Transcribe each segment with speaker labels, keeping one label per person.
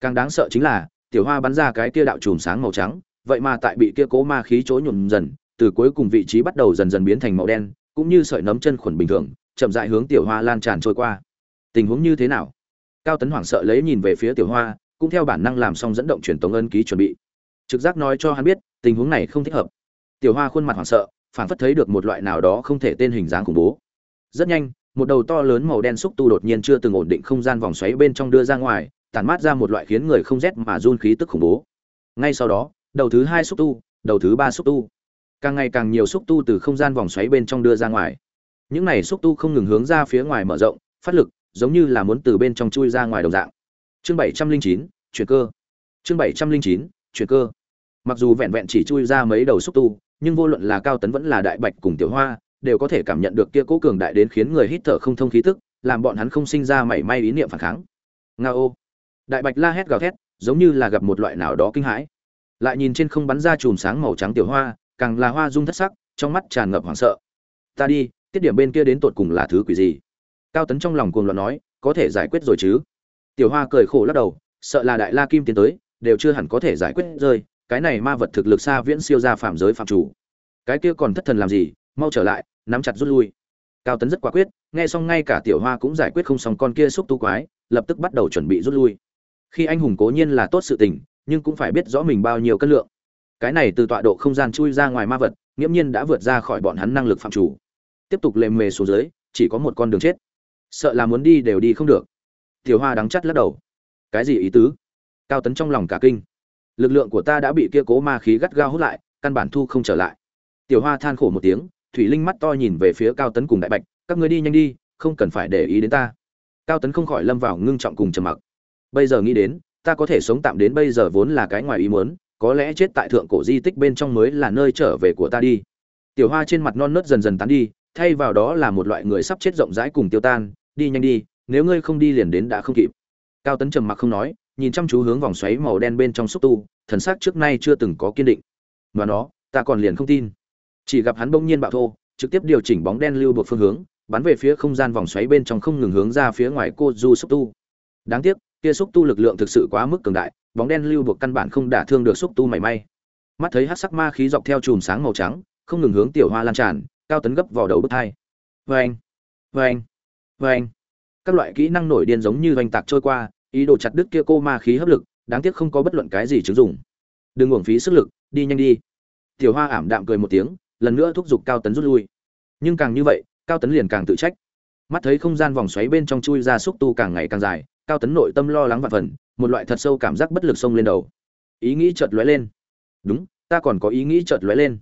Speaker 1: càng đáng sợ chính là, tiểu hoa bắn ra cái kia đạo chùm sáng màu trắng, vậy mà tại bị kia cố ma khí chối nhuộm dần, từ cuối cùng vị trí bắt đầu dần dần biến thành màu đen, cũng như sợi nấm chân khuẩn bình thường, chậm rãi hướng tiểu hoa lan tràn trôi qua. Tình huống như thế nào? Cao tấn hoảng sợ lấy nhìn về phía tiểu hoa, cũng theo bản năng làm xong dẫn động truyền tống ân ký chuẩn bị. Trực giác nói cho hắn biết, tình huống này không thích hợp. Tiểu hoa khuôn mặt hoảng sợ, phản phất thấy được một loại nào đó không thể tên hình dáng khủng bố. Rất nhanh, một đầu to lớn màu đen xúc tu đột nhiên chưa từng ổn định không gian vòng xoáy bên trong đưa ra ngoài tản mát ra một loại khiến người không rét mà run khí tức khủng bố. Ngay sau đó, đầu thứ hai xúc tu, đầu thứ ba xúc tu. Càng ngày càng nhiều xúc tu từ không gian vòng xoáy bên trong đưa ra ngoài. Những này xúc tu không ngừng hướng ra phía ngoài mở rộng, phát lực, giống như là muốn từ bên trong chui ra ngoài đồng dạng. Chương bảy trăm linh chín, chuyển cơ. Chương bảy trăm linh chín, chuyển cơ. Mặc dù vẹn vẹn chỉ chui ra mấy đầu xúc tu, nhưng vô luận là cao tấn vẫn là đại bạch cùng tiểu hoa, đều có thể cảm nhận được kia cố cường đại đến khiến người hít thở không thông khí tức, làm bọn hắn không sinh ra mảy may ý niệm phản kháng. Nga ô đại bạch la hét gào thét, giống như là gặp một loại nào đó kinh hãi. Lại nhìn trên không bắn ra chùm sáng màu trắng tiểu hoa, càng là hoa dung thất sắc, trong mắt tràn ngập hoảng sợ. Ta đi, tiết điểm bên kia đến tột cùng là thứ quỷ gì? Cao tấn trong lòng cuồng loạn nói, có thể giải quyết rồi chứ? Tiểu hoa cười khổ lắc đầu, sợ là đại la kim tiến tới, đều chưa hẳn có thể giải quyết rơi, cái này ma vật thực lực xa viễn siêu ra phạm giới phạm chủ. Cái kia còn thất thần làm gì, mau trở lại, nắm chặt rút lui. Cao tấn rất quả quyết, nghe xong ngay cả tiểu hoa cũng giải quyết không xong con kia xúc tu quái, lập tức bắt đầu chuẩn bị rút lui khi anh hùng cố nhiên là tốt sự tình, nhưng cũng phải biết rõ mình bao nhiêu cân lượng. Cái này từ tọa độ không gian chui ra ngoài ma vật, nghiễm nhiên đã vượt ra khỏi bọn hắn năng lực phạm chủ. Tiếp tục lề mề xuống dưới, chỉ có một con đường chết. Sợ là muốn đi đều đi không được. Tiểu hoa đắng chắt lắc đầu. Cái gì ý tứ? Cao tấn trong lòng cả kinh. Lực lượng của ta đã bị kia cố ma khí gắt gao hút lại, căn bản thu không trở lại. Tiểu hoa than khổ một tiếng, thủy linh mắt to nhìn về phía cao tấn cùng đại bạch, các người đi nhanh đi, không cần phải để ý đến ta. Cao tấn không khỏi lâm vào ngưng trọng cùng trầm mặc bây giờ nghĩ đến, ta có thể sống tạm đến bây giờ vốn là cái ngoài ý muốn, có lẽ chết tại thượng cổ di tích bên trong mới là nơi trở về của ta đi. Tiểu hoa trên mặt non nớt dần dần tán đi, thay vào đó là một loại người sắp chết rộng rãi cùng tiêu tan, đi nhanh đi, nếu ngươi không đi liền đến đã không kịp. Cao tấn trầm mặc không nói, nhìn chăm chú hướng vòng xoáy màu đen bên trong xúc tu, thần sắc trước nay chưa từng có kiên định. Và nó, ta còn liền không tin. Chỉ gặp hắn bỗng nhiên bạo thô, trực tiếp điều chỉnh bóng đen lưu buộc phương hướng, bắn về phía không gian vòng xoáy bên trong không ngừng hướng ra phía ngoài cô du xúc tu. Đáng tiếc kia xúc tu lực lượng thực sự quá mức cường đại, bóng đen lưu buộc căn bản không đả thương được xúc tu mảy may. Mắt thấy hát sắc ma khí dọc theo chùm sáng màu trắng, không ngừng hướng tiểu hoa lan tràn, cao tấn gấp vào đầu bức hai. Vê anh vê các loại kỹ năng nổi điên giống như oanh tạc trôi qua, ý đồ chặt đứt kia cô ma khí hấp lực, đáng tiếc không có bất luận cái gì chứng dụng. Đừng uổng phí sức lực, đi nhanh đi. Tiểu hoa ảm đạm cười một tiếng, lần nữa thúc giục cao tấn rút lui. Nhưng càng như vậy, cao tấn liền càng tự trách. Mắt thấy không gian vòng xoáy bên trong chui ra xúc tu càng ngày càng dài cao tấn nội tâm lo lắng và phần, một loại thật sâu cảm giác bất lực xông lên đầu. Ý nghĩ chợt lóe lên. Đúng, ta còn có ý nghĩ chợt lóe lên.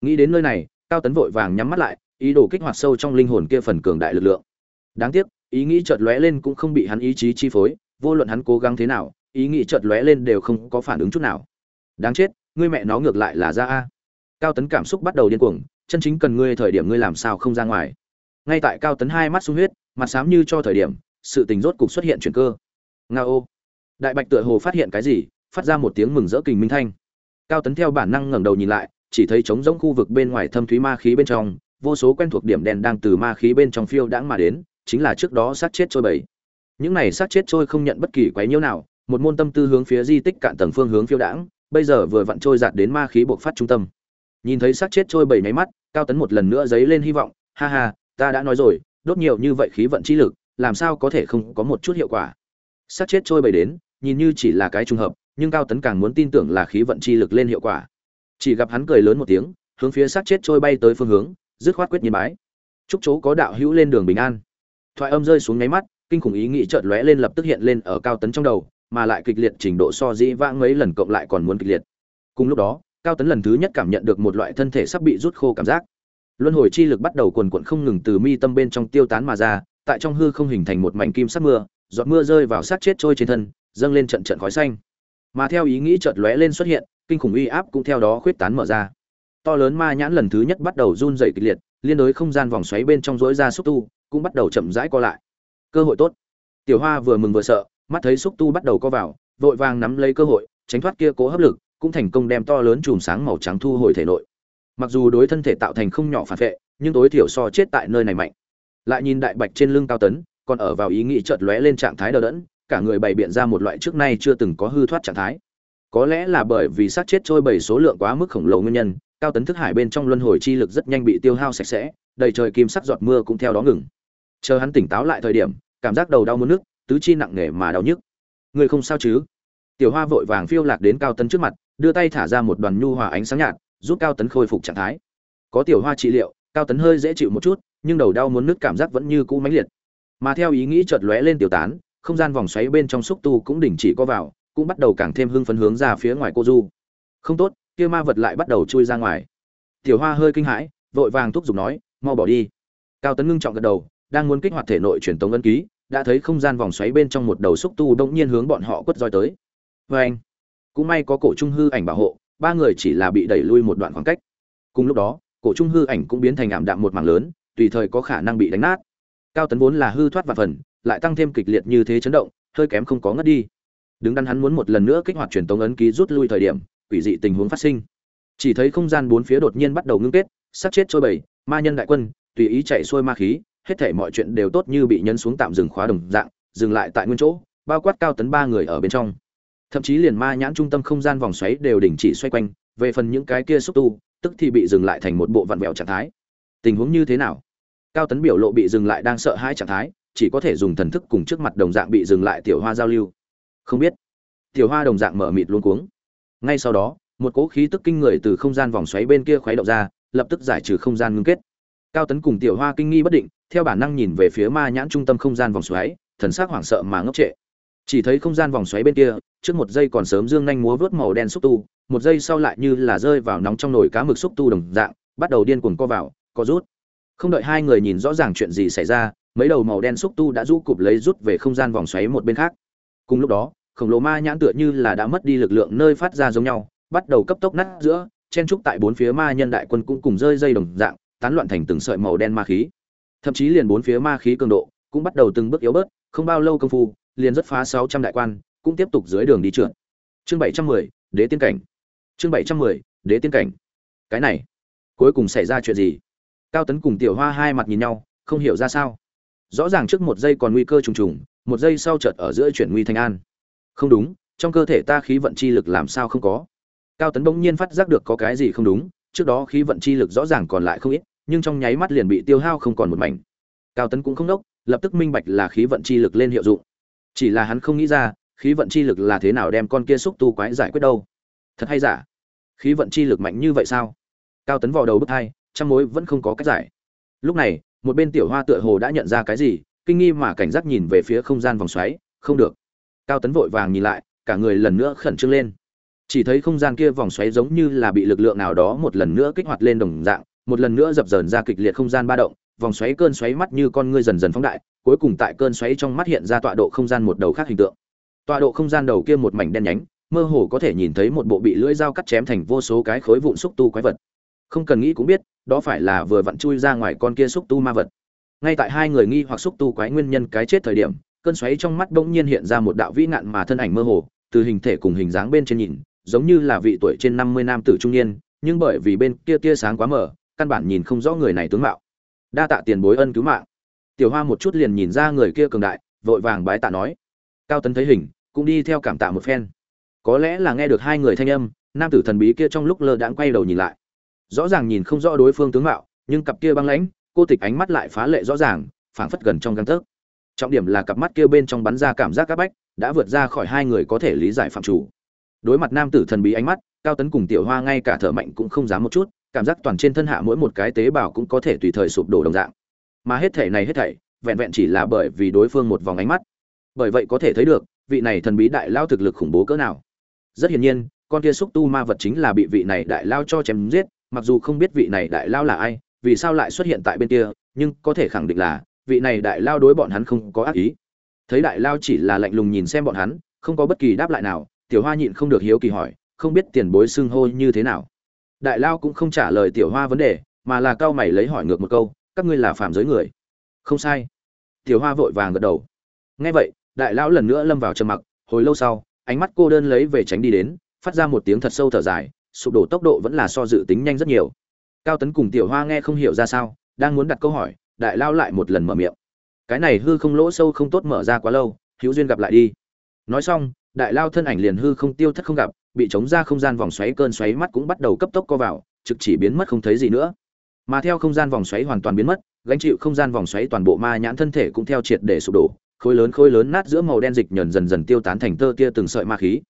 Speaker 1: Nghĩ đến nơi này, cao tấn vội vàng nhắm mắt lại, ý đồ kích hoạt sâu trong linh hồn kia phần cường đại lực lượng. Đáng tiếc, ý nghĩ chợt lóe lên cũng không bị hắn ý chí chi phối, vô luận hắn cố gắng thế nào, ý nghĩ chợt lóe lên đều không có phản ứng chút nào. Đáng chết, ngươi mẹ nó ngược lại là ra a. Cao tấn cảm xúc bắt đầu điên cuồng, chân chính cần ngươi thời điểm ngươi làm sao không ra ngoài. Ngay tại cao tấn hai mắt sung huyết, mặt xám như cho thời điểm sự tình rốt cục xuất hiện chuyển cơ. Nga ô. Đại bạch tựa hồ phát hiện cái gì, phát ra một tiếng mừng rỡ kình minh thanh. Cao tấn theo bản năng ngẩng đầu nhìn lại, chỉ thấy trống rỗng khu vực bên ngoài thâm thúy ma khí bên trong, vô số quen thuộc điểm đen đang từ ma khí bên trong phiêu đãng mà đến, chính là trước đó sát chết trôi bảy những này sát chết trôi không nhận bất kỳ quấy nhiễu nào, một môn tâm tư hướng phía di tích cạn tầng phương hướng phiêu đãng, bây giờ vừa vặn trôi giạt đến ma khí bộc phát trung tâm. Nhìn thấy sát chết trôi bảy nháy mắt, cao tấn một lần nữa dấy lên hy vọng, ha ha, ta đã nói rồi, đốt nhiều như vậy khí vận chi lực làm sao có thể không có một chút hiệu quả? Sát chết trôi bày đến, nhìn như chỉ là cái trùng hợp, nhưng cao tấn càng muốn tin tưởng là khí vận chi lực lên hiệu quả. Chỉ gặp hắn cười lớn một tiếng, hướng phía sát chết trôi bay tới phương hướng, dứt khoát quyết nhiên bái. Chúc chỗ có đạo hữu lên đường bình an. Thoại âm rơi xuống nháy mắt, kinh khủng ý nghĩ chợt lóe lên lập tức hiện lên ở cao tấn trong đầu, mà lại kịch liệt trình độ so dĩ vãng mấy lần cộng lại còn muốn kịch liệt. Cùng lúc đó, cao tấn lần thứ nhất cảm nhận được một loại thân thể sắp bị rút khô cảm giác. Luân hồi chi lực bắt đầu quần quận không ngừng từ mi tâm bên trong tiêu tán mà ra tại trong hư không hình thành một mảnh kim sắc mưa, giọt mưa rơi vào sát chết trôi trên thân, dâng lên trận trận khói xanh. Mà theo ý nghĩ chợt lóe lên xuất hiện, kinh khủng uy áp cũng theo đó khuyết tán mở ra. To lớn ma nhãn lần thứ nhất bắt đầu run rẩy kịch liệt, liên đối không gian vòng xoáy bên trong rỗi ra xúc tu, cũng bắt đầu chậm rãi co lại. Cơ hội tốt. Tiểu hoa vừa mừng vừa sợ, mắt thấy xúc tu bắt đầu co vào, vội vàng nắm lấy cơ hội, tránh thoát kia cố hấp lực, cũng thành công đem to lớn chùm sáng màu trắng thu hồi thể nội. Mặc dù đối thân thể tạo thành không nhỏ phản vệ, nhưng tối thiểu so chết tại nơi này mạnh lại nhìn đại bạch trên lưng cao tấn, còn ở vào ý nghĩ chợt lóe lên trạng thái đờ đẫn, cả người bày biện ra một loại trước nay chưa từng có hư thoát trạng thái. Có lẽ là bởi vì sát chết trôi bảy số lượng quá mức khổng lồ nguyên nhân, cao tấn thức hải bên trong luân hồi chi lực rất nhanh bị tiêu hao sạch sẽ, đầy trời kim sắc giọt mưa cũng theo đó ngừng. Chờ hắn tỉnh táo lại thời điểm, cảm giác đầu đau muốn nước tứ chi nặng nề mà đau nhức. Người không sao chứ? Tiểu hoa vội vàng phiêu lạc đến cao tấn trước mặt, đưa tay thả ra một đoàn nhu hòa ánh sáng nhạt, giúp cao tấn khôi phục trạng thái. Có tiểu hoa trị liệu, cao tấn hơi dễ chịu một chút nhưng đầu đau muốn nứt cảm giác vẫn như cũ mãnh liệt. Mà theo ý nghĩ chợt lóe lên tiểu tán, không gian vòng xoáy bên trong xúc tu cũng đình chỉ có vào, cũng bắt đầu càng thêm hưng phấn hướng ra phía ngoài cô du. Không tốt, kia ma vật lại bắt đầu chui ra ngoài. Tiểu hoa hơi kinh hãi, vội vàng thúc giục nói, mau bỏ đi. Cao tấn ngưng trọng gật đầu, đang muốn kích hoạt thể nội truyền tống ấn ký, đã thấy không gian vòng xoáy bên trong một đầu xúc tu đột nhiên hướng bọn họ quất roi tới. Oeng. anh, cũng may có cổ trung hư ảnh bảo hộ, ba người chỉ là bị đẩy lui một đoạn khoảng cách. Cùng lúc đó, cổ trung hư ảnh cũng biến thành ảm đạm một mảng lớn tùy thời có khả năng bị đánh nát. Cao tấn vốn là hư thoát và phần, lại tăng thêm kịch liệt như thế chấn động, hơi kém không có ngất đi. Đứng đắn hắn muốn một lần nữa kích hoạt truyền tống ấn ký rút lui thời điểm, quỷ dị tình huống phát sinh. Chỉ thấy không gian bốn phía đột nhiên bắt đầu ngưng kết, sắp chết trôi bầy, ma nhân đại quân, tùy ý chạy xuôi ma khí, hết thể mọi chuyện đều tốt như bị nhấn xuống tạm dừng khóa đồng dạng, dừng lại tại nguyên chỗ, bao quát cao tấn ba người ở bên trong. Thậm chí liền ma nhãn trung tâm không gian vòng xoáy đều đình chỉ xoay quanh, về phần những cái kia xúc tu, tức thì bị dừng lại thành một bộ vặn vẹo trạng thái. Tình huống như thế nào? Cao tấn biểu lộ bị dừng lại đang sợ hãi trạng thái, chỉ có thể dùng thần thức cùng trước mặt đồng dạng bị dừng lại tiểu hoa giao lưu. Không biết. Tiểu hoa đồng dạng mở mịt luôn cuống. Ngay sau đó, một cỗ khí tức kinh người từ không gian vòng xoáy bên kia khuấy động ra, lập tức giải trừ không gian ngưng kết. Cao tấn cùng tiểu hoa kinh nghi bất định, theo bản năng nhìn về phía ma nhãn trung tâm không gian vòng xoáy, thần sắc hoảng sợ mà ngốc trệ. Chỉ thấy không gian vòng xoáy bên kia, trước một giây còn sớm dương nhanh múa vớt màu đen xúc tu, một giây sau lại như là rơi vào nóng trong nồi cá mực xúc tu đồng dạng, bắt đầu điên cuồng co vào, co rút không đợi hai người nhìn rõ ràng chuyện gì xảy ra, mấy đầu màu đen xúc tu đã rũ cụp lấy rút về không gian vòng xoáy một bên khác. Cùng lúc đó, khổng lồ ma nhãn tựa như là đã mất đi lực lượng nơi phát ra giống nhau, bắt đầu cấp tốc nát giữa, chen trúc tại bốn phía ma nhân đại quân cũng cùng rơi dây đồng dạng, tán loạn thành từng sợi màu đen ma khí. Thậm chí liền bốn phía ma khí cường độ cũng bắt đầu từng bước yếu bớt, không bao lâu công phu, liền rất phá sáu trăm đại quan, cũng tiếp tục dưới đường đi trượt. Chương bảy trăm mười, đế tiên cảnh. Chương bảy trăm mười, đế tiên cảnh. Cái này, cuối cùng xảy ra chuyện gì? Cao tấn cùng tiểu hoa hai mặt nhìn nhau, không hiểu ra sao. Rõ ràng trước một giây còn nguy cơ trùng trùng, một giây sau chợt ở giữa chuyển nguy thành an. Không đúng, trong cơ thể ta khí vận chi lực làm sao không có? Cao tấn bỗng nhiên phát giác được có cái gì không đúng, trước đó khí vận chi lực rõ ràng còn lại không ít, nhưng trong nháy mắt liền bị tiêu hao không còn một mảnh. Cao tấn cũng không đốc, lập tức minh bạch là khí vận chi lực lên hiệu dụng. Chỉ là hắn không nghĩ ra, khí vận chi lực là thế nào đem con kia xúc tu quái giải quyết đâu. Thật hay giả? Khí vận chi lực mạnh như vậy sao? Cao tấn vào đầu bức hai trăm mối vẫn không có cách giải. Lúc này, một bên tiểu hoa tựa hồ đã nhận ra cái gì, kinh nghi mà cảnh giác nhìn về phía không gian vòng xoáy, không được. Cao tấn vội vàng nhìn lại, cả người lần nữa khẩn trương lên. Chỉ thấy không gian kia vòng xoáy giống như là bị lực lượng nào đó một lần nữa kích hoạt lên đồng dạng, một lần nữa dập dờn ra kịch liệt không gian ba động, vòng xoáy cơn xoáy mắt như con ngươi dần dần phóng đại, cuối cùng tại cơn xoáy trong mắt hiện ra tọa độ không gian một đầu khác hình tượng. Tọa độ không gian đầu kia một mảnh đen nhánh, mơ hồ có thể nhìn thấy một bộ bị lưỡi dao cắt chém thành vô số cái khối vụn xúc tu quái vật. Không cần nghĩ cũng biết đó phải là vừa vặn chui ra ngoài con kia xúc tu ma vật. Ngay tại hai người nghi hoặc xúc tu quái nguyên nhân cái chết thời điểm, cơn xoáy trong mắt bỗng nhiên hiện ra một đạo vĩ ngạn mà thân ảnh mơ hồ, từ hình thể cùng hình dáng bên trên nhìn, giống như là vị tuổi trên năm mươi nam tử trung niên, nhưng bởi vì bên kia tia sáng quá mờ, căn bản nhìn không rõ người này tướng mạo. Đa tạ tiền bối ân cứu mạng. Tiểu hoa một chút liền nhìn ra người kia cường đại, vội vàng bái tạ nói. Cao tấn thấy hình, cũng đi theo cảm tạ một phen. Có lẽ là nghe được hai người thanh âm, nam tử thần bí kia trong lúc lơ đãng quay đầu nhìn lại rõ ràng nhìn không rõ đối phương tướng mạo, nhưng cặp kia băng lãnh, cô tịch ánh mắt lại phá lệ rõ ràng, phảng phất gần trong găng tấc. Trọng điểm là cặp mắt kia bên trong bắn ra cảm giác áp bách, đã vượt ra khỏi hai người có thể lý giải phạm chủ. Đối mặt nam tử thần bí ánh mắt, cao tấn cùng tiểu hoa ngay cả thở mạnh cũng không dám một chút, cảm giác toàn trên thân hạ mỗi một cái tế bào cũng có thể tùy thời sụp đổ đồng dạng. Mà hết thể này hết thảy, vẹn vẹn chỉ là bởi vì đối phương một vòng ánh mắt. Bởi vậy có thể thấy được, vị này thần bí đại lao thực lực khủng bố cỡ nào. Rất hiển nhiên, con kia xúc tu ma vật chính là bị vị này đại lao cho chém giết mặc dù không biết vị này đại lao là ai, vì sao lại xuất hiện tại bên kia, nhưng có thể khẳng định là, vị này đại lao đối bọn hắn không có ác ý. Thấy đại lao chỉ là lạnh lùng nhìn xem bọn hắn, không có bất kỳ đáp lại nào, tiểu hoa nhịn không được hiếu kỳ hỏi, không biết tiền bối xưng hô như thế nào. Đại lao cũng không trả lời tiểu hoa vấn đề, mà là cao mày lấy hỏi ngược một câu, các ngươi là phạm giới người? Không sai. Tiểu hoa vội vàng gật đầu. Nghe vậy, đại lão lần nữa lâm vào trầm mặc, hồi lâu sau, ánh mắt cô đơn lấy về tránh đi đến, phát ra một tiếng thật sâu thở dài sụp đổ tốc độ vẫn là so dự tính nhanh rất nhiều. Cao tấn cùng tiểu hoa nghe không hiểu ra sao, đang muốn đặt câu hỏi, đại lao lại một lần mở miệng. Cái này hư không lỗ sâu không tốt mở ra quá lâu, hữu duyên gặp lại đi. Nói xong, đại lao thân ảnh liền hư không tiêu thất không gặp, bị chống ra không gian vòng xoáy cơn xoáy mắt cũng bắt đầu cấp tốc co vào, trực chỉ biến mất không thấy gì nữa. Mà theo không gian vòng xoáy hoàn toàn biến mất, gánh chịu không gian vòng xoáy toàn bộ ma nhãn thân thể cũng theo triệt để sụp đổ, khối lớn khối lớn nát giữa màu đen dịch nhờn dần dần tiêu tán thành tơ tia từng sợi ma khí.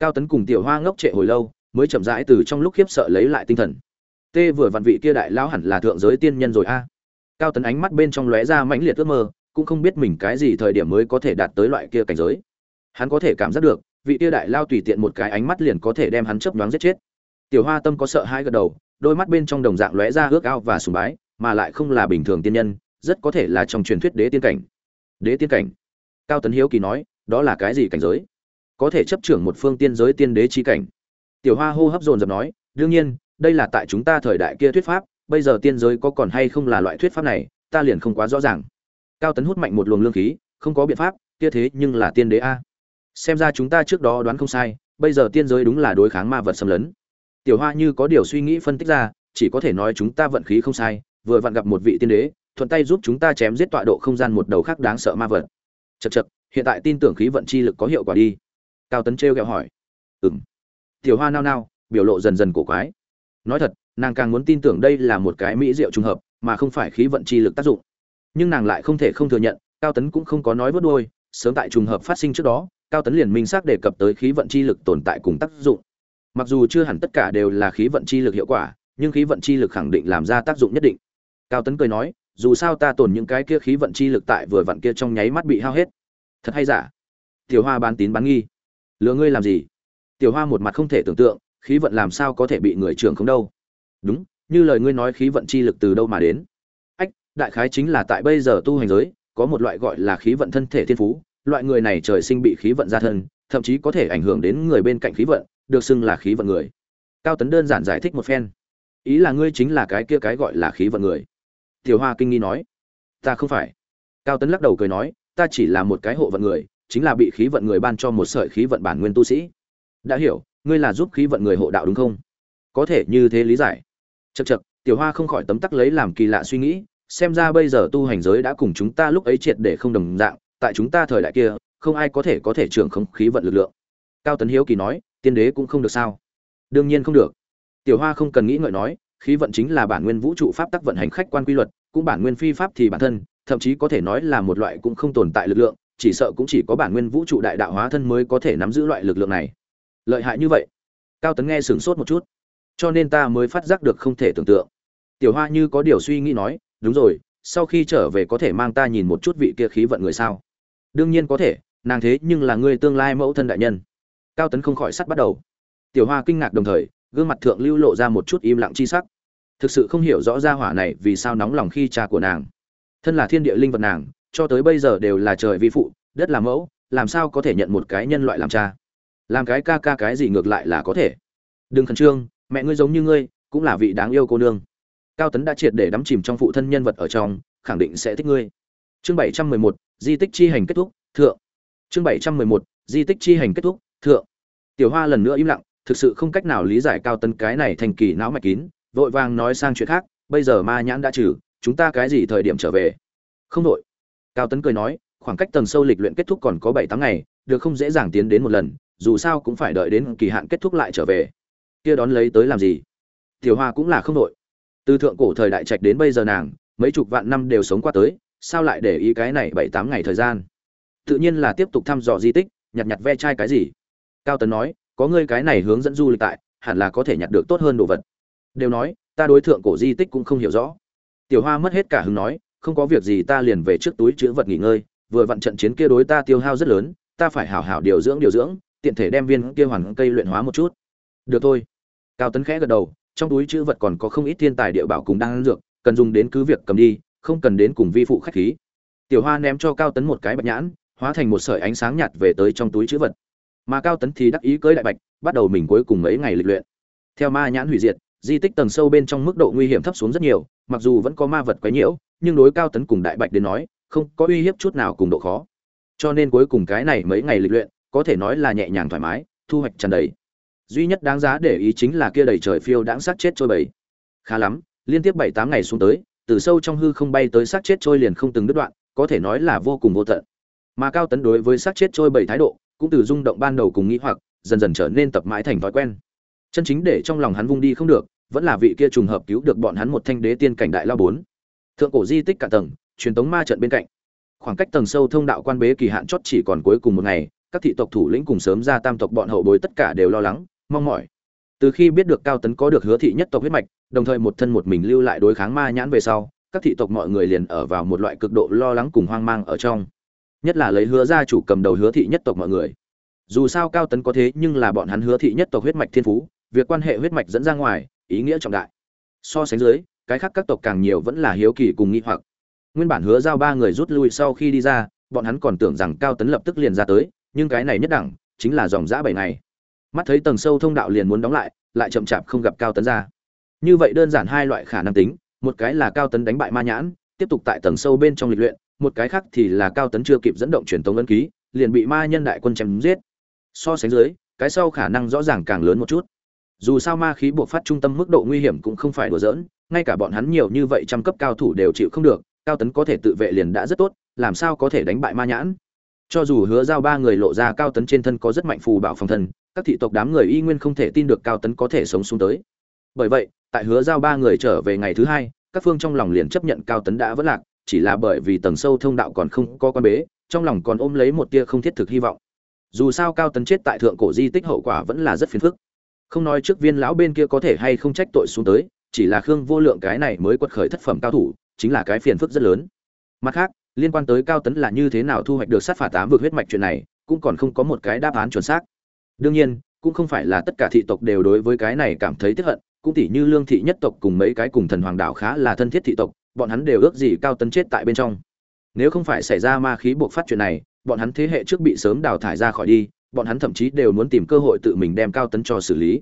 Speaker 1: Cao tấn cùng tiểu hoa ngốc trệ hồi lâu mới chậm rãi từ trong lúc khiếp sợ lấy lại tinh thần. Tê vừa vặn vị kia đại lão hẳn là thượng giới tiên nhân rồi a. Cao tấn ánh mắt bên trong lóe ra mãnh liệt ước mơ, cũng không biết mình cái gì thời điểm mới có thể đạt tới loại kia cảnh giới. Hắn có thể cảm giác được, vị kia đại lao tùy tiện một cái ánh mắt liền có thể đem hắn chớp nhoáng giết chết. Tiểu hoa tâm có sợ hai gật đầu, đôi mắt bên trong đồng dạng lóe ra ước ao và sùng bái, mà lại không là bình thường tiên nhân, rất có thể là trong truyền thuyết đế tiên cảnh. Đế tiên cảnh? Cao tấn hiếu kỳ nói, đó là cái gì cảnh giới? Có thể chấp trưởng một phương tiên giới tiên đế chi cảnh tiểu hoa hô hấp dồn dập nói, đương nhiên, đây là tại chúng ta thời đại kia thuyết pháp, bây giờ tiên giới có còn hay không là loại thuyết pháp này, ta liền không quá rõ ràng. Cao tấn hút mạnh một luồng lương khí, không có biện pháp, kia thế nhưng là tiên đế a. Xem ra chúng ta trước đó đoán không sai, bây giờ tiên giới đúng là đối kháng ma vật xâm lấn. Tiểu hoa như có điều suy nghĩ phân tích ra, chỉ có thể nói chúng ta vận khí không sai, vừa vặn gặp một vị tiên đế, thuận tay giúp chúng ta chém giết tọa độ không gian một đầu khác đáng sợ ma vật. Chật chật hiện tại tin tưởng khí vận chi lực có hiệu quả đi. Cao tấn trêu ghẹo hỏi. Ừng tiểu hoa nao nao, biểu lộ dần dần cổ quái. Nói thật, nàng càng muốn tin tưởng đây là một cái mỹ diệu trùng hợp, mà không phải khí vận chi lực tác dụng. Nhưng nàng lại không thể không thừa nhận, cao tấn cũng không có nói vớt đôi sớm tại trùng hợp phát sinh trước đó, cao tấn liền minh xác đề cập tới khí vận chi lực tồn tại cùng tác dụng. Mặc dù chưa hẳn tất cả đều là khí vận chi lực hiệu quả, nhưng khí vận chi lực khẳng định làm ra tác dụng nhất định. Cao tấn cười nói, dù sao ta tồn những cái kia khí vận chi lực tại vừa vặn kia trong nháy mắt bị hao hết. Thật hay giả? Tiểu hoa bán tín bán nghi. Lừa ngươi làm gì? Tiểu hoa một mặt không thể tưởng tượng, khí vận làm sao có thể bị người trưởng không đâu. Đúng, như lời ngươi nói khí vận chi lực từ đâu mà đến? Ách, đại khái chính là tại bây giờ tu hành giới, có một loại gọi là khí vận thân thể thiên phú, loại người này trời sinh bị khí vận ra thân, thậm chí có thể ảnh hưởng đến người bên cạnh khí vận, được xưng là khí vận người. Cao tấn đơn giản giải thích một phen. Ý là ngươi chính là cái kia cái gọi là khí vận người. Tiểu hoa kinh nghi nói. Ta không phải. Cao tấn lắc đầu cười nói, ta chỉ là một cái hộ vận người, chính là bị khí vận người ban cho một sợi khí vận bản nguyên tu sĩ đã hiểu, ngươi là giúp khí vận người hộ đạo đúng không? Có thể như thế lý giải. Chật chật tiểu hoa không khỏi tấm tắc lấy làm kỳ lạ suy nghĩ, xem ra bây giờ tu hành giới đã cùng chúng ta lúc ấy triệt để không đồng dạng, tại chúng ta thời đại kia, không ai có thể có thể trưởng không khí vận lực lượng. Cao tấn hiếu kỳ nói, tiên đế cũng không được sao? Đương nhiên không được. Tiểu hoa không cần nghĩ ngợi nói, khí vận chính là bản nguyên vũ trụ pháp tắc vận hành khách quan quy luật, cũng bản nguyên phi pháp thì bản thân, thậm chí có thể nói là một loại cũng không tồn tại lực lượng, chỉ sợ cũng chỉ có bản nguyên vũ trụ đại đạo hóa thân mới có thể nắm giữ loại lực lượng này lợi hại như vậy. Cao tấn nghe sửng sốt một chút, cho nên ta mới phát giác được không thể tưởng tượng. Tiểu hoa như có điều suy nghĩ nói, đúng rồi, sau khi trở về có thể mang ta nhìn một chút vị kia khí vận người sao? Đương nhiên có thể, nàng thế nhưng là người tương lai mẫu thân đại nhân. Cao tấn không khỏi sắt bắt đầu. Tiểu hoa kinh ngạc đồng thời, gương mặt thượng lưu lộ ra một chút im lặng chi sắc. Thực sự không hiểu rõ ra hỏa này vì sao nóng lòng khi cha của nàng. Thân là thiên địa linh vật nàng, cho tới bây giờ đều là trời vi phụ, đất là mẫu, làm sao có thể nhận một cái nhân loại làm cha? Làm cái ca ca cái gì ngược lại là có thể. Đừng khẩn trương, mẹ ngươi giống như ngươi, cũng là vị đáng yêu cô nương. Cao tấn đã triệt để đắm chìm trong phụ thân nhân vật ở trong, khẳng định sẽ thích ngươi. Chương bảy trăm mười một, di tích chi hành kết thúc, thượng. Chương bảy trăm mười một, di tích chi hành kết thúc, thượng. Tiểu hoa lần nữa im lặng, thực sự không cách nào lý giải cao tấn cái này thành kỳ não mạch kín, vội vàng nói sang chuyện khác, bây giờ ma nhãn đã trừ, chúng ta cái gì thời điểm trở về? Không đội cao tấn cười nói, khoảng cách tầng sâu lịch luyện kết thúc còn có bảy tháng ngày, được không dễ dàng tiến đến một lần dù sao cũng phải đợi đến kỳ hạn kết thúc lại trở về. Kia đón lấy tới làm gì? Tiểu hoa cũng là không đội từ thượng cổ thời đại trạch đến bây giờ nàng, mấy chục vạn năm đều sống qua tới, sao lại để ý cái này bảy tám ngày thời gian? Tự nhiên là tiếp tục thăm dò di tích, nhặt nhặt ve chai cái gì? Cao tấn nói, có ngươi cái này hướng dẫn du lịch tại, hẳn là có thể nhặt được tốt hơn đồ vật. Đều nói, ta đối thượng cổ di tích cũng không hiểu rõ. Tiểu hoa mất hết cả hứng nói, không có việc gì ta liền về trước túi chữ vật nghỉ ngơi, vừa vặn trận chiến kia đối ta tiêu hao rất lớn, ta phải hảo hảo điều dưỡng điều dưỡng tiện thể đem viên kia hoàn cây luyện hóa một chút. Được thôi. Cao tấn khẽ gật đầu, trong túi chữ vật còn có không ít thiên tài địa bảo cùng đang dược, cần dùng đến cứ việc cầm đi, không cần đến cùng vi phụ khách khí. Tiểu hoa ném cho cao tấn một cái bạch nhãn, hóa thành một sợi ánh sáng nhạt về tới trong túi chữ vật. Mà cao tấn thì đắc ý cưới đại bạch, bắt đầu mình cuối cùng mấy ngày lịch luyện. Theo ma nhãn hủy diệt, di tích tầng sâu bên trong mức độ nguy hiểm thấp xuống rất nhiều, mặc dù vẫn có ma vật quấy nhiễu, nhưng đối cao tấn cùng đại bạch đến nói, không có uy hiếp chút nào cùng độ khó. Cho nên cuối cùng cái này mấy ngày lịch luyện có thể nói là nhẹ nhàng thoải mái, thu hoạch tràn đầy. Duy nhất đáng giá để ý chính là kia đầy trời phiêu đãng sát chết trôi bầy. Khá lắm, liên tiếp bảy tám ngày xuống tới, từ sâu trong hư không bay tới sát chết trôi liền không từng đứt đoạn, có thể nói là vô cùng vô tận. Mà cao tấn đối với sát chết trôi bầy thái độ, cũng từ rung động ban đầu cùng nghĩ hoặc, dần dần trở nên tập mãi thành thói quen. Chân chính để trong lòng hắn vung đi không được, vẫn là vị kia trùng hợp cứu được bọn hắn một thanh đế tiên cảnh đại lao bốn. Thượng cổ di tích cả tầng, truyền tống ma trận bên cạnh. Khoảng cách tầng sâu thông đạo quan bế kỳ hạn chót chỉ còn cuối cùng một ngày các thị tộc thủ lĩnh cùng sớm ra tam tộc bọn hậu bối tất cả đều lo lắng, mong mỏi. Từ khi biết được cao tấn có được hứa thị nhất tộc huyết mạch, đồng thời một thân một mình lưu lại đối kháng ma nhãn về sau, các thị tộc mọi người liền ở vào một loại cực độ lo lắng cùng hoang mang ở trong. Nhất là lấy hứa gia chủ cầm đầu hứa thị nhất tộc mọi người. Dù sao cao tấn có thế nhưng là bọn hắn hứa thị nhất tộc huyết mạch thiên phú, việc quan hệ huyết mạch dẫn ra ngoài, ý nghĩa trọng đại. So sánh dưới, cái khác các tộc càng nhiều vẫn là hiếu kỳ cùng nghi hoặc. Nguyên bản hứa giao ba người rút lui sau khi đi ra, bọn hắn còn tưởng rằng cao tấn lập tức liền ra tới nhưng cái này nhất đẳng chính là dòng giã bảy ngày. Mắt thấy tầng sâu thông đạo liền muốn đóng lại lại chậm chạp không gặp cao tấn ra. Như vậy đơn giản hai loại khả năng tính, một cái là cao tấn đánh bại ma nhãn, tiếp tục tại tầng sâu bên trong lịch luyện, một cái khác thì là cao tấn chưa kịp dẫn động truyền tống ấn ký, liền bị ma nhân đại quân chém giết. So sánh dưới, cái sau khả năng rõ ràng càng lớn một chút. Dù sao ma khí buộc phát trung tâm mức độ nguy hiểm cũng không phải đùa giỡn, ngay cả bọn hắn nhiều như vậy trăm cấp cao thủ đều chịu không được, cao tấn có thể tự vệ liền đã rất tốt, làm sao có thể đánh bại ma nhãn? Cho dù hứa giao ba người lộ ra cao tấn trên thân có rất mạnh phù bảo phòng thân, các thị tộc đám người y nguyên không thể tin được cao tấn có thể sống xuống tới. Bởi vậy, tại hứa giao ba người trở về ngày thứ hai, các phương trong lòng liền chấp nhận cao tấn đã vất lạc, chỉ là bởi vì tầng sâu thông đạo còn không có quan bế, trong lòng còn ôm lấy một tia không thiết thực hy vọng. Dù sao cao tấn chết tại thượng cổ di tích hậu quả vẫn là rất phiền phức. Không nói trước viên lão bên kia có thể hay không trách tội xuống tới, chỉ là khương vô lượng cái này mới quật khởi thất phẩm cao thủ, chính là cái phiền phức rất lớn. Mặt khác liên quan tới cao tấn là như thế nào thu hoạch được sát phạt tám vực huyết mạch chuyện này, cũng còn không có một cái đáp án chuẩn xác. Đương nhiên, cũng không phải là tất cả thị tộc đều đối với cái này cảm thấy tiếc hận, cũng tỉ như lương thị nhất tộc cùng mấy cái cùng thần hoàng đảo khá là thân thiết thị tộc, bọn hắn đều ước gì cao tấn chết tại bên trong. Nếu không phải xảy ra ma khí buộc phát chuyện này, bọn hắn thế hệ trước bị sớm đào thải ra khỏi đi, bọn hắn thậm chí đều muốn tìm cơ hội tự mình đem cao tấn cho xử lý.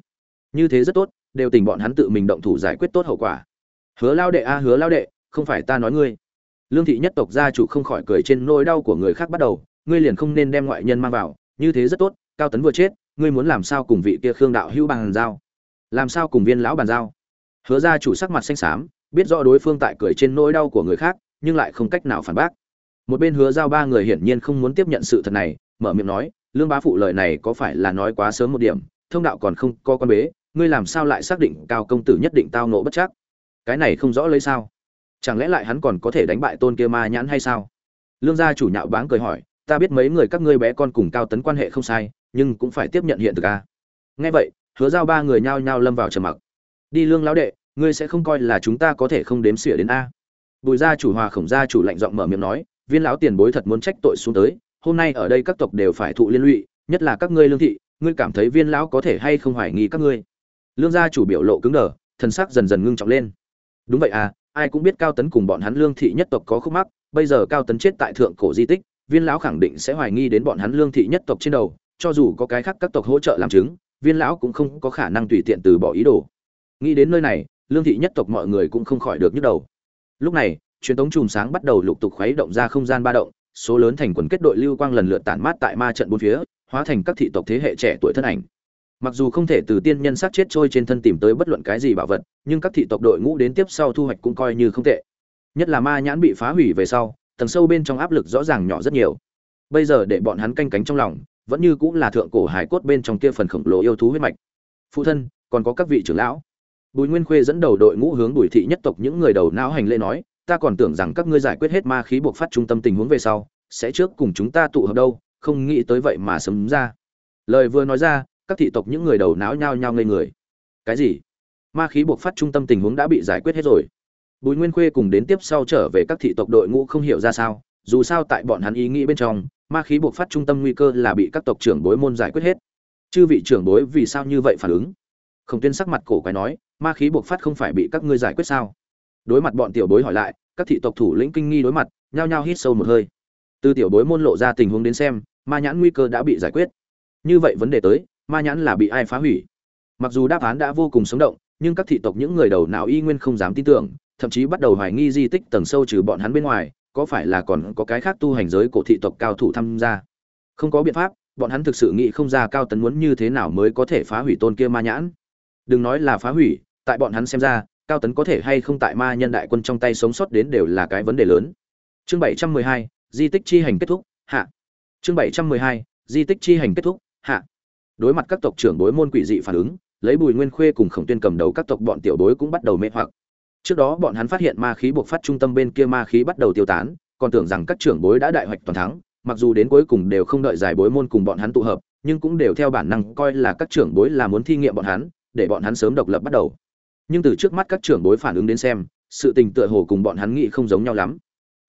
Speaker 1: Như thế rất tốt, đều tình bọn hắn tự mình động thủ giải quyết tốt hậu quả. Hứa lao đệ a, hứa lao đệ, không phải ta nói ngươi lương thị nhất tộc gia chủ không khỏi cười trên nỗi đau của người khác bắt đầu, ngươi liền không nên đem ngoại nhân mang vào, như thế rất tốt, cao tấn vừa chết, ngươi muốn làm sao cùng vị kia khương đạo hữu bàn giao? Làm sao cùng viên lão bàn giao? Hứa gia chủ sắc mặt xanh xám, biết rõ đối phương tại cười trên nỗi đau của người khác, nhưng lại không cách nào phản bác. Một bên hứa giao ba người hiển nhiên không muốn tiếp nhận sự thật này, mở miệng nói, lương bá phụ lời này có phải là nói quá sớm một điểm? Thông đạo còn không có con bế, ngươi làm sao lại xác định cao công tử nhất định tao nộ bất chắc? Cái này không rõ lấy sao? Chẳng lẽ lại hắn còn có thể đánh bại tôn kia ma nhãn hay sao? Lương gia chủ nhạo báng cười hỏi, ta biết mấy người các ngươi bé con cùng cao tấn quan hệ không sai, nhưng cũng phải tiếp nhận hiện thực a nghe vậy, hứa giao ba người nhao nhao lâm vào trầm mặc. Đi lương lão đệ, ngươi sẽ không coi là chúng ta có thể không đếm xỉa đến a? Bùi gia chủ hòa khổng gia chủ lạnh giọng mở miệng nói, viên lão tiền bối thật muốn trách tội xuống tới, hôm nay ở đây các tộc đều phải thụ liên lụy, nhất là các ngươi lương thị, ngươi cảm thấy viên lão có thể hay không hoài nghi các ngươi? Lương gia chủ biểu lộ cứng đờ, thần sắc dần dần ngưng trọng lên. Đúng vậy à ai cũng biết cao tấn cùng bọn hắn lương thị nhất tộc có khúc mắc, bây giờ cao tấn chết tại thượng cổ di tích, viên lão khẳng định sẽ hoài nghi đến bọn hắn lương thị nhất tộc trên đầu, cho dù có cái khác các tộc hỗ trợ làm chứng, viên lão cũng không có khả năng tùy tiện từ bỏ ý đồ. Nghĩ đến nơi này, lương thị nhất tộc mọi người cũng không khỏi được nhức đầu. Lúc này, truyền thống chùm sáng bắt đầu lục tục khuấy động ra không gian ba động, số lớn thành quần kết đội lưu quang lần lượt tản mát tại ma trận bốn phía, hóa thành các thị tộc thế hệ trẻ tuổi thân ảnh mặc dù không thể từ tiên nhân sát chết trôi trên thân tìm tới bất luận cái gì bảo vật, nhưng các thị tộc đội ngũ đến tiếp sau thu hoạch cũng coi như không tệ. Nhất là ma nhãn bị phá hủy về sau, tầng sâu bên trong áp lực rõ ràng nhỏ rất nhiều. Bây giờ để bọn hắn canh cánh trong lòng, vẫn như cũng là thượng cổ hải cốt bên trong kia phần khổng lồ yêu thú huyết mạch. Phụ thân, còn có các vị trưởng lão. Bùi nguyên khuê dẫn đầu đội ngũ hướng bùi thị nhất tộc những người đầu não hành lễ nói, ta còn tưởng rằng các ngươi giải quyết hết ma khí buộc phát trung tâm tình huống về sau, sẽ trước cùng chúng ta tụ hợp đâu, không nghĩ tới vậy mà sớm ra. Lời vừa nói ra các thị tộc những người đầu não nhao nhao ngây người. Cái gì? Ma khí buộc phát trung tâm tình huống đã bị giải quyết hết rồi. Bùi nguyên khuê cùng đến tiếp sau trở về các thị tộc đội ngũ không hiểu ra sao, dù sao tại bọn hắn ý nghĩ bên trong, ma khí buộc phát trung tâm nguy cơ là bị các tộc trưởng bối môn giải quyết hết. Chư vị trưởng bối vì sao như vậy phản ứng? Khổng tuyên sắc mặt cổ quái nói, ma khí buộc phát không phải bị các ngươi giải quyết sao? Đối mặt bọn tiểu bối hỏi lại, các thị tộc thủ lĩnh kinh nghi đối mặt, nhao nhao hít sâu một hơi. Từ tiểu bối môn lộ ra tình huống đến xem, ma nhãn nguy cơ đã bị giải quyết. Như vậy vấn đề tới ma nhãn là bị ai phá hủy. Mặc dù đáp án đã vô cùng sống động, nhưng các thị tộc những người đầu nào y nguyên không dám tin tưởng, thậm chí bắt đầu hoài nghi di tích tầng sâu trừ bọn hắn bên ngoài, có phải là còn có cái khác tu hành giới cổ thị tộc cao thủ tham gia? Không có biện pháp, bọn hắn thực sự nghĩ không ra cao tấn muốn như thế nào mới có thể phá hủy tôn kia ma nhãn. Đừng nói là phá hủy, tại bọn hắn xem ra, cao tấn có thể hay không tại ma nhân đại quân trong tay sống sót đến đều là cái vấn đề lớn. Chương bảy trăm mười hai, di tích chi hành kết thúc, hạ. Chương bảy trăm mười hai, di tích chi hành kết thúc, hạ đối mặt các tộc trưởng bối môn quỷ dị phản ứng, lấy bùi nguyên khuê cùng khổng tuyên cầm đầu các tộc bọn tiểu bối cũng bắt đầu mê hoặc. Trước đó bọn hắn phát hiện ma khí buộc phát trung tâm bên kia ma khí bắt đầu tiêu tán, còn tưởng rằng các trưởng bối đã đại hoạch toàn thắng, mặc dù đến cuối cùng đều không đợi giải bối môn cùng bọn hắn tụ hợp, nhưng cũng đều theo bản năng coi là các trưởng bối là muốn thi nghiệm bọn hắn, để bọn hắn sớm độc lập bắt đầu. Nhưng từ trước mắt các trưởng bối phản ứng đến xem, sự tình tựa hồ cùng bọn hắn nghĩ không giống nhau lắm.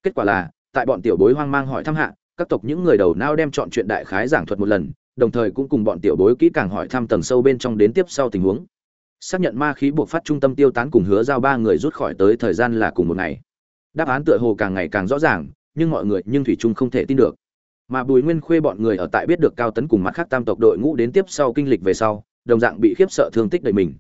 Speaker 1: Kết quả là, tại bọn tiểu bối hoang mang hỏi thăm hạ, các tộc những người đầu nao đem chọn chuyện đại khái giảng thuật một lần đồng thời cũng cùng bọn tiểu bối kỹ càng hỏi thăm tầng sâu bên trong đến tiếp sau tình huống. Xác nhận ma khí buộc phát trung tâm tiêu tán cùng hứa giao ba người rút khỏi tới thời gian là cùng một ngày. Đáp án tựa hồ càng ngày càng rõ ràng, nhưng mọi người nhưng thủy trung không thể tin được. Mà bùi nguyên khuê bọn người ở tại biết được cao tấn cùng mặt khác tam tộc đội ngũ đến tiếp sau kinh lịch về sau, đồng dạng bị khiếp sợ thương tích đầy mình.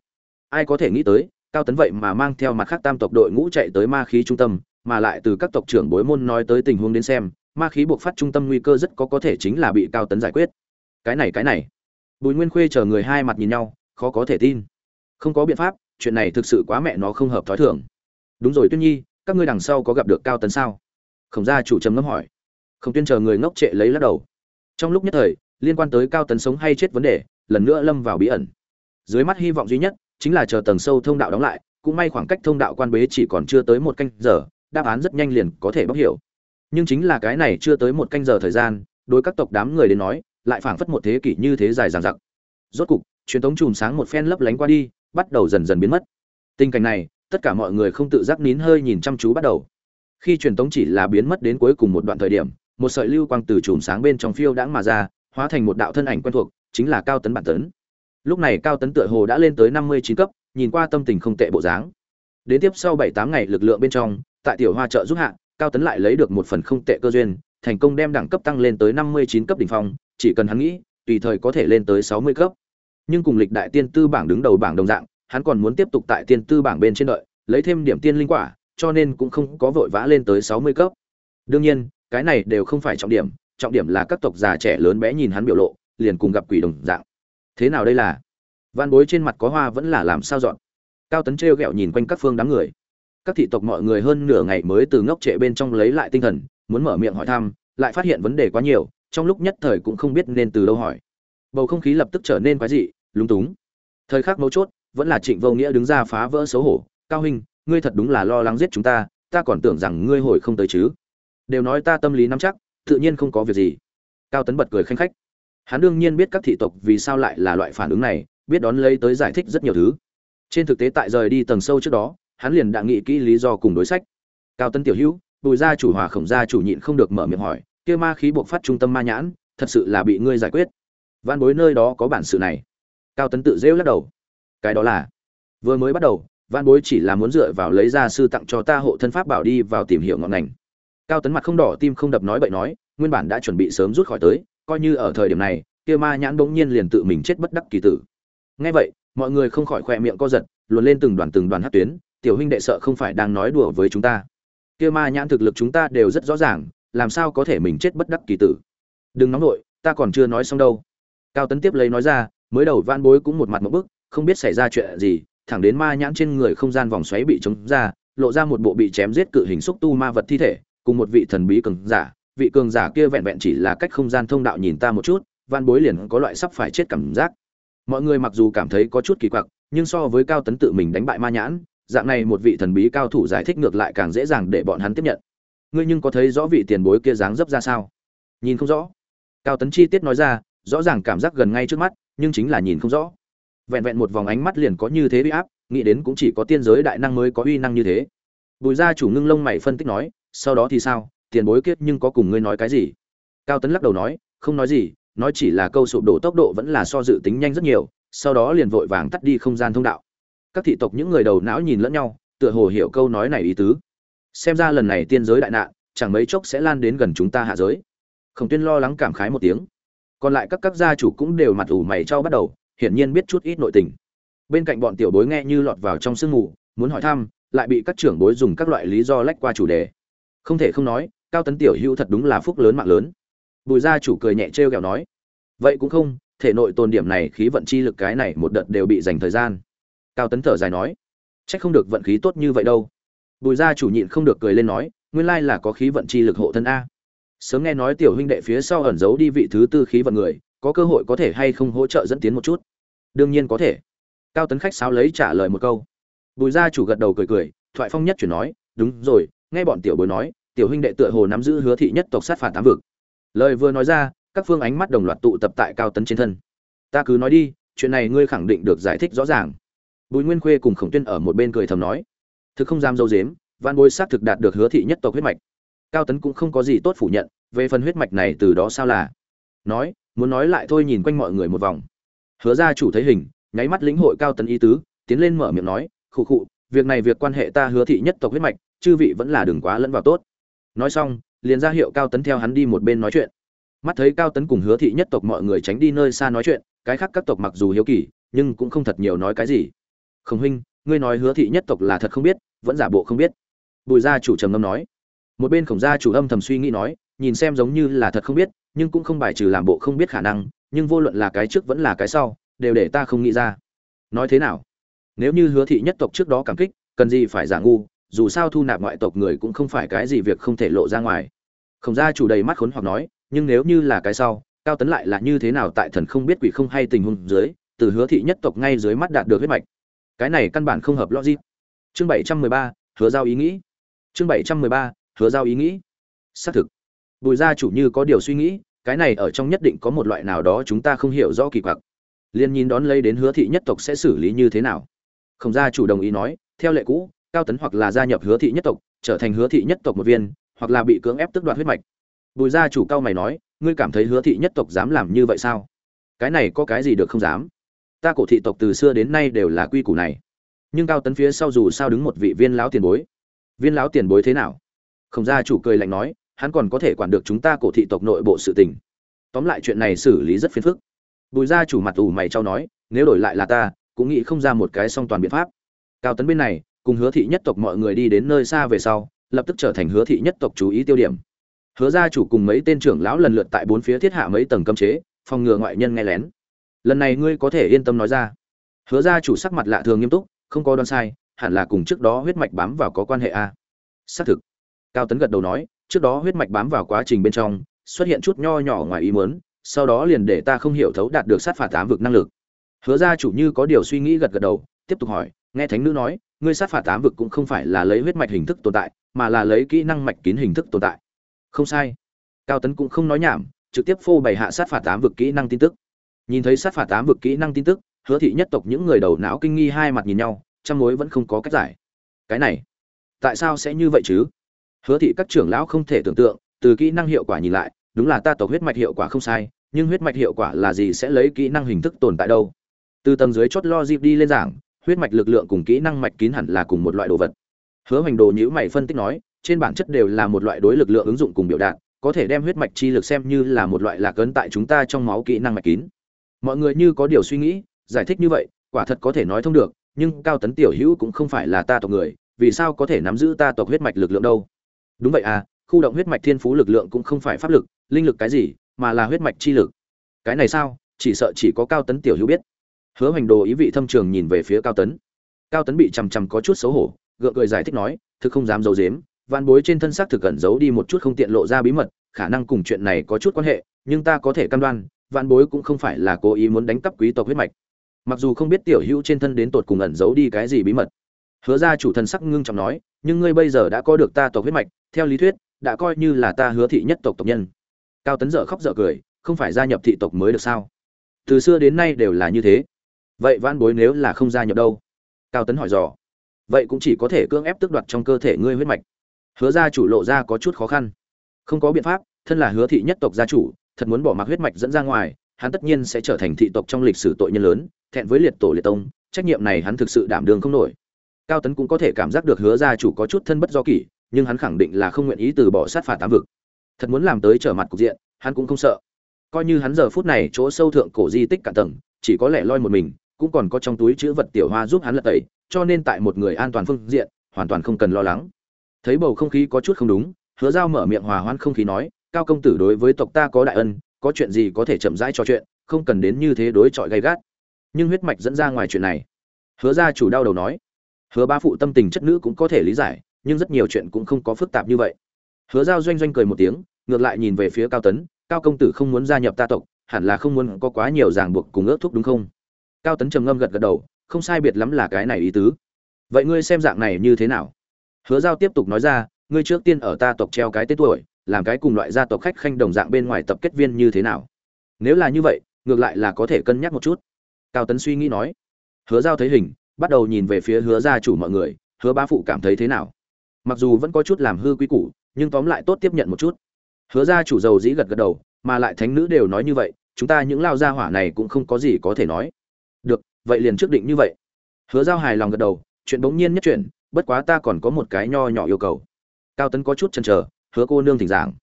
Speaker 1: Ai có thể nghĩ tới, cao tấn vậy mà mang theo mặt khác tam tộc đội ngũ chạy tới ma khí trung tâm, mà lại từ các tộc trưởng bối môn nói tới tình huống đến xem, ma khí buộc phát trung tâm nguy cơ rất có có thể chính là bị cao tấn giải quyết cái này cái này. Bùi nguyên khuê chờ người hai mặt nhìn nhau, khó có thể tin. Không có biện pháp, chuyện này thực sự quá mẹ nó không hợp thói thường. Đúng rồi tuyên nhi, các ngươi đằng sau có gặp được cao tấn sao? Khổng gia chủ trầm ngâm hỏi. Không tuyên chờ người ngốc trệ lấy lắc đầu. Trong lúc nhất thời, liên quan tới cao tấn sống hay chết vấn đề, lần nữa lâm vào bí ẩn. Dưới mắt hy vọng duy nhất chính là chờ tầng sâu thông đạo đóng lại, cũng may khoảng cách thông đạo quan bế chỉ còn chưa tới một canh giờ, đáp án rất nhanh liền có thể bóc hiểu. Nhưng chính là cái này chưa tới một canh giờ thời gian, đối các tộc đám người đến nói lại phảng phất một thế kỷ như thế dài dằng dặc. Rốt cục, truyền thống chùm sáng một phen lấp lánh qua đi, bắt đầu dần dần biến mất. Tình cảnh này, tất cả mọi người không tự giác nín hơi nhìn chăm chú bắt đầu. Khi truyền thống chỉ là biến mất đến cuối cùng một đoạn thời điểm, một sợi lưu quang từ chùm sáng bên trong phiêu đãng mà ra, hóa thành một đạo thân ảnh quen thuộc, chính là cao tấn bản tấn. Lúc này cao tấn tựa hồ đã lên tới năm mươi chín cấp, nhìn qua tâm tình không tệ bộ dáng. Đến tiếp sau bảy tám ngày lực lượng bên trong, tại tiểu hoa trợ giúp hạ, cao tấn lại lấy được một phần không tệ cơ duyên, thành công đem đẳng cấp tăng lên tới năm mươi chín cấp đỉnh phong chỉ cần hắn nghĩ, tùy thời có thể lên tới sáu mươi cấp. Nhưng cùng lịch đại tiên tư bảng đứng đầu bảng đồng dạng, hắn còn muốn tiếp tục tại tiên tư bảng bên trên đợi, lấy thêm điểm tiên linh quả, cho nên cũng không có vội vã lên tới sáu mươi cấp. Đương nhiên, cái này đều không phải trọng điểm trọng điểm là các tộc già trẻ lớn bé nhìn hắn biểu lộ, liền cùng gặp quỷ đồng dạng. Thế nào đây là? Văn bối trên mặt có hoa vẫn là làm sao dọn? Cao tấn trêu ghẹo nhìn quanh các phương đám người. Các thị tộc mọi người hơn nửa ngày mới từ ngốc trệ bên trong lấy lại tinh thần, muốn mở miệng hỏi thăm, lại phát hiện vấn đề quá nhiều trong lúc nhất thời cũng không biết nên từ đâu hỏi. Bầu không khí lập tức trở nên quái dị, lúng túng. Thời khắc mấu chốt, vẫn là trịnh vô nghĩa đứng ra phá vỡ xấu hổ. Cao huynh, ngươi thật đúng là lo lắng giết chúng ta ta còn tưởng rằng ngươi hồi không tới chứ. Đều nói ta tâm lý nắm chắc, tự nhiên không có việc gì. Cao tấn bật cười khanh khách. Hắn đương nhiên biết các thị tộc vì sao lại là loại phản ứng này, biết đón lấy tới giải thích rất nhiều thứ. Trên thực tế tại rời đi tầng sâu trước đó, hắn liền đã nghĩ kỹ lý do cùng đối sách. Cao tấn tiểu hữu, bùi gia chủ hòa khổng gia chủ nhịn không được mở miệng hỏi kia ma khí buộc phát trung tâm ma nhãn, thật sự là bị ngươi giải quyết. Vạn bối nơi đó có bản sự này. Cao tấn tự rêu lắc đầu. Cái đó là, vừa mới bắt đầu, Vạn bối chỉ là muốn dựa vào lấy ra sư tặng cho ta hộ thân pháp bảo đi vào tìm hiểu ngọn ngành. Cao tấn mặt không đỏ tim không đập nói bậy nói, nguyên bản đã chuẩn bị sớm rút khỏi tới, coi như ở thời điểm này, kia ma nhãn bỗng nhiên liền tự mình chết bất đắc kỳ tử. Nghe vậy, mọi người không khỏi khỏe miệng co giật, luồn lên từng đoàn từng đoàn hắc tuyến, tiểu huynh đệ sợ không phải đang nói đùa với chúng ta. Kia ma nhãn thực lực chúng ta đều rất rõ ràng làm sao có thể mình chết bất đắc kỳ tử? Đừng nóng nổi ta còn chưa nói xong đâu. Cao tấn tiếp lấy nói ra, mới đầu van bối cũng một mặt một bức, không biết xảy ra chuyện gì, thẳng đến ma nhãn trên người không gian vòng xoáy bị chống ra, lộ ra một bộ bị chém giết cự hình xúc tu ma vật thi thể, cùng một vị thần bí cường giả. Vị cường giả kia vẹn vẹn chỉ là cách không gian thông đạo nhìn ta một chút van bối liền có loại sắp phải chết cảm giác. Mọi người mặc dù cảm thấy có chút kỳ quặc, nhưng so với cao tấn tự mình đánh bại ma nhãn, dạng này một vị thần bí cao thủ giải thích ngược lại càng dễ dàng để bọn hắn tiếp nhận ngươi nhưng có thấy rõ vị tiền bối kia dáng dấp ra sao? Nhìn không rõ. Cao tấn chi tiết nói ra, rõ ràng cảm giác gần ngay trước mắt, nhưng chính là nhìn không rõ. Vẹn vẹn một vòng ánh mắt liền có như thế bị áp, nghĩ đến cũng chỉ có tiên giới đại năng mới có uy năng như thế. Bùi gia chủ ngưng lông mày phân tích nói, sau đó thì sao? Tiền bối kiết nhưng có cùng ngươi nói cái gì? Cao tấn lắc đầu nói, không nói gì, nói chỉ là câu sụp đổ tốc độ vẫn là so dự tính nhanh rất nhiều, sau đó liền vội vàng tắt đi không gian thông đạo. Các thị tộc những người đầu não nhìn lẫn nhau, tựa hồ hiểu câu nói này ý tứ xem ra lần này tiên giới đại nạn, chẳng mấy chốc sẽ lan đến gần chúng ta hạ giới. Khổng tuyên lo lắng cảm khái một tiếng. Còn lại các các gia chủ cũng đều mặt ủ mày cho bắt đầu, hiển nhiên biết chút ít nội tình. Bên cạnh bọn tiểu bối nghe như lọt vào trong sương mù, muốn hỏi thăm, lại bị các trưởng bối dùng các loại lý do lách qua chủ đề. Không thể không nói, cao tấn tiểu hữu thật đúng là phúc lớn mạng lớn. Bùi gia chủ cười nhẹ trêu ghẹo nói, vậy cũng không, thể nội tồn điểm này khí vận chi lực cái này một đợt đều bị dành thời gian. Cao tấn thở dài nói trách không được vận khí tốt như vậy đâu bùi gia chủ nhịn không được cười lên nói, nguyên lai là có khí vận chi lực hộ thân a. Sớm nghe nói tiểu huynh đệ phía sau ẩn giấu đi vị thứ tư khí vận người, có cơ hội có thể hay không hỗ trợ dẫn tiến một chút? Đương nhiên có thể. Cao tấn khách sáo lấy trả lời một câu. Bùi gia chủ gật đầu cười cười, thoại phong nhất chuyển nói, đúng rồi, nghe bọn tiểu bối nói, tiểu huynh đệ tựa hồ nắm giữ hứa thị nhất tộc sát phạt tám vực. Lời vừa nói ra, các phương ánh mắt đồng loạt tụ tập tại cao tấn trên thân. Ta cứ nói đi, chuyện này ngươi khẳng định được giải thích rõ ràng. Bùi nguyên khuê cùng khổng tuyên ở một bên cười thầm nói thực không dám dâu dếm văn bối xác thực đạt được hứa thị nhất tộc huyết mạch. Cao tấn cũng không có gì tốt phủ nhận, về phần huyết mạch này từ đó sao là? Nói, muốn nói lại thôi nhìn quanh mọi người một vòng. Hứa ra chủ thấy hình, nháy mắt lĩnh hội cao tấn ý tứ, tiến lên mở miệng nói, khụ khụ, việc này việc quan hệ ta hứa thị nhất tộc huyết mạch, chư vị vẫn là đừng quá lẫn vào tốt. Nói xong, liền ra hiệu cao tấn theo hắn đi một bên nói chuyện. Mắt thấy cao tấn cùng hứa thị nhất tộc mọi người tránh đi nơi xa nói chuyện, cái khác các tộc mặc dù hiếu kỳ, nhưng cũng không thật nhiều nói cái gì. Khổng huynh, ngươi nói hứa thị nhất tộc là thật không biết vẫn giả bộ không biết. Bùi gia chủ trầm ngâm nói. Một bên khổng gia chủ âm thầm suy nghĩ nói, nhìn xem giống như là thật không biết, nhưng cũng không bài trừ làm bộ không biết khả năng, nhưng vô luận là cái trước vẫn là cái sau, đều để ta không nghĩ ra. Nói thế nào? Nếu như hứa thị nhất tộc trước đó cảm kích, cần gì phải giả ngu, dù sao thu nạp ngoại tộc người cũng không phải cái gì việc không thể lộ ra ngoài. Khổng gia chủ đầy mắt khốn hoặc nói, nhưng nếu như là cái sau, cao tấn lại là như thế nào tại thần không biết quỷ không hay tình huống dưới, từ hứa thị nhất tộc ngay dưới mắt đạt được huyết mạch. Cái này căn bản không hợp logic chương bảy trăm mười ba, hứa giao ý nghĩ. Chương bảy trăm mười ba, hứa giao ý nghĩ. Xác thực, bùi gia chủ như có điều suy nghĩ, cái này ở trong nhất định có một loại nào đó chúng ta không hiểu rõ kỳ quặc. Liên nhìn đón lấy đến hứa thị nhất tộc sẽ xử lý như thế nào. Không gia chủ đồng ý nói, theo lệ cũ, cao tấn hoặc là gia nhập hứa thị nhất tộc, trở thành hứa thị nhất tộc một viên, hoặc là bị cưỡng ép tức đoạt huyết mạch. Bùi gia chủ cao mày nói, ngươi cảm thấy hứa thị nhất tộc dám làm như vậy sao? Cái này có cái gì được không dám? Ta cổ thị tộc từ xưa đến nay đều là quy củ này nhưng cao tấn phía sau dù sao đứng một vị viên lão tiền bối. Viên lão tiền bối thế nào? Không gia chủ cười lạnh nói, hắn còn có thể quản được chúng ta cổ thị tộc nội bộ sự tình. Tóm lại chuyện này xử lý rất phiền phức. Bùi gia chủ mặt ủ mày trao nói, nếu đổi lại là ta, cũng nghĩ không ra một cái song toàn biện pháp. Cao tấn bên này, cùng hứa thị nhất tộc mọi người đi đến nơi xa về sau, lập tức trở thành hứa thị nhất tộc chú ý tiêu điểm. Hứa gia chủ cùng mấy tên trưởng lão lần lượt tại bốn phía thiết hạ mấy tầng cấm chế, phòng ngừa ngoại nhân nghe lén. Lần này ngươi có thể yên tâm nói ra. Hứa gia chủ sắc mặt lạ thường nghiêm túc không có đoan sai, hẳn là cùng trước đó huyết mạch bám vào có quan hệ a. Xác thực. Cao tấn gật đầu nói, trước đó huyết mạch bám vào quá trình bên trong, xuất hiện chút nho nhỏ ngoài ý muốn, sau đó liền để ta không hiểu thấu đạt được sát phạt tám vực năng lực. Hứa ra chủ như có điều suy nghĩ gật gật đầu, tiếp tục hỏi, nghe thánh nữ nói, ngươi sát phạt tám vực cũng không phải là lấy huyết mạch hình thức tồn tại, mà là lấy kỹ năng mạch kín hình thức tồn tại. Không sai. Cao tấn cũng không nói nhảm, trực tiếp phô bày hạ sát phạt tám vực kỹ năng tin tức. Nhìn thấy sát phạt tám vực kỹ năng tin tức hứa thị nhất tộc những người đầu não kinh nghi hai mặt nhìn nhau trong mối vẫn không có cách giải. Cái này, tại sao sẽ như vậy chứ? Hứa thị các trưởng lão không thể tưởng tượng, từ kỹ năng hiệu quả nhìn lại, đúng là ta tộc huyết mạch hiệu quả không sai, nhưng huyết mạch hiệu quả là gì sẽ lấy kỹ năng hình thức tồn tại đâu? Từ tầng dưới chót lo dịp đi lên giảng, huyết mạch lực lượng cùng kỹ năng mạch kín hẳn là cùng một loại đồ vật. Hứa hoành đồ nhữ mày phân tích nói, trên bản chất đều là một loại đối lực lượng ứng dụng cùng biểu đạt, có thể đem huyết mạch chi lực xem như là một loại lạc ấn tại chúng ta trong máu kỹ năng mạch kín. Mọi người như có điều suy nghĩ giải thích như vậy, quả thật có thể nói thông được, nhưng cao tấn tiểu hữu cũng không phải là ta tộc người, vì sao có thể nắm giữ ta tộc huyết mạch lực lượng đâu? Đúng vậy à khu động huyết mạch thiên phú lực lượng cũng không phải pháp lực, linh lực cái gì, mà là huyết mạch chi lực. Cái này sao? Chỉ sợ chỉ có cao tấn tiểu hữu biết. Hứa hoành đồ ý vị thâm trường nhìn về phía cao tấn. Cao tấn bị chằm chằm có chút xấu hổ, gượng cười giải thích nói, thực không dám giấu dếm van bối trên thân xác thực cẩn giấu đi một chút không tiện lộ ra bí mật, khả năng cùng chuyện này có chút quan hệ, nhưng ta có thể cam đoan van bối cũng không phải là cố ý muốn đánh cắp quý tộc huyết mạch mặc dù không biết tiểu hữu trên thân đến tột cùng ẩn giấu đi cái gì bí mật. Hứa ra chủ thần sắc ngưng trọng nói, nhưng ngươi bây giờ đã có được ta tộc huyết mạch, theo lý thuyết, đã coi như là ta hứa thị nhất tộc tộc nhân. Cao tấn dở khóc dở cười, không phải gia nhập thị tộc mới được sao? Từ xưa đến nay đều là như thế. Vậy van bối nếu là không gia nhập đâu? Cao tấn hỏi dò. Vậy cũng chỉ có thể cưỡng ép tước đoạt trong cơ thể ngươi huyết mạch. Hứa gia chủ lộ ra có chút khó khăn. Không có biện pháp, thân là hứa thị nhất tộc gia chủ, thật muốn bỏ mặc huyết mạch dẫn ra ngoài hắn tất nhiên sẽ trở thành thị tộc trong lịch sử tội nhân lớn, thẹn với liệt tổ liệt tông, trách nhiệm này hắn thực sự đảm đương không nổi. Cao tấn cũng có thể cảm giác được hứa gia chủ có chút thân bất do kỷ, nhưng hắn khẳng định là không nguyện ý từ bỏ sát phạt tám vực. Thật muốn làm tới trở mặt cục diện, hắn cũng không sợ. Coi như hắn giờ phút này chỗ sâu thượng cổ di tích cả tầng, chỉ có lẻ loi một mình, cũng còn có trong túi chữ vật tiểu hoa giúp hắn lật tẩy, cho nên tại một người an toàn phương diện, hoàn toàn không cần lo lắng. Thấy bầu không khí có chút không đúng, hứa giao mở miệng hòa hoãn không khí nói, cao công tử đối với tộc ta có đại ân có chuyện gì có thể chậm rãi trò chuyện, không cần đến như thế đối chọi gay gắt. Nhưng huyết mạch dẫn ra ngoài chuyện này. Hứa gia chủ đau đầu nói, hứa ba phụ tâm tình chất nữ cũng có thể lý giải, nhưng rất nhiều chuyện cũng không có phức tạp như vậy. Hứa giao doanh doanh cười một tiếng, ngược lại nhìn về phía cao tấn, cao công tử không muốn gia nhập ta tộc, hẳn là không muốn có quá nhiều ràng buộc cùng ước thúc đúng không? Cao tấn trầm ngâm gật gật đầu, không sai biệt lắm là cái này ý tứ. Vậy ngươi xem dạng này như thế nào? Hứa giao tiếp tục nói ra, ngươi trước tiên ở ta tộc treo cái tên tuổi làm cái cùng loại gia tộc khách khanh đồng dạng bên ngoài tập kết viên như thế nào? Nếu là như vậy, ngược lại là có thể cân nhắc một chút. Cao tấn suy nghĩ nói. Hứa giao thấy hình, bắt đầu nhìn về phía hứa gia chủ mọi người, hứa Bá phụ cảm thấy thế nào? Mặc dù vẫn có chút làm hư quý củ, nhưng tóm lại tốt tiếp nhận một chút. Hứa gia chủ giàu dĩ gật gật đầu, mà lại thánh nữ đều nói như vậy, chúng ta những lao gia hỏa này cũng không có gì có thể nói. Được, vậy liền trước định như vậy. Hứa giao hài lòng gật đầu, chuyện bỗng nhiên nhất chuyện bất quá ta còn có một cái nho nhỏ yêu cầu. Cao tấn có chút chần chờ hứa cô nương thỉnh giảng.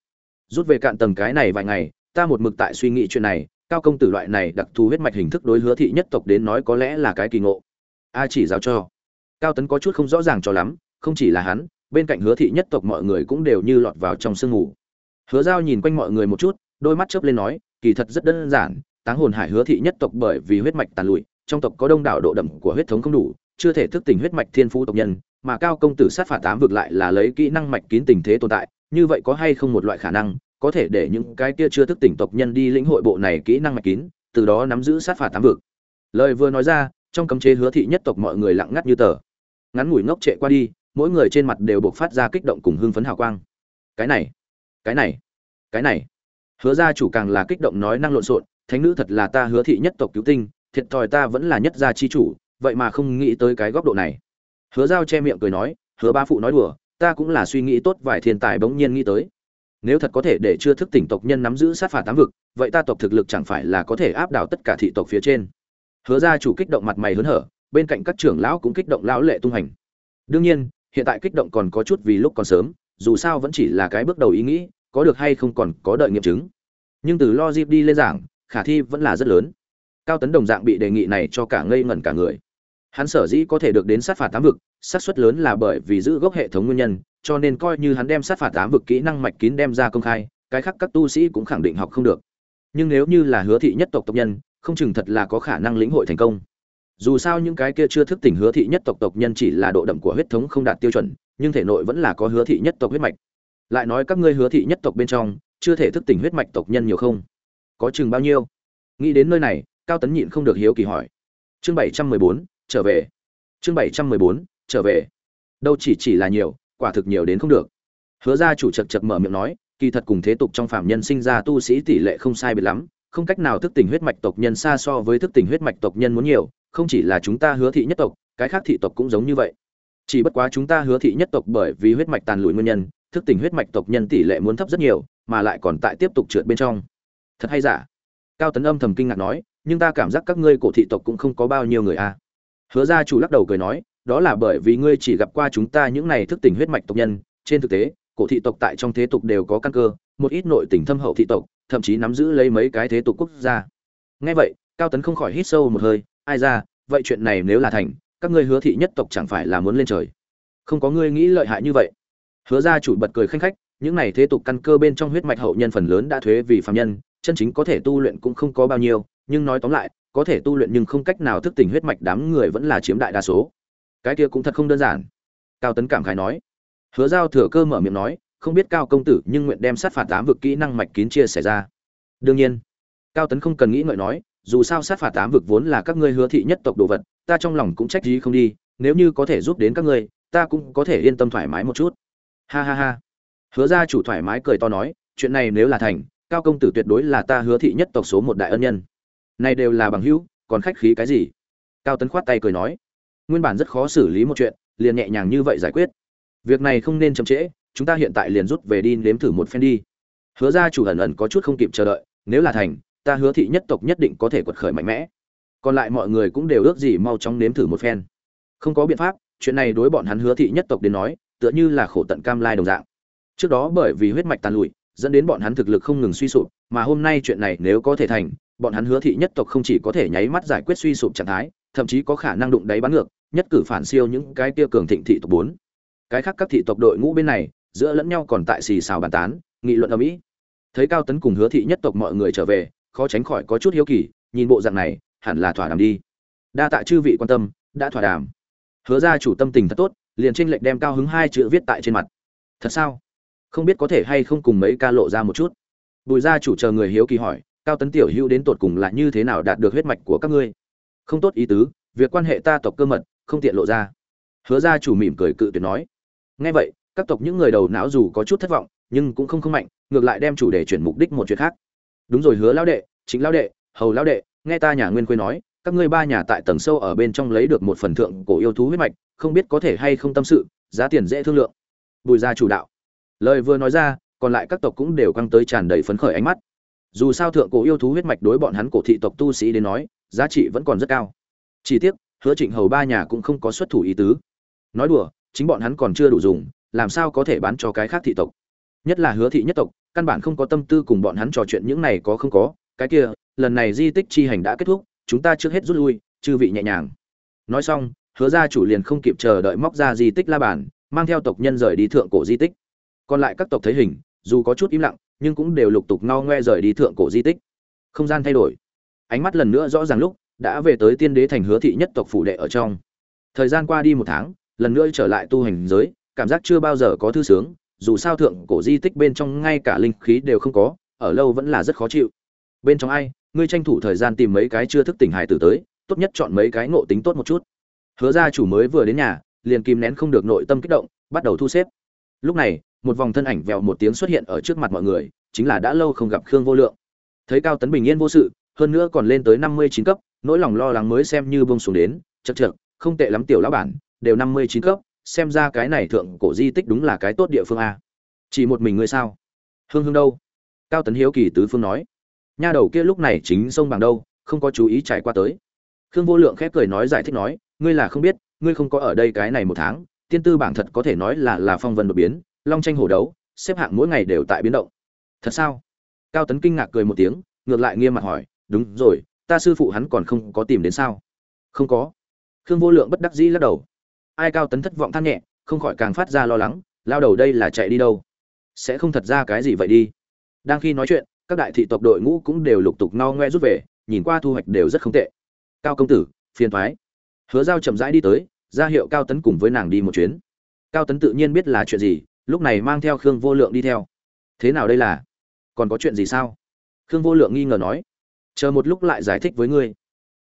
Speaker 1: Rút về cạn tầng cái này vài ngày, ta một mực tại suy nghĩ chuyện này, cao công tử loại này đặc thù huyết mạch hình thức đối hứa thị nhất tộc đến nói có lẽ là cái kỳ ngộ. A chỉ giáo cho. Cao tấn có chút không rõ ràng cho lắm, không chỉ là hắn, bên cạnh hứa thị nhất tộc mọi người cũng đều như lọt vào trong sương mù. Hứa giao nhìn quanh mọi người một chút, đôi mắt chớp lên nói, kỳ thật rất đơn giản, táng hồn hải hứa thị nhất tộc bởi vì huyết mạch tàn lụi, trong tộc có đông đảo độ đậm của huyết thống không đủ, chưa thể thức tỉnh huyết mạch thiên phú tộc nhân, mà cao công tử sát phạt tám vực lại là lấy kỹ năng mạch kín tình thế tồn tại như vậy có hay không một loại khả năng, có thể để những cái kia chưa thức tỉnh tộc nhân đi lĩnh hội bộ này kỹ năng mạch kín, từ đó nắm giữ sát phạt tám vực. Lời vừa nói ra, trong cấm chế hứa thị nhất tộc mọi người lặng ngắt như tờ. Ngắn ngủi ngốc trệ qua đi, mỗi người trên mặt đều buộc phát ra kích động cùng hưng phấn hào quang. Cái này cái này cái này. Hứa gia chủ càng là kích động nói năng lộn xộn, thánh nữ thật là ta hứa thị nhất tộc cứu tinh, thiệt thòi ta vẫn là nhất gia chi chủ, vậy mà không nghĩ tới cái góc độ này. Hứa giao che miệng cười nói, hứa ba phụ nói đùa ta cũng là suy nghĩ tốt vài thiên tài bỗng nhiên nghĩ tới. Nếu thật có thể để chưa thức tỉnh tộc nhân nắm giữ sát phạt tám vực, vậy ta tộc thực lực chẳng phải là có thể áp đảo tất cả thị tộc phía trên. Hứa ra chủ kích động mặt mày hớn hở, bên cạnh các trưởng lão cũng kích động lão lệ tung hành. Đương nhiên, hiện tại kích động còn có chút vì lúc còn sớm, dù sao vẫn chỉ là cái bước đầu ý nghĩ, có được hay không còn có đợi nghiệm chứng. Nhưng từ lo dịp đi lên giảng, khả thi vẫn là rất lớn. Cao tấn đồng dạng bị đề nghị này cho cả ngây ngẩn cả người hắn sở dĩ có thể được đến sát phạt tám vực, xác suất lớn là bởi vì giữ gốc hệ thống nguyên nhân, cho nên coi như hắn đem sát phạt tám vực kỹ năng mạch kín đem ra công khai, cái khác các tu sĩ cũng khẳng định học không được. Nhưng nếu như là hứa thị nhất tộc tộc nhân, không chừng thật là có khả năng lĩnh hội thành công. Dù sao những cái kia chưa thức tỉnh hứa thị nhất tộc tộc nhân chỉ là độ đậm của huyết thống không đạt tiêu chuẩn, nhưng thể nội vẫn là có hứa thị nhất tộc huyết mạch. Lại nói các ngươi hứa thị nhất tộc bên trong, chưa thể thức tỉnh huyết mạch tộc nhân nhiều không? Có chừng bao nhiêu? Nghĩ đến nơi này, cao tấn nhịn không được hiếu kỳ hỏi. Chương bảy trăm mười bốn trở về. Chương bảy trăm mười bốn, trở về. Đâu chỉ chỉ là nhiều, quả thực nhiều đến không được. Hứa ra chủ chật chật mở miệng nói, kỳ thật cùng thế tục trong phạm nhân sinh ra tu sĩ tỷ lệ không sai biệt lắm, không cách nào thức tỉnh huyết mạch tộc nhân xa so với thức tỉnh huyết mạch tộc nhân muốn nhiều, không chỉ là chúng ta hứa thị nhất tộc, cái khác thị tộc cũng giống như vậy. Chỉ bất quá chúng ta hứa thị nhất tộc bởi vì huyết mạch tàn lụi nguyên nhân, thức tỉnh huyết mạch tộc nhân tỷ lệ muốn thấp rất nhiều, mà lại còn tại tiếp tục trượt bên trong. Thật hay giả? Cao tấn âm thầm kinh ngạc nói, nhưng ta cảm giác các ngươi cổ thị tộc cũng không có bao nhiêu người a hứa gia chủ lắc đầu cười nói, đó là bởi vì ngươi chỉ gặp qua chúng ta những này thức tỉnh huyết mạch tộc nhân. Trên thực tế, cổ thị tộc tại trong thế tục đều có căn cơ, một ít nội tình thâm hậu thị tộc, thậm chí nắm giữ lấy mấy cái thế tục quốc gia. Nghe vậy, cao tấn không khỏi hít sâu một hơi, ai ra, vậy chuyện này nếu là thành, các ngươi hứa thị nhất tộc chẳng phải là muốn lên trời? Không có ngươi nghĩ lợi hại như vậy. Hứa gia chủ bật cười khanh khách, những này thế tục căn cơ bên trong huyết mạch hậu nhân phần lớn đã thuế vì phạm nhân, chân chính có thể tu luyện cũng không có bao nhiêu, nhưng nói tóm lại có thể tu luyện nhưng không cách nào thức tỉnh huyết mạch đám người vẫn là chiếm đại đa số. Cái kia cũng thật không đơn giản. Cao tấn cảm khái nói. Hứa giao thừa cơ mở miệng nói, không biết cao công tử nhưng nguyện đem sát phạt tám vực kỹ năng mạch kín chia sẻ ra. Đương nhiên, cao tấn không cần nghĩ ngợi nói, dù sao sát phạt tám vực vốn là các ngươi hứa thị nhất tộc đồ vật, ta trong lòng cũng trách gì không đi, nếu như có thể giúp đến các ngươi, ta cũng có thể yên tâm thoải mái một chút. Ha ha ha. Hứa gia chủ thoải mái cười to nói, chuyện này nếu là thành, cao công tử tuyệt đối là ta hứa thị nhất tộc số một đại ân nhân này đều là bằng hữu, còn khách khí cái gì? Cao tấn khoát tay cười nói. Nguyên bản rất khó xử lý một chuyện, liền nhẹ nhàng như vậy giải quyết. Việc này không nên chậm trễ, chúng ta hiện tại liền rút về đi nếm thử một phen đi. Hứa ra chủ ẩn ẩn có chút không kịp chờ đợi, nếu là thành, ta hứa thị nhất tộc nhất định có thể quật khởi mạnh mẽ. Còn lại mọi người cũng đều ước gì mau chóng nếm thử một phen. Không có biện pháp, chuyện này đối bọn hắn hứa thị nhất tộc đến nói, tựa như là khổ tận cam lai đồng dạng. Trước đó bởi vì huyết mạch tàn lụi, dẫn đến bọn hắn thực lực không ngừng suy sụp, mà hôm nay chuyện này nếu có thể thành bọn hắn hứa thị nhất tộc không chỉ có thể nháy mắt giải quyết suy sụp trạng thái, thậm chí có khả năng đụng đáy bắn ngược, nhất cử phản siêu những cái kia cường thịnh thị tộc bốn. Cái khác các thị tộc đội ngũ bên này, giữa lẫn nhau còn tại xì xào bàn tán, nghị luận ở mỹ thấy cao tấn cùng hứa thị nhất tộc mọi người trở về, khó tránh khỏi có chút hiếu kỳ, nhìn bộ dạng này, hẳn là thỏa đàm đi. Đa tạ chư vị quan tâm, đã thỏa đàm. Hứa ra chủ tâm tình thật tốt, liền tranh lệnh đem cao hứng hai chữ viết tại trên mặt. Thật sao? Không biết có thể hay không cùng mấy ca lộ ra một chút. Bùi gia chủ chờ người hiếu kỳ hỏi cao tấn tiểu hữu đến tột cùng là như thế nào đạt được huyết mạch của các ngươi? Không tốt ý tứ, việc quan hệ ta tộc cơ mật, không tiện lộ ra. Hứa gia chủ mỉm cười cự tuyệt nói. Nghe vậy, các tộc những người đầu não dù có chút thất vọng, nhưng cũng không không mạnh, ngược lại đem chủ đề chuyển mục đích một chuyện khác. Đúng rồi hứa lão đệ chính lão đệ, hầu lão đệ, nghe ta nhà nguyên khuê nói, các ngươi ba nhà tại tầng sâu ở bên trong lấy được một phần thượng cổ yêu thú huyết mạch, không biết có thể hay không tâm sự, giá tiền dễ thương lượng. Bùi gia chủ đạo. Lời vừa nói ra, còn lại các tộc cũng đều căng tới tràn đầy phấn khởi ánh mắt dù sao thượng cổ yêu thú huyết mạch đối bọn hắn cổ thị tộc tu sĩ đến nói, giá trị vẫn còn rất cao. Chỉ tiếc, hứa trịnh hầu ba nhà cũng không có xuất thủ ý tứ. Nói đùa, chính bọn hắn còn chưa đủ dùng, làm sao có thể bán cho cái khác thị tộc? Nhất là hứa thị nhất tộc, căn bản không có tâm tư cùng bọn hắn trò chuyện những này có không có, cái kia, lần này di tích chi hành đã kết thúc, chúng ta trước hết rút lui, chư vị nhẹ nhàng. Nói xong, hứa gia chủ liền không kịp chờ đợi móc ra di tích la bàn, mang theo tộc nhân rời đi thượng cổ di tích. Còn lại các tộc thấy hình, dù có chút im lặng nhưng cũng đều lục tục ngao ngoe rời đi thượng cổ di tích. Không gian thay đổi. Ánh mắt lần nữa rõ ràng lúc, đã về tới tiên đế thành hứa thị nhất tộc phủ đệ ở trong. Thời gian qua đi một tháng, lần nữa trở lại tu hành giới, cảm giác chưa bao giờ có thư sướng, dù sao thượng cổ di tích bên trong ngay cả linh khí đều không có, ở lâu vẫn là rất khó chịu. Bên trong ai, ngươi tranh thủ thời gian tìm mấy cái chưa thức tỉnh hải tử tới, tốt nhất chọn mấy cái ngộ tính tốt một chút. Hứa gia chủ mới vừa đến nhà, liền kìm nén không được nội tâm kích động, bắt đầu thu xếp lúc này, một vòng thân ảnh vèo một tiếng xuất hiện ở trước mặt mọi người, chính là đã lâu không gặp khương vô lượng. Thấy cao tấn bình yên vô sự, hơn nữa còn lên tới năm mươi chín cấp, nỗi lòng lo lắng mới xem như bông xuống đến chật chật không tệ lắm tiểu lão bản, đều năm mươi chín cấp, xem ra cái này thượng cổ di tích đúng là cái tốt địa phương a. Chỉ một mình ngươi sao? Hương hương đâu? Cao tấn hiếu kỳ tứ phương nói. Nha đầu kia lúc này chính sông bằng đâu, không có chú ý trải qua tới. Khương vô lượng khép cười nói giải thích nói, ngươi là không biết, ngươi không có ở đây cái này một tháng tiên tư bảng thật có thể nói là là phong vân đột biến, long tranh hổ đấu, xếp hạng mỗi ngày đều tại biến động. Thật sao? Cao tấn kinh ngạc cười một tiếng, ngược lại nghiêm mặt hỏi, đúng rồi, ta sư phụ hắn còn không có tìm đến sao? Không có. Khương vô lượng bất đắc dĩ lắc đầu. Ai cao tấn thất vọng than nhẹ, không khỏi càng phát ra lo lắng, lao đầu đây là chạy đi đâu? Sẽ không thật ra cái gì vậy đi? Đang khi nói chuyện, các đại thị tộc đội ngũ cũng đều lục tục no ngoe rút về, nhìn qua thu hoạch đều rất không tệ. Cao công tử, phiền toái. hứa giao chậm rãi đi tới ra hiệu cao tấn cùng với nàng đi một chuyến. Cao tấn tự nhiên biết là chuyện gì, lúc này mang theo khương vô lượng đi theo. Thế nào đây là? Còn có chuyện gì sao? Khương vô lượng nghi ngờ nói. Chờ một lúc lại giải thích với ngươi.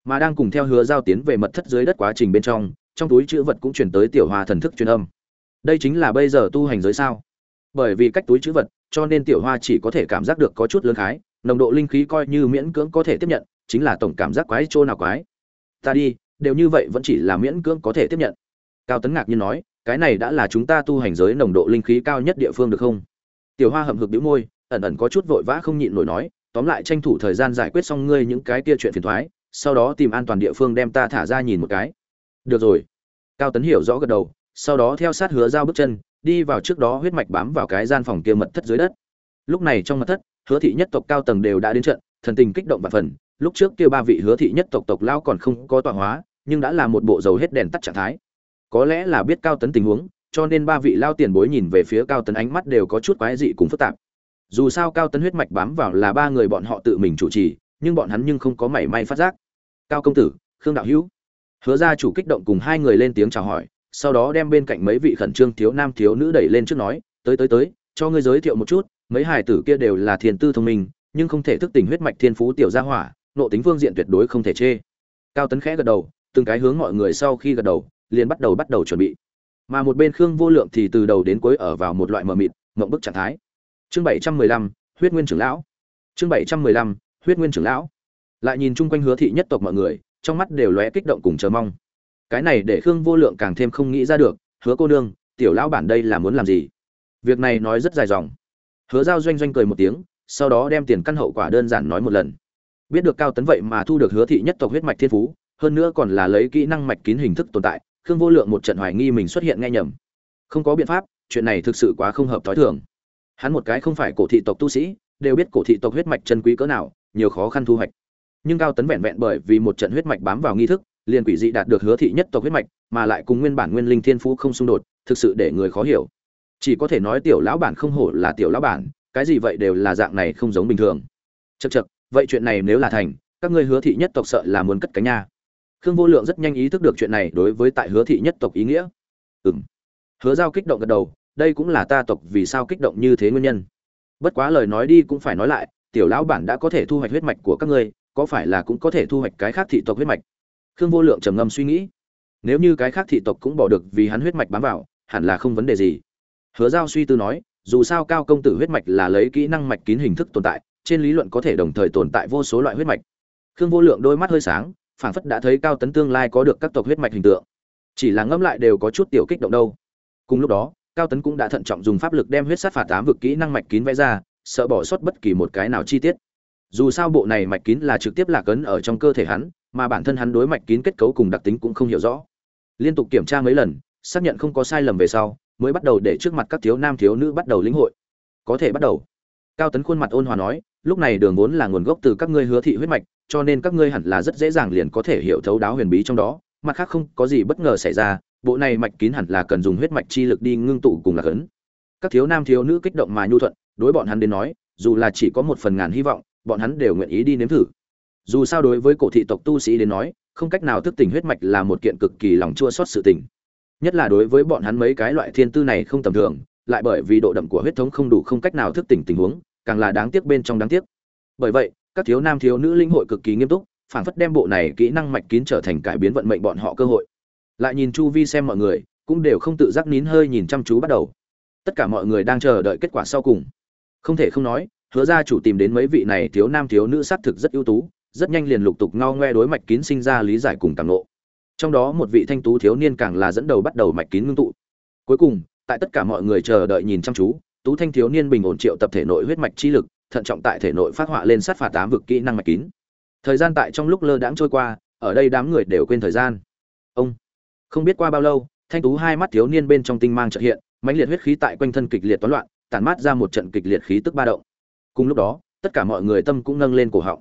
Speaker 1: Mà đang cùng theo hứa giao tiến về mật thất dưới đất quá trình bên trong trong túi chữ vật cũng chuyển tới tiểu hoa thần thức truyền âm. Đây chính là bây giờ tu hành giới sao? Bởi vì cách túi chữ vật, cho nên tiểu hoa chỉ có thể cảm giác được có chút lương khái, nồng độ linh khí coi như miễn cưỡng có thể tiếp nhận, chính là tổng cảm giác quái chỗ nào quái. Ta đi đều như vậy vẫn chỉ là miễn cưỡng có thể tiếp nhận. Cao tấn ngạc nhiên nói, cái này đã là chúng ta tu hành giới nồng độ linh khí cao nhất địa phương được không? Tiểu hoa hậm hực đĩu môi, ẩn ẩn có chút vội vã không nhịn nổi nói, tóm lại tranh thủ thời gian giải quyết xong ngươi những cái kia chuyện phiền thoái, sau đó tìm an toàn địa phương đem ta thả ra nhìn một cái. Được rồi. Cao tấn hiểu rõ gật đầu, sau đó theo sát hứa giao bước chân, đi vào trước đó huyết mạch bám vào cái gian phòng kia mật thất dưới đất. Lúc này trong mật thất, hứa thị nhất tộc cao tầng đều đã đến trận, thần tình kích động và phần lúc trước kia ba vị hứa thị nhất tộc tộc lao còn không có tọa hóa, nhưng đã là một bộ dầu hết đèn tắt trạng thái. Có lẽ là biết cao tấn tình huống, cho nên ba vị lao tiền bối nhìn về phía cao tấn ánh mắt đều có chút quái dị cùng phức tạp. Dù sao cao tấn huyết mạch bám vào là ba người bọn họ tự mình chủ trì, nhưng bọn hắn nhưng không có mảy may phát giác. Cao công tử, khương đạo hữu. Hứa ra chủ kích động cùng hai người lên tiếng chào hỏi, sau đó đem bên cạnh mấy vị khẩn trương thiếu nam thiếu nữ đẩy lên trước nói, tới tới tới, cho ngươi giới thiệu một chút, mấy hải tử kia đều là thiền tư thông minh, nhưng không thể thức tỉnh huyết mạch thiên phú tiểu gia hỏa nộ tính phương diện tuyệt đối không thể chê. Cao tấn khẽ gật đầu, từng cái hướng mọi người sau khi gật đầu, liền bắt đầu bắt đầu chuẩn bị. Mà một bên khương vô lượng thì từ đầu đến cuối ở vào một loại mờ mịt mộng bức trạng thái. Chương bảy trăm mười lăm, huyết nguyên trưởng lão. Chương bảy trăm mười lăm, huyết nguyên trưởng lão. Lại nhìn chung quanh hứa thị nhất tộc mọi người, trong mắt đều lóe kích động cùng chờ mong. Cái này để khương vô lượng càng thêm không nghĩ ra được, hứa cô nương, tiểu lão bản đây là muốn làm gì? Việc này nói rất dài dòng. Hứa giao doanh doanh cười một tiếng, sau đó đem tiền căn hậu quả đơn giản nói một lần biết được cao tấn vậy mà thu được hứa thị nhất tộc huyết mạch thiên phú, hơn nữa còn là lấy kỹ năng mạch kín hình thức tồn tại, khương vô lượng một trận hoài nghi mình xuất hiện nghe nhầm. Không có biện pháp, chuyện này thực sự quá không hợp t h i thường. Hắn một cái không phải cổ thị tộc tu sĩ, đều biết cổ thị tộc huyết mạch chân quý cỡ nào, nhiều khó khăn thu hoạch. Nhưng cao tấn vẹn vẹn bởi vì một trận huyết mạch bám vào nghi thức, liền quỷ dị đạt được hứa thị nhất tộc huyết mạch, mà lại cùng nguyên bản nguyên linh thiên phú không xung đột, thực sự để người khó hiểu. Chỉ có thể nói tiểu lão bản không hổ là tiểu lão bản, cái gì vậy đều là dạng này không giống bình thường. Chật chật vậy chuyện này nếu là thành, các ngươi hứa thị nhất tộc sợ là muốn cất cánh nha. Khương vô lượng rất nhanh ý thức được chuyện này đối với tại hứa thị nhất tộc ý nghĩa. Ừng hứa giao kích động gật đầu, đây cũng là ta tộc vì sao kích động như thế nguyên nhân. Bất quá lời nói đi cũng phải nói lại, tiểu lão bản đã có thể thu hoạch huyết mạch của các ngươi, có phải là cũng có thể thu hoạch cái khác thị tộc huyết mạch? Khương vô lượng trầm ngâm suy nghĩ. Nếu như cái khác thị tộc cũng bỏ được vì hắn huyết mạch bám vào, hẳn là không vấn đề gì. Hứa giao suy tư nói, dù sao cao công tử huyết mạch là lấy kỹ năng mạch kín hình thức tồn tại trên lý luận có thể đồng thời tồn tại vô số loại huyết mạch. Khương vô lượng đôi mắt hơi sáng, phảng phất đã thấy cao tấn tương lai có được các tộc huyết mạch hình tượng. Chỉ là ngẫm lại đều có chút tiểu kích động đâu. Cùng lúc đó, cao tấn cũng đã thận trọng dùng pháp lực đem huyết sát phạt tám vực kỹ năng mạch kín vẽ ra, sợ bỏ sót bất kỳ một cái nào chi tiết. Dù sao bộ này mạch kín là trực tiếp lạc ấn ở trong cơ thể hắn, mà bản thân hắn đối mạch kín kết cấu cùng đặc tính cũng không hiểu rõ. Liên tục kiểm tra mấy lần, xác nhận không có sai lầm về sau, mới bắt đầu để trước mặt các thiếu nam thiếu nữ bắt đầu lĩnh hội. Có thể bắt đầu. Cao tấn khuôn mặt ôn hòa nói lúc này đường vốn là nguồn gốc từ các ngươi hứa thị huyết mạch, cho nên các ngươi hẳn là rất dễ dàng liền có thể hiểu thấu đáo huyền bí trong đó. Mặt khác không có gì bất ngờ xảy ra, bộ này mạch kín hẳn là cần dùng huyết mạch chi lực đi ngưng tụ cùng là cấn các thiếu nam thiếu nữ kích động mà nhu thuận, đối bọn hắn đến nói, dù là chỉ có một phần ngàn hy vọng, bọn hắn đều nguyện ý đi nếm thử. Dù sao đối với cổ thị tộc tu sĩ đến nói, không cách nào thức tỉnh huyết mạch là một kiện cực kỳ lòng chua xót sự tình. Nhất là đối với bọn hắn mấy cái loại thiên tư này không tầm thường, lại bởi vì độ đậm của huyết thống không đủ không cách nào thức tỉnh tình huống càng là đáng tiếc bên trong đáng tiếc. Bởi vậy, các thiếu nam thiếu nữ linh hội cực kỳ nghiêm túc phản phất đem bộ này kỹ năng mạch kín trở thành cải biến vận mệnh bọn họ cơ hội. Lại nhìn chu vi xem mọi người, cũng đều không tự giác nín hơi nhìn chăm chú bắt đầu. Tất cả mọi người đang chờ đợi kết quả sau cùng. Không thể không nói, hứa ra chủ tìm đến mấy vị này thiếu nam thiếu nữ xác thực rất ưu tú, rất nhanh liền lục tục ngao ngoe đối mạch kín sinh ra lý giải cùng càng độ. trong đó một vị thanh tú thiếu niên càng là dẫn đầu bắt đầu mạch kín ngưng tụ. Cuối cùng, tại tất cả mọi người chờ đợi nhìn chăm chú tú thanh thiếu niên bình ổn triệu tập thể nội huyết mạch chi lực, thận trọng tại thể nội phát họa lên sát phạt tám vực kỹ năng mạch kín. Thời gian tại trong lúc lơ đãng trôi qua, ở đây đám người đều quên thời gian. Ông, không biết qua bao lâu, thanh tú hai mắt thiếu niên bên trong tinh mang trợ hiện, mãnh liệt huyết khí tại quanh thân kịch liệt toán loạn, tản mát ra một trận kịch liệt khí tức ba động. Cùng lúc đó, tất cả mọi người tâm cũng nâng lên cổ họng.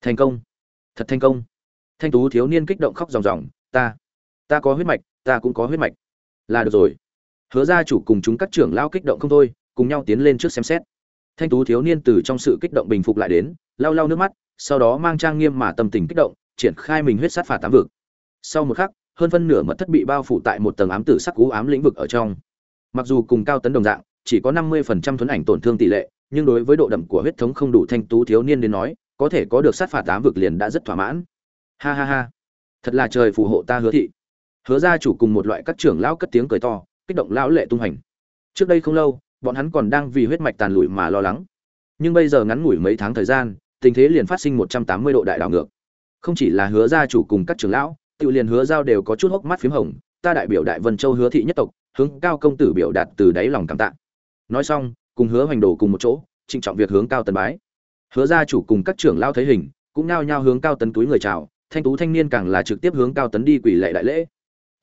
Speaker 1: Thành công, thật thành công. Thanh tú thiếu niên kích động khóc ròng ròng, ta ta có huyết mạch, ta cũng có huyết mạch. Là được rồi. Hứa gia chủ cùng chúng các trưởng lao kích động không thôi cùng nhau tiến lên trước xem xét. Thanh tú thiếu niên từ trong sự kích động bình phục lại đến, lau lau nước mắt, sau đó mang trang nghiêm mà tâm tình kích động, triển khai mình huyết sát phạt tám vực. Sau một khắc, hơn phân nửa mật thất bị bao phủ tại một tầng ám tử sắc cú ám lĩnh vực ở trong. Mặc dù cùng cao tấn đồng dạng, chỉ có năm mươi phần trăm thuấn ảnh tổn thương tỷ lệ, nhưng đối với độ đậm của huyết thống không đủ thanh tú thiếu niên đến nói, có thể có được sát phạt tám vực liền đã rất thỏa mãn. Ha ha ha. Thật là trời phù hộ ta hứa thị. Hứa ra chủ cùng một loại các trưởng lão cất tiếng cười to, kích động lão lệ tung hành trước đây không lâu bọn hắn còn đang vì huyết mạch tàn lụi mà lo lắng. Nhưng bây giờ ngắn ngủi mấy tháng thời gian, tình thế liền phát sinh một trăm tám mươi độ đại đảo ngược. Không chỉ là hứa gia chủ cùng các trưởng lão tự liền hứa giao đều có chút hốc mắt p h í m hồng, ta đại biểu đại vân châu hứa thị nhất tộc, hướng cao công tử biểu đạt từ đáy lòng cảm tạ. Nói xong, cùng hứa hoành đồ cùng một chỗ, trịnh trọng việc hướng cao tấn bái. Hứa gia chủ cùng các trưởng lao thấy hình, cũng nao nhao hướng cao tấn túi người chào, thanh tú thanh niên càng là trực tiếp hướng cao tấn đi quỷ lệ đại lễ.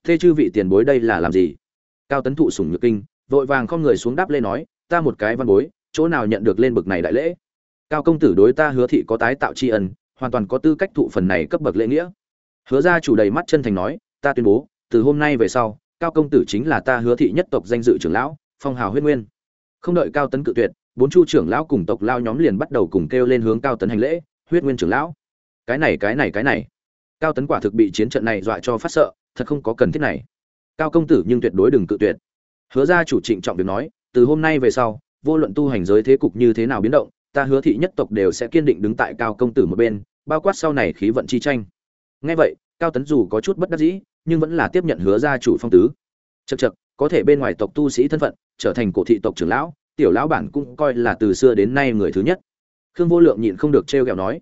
Speaker 1: Thế chư vị tiền bối đây là làm gì? Cao tấn thụ sủng nhược kinh vội vàng không người xuống đáp lên nói, ta một cái văn bối, chỗ nào nhận được lên bực này đại lễ? Cao công tử đối ta hứa thị có tái tạo tri ân, hoàn toàn có tư cách thụ phần này cấp bậc lễ nghĩa. Hứa gia chủ đầy mắt chân thành nói, ta tuyên bố, từ hôm nay về sau, cao công tử chính là ta hứa thị nhất tộc danh dự trưởng lão, phong hào huyết nguyên. Không đợi cao tấn cự tuyệt, bốn chu trưởng lão cùng tộc lao nhóm liền bắt đầu cùng kêu lên hướng cao tấn hành lễ, huyết nguyên trưởng lão, cái này cái này cái này. Cao tấn quả thực bị chiến trận này dọa cho phát sợ, thật không có cần thiết này. Cao công tử nhưng tuyệt đối đừng cự tuyệt hứa gia chủ trịnh trọng việc nói từ hôm nay về sau vô luận tu hành giới thế cục như thế nào biến động ta hứa thị nhất tộc đều sẽ kiên định đứng tại cao công tử một bên bao quát sau này khí vận chi tranh. Nghe vậy cao tấn dù có chút bất đắc dĩ nhưng vẫn là tiếp nhận hứa gia chủ phong tứ. Chậc chậc, có thể bên ngoài tộc tu sĩ thân phận trở thành cổ thị tộc trưởng lão tiểu lão bản cũng coi là từ xưa đến nay người thứ nhất. Khương vô lượng nhịn không được trêu ghẹo nói.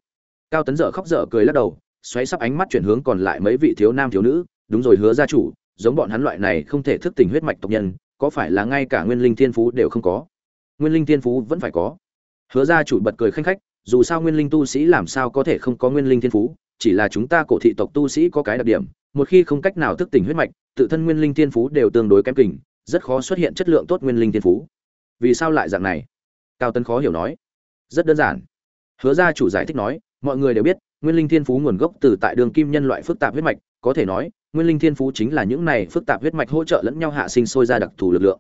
Speaker 1: Cao tấn dở khóc dở cười lắc đầu xoáy sắp ánh mắt chuyển hướng còn lại mấy vị thiếu nam thiếu nữ. Đúng rồi hứa gia chủ giống bọn hắn loại này không thể thức tỉnh huyết mạch tộc nhân có phải là ngay cả nguyên linh thiên phú đều không có? Nguyên linh thiên phú vẫn phải có. Hứa gia chủ bật cười khanh khách, dù sao nguyên linh tu sĩ làm sao có thể không có nguyên linh thiên phú, chỉ là chúng ta cổ thị tộc tu sĩ có cái đặc điểm, một khi không cách nào thức tỉnh huyết mạch, tự thân nguyên linh thiên phú đều tương đối kém kình rất khó xuất hiện chất lượng tốt nguyên linh thiên phú. Vì sao lại dạng này? Cao tấn khó hiểu nói. Rất đơn giản. Hứa gia chủ giải thích nói, mọi người đều biết, nguyên linh thiên phú nguồn gốc từ tại đường kim nhân loại phức tạp huyết mạch, có thể nói nguyên linh thiên phú chính là những này phức tạp huyết mạch hỗ trợ lẫn nhau hạ sinh sôi ra đặc thù lực lượng.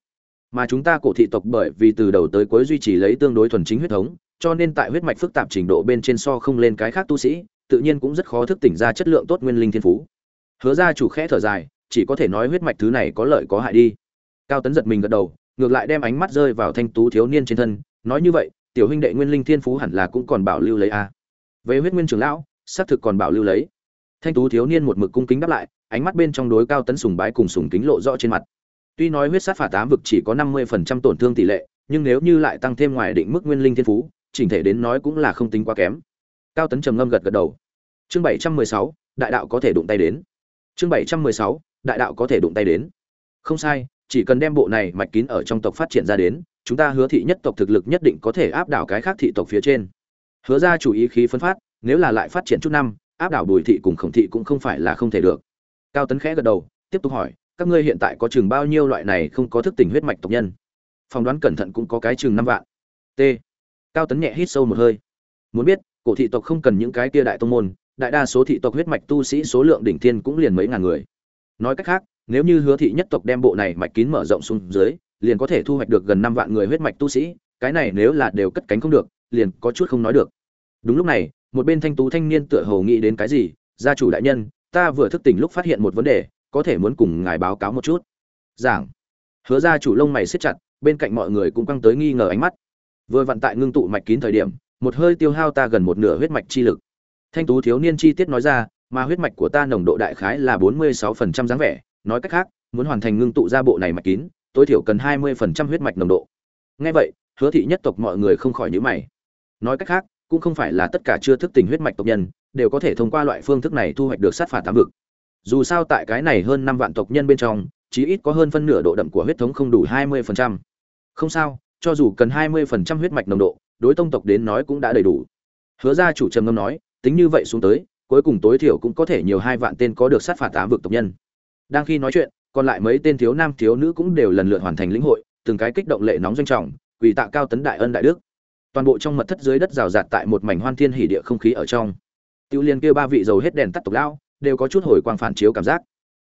Speaker 1: Mà chúng ta cổ thị tộc bởi vì từ đầu tới cuối duy trì lấy tương đối thuần chính huyết thống, cho nên tại huyết mạch phức tạp trình độ bên trên so không lên cái khác tu sĩ, tự nhiên cũng rất khó thức tỉnh ra chất lượng tốt nguyên linh thiên phú. Hứa ra chủ khẽ thở dài, chỉ có thể nói huyết mạch thứ này có lợi có hại đi. Cao tấn giật mình gật đầu, ngược lại đem ánh mắt rơi vào thanh tú thiếu niên trên thân, nói như vậy, tiểu huynh đệ nguyên linh thiên phú hẳn là cũng còn bảo lưu lấy a à. về huyết nguyên trưởng lão, xác thực còn bảo lưu lấy. Thanh tú thiếu niên một mực cung kính đáp lại ánh mắt bên trong đối cao tấn sùng bái cùng sùng kính lộ rõ trên mặt. Tuy nói huyết sát phạt tám vực chỉ có năm mươi phần trăm tổn thương tỷ lệ, nhưng nếu như lại tăng thêm ngoài định mức nguyên linh thiên phú, chỉnh thể đến nói cũng là không tính quá kém. Cao tấn trầm ngâm gật gật đầu. Chương bảy trăm mười sáu, đại đạo có thể đụng tay đến. Chương bảy trăm mười sáu, đại đạo có thể đụng tay đến. Không sai, chỉ cần đem bộ này mạch kín ở trong tộc phát triển ra đến, chúng ta hứa thị nhất tộc thực lực nhất định có thể áp đảo cái khác thị tộc phía trên. Hứa ra chủ ý khí phân phát, nếu là lại phát triển chút năm, áp đảo bùi thị cùng khổng thị cũng không phải là không thể được cao tấn khẽ gật đầu, tiếp tục hỏi, các ngươi hiện tại có chừng bao nhiêu loại này không có thức tỉnh huyết mạch tộc nhân? Phỏng đoán cẩn thận cũng có cái chừng năm vạn. T. Cao tấn nhẹ hít sâu một hơi. Muốn biết, cổ thị tộc không cần những cái kia đại tông môn, đại đa số thị tộc huyết mạch tu sĩ số lượng đỉnh thiên cũng liền mấy ngàn người. Nói cách khác, nếu như hứa thị nhất tộc đem bộ này mạch kín mở rộng xuống dưới, liền có thể thu hoạch được gần năm vạn người huyết mạch tu sĩ, cái này nếu là đều cất cánh không được, liền có chút không nói được. Đúng lúc này, một bên thanh tú thanh niên tựa hồ nghĩ đến cái gì, gia chủ đại nhân ta vừa thức tỉnh lúc phát hiện một vấn đề, có thể muốn cùng ngài báo cáo một chút. Giảng. Hứa ra chủ lông mày siết chặt, bên cạnh mọi người cũng căng tới nghi ngờ ánh mắt. Vừa vận tại ngưng tụ mạch kín thời điểm, một hơi tiêu hao ta gần một nửa huyết mạch chi lực. Thanh tú thiếu niên chi tiết nói ra, mà huyết mạch của ta nồng độ đại khái là bốn mươi sáu phần trăm dáng vẻ, nói cách khác, muốn hoàn thành ngưng tụ ra bộ này mạch kín, tối thiểu cần hai mươi phần trăm huyết mạch nồng độ. Ngay vậy, hứa thị nhất tộc mọi người không khỏi nhữ mày. Nói cách khác, cũng không phải là tất cả chưa thức tỉnh huyết mạch tộc nhân đều có thể thông qua loại phương thức này thu hoạch được sát phạt tám vực. Dù sao tại cái này hơn năm vạn tộc nhân bên trong, chí ít có hơn phân nửa độ đậm của huyết thống không đủ hai mươi phần trăm. Không sao, cho dù cần hai mươi phần trăm huyết mạch nồng độ, đối tông tộc đến nói cũng đã đầy đủ. Hứa ra chủ trầm ngâm nói, tính như vậy xuống tới, cuối cùng tối thiểu cũng có thể nhiều hai vạn tên có được sát phạt tám vực tộc nhân. Đang khi nói chuyện, còn lại mấy tên thiếu nam thiếu nữ cũng đều lần lượt hoàn thành lĩnh hội, từng cái kích động lệ nóng doanh trọng, quỳ tạ cao tấn đại ân đại đức. Toàn bộ trong mật thất dưới đất rào rạt tại một mảnh hoan thiên hỉ địa không khí ở trong tiêu liên kia ba vị dầu hết đèn tắt tộc lao đều có chút hồi quang phản chiếu cảm giác.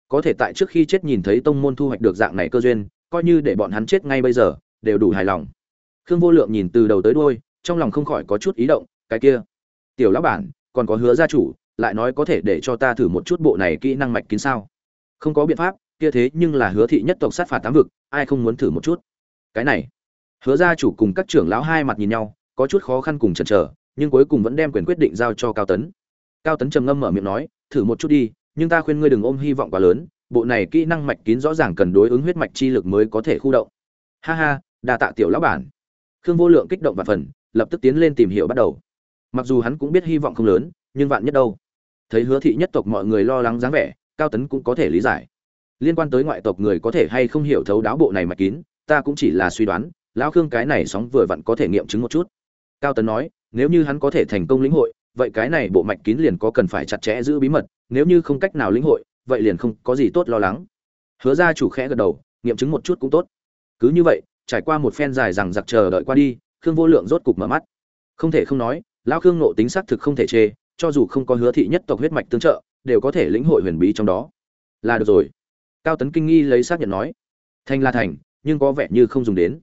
Speaker 1: Có thể tại trước khi chết nhìn thấy tông môn thu hoạch được dạng này cơ duyên, coi như để bọn hắn chết ngay bây giờ, đều đủ hài lòng. Khương vô lượng nhìn từ đầu tới đuôi, trong lòng không khỏi có chút ý động, cái kia, tiểu lão bản, còn có hứa gia chủ, lại nói có thể để cho ta thử một chút bộ này kỹ năng mạch kín sao? Không có biện pháp, kia thế nhưng là hứa thị nhất tộc sát phạt tám vực, ai không muốn thử một chút? Cái này. Hứa gia chủ cùng các trưởng lão hai mặt nhìn nhau, có chút khó khăn cùng chần chờ, nhưng cuối cùng vẫn đem quyền quyết định giao cho cao tấn cao tấn trầm ngâm mở miệng nói, thử một chút đi, nhưng ta khuyên ngươi đừng ôm hy vọng quá lớn, bộ này kỹ năng mạch kín rõ ràng cần đối ứng huyết mạch chi lực mới có thể khu động. Ha ha, đa tạ tiểu lão bản. Khương vô lượng kích động và phần, lập tức tiến lên tìm hiểu bắt đầu. Mặc dù hắn cũng biết hy vọng không lớn, nhưng vạn nhất đâu? Thấy hứa thị nhất tộc mọi người lo lắng dáng vẻ, cao tấn cũng có thể lý giải. Liên quan tới ngoại tộc người có thể hay không hiểu thấu đáo bộ này mạch kín, ta cũng chỉ là suy đoán, lão khương cái này sóng vừa vặn có thể nghiệm chứng một chút. Cao tấn nói, nếu như hắn có thể thành công lĩnh hội vậy cái này bộ mạch kín liền có cần phải chặt chẽ giữ bí mật, nếu như không cách nào lĩnh hội, vậy liền không có gì tốt lo lắng. Hứa ra chủ khẽ gật đầu, nghiệm chứng một chút cũng tốt. Cứ như vậy, trải qua một phen dài rằng giặc chờ đợi qua đi, khương vô lượng rốt cục mở mắt. Không thể không nói, lão khương nộ tính xác thực không thể chê, cho dù không có hứa thị nhất tộc huyết mạch tương trợ, đều có thể lĩnh hội huyền bí trong đó. Là được rồi. Cao tấn kinh nghi lấy xác nhận nói. Thành là thành, nhưng có vẻ như không dùng đến.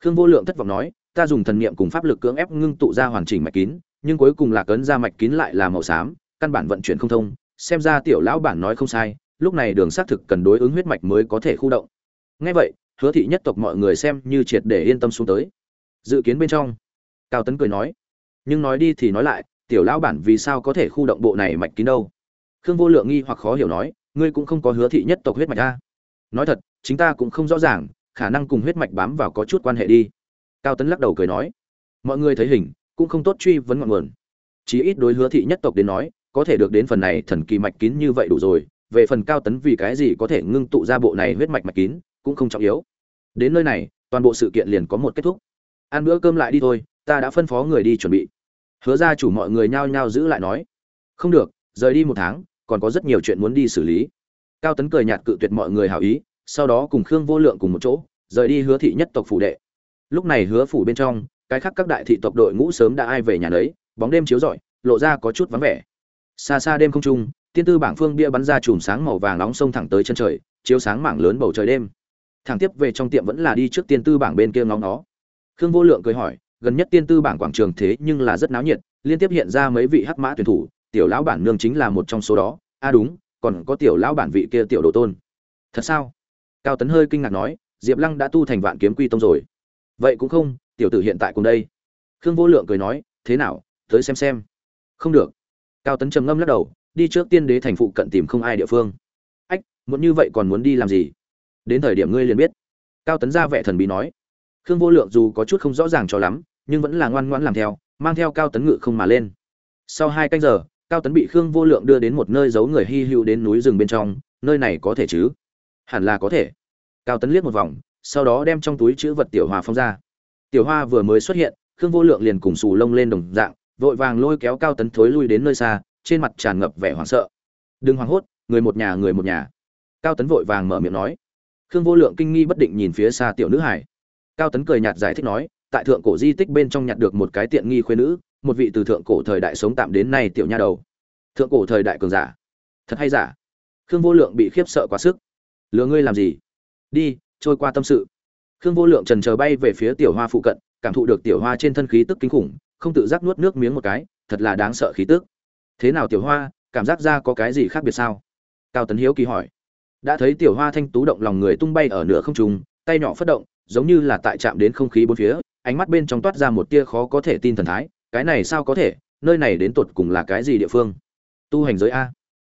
Speaker 1: Khương vô lượng thất vọng nói, ta dùng thần niệm cùng pháp lực cưỡng ép ngưng tụ ra hoàn chỉnh mạch kín nhưng cuối cùng là cấn ra mạch kín lại là màu xám, căn bản vận chuyển không thông, xem ra tiểu lão bản nói không sai, lúc này đường xác thực cần đối ứng huyết mạch mới có thể khu động. Ngay vậy, hứa thị nhất tộc mọi người xem như triệt để yên tâm xuống tới. Dự kiến bên trong, cao tấn cười nói, nhưng nói đi thì nói lại, tiểu lão bản vì sao có thể khu động bộ này mạch kín đâu? Khương vô lượng nghi hoặc khó hiểu nói, ngươi cũng không có hứa thị nhất tộc huyết mạch a nói thật, chính ta cũng không rõ ràng, khả năng cùng huyết mạch bám vào có chút quan hệ đi. Cao tấn lắc đầu cười nói, mọi người thấy hình cũng không tốt truy vấn ngọn nguồn. Chí ít đối hứa thị nhất tộc đến nói, có thể được đến phần này thần kỳ mạch kín như vậy đủ rồi, về phần cao tấn vì cái gì có thể ngưng tụ ra bộ này huyết mạch mạch kín, cũng không trọng yếu. Đến nơi này, toàn bộ sự kiện liền có một kết thúc. Ăn bữa cơm lại đi thôi, ta đã phân phó người đi chuẩn bị. Hứa ra chủ mọi người nhao nhao giữ lại nói, không được, rời đi một tháng, còn có rất nhiều chuyện muốn đi xử lý. Cao tấn cười nhạt cự tuyệt mọi người hảo ý, sau đó cùng khương vô lượng cùng một chỗ, rời đi hứa thị nhất tộc phủ đệ. Lúc này hứa phủ bên trong cái khác các đại thị tộc đội ngũ sớm đã ai về nhà đấy bóng đêm chiếu rọi, lộ ra có chút vắng vẻ. Xa xa đêm không trung, tiên tư bảng phương bia bắn ra chùm sáng màu vàng nóng sông thẳng tới chân trời, chiếu sáng mảng lớn bầu trời đêm. Thẳng tiếp về trong tiệm vẫn là đi trước tiên tư bảng bên kia ngóng nó. Khương vô lượng cười hỏi, gần nhất tiên tư bảng quảng trường thế nhưng là rất náo nhiệt, liên tiếp hiện ra mấy vị hắc mã tuyển thủ, tiểu lão bản nương chính là một trong số đó. A à đúng, còn có tiểu lão bản vị kia tiểu đồ tôn. Thật sao? Cao tấn hơi kinh ngạc nói, diệp lăng đã tu thành vạn kiếm quy tông rồi. Vậy cũng không tiểu tử hiện tại cùng đây. Khương vô lượng cười nói, thế nào, tới xem xem. Không được. Cao tấn trầm ngâm lắc đầu, đi trước tiên đế thành phụ cận tìm không ai địa phương. Ách, muốn như vậy còn muốn đi làm gì? Đến thời điểm ngươi liền biết. Cao tấn ra vẻ thần bí nói. Khương vô lượng dù có chút không rõ ràng cho lắm, nhưng vẫn là ngoan ngoãn làm theo, mang theo cao tấn ngự không mà lên. Sau hai canh giờ, cao tấn bị khương vô lượng đưa đến một nơi giấu người hy hữu đến núi rừng bên trong, nơi này có thể chứ? Hẳn là có thể. Cao tấn liếc một vòng, sau đó đem trong túi chữ vật tiểu hòa phong ra tiểu hoa vừa mới xuất hiện, khương vô lượng liền cùng xù lông lên đồng dạng, vội vàng lôi kéo cao tấn thối lui đến nơi xa, trên mặt tràn ngập vẻ hoảng sợ. Đừng hoảng hốt, người một nhà, người một nhà. Cao tấn vội vàng mở miệng nói. Khương vô lượng kinh nghi bất định nhìn phía xa tiểu nữ hải cao tấn cười nhạt giải thích nói, tại thượng cổ di tích bên trong nhặt được một cái tiện nghi khuê nữ, một vị từ thượng cổ thời đại sống tạm đến nay tiểu nha đầu. Thượng cổ thời đại cường giả. Thật hay giả? Khương vô lượng bị khiếp sợ quá sức. Lừa ngươi làm gì? Đi, trôi qua tâm sự khương vô lượng trần chờ bay về phía tiểu hoa phụ cận, cảm thụ được tiểu hoa trên thân khí tức kinh khủng, không tự giác nuốt nước miếng một cái, thật là đáng sợ khí tức. Thế nào tiểu hoa, cảm giác ra có cái gì khác biệt sao? Cao tấn hiếu kỳ hỏi. Đã thấy tiểu hoa thanh tú động lòng người tung bay ở nửa không trung, tay nhỏ phất động, giống như là tại chạm đến không khí bốn phía, ánh mắt bên trong toát ra một tia khó có thể tin thần thái, cái này sao có thể, nơi này đến tột cùng là cái gì địa phương? Tu hành giới a.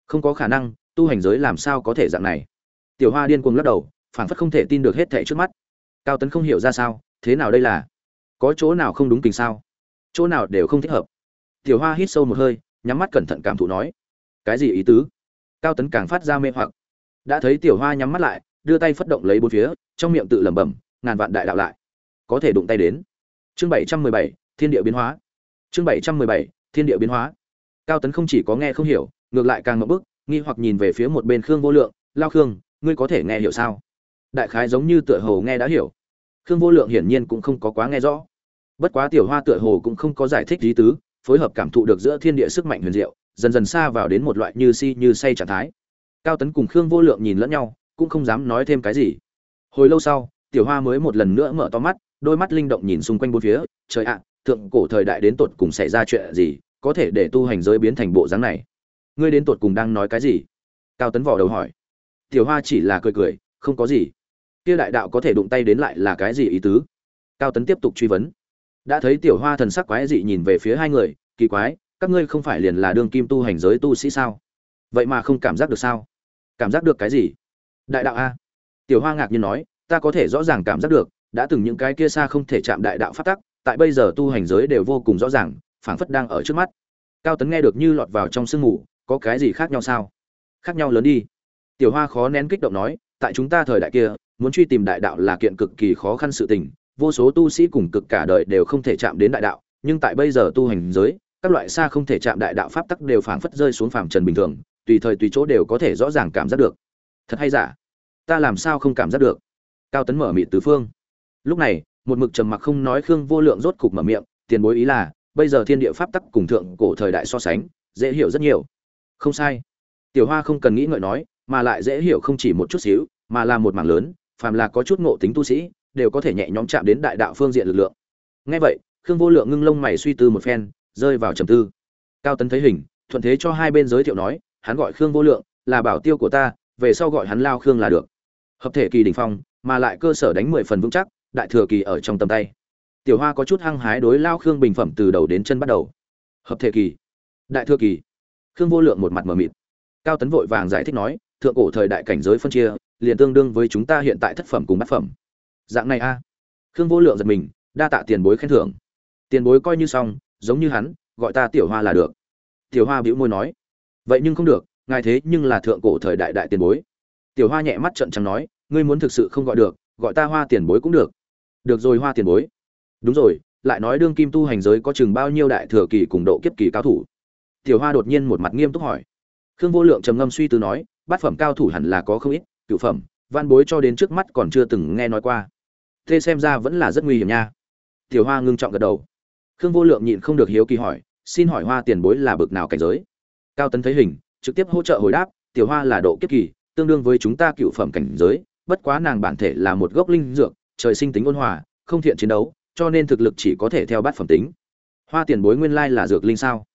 Speaker 1: Không có khả năng, tu hành giới làm sao có thể dạng này? Tiểu hoa điên cuồng lắc đầu phản phất không thể tin được hết thảy trước mắt cao tấn không hiểu ra sao, thế nào đây là? Có chỗ nào không đúng tình sao? Chỗ nào đều không thích hợp. Tiểu hoa hít sâu một hơi, nhắm mắt cẩn thận cảm thụ nói, cái gì ý tứ? Cao tấn càng phát ra mê hoặc. Đã thấy tiểu hoa nhắm mắt lại, đưa tay phất động lấy bốn phía, trong miệng tự lẩm bẩm, ngàn vạn đại đạo lại, có thể đụng tay đến. Chương bảy trăm mười bảy, thiên địa biến hóa. Chương bảy trăm mười bảy, thiên địa biến hóa. Cao tấn không chỉ có nghe không hiểu, ngược lại càng ngậm bức, nghi hoặc nhìn về phía một bên khương vô lượng, lao khương, ngươi có thể nghe hiểu sao? Đại khái giống như tựa hồ nghe đã hiểu. Khương vô lượng hiển nhiên cũng không có quá nghe rõ. Bất quá tiểu hoa tựa hồ cũng không có giải thích lý tứ, phối hợp cảm thụ được giữa thiên địa sức mạnh huyền diệu, dần dần xa vào đến một loại như si như say trạng thái. Cao tấn cùng khương vô lượng nhìn lẫn nhau, cũng không dám nói thêm cái gì. Hồi lâu sau, tiểu hoa mới một lần nữa mở to mắt, đôi mắt linh động nhìn xung quanh bốn phía, trời ạ, thượng cổ thời đại đến tột cùng xảy ra chuyện gì, có thể để tu hành giới biến thành bộ dáng này? Ngươi đến tột cùng đang nói cái gì? Cao tấn vỏ đầu hỏi. Tiểu hoa chỉ là cười cười, không có gì kia đại đạo có thể đụng tay đến lại là cái gì ý tứ? Cao tấn tiếp tục truy vấn. Đã thấy tiểu hoa thần sắc quái dị nhìn về phía hai người, kỳ quái, các ngươi không phải liền là đương kim tu hành giới tu sĩ sao? Vậy mà không cảm giác được sao? Cảm giác được cái gì? Đại đạo a. Tiểu hoa ngạc nhiên nói, ta có thể rõ ràng cảm giác được, đã từng những cái kia xa không thể chạm đại đạo phát tắc, tại bây giờ tu hành giới đều vô cùng rõ ràng, phảng phất đang ở trước mắt. Cao tấn nghe được như lọt vào trong sương mù, có cái gì khác nhau sao? Khác nhau lớn đi. Tiểu hoa khó nén kích động nói, tại chúng ta thời đại kia muốn truy tìm đại đạo là kiện cực kỳ khó khăn sự tình, vô số tu sĩ cùng cực cả đời đều không thể chạm đến đại đạo, nhưng tại bây giờ tu hành giới, các loại xa không thể chạm đại đạo pháp tắc đều phảng phất rơi xuống phàm trần bình thường, tùy thời tùy chỗ đều có thể rõ ràng cảm giác được. Thật hay giả? Ta làm sao không cảm giác được? Cao tấn mở mịt tứ phương. Lúc này, một mực trầm mặc không nói khương vô lượng rốt cục mở miệng, tiền bối ý là, bây giờ thiên địa pháp tắc cùng thượng cổ thời đại so sánh, dễ hiểu rất nhiều. Không sai. Tiểu hoa không cần nghĩ ngợi nói, mà lại dễ hiểu không chỉ một chút xíu, mà là một mảng lớn phàm là có chút ngộ tính tu sĩ, đều có thể nhẹ nhõm chạm đến đại đạo phương diện lực lượng. Nghe vậy, khương vô lượng ngưng lông mày suy tư một phen, rơi vào trầm tư. Cao tấn thấy hình, thuận thế cho hai bên giới thiệu nói, hắn gọi khương vô lượng, là bảo tiêu của ta, về sau gọi hắn lao khương là được. Hợp thể kỳ đỉnh phong, mà lại cơ sở đánh mười phần vững chắc, đại thừa kỳ ở trong tầm tay. Tiểu hoa có chút hăng hái đối lao khương bình phẩm từ đầu đến chân bắt đầu. Hợp thể kỳ, đại thừa kỳ. Khương vô lượng một mặt mờ mịt. Cao tấn vội vàng giải thích nói, thượng cổ thời đại cảnh giới phân chia liền tương đương với chúng ta hiện tại thất phẩm cùng bát phẩm. Dạng này a. Khương vô lượng giật mình, đa tạ tiền bối khen thưởng. Tiền bối coi như xong, giống như hắn, gọi ta tiểu hoa là được. Tiểu hoa bĩu môi nói, vậy nhưng không được, ngài thế nhưng là thượng cổ thời đại đại tiền bối. Tiểu hoa nhẹ mắt trận trắng nói, ngươi muốn thực sự không gọi được, gọi ta hoa tiền bối cũng được. Được rồi hoa tiền bối. Đúng rồi, lại nói đương kim tu hành giới có chừng bao nhiêu đại thừa kỳ cùng độ kiếp kỳ cao thủ? Tiểu hoa đột nhiên một mặt nghiêm túc hỏi. Khương vô lượng trầm ngâm suy tư nói, bát phẩm cao thủ hẳn là có không ít cựu phẩm, văn bối cho đến trước mắt còn chưa từng nghe nói qua. Thế xem ra vẫn là rất nguy hiểm nha. Tiểu hoa ngưng trọng gật đầu. Khương vô lượng nhịn không được hiếu kỳ hỏi, xin hỏi hoa tiền bối là bực nào cảnh giới? Cao tấn thấy hình, trực tiếp hỗ trợ hồi đáp, tiểu hoa là độ kiếp kỳ, tương đương với chúng ta cựu phẩm cảnh giới, bất quá nàng bản thể là một gốc linh dược, trời sinh tính ôn hòa, không thiện chiến đấu, cho nên thực lực chỉ có thể theo bát phẩm tính. Hoa tiền bối nguyên lai là dược linh sao?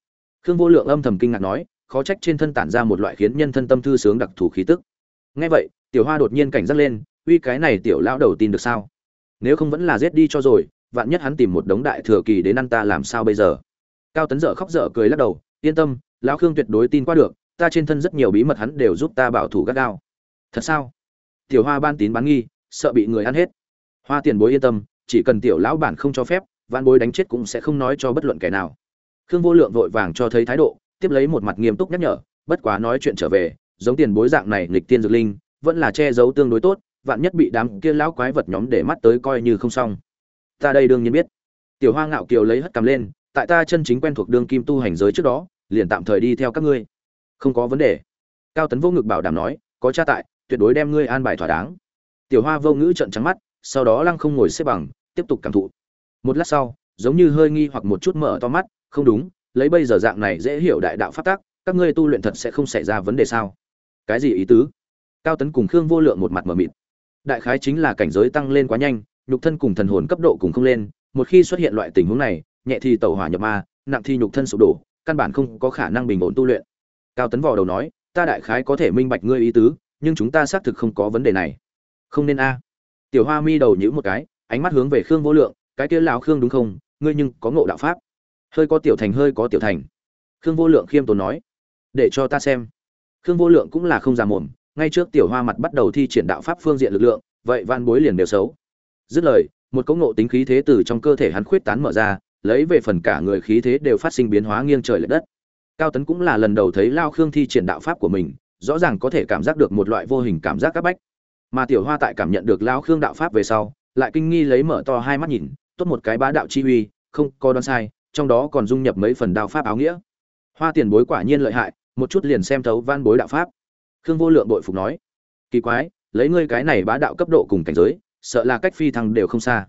Speaker 1: Khương vô lượng âm thầm kinh ngạc nói, khó trách trên thân tản ra một loại khiến nhân thân tâm thư sướng đặc thù khí tức ngay vậy, tiểu hoa đột nhiên cảnh giác lên, uy, cái này tiểu lão đầu tin được sao? Nếu không vẫn là giết đi cho rồi, vạn nhất hắn tìm một đống đại thừa kỳ đến ăn ta làm sao bây giờ? Cao tấn dở khóc dở cười lắc đầu, yên tâm, lão khương tuyệt đối tin qua được, ta trên thân rất nhiều bí mật hắn đều giúp ta bảo thủ gắt gao. Thật sao? Tiểu hoa ban tín bán nghi, sợ bị người ăn hết. Hoa tiền bối yên tâm, chỉ cần tiểu lão bản không cho phép văn bối đánh chết cũng sẽ không nói cho bất luận kẻ nào. Khương vô lượng vội vàng cho thấy thái độ, tiếp lấy một mặt nghiêm túc nhắc nhở, bất quá nói chuyện trở về giống tiền bối dạng này nghịch tiên dược linh, vẫn là che giấu tương đối tốt, vạn nhất bị đám kia lão quái vật nhóm để mắt tới coi như không xong. Ta đây đương nhiên biết. Tiểu hoa ngạo kiều lấy hất cầm lên, tại ta chân chính quen thuộc đương kim tu hành giới trước đó, liền tạm thời đi theo các ngươi. Không có vấn đề. Cao tấn vô ngực bảo đảm nói, có cha tại, tuyệt đối đem ngươi an bài thỏa đáng. Tiểu hoa vô ngữ trợn trắng mắt, sau đó lăng không ngồi xếp bằng, tiếp tục cảm thụ. Một lát sau, giống như hơi nghi hoặc một chút mở to mắt, không đúng, lấy bây giờ dạng này dễ hiểu đại đạo phát tác các ngươi tu luyện thật sẽ không xảy ra vấn đề sao? Cái gì ý tứ? Cao tấn cùng khương vô lượng một mặt mờ mịt. Đại khái chính là cảnh giới tăng lên quá nhanh, nhục thân cùng thần hồn cấp độ cùng không lên, một khi xuất hiện loại tình huống này, nhẹ thì tẩu hỏa nhập ma, nặng thì nhục thân sụp đổ, căn bản không có khả năng bình ổn tu luyện. Cao tấn vò đầu nói, ta đại khái có thể minh bạch ngươi ý tứ, nhưng chúng ta xác thực không có vấn đề này. Không nên a. Tiểu hoa mi đầu nhữ một cái, ánh mắt hướng về khương vô lượng, cái kia lão khương đúng không? Ngươi nhưng có ngộ đạo pháp. Hơi có tiểu thành, hơi có tiểu thành. Khương vô lượng khiêm tốn nói, để cho ta xem khương vô lượng cũng là không già mồm, ngay trước tiểu hoa mặt bắt đầu thi triển đạo pháp phương diện lực lượng, vậy van bối liền đều xấu. Dứt lời, một cỗ ngộ tính khí thế từ trong cơ thể hắn khuyết tán mở ra, lấy về phần cả người khí thế đều phát sinh biến hóa nghiêng trời lệch đất. Cao tấn cũng là lần đầu thấy lao khương thi triển đạo pháp của mình, rõ ràng có thể cảm giác được một loại vô hình cảm giác c áp bách. Mà tiểu hoa tại cảm nhận được lao khương đạo pháp về sau, lại kinh nghi lấy mở to hai mắt nhìn, tốt một cái bá đạo chi uy, không có đoán sai, trong đó còn dung nhập mấy phần đạo pháp áo nghĩa. Hoa tiền bối quả nhiên lợi hại một chút liền xem thấu van bối đạo pháp. Khương vô lượng bội phục nói, kỳ quái, lấy ngươi cái này bá đạo cấp độ cùng cảnh giới, sợ là cách phi thăng đều không xa.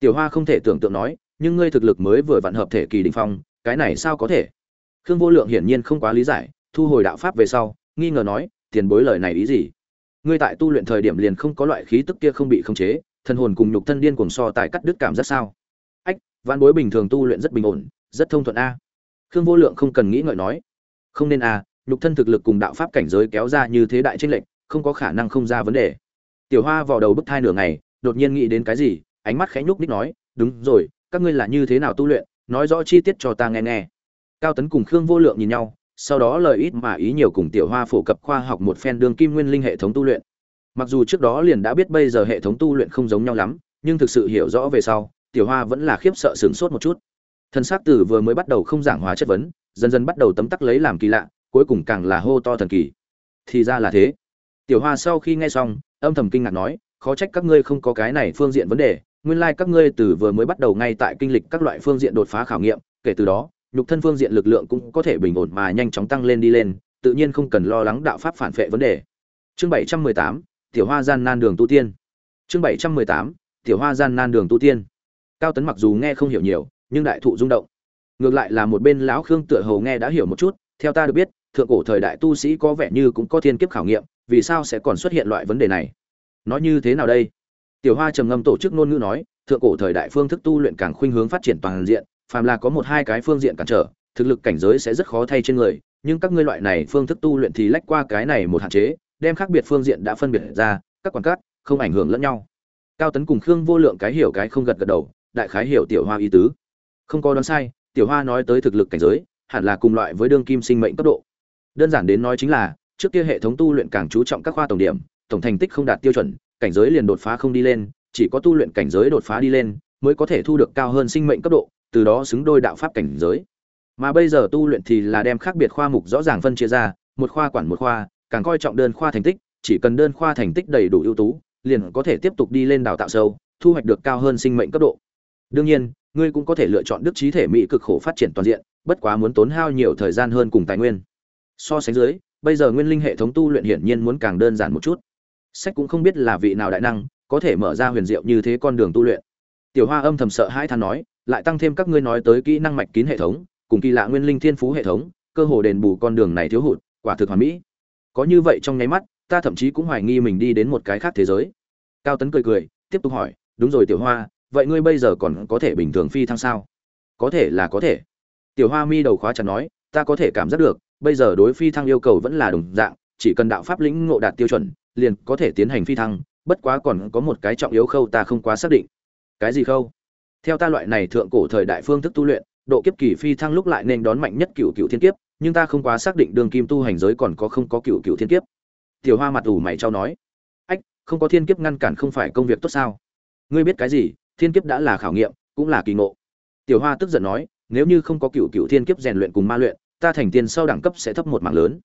Speaker 1: Tiểu hoa không thể tưởng tượng nói, nhưng ngươi thực lực mới vừa vặn hợp thể kỳ đỉnh phong, cái này sao có thể? Khương vô lượng hiển nhiên không quá lý giải, thu hồi đạo pháp về sau, nghi ngờ nói, tiền bối lời này ý gì? Ngươi tại tu luyện thời điểm liền không có loại khí tức kia không bị khống chế, thần hồn cùng nhục thân điên cuồng so tài cắt đứt cảm giác sao? Ách văn bối bình thường tu luyện rất bình ổn, rất thông thuận a. Khương vô lượng không cần nghĩ ngợi nói không nên à, nhục thân thực lực cùng đạo pháp cảnh giới kéo ra như thế đại tranh lệch không có khả năng không ra vấn đề. Tiểu hoa vào đầu bức thai nửa ngày đột nhiên nghĩ đến cái gì ánh mắt khẽ nhúc ních nói đúng rồi các ngươi là như thế nào tu luyện nói rõ chi tiết cho ta nghe nghe. Cao tấn cùng khương vô lượng nhìn nhau sau đó lời ít mà ý nhiều cùng tiểu hoa phổ cập khoa học một phen đường kim nguyên linh hệ thống tu luyện. Mặc dù trước đó liền đã biết bây giờ hệ thống tu luyện không giống nhau lắm nhưng thực sự hiểu rõ về sau tiểu hoa vẫn là khiếp sợ sửng sốt một chút thân xác tử vừa mới bắt đầu không giảng hóa chất vấn, dần dần bắt đầu tấm tắc lấy làm kỳ lạ, cuối cùng càng là hô to thần kỳ. Thì ra là thế. Tiểu hoa sau khi nghe xong, âm thầm kinh ngạc nói, khó trách các ngươi không có cái này phương diện vấn đề, nguyên lai các ngươi từ vừa mới bắt đầu ngay tại kinh lịch các loại phương diện đột phá khảo nghiệm, kể từ đó, nhục thân phương diện lực lượng cũng có thể bình ổn mà nhanh chóng tăng lên đi lên, tự nhiên không cần lo lắng đạo pháp phản phệ vấn đề. Chương bảy trăm mười tám, tiểu hoa gian nan đường tu tiên. Chương bảy trăm mười tám, tiểu hoa gian nan đường tu tiên. Cao tấn mặc dù nghe không hiểu nhiều nhưng đại thụ rung động. Ngược lại là một bên lão khương tựa hầu nghe đã hiểu một chút, theo ta được biết, thượng cổ thời đại tu sĩ có vẻ như cũng có thiên kiếp khảo nghiệm, vì sao sẽ còn xuất hiện loại vấn đề này? Nó như thế nào đây? Tiểu hoa trầm ngâm tổ chức ngôn ngữ nói, thượng cổ thời đại phương thức tu luyện càng khuynh hướng phát triển toàn diện, phàm là có một hai cái phương diện cản trở, thực lực cảnh giới sẽ rất khó thay trên người, nhưng các ngươi loại này phương thức tu luyện thì lách qua cái này một hạn chế, đem khác biệt phương diện đã phân biệt ra, các quan cát không ảnh hưởng lẫn nhau. Cao tấn cùng khương vô lượng cái hiểu cái không gật gật đầu, đại khái hiểu tiểu hoa ý tứ không có đoán sai, tiểu hoa nói tới thực lực cảnh giới, hẳn là cùng loại với đương kim sinh mệnh cấp độ. Đơn giản đến nói chính là, trước kia hệ thống tu luyện càng chú trọng các khoa tổng điểm, tổng thành tích không đạt tiêu chuẩn, cảnh giới liền đột phá không đi lên, chỉ có tu luyện cảnh giới đột phá đi lên, mới có thể thu được cao hơn sinh mệnh cấp độ, từ đó xứng đôi đạo pháp cảnh giới. Mà bây giờ tu luyện thì là đem khác biệt khoa mục rõ ràng phân chia ra, một khoa quản một khoa, càng coi trọng đơn khoa thành tích, chỉ cần đơn khoa thành tích đầy đủ ưu tú, liền có thể tiếp tục đi lên đào tạo sâu, thu hoạch được cao hơn sinh mệnh cấp độ. Đương nhiên ngươi cũng có thể lựa chọn đức trí thể mỹ cực khổ phát triển toàn diện, bất quá muốn tốn hao nhiều thời gian hơn cùng tài nguyên. So sánh dưới, bây giờ nguyên linh hệ thống tu luyện hiển nhiên muốn càng đơn giản một chút. Sách cũng không biết là vị nào đại năng, có thể mở ra huyền diệu như thế con đường tu luyện. Tiểu hoa âm thầm sợ hãi than nói, lại tăng thêm các ngươi nói tới kỹ năng mạch kín hệ thống, cùng kỳ lạ nguyên linh thiên phú hệ thống, cơ hồ đền bù con đường này thiếu hụt, quả thực hoàn mỹ. Có như vậy trong nháy mắt, ta thậm chí cũng hoài nghi mình đi đến một cái khác thế giới. Cao tấn cười cười, tiếp tục hỏi, đúng rồi tiểu hoa vậy ngươi bây giờ còn có thể bình thường phi thăng sao? Có thể là có thể. Tiểu hoa mi đầu khóa chặt nói, ta có thể cảm giác được, bây giờ đối phi thăng yêu cầu vẫn là đồng dạng, chỉ cần đạo pháp lĩnh ngộ đạt tiêu chuẩn, liền có thể tiến hành phi thăng, bất quá còn có một cái trọng yếu khâu ta không quá xác định. Cái gì khâu? Theo ta loại này thượng cổ thời đại phương thức tu luyện, độ kiếp kỳ phi thăng lúc lại nên đón mạnh nhất cựu cựu thiên kiếp, nhưng ta không quá xác định đường kim tu hành giới còn có không có cựu cựu thiên kiếp. Tiểu hoa mặt ủ mày trao nói, ách, không có thiên kiếp ngăn cản không phải công việc tốt sao? Ngươi biết cái gì? Thiên kiếp đã là khảo nghiệm, cũng là kỳ ngộ. Tiểu hoa tức giận nói, nếu như không có cựu cựu thiên kiếp rèn luyện cùng ma luyện, ta thành tiên sau đẳng cấp sẽ thấp một mạng lớn.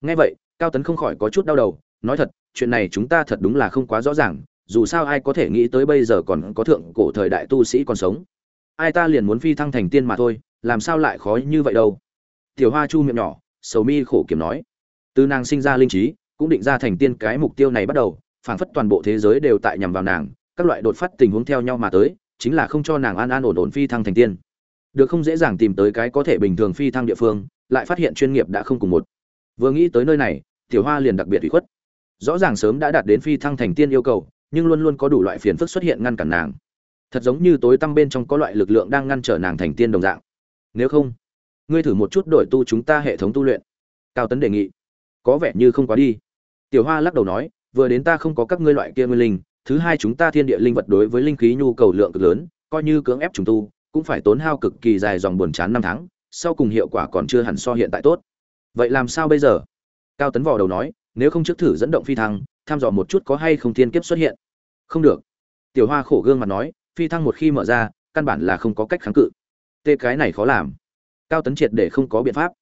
Speaker 1: Nghe vậy, cao tấn không khỏi có chút đau đầu, nói thật, chuyện này chúng ta thật đúng là không quá rõ ràng, dù sao ai có thể nghĩ tới bây giờ còn có thượng cổ thời đại tu sĩ còn sống. Ai ta liền muốn phi thăng thành tiên mà thôi, làm sao lại khó như vậy đâu. Tiểu hoa chu miệng nhỏ, sầu mi khổ kiểm nói. Từ nàng sinh ra linh trí, cũng định ra thành tiên cái mục tiêu này bắt đầu, phảng phất toàn bộ thế giới đều tại nhằm vào nàng các loại đột phát tình huống theo nhau mà tới, chính là không cho nàng an an ổn ổn phi thăng thành tiên. Được không dễ dàng tìm tới cái có thể bình thường phi thăng địa phương, lại phát hiện chuyên nghiệp đã không cùng một. Vừa nghĩ tới nơi này, tiểu hoa liền đặc biệt ủy khuất. Rõ ràng sớm đã đạt đến phi thăng thành tiên yêu cầu, nhưng luôn luôn có đủ loại phiền phức xuất hiện ngăn cản nàng. Thật giống như tối tăm bên trong có loại lực lượng đang ngăn trở nàng thành tiên đồng dạng. Nếu không, ngươi thử một chút đổi tu chúng ta hệ thống tu luyện. Cao tấn đề nghị. Có vẻ như không quá đi. Tiểu hoa lắc đầu nói, vừa đến ta không có các ngươi loại kia nguyên linh thứ hai chúng ta thiên địa linh vật đối với linh khí nhu cầu lượng cực lớn, coi như cưỡng ép chúng tu, cũng phải tốn hao cực kỳ dài dòng buồn chán năm tháng, sau cùng hiệu quả còn chưa hẳn so hiện tại tốt. Vậy làm sao bây giờ? Cao tấn vò đầu nói, nếu không trước thử dẫn động phi thăng, tham dò một chút có hay không thiên kiếp xuất hiện. Không được. Tiểu hoa khổ gương mặt nói, phi thăng một khi mở ra, căn bản là không có cách kháng cự. Tê cái này khó làm. Cao tấn triệt để không có biện pháp.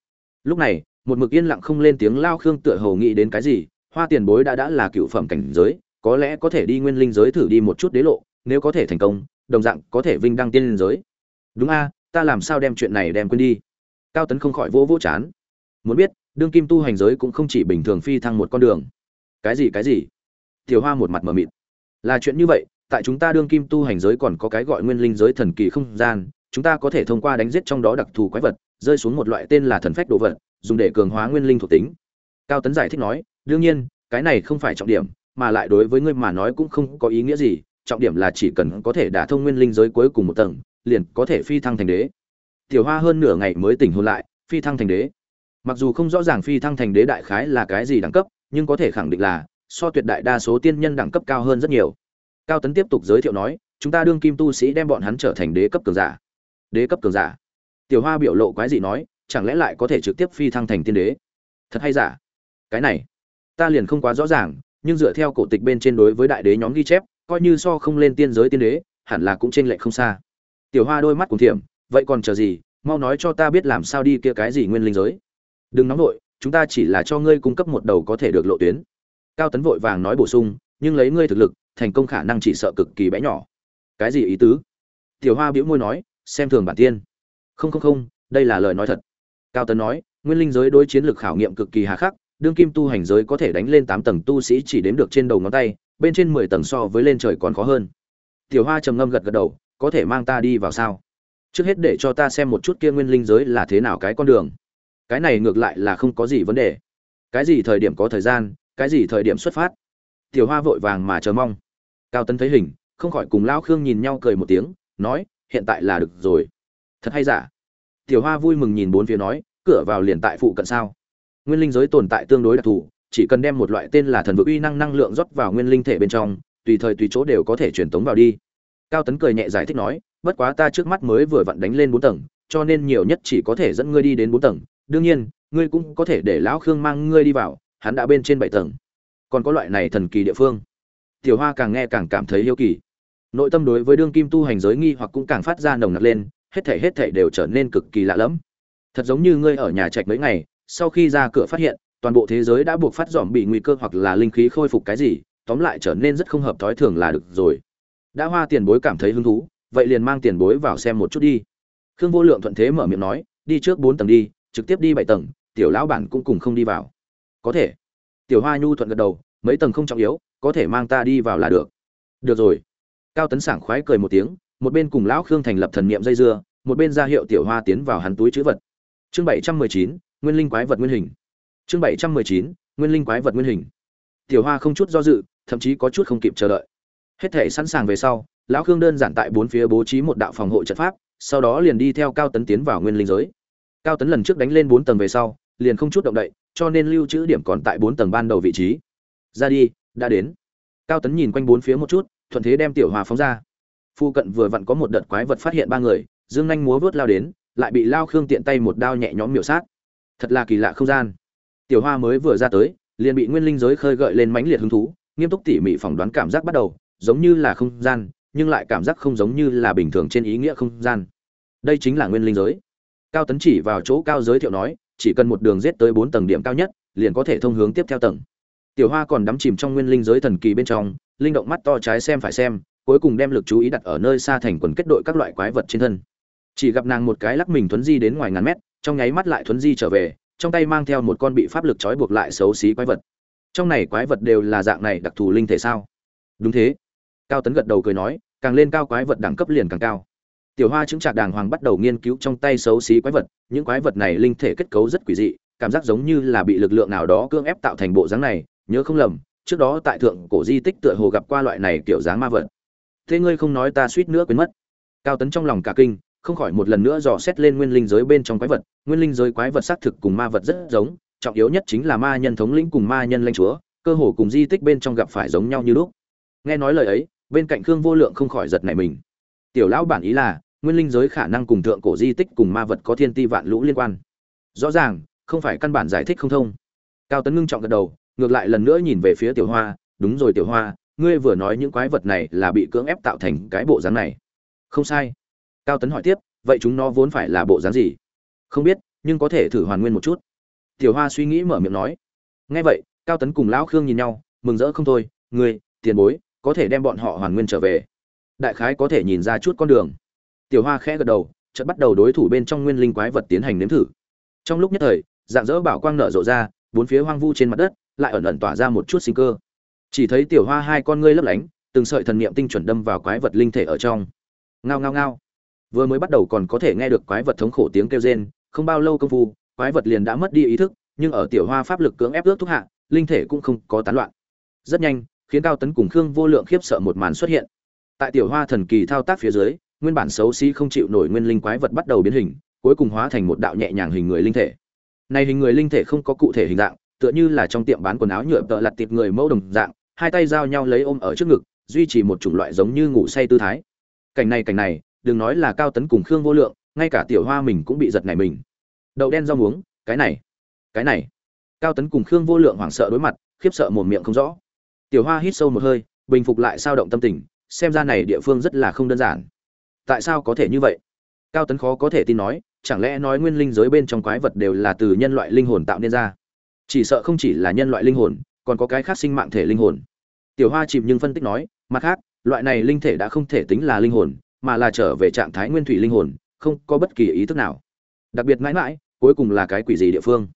Speaker 1: Lúc này, một mực yên lặng không lên tiếng lao khương tựa hồ nghĩ đến cái gì, hoa tiền bối đã đã là cựu phẩm cảnh giới có lẽ có thể đi nguyên linh giới thử đi một chút đế lộ, nếu có thể thành công, đồng dạng có thể vinh đăng tiên linh giới. Đúng a, ta làm sao đem chuyện này đem quên đi? Cao tấn không khỏi vỗ vỗ chán. Muốn biết, đương kim tu hành giới cũng không chỉ bình thường phi thăng một con đường. Cái gì cái gì? Tiểu hoa một mặt mờ mịt. Là chuyện như vậy, tại chúng ta đương kim tu hành giới còn có cái gọi nguyên linh giới thần kỳ không gian, chúng ta có thể thông qua đánh giết trong đó đặc thù quái vật, rơi xuống một loại tên là thần phách đồ vật, dùng để cường hóa nguyên linh thuộc tính. Cao tấn giải thích nói, đương nhiên, cái này không phải trọng điểm mà lại đối với ngươi mà nói cũng không có ý nghĩa gì, trọng điểm là chỉ cần có thể đả thông nguyên linh giới cuối cùng một tầng, liền có thể phi thăng thành đế. Tiểu hoa hơn nửa ngày mới tỉnh hôn lại, phi thăng thành đế. Mặc dù không rõ ràng phi thăng thành đế đại khái là cái gì đẳng cấp, nhưng có thể khẳng định là, so tuyệt đại đa số tiên nhân đẳng cấp cao hơn rất nhiều. Cao tấn tiếp tục giới thiệu nói, chúng ta đương kim tu sĩ đem bọn hắn trở thành đế cấp cường giả. Đế cấp cường giả? Tiểu hoa biểu lộ quái gì nói, chẳng lẽ lại có thể trực tiếp phi thăng thành tiên đế? Thật hay giả? Cái này, ta liền không quá rõ ràng nhưng dựa theo cổ tịch bên trên đối với đại đế nhóm ghi chép, coi như so không lên tiên giới tiên đế, hẳn là cũng t r ê n lệch không xa. Tiểu hoa đôi mắt cùng thiểm, vậy còn chờ gì, mau nói cho ta biết làm sao đi kia cái gì nguyên linh giới. Đừng nóng vội, chúng ta chỉ là cho ngươi cung cấp một đầu có thể được lộ tuyến. Cao tấn vội vàng nói bổ sung, nhưng lấy ngươi thực lực, thành công khả năng chỉ sợ cực kỳ bé nhỏ. Cái gì ý tứ? Tiểu hoa bĩu môi nói, xem thường bản tiên. Không không không, đây là lời nói thật. Cao tấn nói, nguyên linh giới đối chiến lược khảo nghiệm cực kỳ hà khắc đương kim tu hành giới có thể đánh lên tám tầng tu sĩ chỉ đếm được trên đầu ngón tay, bên trên mười tầng so với lên trời còn khó hơn. Tiểu hoa trầm ngâm gật gật đầu, có thể mang ta đi vào sao? Trước hết để cho ta xem một chút kia nguyên linh giới là thế nào cái con đường. Cái này ngược lại là không có gì vấn đề. Cái gì thời điểm có thời gian, cái gì thời điểm xuất phát? Tiểu hoa vội vàng mà chờ mong. Cao tấn thấy hình, không khỏi cùng lão khương nhìn nhau cười một tiếng, nói, hiện tại là được rồi. Thật hay giả? Tiểu hoa vui mừng nhìn bốn phía nói, cửa vào liền tại phụ cận sao? Nguyên linh giới tồn tại tương đối đặc thù, chỉ cần đem một loại tên là thần vực uy năng năng lượng rót vào nguyên linh thể bên trong, tùy thời tùy chỗ đều có thể truyền tống vào đi. Cao tấn cười nhẹ giải thích nói, bất quá ta trước mắt mới vừa vặn đánh lên bốn tầng, cho nên nhiều nhất chỉ có thể dẫn ngươi đi đến bốn tầng. Đương nhiên, ngươi cũng có thể để lão khương mang ngươi đi vào, hắn đã bên trên bảy tầng. Còn có loại này thần kỳ địa phương. Tiểu hoa càng nghe càng cảm thấy yêu kỳ. Nội tâm đối với đương kim tu hành giới nghi hoặc cũng càng phát ra nồng nặc lên, hết thảy hết thảy đều trở nên cực kỳ lạ lẫm. Thật giống như ngươi ở nhà trạch mấy ngày sau khi ra cửa phát hiện, toàn bộ thế giới đã buộc phát dòm bị nguy cơ hoặc là linh khí khôi phục cái gì, tóm lại trở nên rất không hợp thói thường là được rồi. Đã hoa tiền bối cảm thấy hứng thú, vậy liền mang tiền bối vào xem một chút đi. Khương vô lượng thuận thế mở miệng nói, đi trước bốn tầng đi, trực tiếp đi bảy tầng, tiểu lão bản cũng cùng không đi vào. Có thể. Tiểu hoa nhu thuận gật đầu, mấy tầng không trọng yếu, có thể mang ta đi vào là được. Được rồi. Cao tấn sảng khoái cười một tiếng, một bên cùng lão khương thành lập thần niệm dây dưa, một bên ra hiệu tiểu hoa tiến vào hắn túi chữ vật. Chương bảy trăm mười chín nguyên linh quái vật nguyên hình. Chương bảy trăm mười chín, nguyên linh quái vật nguyên hình. Tiểu hoa không chút do dự, thậm chí có chút không kịp chờ đợi. Hết thể sẵn sàng về sau, lão khương đơn giản tại bốn phía bố trí một đạo phòng hộ trận pháp, sau đó liền đi theo cao tấn tiến vào nguyên linh giới. Cao tấn lần trước đánh lên bốn tầng về sau, liền không chút động đậy, cho nên lưu trữ điểm còn tại bốn tầng ban đầu vị trí. Ra đi, đã đến. Cao tấn nhìn quanh bốn phía một chút, thuận thế đem tiểu hoa phóng ra. Phu cận vừa vặn có một đợt quái vật phát hiện ba người, dương nhanh múa vớt lao đến, lại bị lao khương tiện tay một đao nhẹ nhõm miểu sát thật là kỳ lạ không gian. Tiểu hoa mới vừa ra tới, liền bị nguyên linh giới khơi gợi lên mãnh liệt hứng thú, nghiêm túc tỉ mỉ phỏng đoán cảm giác bắt đầu, giống như là không gian, nhưng lại cảm giác không giống như là bình thường trên ý nghĩa không gian. Đây chính là nguyên linh giới. Cao tấn chỉ vào chỗ cao giới thiệu nói, chỉ cần một đường giết tới bốn tầng điểm cao nhất, liền có thể thông hướng tiếp theo tầng. Tiểu hoa còn đắm chìm trong nguyên linh giới thần kỳ bên trong, linh động mắt to trái xem phải xem, cuối cùng đem lực chú ý đặt ở nơi xa thành quần kết đội các loại quái vật trên thân. Chỉ gặp nàng một cái lắc mình thuấn di đến ngoài ngàn mét trong nháy mắt lại thuấn di trở về, trong tay mang theo một con bị pháp lực trói buộc lại xấu xí quái vật. Trong này quái vật đều là dạng này đặc thù linh thể sao? Đúng thế. Cao tấn gật đầu cười nói, càng lên cao quái vật đẳng cấp liền càng cao. Tiểu hoa chứng trạc đàng hoàng bắt đầu nghiên cứu trong tay xấu xí quái vật, những quái vật này linh thể kết cấu rất quỷ dị, cảm giác giống như là bị lực lượng nào đó cưỡng ép tạo thành bộ dáng này, nhớ không lầm, trước đó tại thượng cổ di tích tựa hồ gặp qua loại này kiểu dáng ma vật. Thế ngươi không nói ta suýt nữa quên mất. Cao tấn trong lòng cả kinh không khỏi một lần nữa dò xét lên nguyên linh giới bên trong quái vật. Nguyên linh giới quái vật xác thực cùng ma vật rất giống, trọng yếu nhất chính là ma nhân thống lĩnh cùng ma nhân lãnh chúa, cơ hồ cùng di tích bên trong gặp phải giống nhau như lúc. Nghe nói lời ấy, bên cạnh khương vô lượng không khỏi giật nảy mình. Tiểu lão bản ý là, nguyên linh giới khả năng cùng thượng cổ di tích cùng ma vật có thiên ti vạn lũ liên quan. Rõ ràng, không phải căn bản giải thích không thông. Cao tấn ngưng trọng gật đầu, ngược lại lần nữa nhìn về phía tiểu hoa, đúng rồi tiểu hoa, ngươi vừa nói những quái vật này là bị cưỡng ép tạo thành cái bộ dáng này. Không sai cao tấn hỏi tiếp, vậy chúng nó vốn phải là bộ dáng gì? Không biết, nhưng có thể thử hoàn nguyên một chút. Tiểu hoa suy nghĩ mở miệng nói. Nghe vậy, cao tấn cùng lão khương nhìn nhau, mừng rỡ không thôi, ngươi, tiền bối, có thể đem bọn họ hoàn nguyên trở về. Đại khái có thể nhìn ra chút con đường. Tiểu hoa khẽ gật đầu, chợt bắt đầu đối thủ bên trong nguyên linh quái vật tiến hành nếm thử. Trong lúc nhất thời, dạng dỡ bảo quang nở rộ ra, bốn phía hoang vu trên mặt đất, lại ẩn ẩn tỏa ra một chút sinh cơ. Chỉ thấy tiểu hoa hai con ngươi lấp lánh, từng sợi thần niệm tinh chuẩn đâm vào quái vật linh thể ở trong. Ngao ngao ngao vừa mới bắt đầu còn có thể nghe được quái vật thống khổ tiếng kêu rên, không bao lâu công phu, quái vật liền đã mất đi ý thức, nhưng ở tiểu hoa pháp lực cưỡng ép ước thúc hạ, linh thể cũng không có tán loạn. Rất nhanh, khiến cao tấn cùng khương vô lượng khiếp sợ một màn xuất hiện. Tại tiểu hoa thần kỳ thao tác phía dưới, nguyên bản xấu xí không chịu nổi nguyên linh quái vật bắt đầu biến hình, cuối cùng hóa thành một đạo nhẹ nhàng hình người linh thể. Này hình người linh thể không có cụ thể hình dạng, tựa như là trong tiệm bán quần áo nhựa tợ lặt tiệp người mẫu đồng dạng, hai tay giao nhau lấy ôm ở trước ngực, duy trì một chủng loại giống như ngủ say tư thái. Cảnh này cảnh này đừng nói là cao tấn cùng khương vô lượng, ngay cả tiểu hoa mình cũng bị giật này mình. Đậu đen rau muống, cái này cái này. Cao tấn cùng khương vô lượng hoảng sợ đối mặt, khiếp sợ mồm miệng không rõ. Tiểu hoa hít sâu một hơi, bình phục lại sao động tâm tình, xem ra này địa phương rất là không đơn giản. Tại sao có thể như vậy? Cao tấn khó có thể tin nói, chẳng lẽ nói nguyên linh giới bên trong quái vật đều là từ nhân loại linh hồn tạo nên ra? Chỉ sợ không chỉ là nhân loại linh hồn, còn có cái khác sinh mạng thể linh hồn. Tiểu hoa chìm nhưng phân tích nói, mặt khác, loại này linh thể đã không thể tính là linh hồn mà là trở về trạng thái nguyên thủy linh hồn, không có bất kỳ ý thức nào. Đặc biệt mãi mãi, cuối cùng là cái quỷ gì địa phương?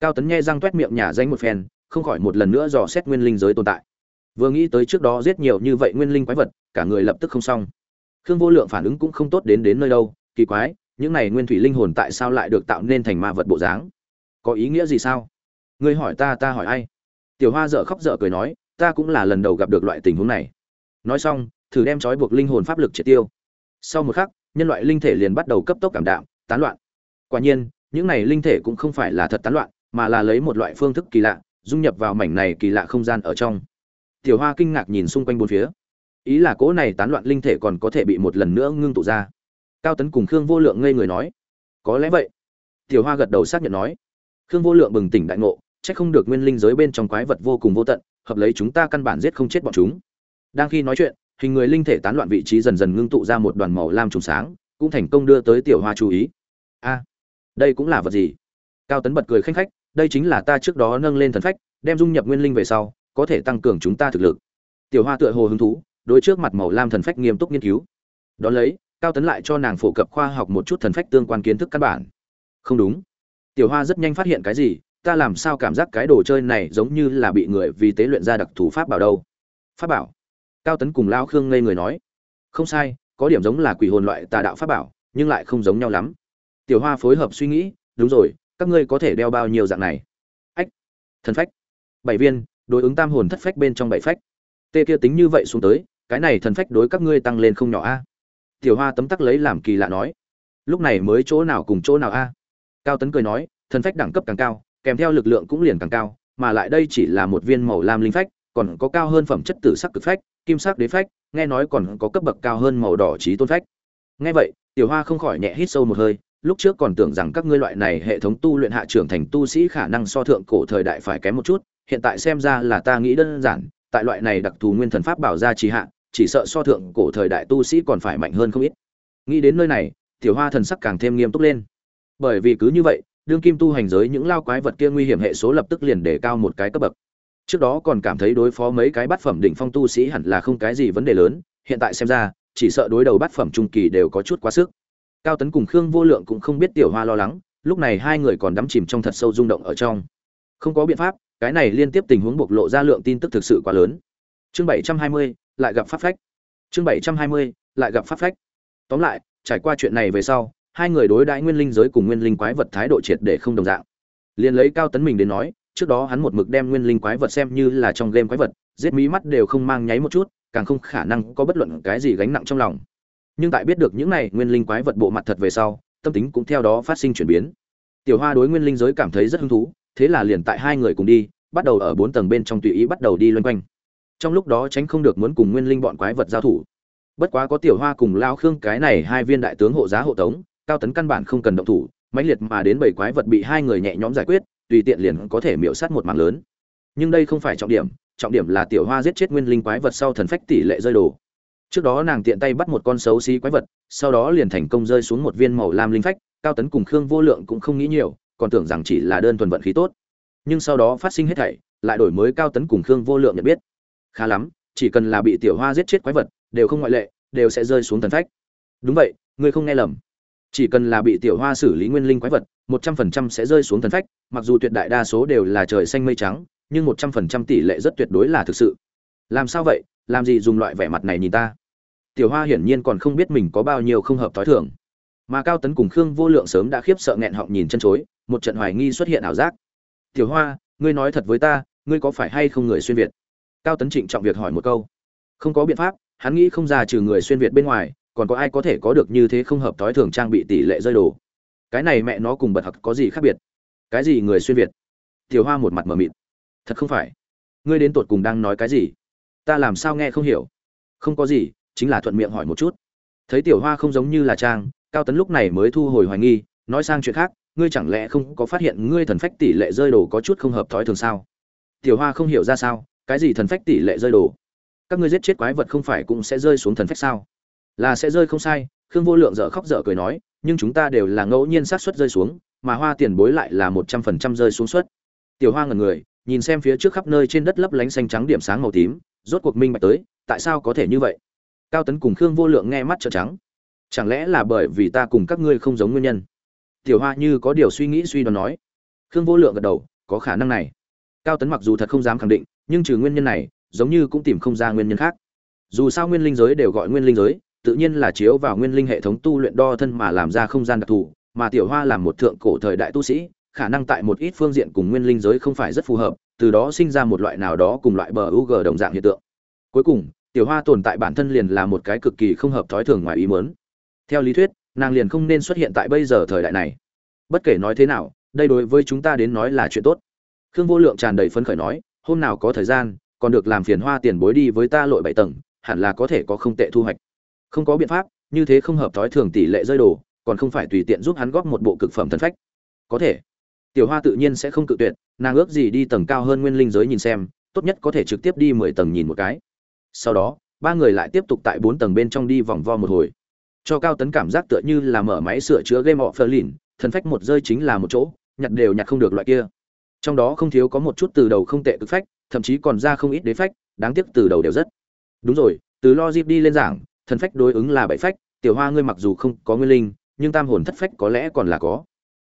Speaker 1: Cao tấn nghe răng t u é t miệng nhà danh một phen, không khỏi một lần nữa dò xét nguyên linh giới tồn tại. Vừa nghĩ tới trước đó giết nhiều như vậy nguyên linh quái vật, cả người lập tức không xong. Khương vô lượng phản ứng cũng không tốt đến đến nơi đâu, kỳ quái, những này nguyên thủy linh hồn tại sao lại được tạo nên thành ma vật bộ dáng? Có ý nghĩa gì sao? Ngươi hỏi ta ta hỏi ai? Tiểu hoa dở khóc dở cười nói, ta cũng là lần đầu gặp được loại tình huống này. Nói xong, thử đem trói buộc linh hồn pháp lực triệt tiêu sau một khắc, nhân loại linh thể liền bắt đầu cấp tốc cảm đạm, tán loạn. Quả nhiên, những này linh thể cũng không phải là thật tán loạn, mà là lấy một loại phương thức kỳ lạ, dung nhập vào mảnh này kỳ lạ không gian ở trong. Tiểu hoa kinh ngạc nhìn xung quanh bốn phía. Ý là cỗ này tán loạn linh thể còn có thể bị một lần nữa ngưng tụ ra. Cao tấn cùng khương vô lượng ngây người nói, có lẽ vậy. Tiểu hoa gật đầu xác nhận nói, khương vô lượng bừng tỉnh đại ngộ, chắc không được nguyên linh giới bên trong quái vật vô cùng vô tận, hợp lấy chúng ta căn bản giết không chết bọn chúng. Đang khi nói chuyện hình người linh thể tán loạn vị trí dần dần ngưng tụ ra một đoàn màu lam trùng sáng, cũng thành công đưa tới tiểu hoa chú ý. A, đây cũng là vật gì? Cao tấn bật cười khanh khách, đây chính là ta trước đó nâng lên thần phách, đem dung nhập nguyên linh về sau, có thể tăng cường chúng ta thực lực. Tiểu hoa tựa hồ hứng thú, đối trước mặt màu lam thần phách nghiêm túc nghiên cứu. Đón lấy, cao tấn lại cho nàng phổ cập khoa học một chút thần phách tương quan kiến thức căn bản. Không đúng. Tiểu hoa rất nhanh phát hiện cái gì, ta làm sao cảm giác cái đồ chơi này giống như là bị người vì tế luyện ra đặc thù pháp bảo đâu? Pháp bảo? Cao tấn cùng lao khương ngây người nói, không sai, có điểm giống là quỷ hồn loại tà đạo pháp bảo, nhưng lại không giống nhau lắm. Tiểu hoa phối hợp suy nghĩ, đúng rồi, các ngươi có thể đeo bao nhiêu dạng này? Ách, thần phách. Bảy viên, đối ứng tam hồn thất phách bên trong bảy phách. Tê kia tính như vậy xuống tới, cái này thần phách đối các ngươi tăng lên không nhỏ a. Tiểu hoa tấm tắc lấy làm kỳ lạ nói, lúc này mới chỗ nào cùng chỗ nào a? Cao tấn cười nói, thần phách đẳng cấp càng cao, kèm theo lực lượng cũng liền càng cao, mà lại đây chỉ là một viên màu lam linh phách, còn có cao hơn phẩm chất tử sắc cực phách kim sắc đế phách, nghe nói còn có cấp bậc cao hơn màu đỏ trí tôn phách. Nghe vậy, tiểu hoa không khỏi nhẹ hít sâu một hơi, lúc trước còn tưởng rằng các ngươi loại này hệ thống tu luyện hạ trưởng thành tu sĩ khả năng so thượng cổ thời đại phải kém một chút, hiện tại xem ra là ta nghĩ đơn giản, tại loại này đặc thù nguyên thần pháp bảo ra trì hạ, chỉ sợ so thượng cổ thời đại tu sĩ còn phải mạnh hơn không ít. Nghĩ đến nơi này, tiểu hoa thần sắc càng thêm nghiêm túc lên. Bởi vì cứ như vậy, đương kim tu hành giới những lao quái vật kia nguy hiểm hệ số lập tức liền đề cao một cái cấp bậc trước đó còn cảm thấy đối phó mấy cái bát phẩm đỉnh phong tu sĩ hẳn là không cái gì vấn đề lớn, hiện tại xem ra, chỉ sợ đối đầu bát phẩm trung kỳ đều có chút quá sức. Cao tấn cùng khương vô lượng cũng không biết tiểu hoa lo lắng, lúc này hai người còn đắm chìm trong thật sâu rung động ở trong. Không có biện pháp, cái này liên tiếp tình huống bộc lộ ra lượng tin tức thực sự quá lớn. Chương bảy trăm hai mươi, lại gặp pháp phách. Chương bảy trăm hai mươi, lại gặp pháp phách. Tóm lại, trải qua chuyện này về sau, hai người đối đãi nguyên linh giới cùng nguyên linh quái vật thái độ triệt để không đồng dạng. Liền lấy cao tấn mình đến nói trước đó hắn một mực đem nguyên linh quái vật xem như là trong game quái vật, giết mí mắt đều không mang nháy một chút, càng không khả năng có bất luận cái gì gánh nặng trong lòng. Nhưng tại biết được những này nguyên linh quái vật bộ mặt thật về sau, tâm tính cũng theo đó phát sinh chuyển biến. Tiểu hoa đối nguyên linh giới cảm thấy rất hứng thú, thế là liền tại hai người cùng đi, bắt đầu ở bốn tầng bên trong tùy ý bắt đầu đi loanh quanh. Trong lúc đó tránh không được muốn cùng nguyên linh bọn quái vật giao thủ. Bất quá có tiểu hoa cùng lao khương, cái này hai viên đại tướng hộ giá hộ tống, cao tấn căn bản không cần động thủ, mãnh liệt mà đến bảy quái vật bị hai người nhẹ nhõm giải quyết tùy tiện liền có thể miễu sát một mạng lớn. Nhưng đây không phải trọng điểm trọng điểm là tiểu hoa giết chết nguyên linh quái vật sau thần phách tỷ lệ rơi đồ trước đó nàng tiện tay bắt một con xấu xí quái vật, sau đó liền thành công rơi xuống một viên màu lam linh phách, cao tấn cùng khương vô lượng cũng không nghĩ nhiều, còn tưởng rằng chỉ là đơn thuần vận khí tốt. Nhưng sau đó phát sinh hết thảy, lại đổi mới cao tấn cùng khương vô lượng nhận biết. Khá lắm, chỉ cần là bị tiểu hoa giết chết quái vật, đều không ngoại lệ, đều sẽ rơi xuống thần phách. Đúng vậy, ngươi không nghe lầm chỉ cần là bị tiểu hoa xử lý nguyên linh quái vật, một trăm phần trăm sẽ rơi xuống thần phách, mặc dù tuyệt đại đa số đều là trời xanh mây trắng, nhưng một trăm phần trăm tỷ lệ rất tuyệt đối là thực sự. Làm sao vậy? Làm gì dùng loại vẻ mặt này nhìn ta? Tiểu hoa hiển nhiên còn không biết mình có bao nhiêu không hợp thói thường. Mà cao tấn cùng khương vô lượng sớm đã khiếp sợ nghẹn họng nhìn chân chối, một trận hoài nghi xuất hiện ảo giác. Tiểu hoa, ngươi nói thật với ta, ngươi có phải hay không người xuyên việt? Cao tấn trịnh trọng việc hỏi một câu. Không có biện pháp, hắn nghĩ không ra trừ người xuyên việt bên ngoài còn có ai có thể có được như thế không hợp thói thường trang bị tỷ lệ rơi đồ? Cái này mẹ nó cùng bật học có gì khác biệt? Cái gì người xuyên việt? Tiểu hoa một mặt mờ mịt. Thật không phải. Ngươi đến tột cùng đang nói cái gì? Ta làm sao nghe không hiểu? Không có gì, chính là thuận miệng hỏi một chút. Thấy tiểu hoa không giống như là trang, cao tấn lúc này mới thu hồi hoài nghi, nói sang chuyện khác, ngươi chẳng lẽ không có phát hiện ngươi thần phách tỷ lệ rơi đồ có chút không hợp thói thường sao? Tiểu hoa không hiểu ra sao, cái gì thần phách tỷ lệ rơi đồ? Các ngươi giết chết quái vật không phải cũng sẽ rơi xuống thần phách sao? Là sẽ rơi không sai, khương vô lượng dở khóc dở cười nói, nhưng chúng ta đều là ngẫu nhiên sát xuất rơi xuống, mà hoa tiền bối lại là một trăm phần trăm rơi xuống suất. Tiểu hoa ngần người, nhìn xem phía trước khắp nơi trên đất lấp lánh xanh trắng điểm sáng màu tím, rốt cuộc minh bạch tới, tại sao có thể như vậy? Cao tấn cùng khương vô lượng nghe mắt trợn trắng. Chẳng lẽ là bởi vì ta cùng các ngươi không giống nguyên nhân? Tiểu hoa như có điều suy nghĩ suy đoán nói. Khương vô lượng gật đầu, có khả năng này. Cao tấn mặc dù thật không dám khẳng định, nhưng trừ nguyên nhân này, giống như cũng tìm không ra nguyên nhân khác. Dù sao nguyên linh giới đều gọi nguyên linh giới tự nhiên là chiếu vào nguyên linh hệ thống tu luyện đo thân mà làm ra không gian đặc thù, mà tiểu hoa làm một thượng cổ thời đại tu sĩ, khả năng tại một ít phương diện cùng nguyên linh giới không phải rất phù hợp, từ đó sinh ra một loại nào đó cùng loại bờ UG đồng dạng hiện tượng. Cuối cùng, tiểu hoa tồn tại bản thân liền là một cái cực kỳ không hợp thói thường ngoài ý muốn. Theo lý thuyết, nàng liền không nên xuất hiện tại bây giờ thời đại này. Bất kể nói thế nào, đây đối với chúng ta đến nói là chuyện tốt. Khương vô lượng tràn đầy phấn khởi nói, hôm nào có thời gian, còn được làm phiền hoa tiền bối đi với ta lội bảy tầng, hẳn là có thể có không tệ thu hoạch không có biện pháp, như thế không hợp thói thường tỷ lệ rơi đồ còn không phải tùy tiện giúp hắn góp một bộ cực phẩm thần phách. Có thể. Tiểu hoa tự nhiên sẽ không cự tuyệt, nàng ước gì đi tầng cao hơn nguyên linh giới nhìn xem, tốt nhất có thể trực tiếp đi mười tầng nhìn một cái. Sau đó, ba người lại tiếp tục tại bốn tầng bên trong đi vòng vo một hồi. Cho cao tấn cảm giác tựa như là mở máy sửa chữa game of lìn thần phách một rơi chính là một chỗ, nhặt đều nhặt không được loại kia. Trong đó không thiếu có một chút từ đầu không tệ cực phách, thậm chí còn ra không ít đế phách, đáng tiếc từ đầu đều rất. Đúng rồi, từ logic đi lên giảng thần phách đối ứng là bảy phách, tiểu hoa ngươi mặc dù không có nguyên linh, nhưng tam hồn thất phách có lẽ còn là có.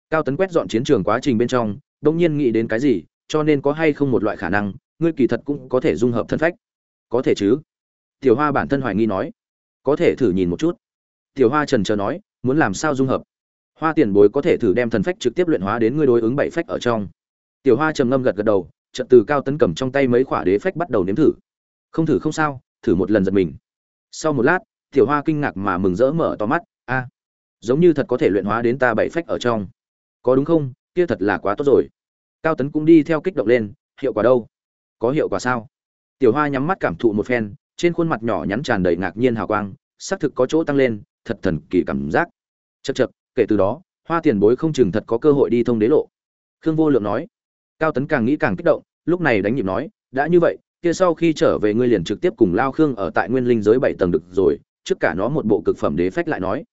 Speaker 1: Cao tấn quét dọn chiến trường quá trình bên trong, đột nhiên nghĩ đến cái gì, cho nên có hay không một loại khả năng, ngươi kỳ thật cũng có thể dung hợp thần phách. Có thể chứ? Tiểu hoa bản thân hoài nghi nói. Có thể thử nhìn một chút. Tiểu hoa trần chờ nói, muốn làm sao dung hợp? Hoa tiền bối có thể thử đem thần phách trực tiếp luyện hóa đến ngươi đối ứng bảy phách ở trong. Tiểu hoa trầm ngâm gật gật đầu trận từ cao tấn cầm trong tay mấy khỏa đế phách bắt đầu nếm thử. Không thử không sao, thử một lần giật mình. Sau một lát tiểu hoa kinh ngạc mà mừng rỡ mở to mắt, a, giống như thật có thể luyện hóa đến ta bảy phách ở trong. Có đúng không? Kia thật là quá tốt rồi. Cao tấn cũng đi theo kích động lên, hiệu quả đâu? Có hiệu quả sao? Tiểu hoa nhắm mắt cảm thụ một phen, trên khuôn mặt nhỏ nhắn tràn đầy ngạc nhiên hào quang, xác thực có chỗ tăng lên, thật thần kỳ cảm giác. Chật chật kể từ đó, hoa tiền bối không chừng thật có cơ hội đi thông đế lộ. Khương vô lượng nói. Cao tấn càng nghĩ càng kích động, lúc này đánh nhịp nói, đã như vậy, kia sau khi trở về ngươi liền trực tiếp cùng lao khương ở tại nguyên linh giới bảy tầng được rồi trước cả nó một bộ cực phẩm đế phách lại nói.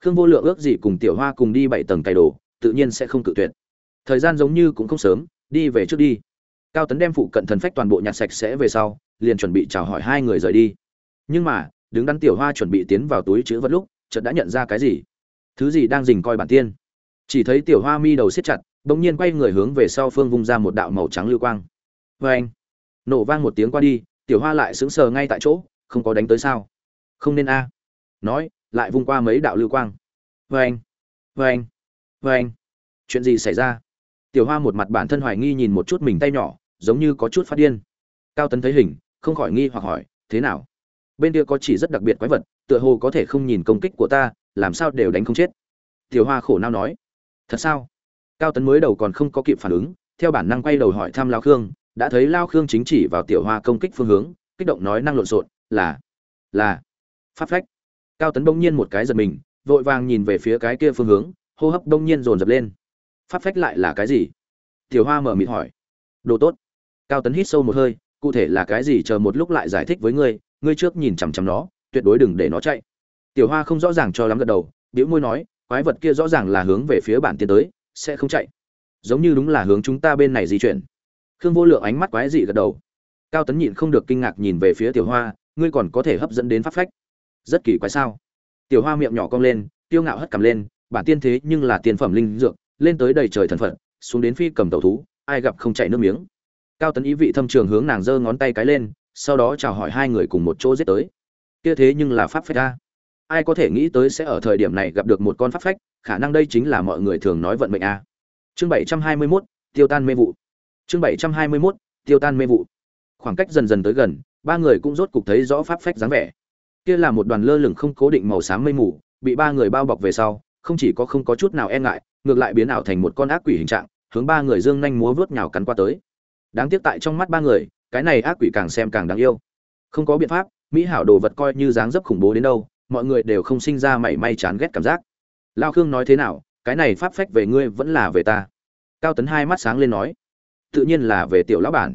Speaker 1: Khương vô lượng ước gì cùng tiểu hoa cùng đi bảy tầng cày đồ, tự nhiên sẽ không cự tuyệt. Thời gian giống như cũng không sớm, đi về trước đi. Cao tấn đem phụ cận thần phách toàn bộ nhặt sạch sẽ về sau, liền chuẩn bị chào hỏi hai người rời đi. Nhưng mà, đứng đắn tiểu hoa chuẩn bị tiến vào túi chữ vật lúc, chợt đã nhận ra cái gì? Thứ gì đang dình coi bản tiên? Chỉ thấy tiểu hoa mi đầu siết chặt, bỗng nhiên quay người hướng về sau phương vung ra một đạo màu trắng lưu quang. Vê anh nổ vang một tiếng qua đi, tiểu hoa lại sững sờ ngay tại chỗ, không có đánh tới sao? Không nên a. Nói, lại vung qua mấy đạo lưu quang. Vê anh vê anh vê anh chuyện gì xảy ra? Tiểu hoa một mặt bản thân hoài nghi nhìn một chút mình tay nhỏ, giống như có chút phát điên. Cao tấn thấy hình, không khỏi nghi hoặc hỏi, thế nào? Bên kia có chỉ rất đặc biệt quái vật, tựa hồ có thể không nhìn công kích của ta, làm sao đều đánh không chết? Tiểu hoa khổ nao nói, thật sao? Cao tấn mới đầu còn không có kịp phản ứng, theo bản năng quay đầu hỏi thăm lao khương, đã thấy lao khương chính chỉ vào tiểu hoa công kích phương hướng, kích động nói năng lộn xộn, là là pháp phách. Cao tấn bỗng nhiên một cái giật mình, vội vàng nhìn về phía cái kia phương hướng, hô hấp bỗng nhiên dồn dập lên. Pháp phách lại là cái gì? Tiểu hoa mở mịt hỏi. Đồ tốt. Cao tấn hít sâu một hơi, cụ thể là cái gì chờ một lúc lại giải thích với ngươi ngươi trước nhìn chằm chằm nó, tuyệt đối đừng để nó chạy. Tiểu hoa không rõ ràng cho lắm gật đầu biểu môi nói, quái vật kia rõ ràng là hướng về phía bản tiến tới, sẽ không chạy. Giống như đúng là hướng chúng ta bên này di chuyển. Khương vô lượng ánh mắt quái dị gật đầu. Cao tấn nhịn không được kinh ngạc nhìn về phía tiểu hoa, ngươi còn có thể hấp dẫn đến pháp phách rất kỳ quái sao? Tiểu hoa miệng nhỏ cong lên tiêu ngạo hất cầm lên bản tiên thế nhưng là tiên phẩm linh dược lên tới đầy trời thần phận xuống đến phi cầm tàu thú ai gặp không chạy nước miếng. Cao tấn ý vị thâm trường hướng nàng giơ ngón tay cái lên sau đó chào hỏi hai người cùng một chỗ giết tới. Kia thế nhưng là pháp phách ta ai có thể nghĩ tới sẽ ở thời điểm này gặp được một con pháp phách khả năng đây chính là mọi người thường nói vận mệnh a. Chương bảy trăm hai mươi 721, tiêu tan mê vụ. Chương bảy trăm hai mươi 721, tiêu tan mê vụ. Khoảng cách dần dần tới gần ba người cũng rốt cục thấy rõ pháp phách dáng vẻ kia là một đoàn lơ lửng không cố định màu xám mây mù, bị ba người bao bọc về sau, không chỉ có không có chút nào e ngại, ngược lại biến ảo thành một con ác quỷ hình trạng, hướng ba người dương nhanh múa vớt nhào cắn qua tới. Đáng tiếc tại trong mắt ba người, cái này ác quỷ càng xem càng đáng yêu. Không có biện pháp, mỹ hảo đồ vật coi như dáng dấp khủng bố đến đâu, mọi người đều không sinh ra mảy may chán ghét cảm giác. Lao khương nói thế nào, cái này pháp phách về ngươi vẫn là về ta. Cao tấn hai mắt sáng lên nói, tự nhiên là về tiểu lão bản.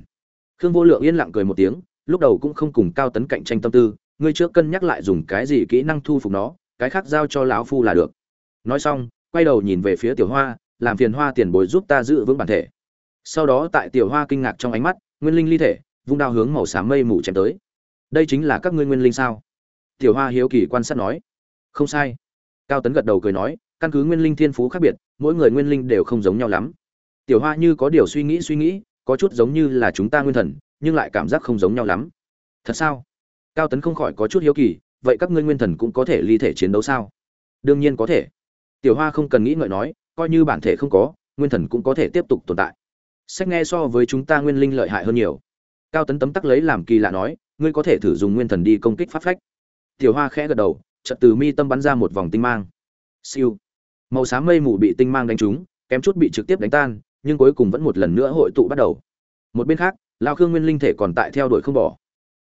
Speaker 1: Khương vô lượng yên lặng cười một tiếng, lúc đầu cũng không cùng cao tấn cạnh tranh tâm tư ngươi trước cân nhắc lại dùng cái gì kỹ năng thu phục nó, cái khác giao cho lão phu là được. Nói xong, quay đầu nhìn về phía tiểu hoa, làm phiền hoa tiền bối giúp ta giữ vững bản thể. Sau đó tại tiểu hoa kinh ngạc trong ánh mắt, nguyên linh ly thể, vung đao hướng màu xám mây mù chém tới. Đây chính là các ngươi nguyên linh sao? Tiểu hoa hiếu kỳ quan sát nói. Không sai. Cao tấn gật đầu cười nói, căn cứ nguyên linh thiên phú khác biệt, mỗi người nguyên linh đều không giống nhau lắm. Tiểu hoa như có điều suy nghĩ suy nghĩ, có chút giống như là chúng ta nguyên thần, nhưng lại cảm giác không giống nhau lắm. Thật sao? Cao tấn không khỏi có chút hiếu kỳ, vậy các ngươi nguyên thần cũng có thể ly thể chiến đấu sao? Đương nhiên có thể. Tiểu hoa không cần nghĩ ngợi nói, coi như bản thể không có, nguyên thần cũng có thể tiếp tục tồn tại. Sách nghe so với chúng ta nguyên linh lợi hại hơn nhiều. Cao tấn tấm tắc lấy làm kỳ lạ nói, ngươi có thể thử dùng nguyên thần đi công kích pháp phách. Tiểu hoa khẽ gật đầu, chợt từ mi tâm bắn ra một vòng tinh mang. Siêu. Màu xám mây mù bị tinh mang đánh trúng, kém chút bị trực tiếp đánh tan, nhưng cuối cùng vẫn một lần nữa hội tụ bắt đầu. Một bên khác lão khương nguyên linh thể còn tại theo đuổi không bỏ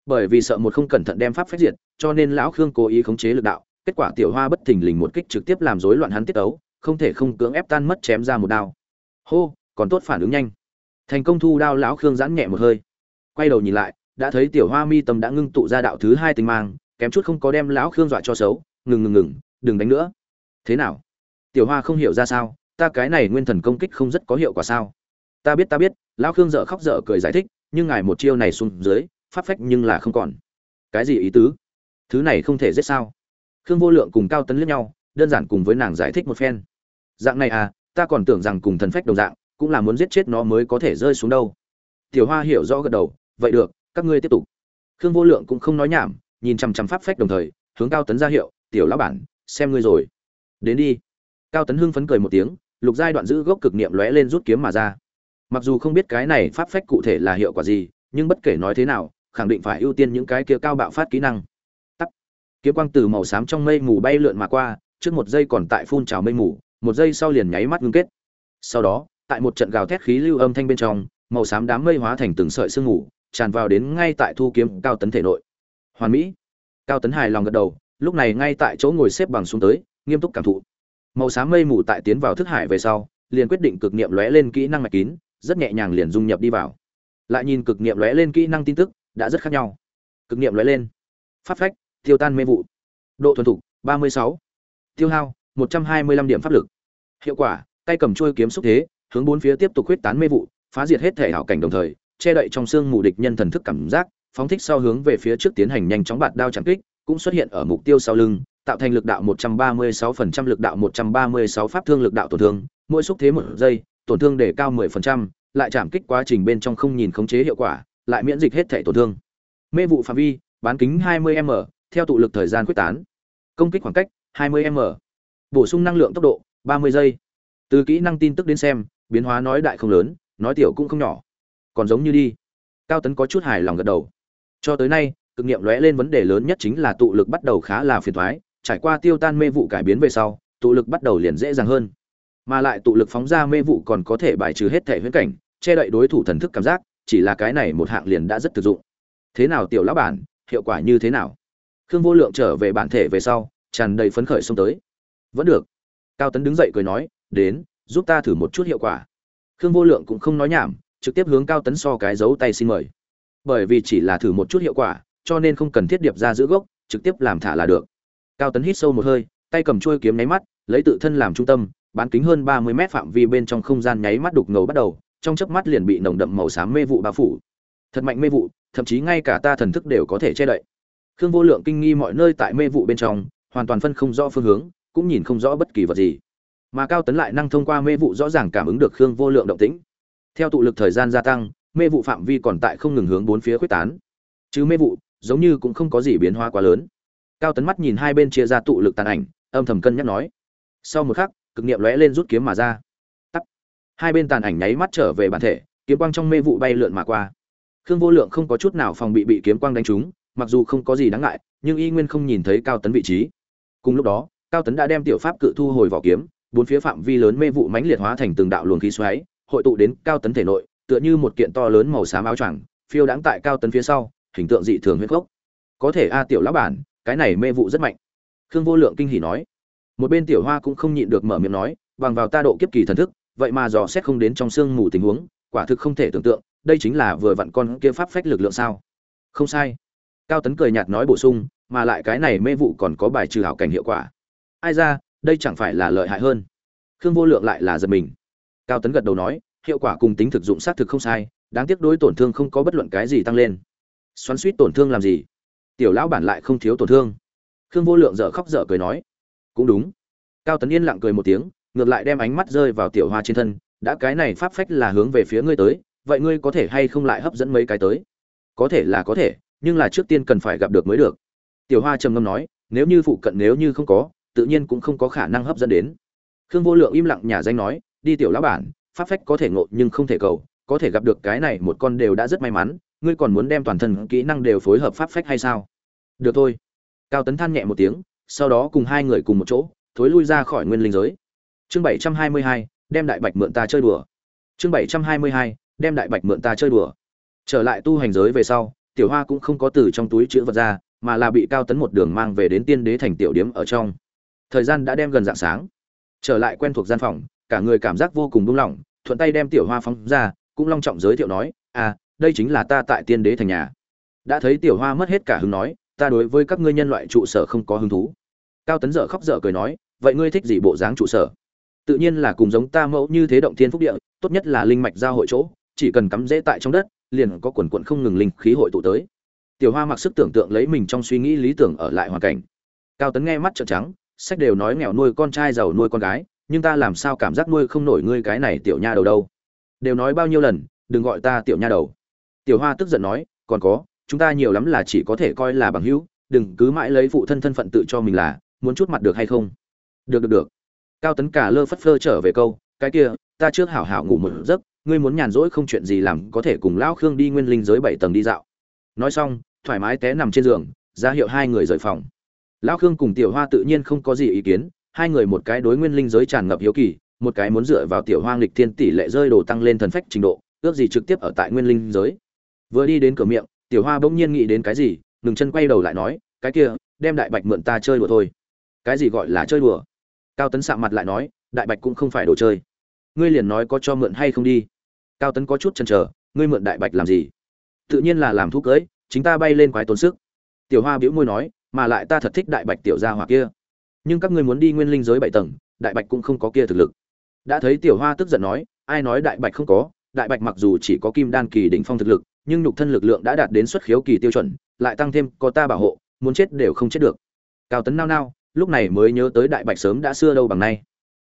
Speaker 1: bởi vì sợ một không cẩn thận đem pháp phách diệt, cho nên lão khương cố ý khống chế lực đạo, kết quả tiểu hoa bất thình lình một kích trực tiếp làm rối loạn hắn tiết ấu, không thể không cưỡng ép tan mất chém ra một đao. Hô, còn tốt phản ứng nhanh. Thành công thu đao lão khương giãn nhẹ một hơi. Quay đầu nhìn lại, đã thấy tiểu hoa mi tâm đã ngưng tụ ra đạo thứ hai tình mang, kém chút không có đem lão khương dọa cho xấu, ngừng ngừng ngừng, đừng đánh nữa. Thế nào? Tiểu hoa không hiểu ra sao, ta cái này nguyên thần công kích không rất có hiệu quả sao? Ta biết ta biết, lão khương dợ khóc dở cười giải thích, nhưng ngài một chiêu này xuống dưới pháp phách nhưng là không còn. Cái gì ý tứ? Thứ này không thể giết sao? Khương vô lượng cùng cao tấn liếc nhau, đơn giản cùng với nàng giải thích một phen. Dạng này à ta còn tưởng rằng cùng thần phách đồng dạng, cũng là muốn giết chết nó mới có thể rơi xuống đâu. Tiểu hoa hiểu rõ gật đầu, vậy được, các ngươi tiếp tục. Khương vô lượng cũng không nói nhảm, nhìn chằm chằm pháp phách đồng thời, hướng cao tấn ra hiệu, tiểu lão bản, xem ngươi rồi. Đến đi. Cao tấn hưng phấn cười một tiếng, lục giai đoạn giữ gốc cực niệm lóe lên rút kiếm mà ra. Mặc dù không biết cái này pháp phách cụ thể là hiệu quả gì, nhưng bất kể nói thế nào khẳng định phải ưu tiên những cái kia cao bạo phát kỹ năng. Tắt. Kiếm quang từ màu xám trong mây mù bay lượn mà qua, trước một giây còn tại phun trào mây mù, một giây sau liền nháy mắt ngưng kết. Sau đó, tại một trận gào thét khí lưu âm thanh bên trong, màu xám đám mây hóa thành từng sợi sương mù, tràn vào đến ngay tại thu kiếm cao tấn thể nội. Hoàn mỹ. Cao tấn hài lòng gật đầu, lúc này ngay tại chỗ ngồi xếp bằng xuống tới, nghiêm túc cảm thụ. Màu xám mây mù tại tiến vào thức hải về sau, liền quyết định cực niệm lóe lên kỹ năng mạch kín, rất nhẹ nhàng liền dung nhập đi vào. Lại nhìn cực niệm lóe lên kỹ năng tin tức đã rất khác nhau. Cực niệm lóe lên. Pháp phách tiêu tan mê vụ. Độ thuần thục 36. tiêu hao 125 điểm pháp lực. Hiệu quả tay cầm chuôi kiếm xúc thế hướng bốn phía tiếp tục huyết tán mê vụ phá diệt hết thể hảo cảnh đồng thời che đậy trong xương mù địch nhân thần thức cảm giác phóng thích sau hướng về phía trước tiến hành nhanh chóng bạt đao chẳng kích cũng xuất hiện ở mục tiêu sau lưng tạo thành lực đạo 136% lực đạo 136 pháp thương lực đạo tổn thương mỗi xúc thế một giây tổn thương để cao 10%, lại chạm kích quá trình bên trong không nhìn khống chế hiệu quả lại miễn dịch hết thể tổn thương. Mê vụ phạm vi, bán kính 20 m, theo tụ lực thời gian quyết tán. Công kích khoảng cách 20 m. Bổ sung năng lượng tốc độ 30 giây. Từ kỹ năng tin tức đến xem, biến hóa nói đại không lớn, nói tiểu cũng không nhỏ. Còn giống như đi. Cao tấn có chút hài lòng gật đầu. Cho tới nay, cực nghiệm lóe lên vấn đề lớn nhất chính là tụ lực bắt đầu khá là phiền thoái, trải qua tiêu tan mê vụ cải biến về sau, tụ lực bắt đầu liền dễ dàng hơn. Mà lại tụ lực phóng ra mê vụ còn có thể bài trừ hết thể huyễn cảnh, che đậy đối thủ thần thức cảm giác chỉ là cái này một hạng liền đã rất thực dụng. Thế nào tiểu lão bản, hiệu quả như thế nào? Khương vô lượng trở về bản thể về sau, tràn đầy phấn khởi xông tới. Vẫn được. Cao tấn đứng dậy cười nói, đến, giúp ta thử một chút hiệu quả. Khương vô lượng cũng không nói nhảm, trực tiếp hướng cao tấn so cái dấu tay xin mời. Bởi vì chỉ là thử một chút hiệu quả, cho nên không cần thiết điệp ra giữ gốc, trực tiếp làm thả là được. Cao tấn hít sâu một hơi, tay cầm chuôi kiếm nháy mắt, lấy tự thân làm trung tâm, bán kính hơn ba mươi mét phạm vi bên trong không gian nháy mắt đục ngầu bắt đầu trong chớp mắt liền bị nồng đậm màu xám mê vụ bao phủ. Thật mạnh mê vụ, thậm chí ngay cả ta thần thức đều có thể che đậy. Khương vô lượng kinh nghi mọi nơi tại mê vụ bên trong, hoàn toàn phân không rõ phương hướng, cũng nhìn không rõ bất kỳ vật gì. Mà cao tấn lại năng thông qua mê vụ rõ ràng cảm ứng được khương vô lượng động tĩnh. Theo tụ lực thời gian gia tăng, mê vụ phạm vi còn tại không ngừng hướng bốn phía quyết tán. Chứ mê vụ, giống như cũng không có gì biến hóa quá lớn. Cao tấn mắt nhìn hai bên chia ra tụ lực tàn ảnh, âm thầm cân nhắc nói. Sau một khắc, cực niệm lóe lên rút kiếm mà ra hai bên tàn ảnh nháy mắt trở về bản thể, kiếm quang trong mê vụ bay lượn mà qua. Khương vô lượng không có chút nào phòng bị bị kiếm quang đánh trúng, mặc dù không có gì đáng ngại, nhưng y nguyên không nhìn thấy cao tấn vị trí. Cùng lúc đó, cao tấn đã đem tiểu pháp cự thu hồi vỏ kiếm, bốn phía phạm vi lớn mê vụ mãnh liệt hóa thành từng đạo luồng khí xoáy, hội tụ đến cao tấn thể nội, tựa như một kiện to lớn màu xám áo choàng, phiêu đáng tại cao tấn phía sau, hình tượng dị thường huyết gốc có thể a tiểu lão bản, cái này mê vụ rất mạnh. Khương vô lượng kinh hỉ nói. Một bên tiểu hoa cũng không nhịn được mở miệng nói, bằng vào ta độ kiếp kỳ thần thức vậy mà dò xét không đến trong xương mù tình huống, quả thực không thể tưởng tượng, đây chính là vừa vặn con kia pháp phách lực lượng sao? Không sai. Cao tấn cười nhạt nói bổ sung, mà lại cái này mê vụ còn có bài trừ hảo cảnh hiệu quả. Ai ra, đây chẳng phải là lợi hại hơn. Khương vô lượng lại là giật mình. Cao tấn gật đầu nói, hiệu quả cùng tính thực dụng xác thực không sai, đáng tiếc đối tổn thương không có bất luận cái gì tăng lên. Xoắn suýt tổn thương làm gì? Tiểu lão bản lại không thiếu tổn thương. Khương vô lượng dở khóc dở cười nói, cũng đúng. Cao tấn yên lặng cười một tiếng ngược lại đem ánh mắt rơi vào tiểu hoa trên thân, đã cái này pháp phách là hướng về phía ngươi tới, vậy ngươi có thể hay không lại hấp dẫn mấy cái tới? Có thể là có thể, nhưng là trước tiên cần phải gặp được mới được. Tiểu hoa trầm ngâm nói, nếu như phụ cận nếu như không có, tự nhiên cũng không có khả năng hấp dẫn đến. Khương vô lượng im lặng nhà danh nói, đi tiểu lão bản, pháp phách có thể ngộ nhưng không thể cầu, có thể gặp được cái này một con đều đã rất may mắn, ngươi còn muốn đem toàn thân kỹ năng đều phối hợp pháp phách hay sao? Được thôi. Cao tấn than nhẹ một tiếng, sau đó cùng hai người cùng một chỗ, thối lui ra khỏi nguyên linh giới chương bảy trăm hai mươi hai, đem đại bạch mượn ta chơi đùa. Chương bảy trăm hai mươi hai, đem đại bạch mượn ta chơi đùa. Trở lại tu hành giới về sau, tiểu hoa cũng không có từ trong túi chữ vật ra, mà là bị cao tấn một đường mang về đến tiên đế thành tiểu điếm ở trong. Thời gian đã đem gần dạng sáng. Trở lại quen thuộc gian phòng, cả người cảm giác vô cùng buông lỏng, thuận tay đem tiểu hoa phóng ra, cũng long trọng giới thiệu nói à đây chính là ta tại tiên đế thành nhà. Đã thấy tiểu hoa mất hết cả hứng nói, ta đối với các ngươi nhân loại trụ sở không có hứng thú. Cao tấn dở khóc dở cười nói, vậy ngươi thích gì bộ dáng trụ sở? Tự nhiên là cùng giống ta mẫu như thế động thiên phúc địa, tốt nhất là linh mạch giao hội chỗ, chỉ cần cắm rễ tại trong đất, liền có quần quận không ngừng linh khí hội tụ tới. Tiểu hoa mặc sức tưởng tượng lấy mình trong suy nghĩ lý tưởng ở lại hoàn cảnh. Cao tấn nghe mắt trợn trắng, sách đều nói nghèo nuôi con trai giàu nuôi con gái, nhưng ta làm sao cảm giác nuôi không nổi ngươi cái này tiểu nha đầu đâu? Đều nói bao nhiêu lần, đừng gọi ta tiểu nha đầu. Tiểu hoa tức giận nói, còn có, chúng ta nhiều lắm là chỉ có thể coi là bằng hữu, đừng cứ mãi lấy phụ thân thân phận tự cho mình là, muốn chút mặt được hay không? Được được được cao tấn cả lơ phất phơ trở về câu, cái kia, ta trước hảo hảo ngủ một giấc, ngươi muốn nhàn rỗi không chuyện gì làm, có thể cùng lão khương đi nguyên linh giới bảy tầng đi dạo. Nói xong, thoải mái té nằm trên giường, ra hiệu hai người rời phòng. Lão khương cùng tiểu hoa tự nhiên không có gì ý kiến, hai người một cái đối nguyên linh giới tràn ngập hiếu kỳ, một cái muốn dựa vào tiểu hoa nghịch thiên tỷ lệ rơi đồ tăng lên thần phách trình độ, ước gì trực tiếp ở tại nguyên linh giới. Vừa đi đến cửa miệng, tiểu hoa bỗng nhiên nghĩ đến cái gì, ngừng chân quay đầu lại nói, cái kia, đem đại bạch mượn ta chơi đùa thôi. Cái gì gọi là chơi đùa? Cao tấn sạm mặt lại nói đại bạch cũng không phải đồ chơi. Ngươi liền nói có cho mượn hay không đi. Cao tấn có chút chần chờ ngươi mượn đại bạch làm gì? Tự nhiên là làm thú cưỡi, chính ta bay lên quái tốn sức. Tiểu hoa bĩu môi nói mà lại ta thật thích đại bạch tiểu gia hỏa kia. Nhưng các ngươi muốn đi nguyên linh giới bảy tầng đại bạch cũng không có kia thực lực. Đã thấy tiểu hoa tức giận nói ai nói đại bạch không có? Đại bạch mặc dù chỉ có kim đan kỳ đỉnh phong thực lực nhưng nhục thân lực lượng đã đạt đến xuất khiếu kỳ tiêu chuẩn lại tăng thêm có ta bảo hộ muốn chết đều không chết được. Cao tấn nao nao lúc này mới nhớ tới đại bạch sớm đã xưa đâu bằng nay.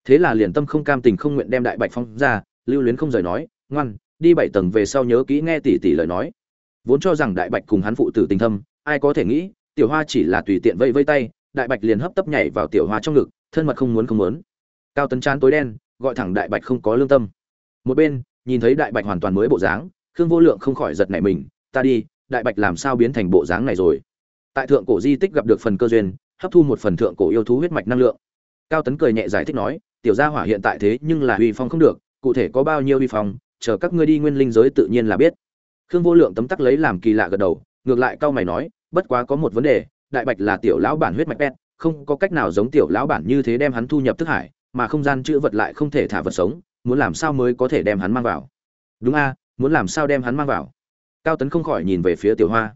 Speaker 1: Thế là liền tâm không cam tình không nguyện đem đại bạch phong ra, lưu luyến không rời nói, ngoan, đi bảy tầng về sau nhớ kỹ nghe tỷ tỷ lời nói. Vốn cho rằng đại bạch cùng hắn phụ tử tình thâm, ai có thể nghĩ, tiểu hoa chỉ là tùy tiện vây vây tay, đại bạch liền hấp tấp nhảy vào tiểu hoa trong ngực, thân mật không muốn không muốn. Cao tấn chán tối đen, gọi thẳng đại bạch không có lương tâm. Một bên, nhìn thấy đại bạch hoàn toàn mới bộ dáng, khương vô lượng không khỏi giật nảy mình, ta đi, đại bạch làm sao biến thành bộ dáng này rồi? Tại thượng cổ di tích gặp được phần cơ duyên hấp thu một phần thượng cổ yêu thú huyết mạch năng lượng. Cao tấn cười nhẹ giải thích nói, tiểu gia hỏa hiện tại thế nhưng là uy phong không được, cụ thể có bao nhiêu uy phong, chờ các ngươi đi nguyên linh giới tự nhiên là biết. Khương vô lượng tấm tắc lấy làm kỳ lạ gật đầu, ngược lại cao mày nói, bất quá có một vấn đề, đại bạch là tiểu lão bản huyết mạch pet, không có cách nào giống tiểu lão bản như thế đem hắn thu nhập thức hải, mà không gian chữ vật lại không thể thả vật sống, muốn làm sao mới có thể đem hắn mang vào? Đúng a, muốn làm sao đem hắn mang vào? Cao tấn không khỏi nhìn về phía tiểu hoa.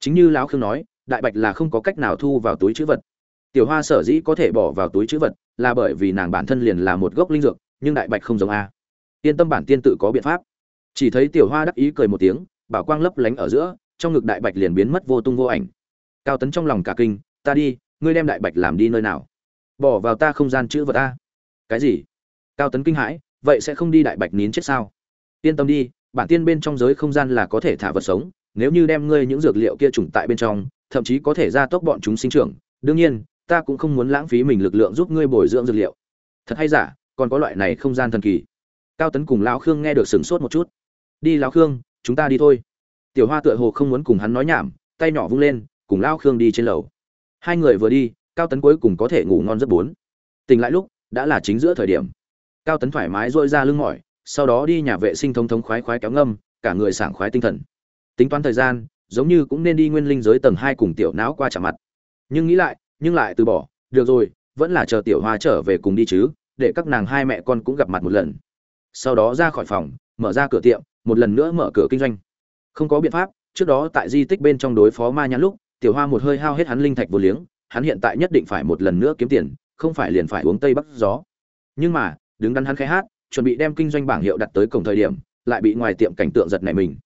Speaker 1: Chính như lão khương nói đại bạch là không có cách nào thu vào túi chữ vật. Tiểu hoa sở dĩ có thể bỏ vào túi chữ vật là bởi vì nàng bản thân liền là một gốc linh dược, nhưng đại bạch không giống a. Yên tâm bản tiên tự có biện pháp. Chỉ thấy tiểu hoa đắc ý cười một tiếng, bảo quang lấp lánh ở giữa, trong ngực đại bạch liền biến mất vô tung vô ảnh. Cao tấn trong lòng cả kinh, ta đi, ngươi đem đại bạch làm đi nơi nào? Bỏ vào ta không gian chữ vật ta cái gì? Cao tấn kinh hãi, vậy sẽ không đi đại bạch nín chết sao? Yên tâm đi, bản tiên bên trong giới không gian là có thể thả vật sống, nếu như đem ngươi những dược liệu kia trùng tại bên trong thậm chí có thể gia tốc bọn chúng sinh trưởng. Đương nhiên, ta cũng không muốn lãng phí mình lực lượng giúp ngươi bồi dưỡng dược liệu. Thật hay giả, còn có loại này không gian thần kỳ. Cao tấn cùng lão khương nghe được sửng sốt một chút. Đi, lão khương, chúng ta đi thôi. Tiểu hoa tựa hồ không muốn cùng hắn nói nhảm, tay nhỏ vung lên, cùng lão khương đi trên lầu. Hai người vừa đi, cao tấn cuối cùng có thể ngủ ngon rất bốn. Tỉnh lại lúc, đã là chính giữa thời điểm. Cao tấn thoải mái dội ra lưng mỏi, sau đó đi nhà vệ sinh thông thống khoái khoái kéo ngâm, cả người sảng khoái tinh thần. Tính toán thời gian giống như cũng nên đi nguyên linh giới tầng hai cùng tiểu não qua chạm mặt. Nhưng nghĩ lại, nhưng lại từ bỏ, được rồi, vẫn là chờ tiểu hoa trở về cùng đi chứ, để các nàng hai mẹ con cũng gặp mặt một lần. Sau đó ra khỏi phòng, mở ra cửa tiệm, một lần nữa mở cửa kinh doanh. Không có biện pháp, trước đó tại di tích bên trong đối phó ma nhãn lúc, tiểu hoa một hơi hao hết hắn linh thạch vô liếng, hắn hiện tại nhất định phải một lần nữa kiếm tiền, không phải liền phải uống tây bắc gió. Nhưng mà, đứng đắn hắn khai hát, chuẩn bị đem kinh doanh bảng hiệu đặt tới cổng thời điểm, lại bị ngoài tiệm cảnh tượng giật nảy mình.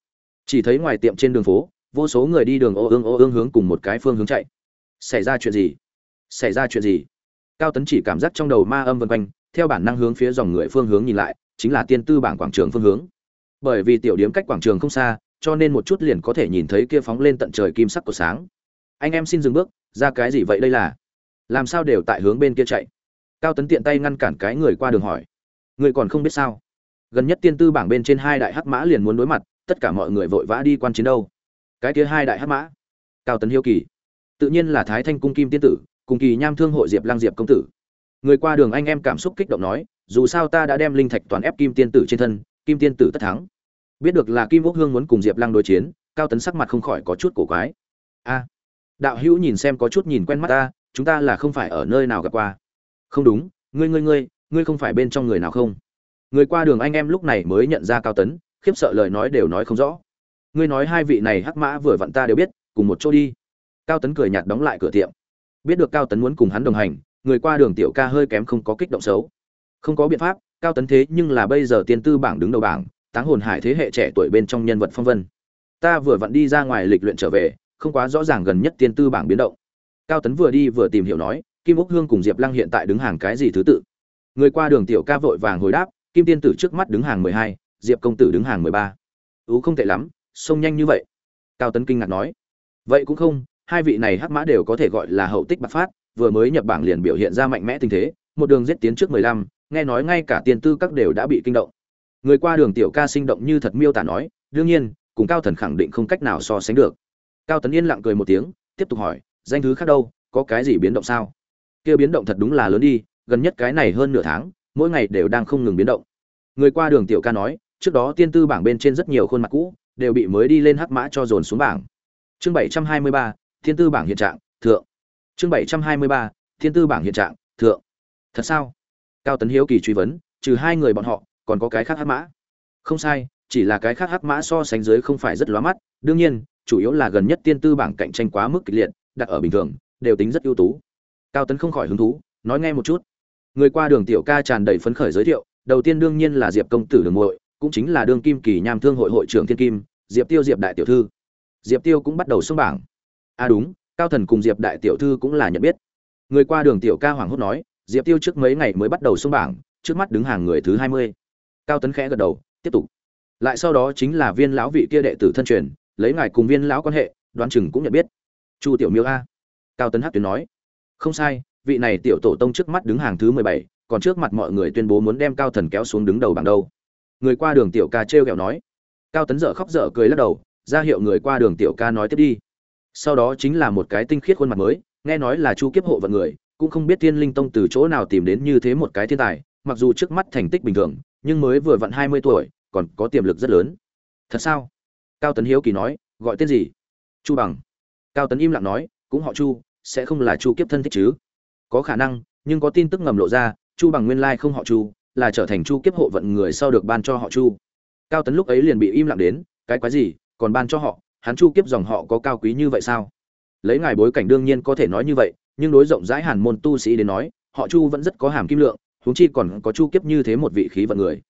Speaker 1: Chỉ thấy ngoài tiệm trên đường phố vô số người đi đường ô ương ô ương hướng cùng một cái phương hướng chạy. Xảy ra chuyện gì? Xảy ra chuyện gì? Cao tấn chỉ cảm giác trong đầu ma âm vân quanh, theo bản năng hướng phía dòng người phương hướng nhìn lại, chính là tiên tư bảng quảng trường phương hướng. Bởi vì tiểu điếm cách quảng trường không xa, cho nên một chút liền có thể nhìn thấy kia phóng lên tận trời kim sắc của sáng. Anh em xin dừng bước, ra cái gì vậy đây là? Làm sao đều tại hướng bên kia chạy? Cao tấn tiện tay ngăn cản cái người qua đường hỏi. Người còn không biết sao? Gần nhất tiên tư bảng bên trên hai đại hắc mã liền muốn đối mặt, tất cả mọi người vội vã đi quan chiến đâu cái kia hai đại hắc mã. Cao tấn hiếu kỳ. Tự nhiên là thái thanh cung kim tiên tử, cùng kỳ nham thương hội diệp lang diệp công tử. Người qua đường anh em cảm xúc kích động nói, dù sao ta đã đem linh thạch toàn ép kim tiên tử trên thân, kim tiên tử tất thắng. Biết được là kim quốc hương muốn cùng diệp lang đối chiến, cao tấn sắc mặt không khỏi có chút cổ quái. A, đạo hữu nhìn xem có chút nhìn quen mắt ta, chúng ta là không phải ở nơi nào gặp qua. Không đúng, ngươi ngươi ngươi ngươi không phải bên trong người nào không? Người qua đường anh em lúc này mới nhận ra cao tấn, khiếp sợ lời nói đều nói không rõ ngươi nói hai vị này hắc mã vừa vặn ta đều biết, cùng một chỗ đi. Cao tấn cười nhạt đóng lại cửa tiệm. Biết được cao tấn muốn cùng hắn đồng hành, người qua đường tiểu ca hơi kém không có kích động xấu. Không có biện pháp, cao tấn thế nhưng là bây giờ tiên tư bảng đứng đầu bảng, táng hồn hải thế hệ trẻ tuổi bên trong nhân vật phong vân. Ta vừa vặn đi ra ngoài lịch luyện trở về, không quá rõ ràng gần nhất tiên tư bảng biến động. Cao tấn vừa đi vừa tìm hiểu nói, kim úc hương cùng diệp lăng hiện tại đứng hàng cái gì thứ tự? Người qua đường tiểu ca vội vàng hồi đáp, kim tiên tử trước mắt đứng hàng mười hai, diệp công tử đứng hàng mười ba. Ú không tệ lắm xông nhanh như vậy. Cao tấn kinh ngạc nói, vậy cũng không, hai vị này hắc mã đều có thể gọi là hậu tích bạc phát, vừa mới nhập bảng liền biểu hiện ra mạnh mẽ tình thế, một đường giết tiến trước mười lăm, nghe nói ngay cả tiền tư các đều đã bị kinh động. Người qua đường tiểu ca sinh động như thật miêu tả nói, đương nhiên, cùng cao thần khẳng định không cách nào so sánh được. Cao tấn yên lặng cười một tiếng, tiếp tục hỏi, danh thứ khác đâu, có cái gì biến động sao? Kia biến động thật đúng là lớn đi, gần nhất cái này hơn nửa tháng, mỗi ngày đều đang không ngừng biến động. Người qua đường tiểu ca nói, trước đó tiên tư bảng bên trên rất nhiều khuôn mặt cũ đều bị mới đi lên hắc mã cho dồn xuống bảng. Chương 723, thiên tư bảng hiện trạng thượng. Chương 723, thiên tư bảng hiện trạng thượng. Thật sao? Cao tấn hiếu kỳ truy vấn trừ hai người bọn họ còn có cái khác hắc mã? Không sai chỉ là cái khác hắc mã so sánh dưới không phải rất lóa mắt. Đương nhiên chủ yếu là gần nhất tiên tư bảng cạnh tranh quá mức kịch liệt đặt ở bình thường đều tính rất ưu tú. Cao tấn không khỏi hứng thú nói nghe một chút. Người qua đường tiểu ca tràn đầy phấn khởi giới thiệu đầu tiên đương nhiên là diệp công tử đường muội cũng chính là đương kim kỳ nham thương hội hội trưởng thiên kim, diệp tiêu diệp đại tiểu thư. Diệp tiêu cũng bắt đầu xuống bảng. À đúng, cao thần cùng diệp đại tiểu thư cũng là nhận biết. Người qua đường tiểu ca hoàng hốt nói, diệp tiêu trước mấy ngày mới bắt đầu xuống bảng, trước mắt đứng hàng người thứ hai mươi. Cao tấn khẽ gật đầu, tiếp tục. Lại sau đó chính là viên lão vị kia đệ tử thân truyền, lấy ngài cùng viên lão quan hệ, đoán chừng cũng nhận biết. Chu tiểu miêu a. Cao tấn hát tuyến nói. Không sai, vị này tiểu tổ tông trước mắt đứng hàng thứ mười bảy, còn trước mặt mọi người tuyên bố muốn đem cao thần kéo xuống đứng đầu bảng đâu người qua đường tiểu ca trêu ghẹo kẹo nói. Cao tấn dở khóc dở cười lắc đầu, ra hiệu người qua đường tiểu ca nói tiếp đi. Sau đó chính là một cái tinh khiết khuôn mặt mới, nghe nói là chu kiếp hộ vận người, cũng không biết tiên linh tông từ chỗ nào tìm đến như thế một cái thiên tài, mặc dù trước mắt thành tích bình thường, nhưng mới vừa vặn hai mươi tuổi, còn có tiềm lực rất lớn. Thật sao? Cao tấn hiếu kỳ nói, gọi tên gì? Chu bằng. Cao tấn im lặng nói, cũng họ chu, sẽ không là chu kiếp thân thích chứ? Có khả năng, nhưng có tin tức ngầm lộ ra, chu bằng nguyên lai không họ chu là trở thành chu kiếp hộ vận người sau được ban cho họ chu. Cao tấn lúc ấy liền bị im lặng đến, cái quái gì, còn ban cho họ, hắn chu kiếp dòng họ có cao quý như vậy sao? Lấy ngài bối cảnh đương nhiên có thể nói như vậy, nhưng đối rộng rãi hàn môn tu sĩ đến nói, họ chu vẫn rất có hàm kim lượng, huống chi còn có chu kiếp như thế một vị khí vận người.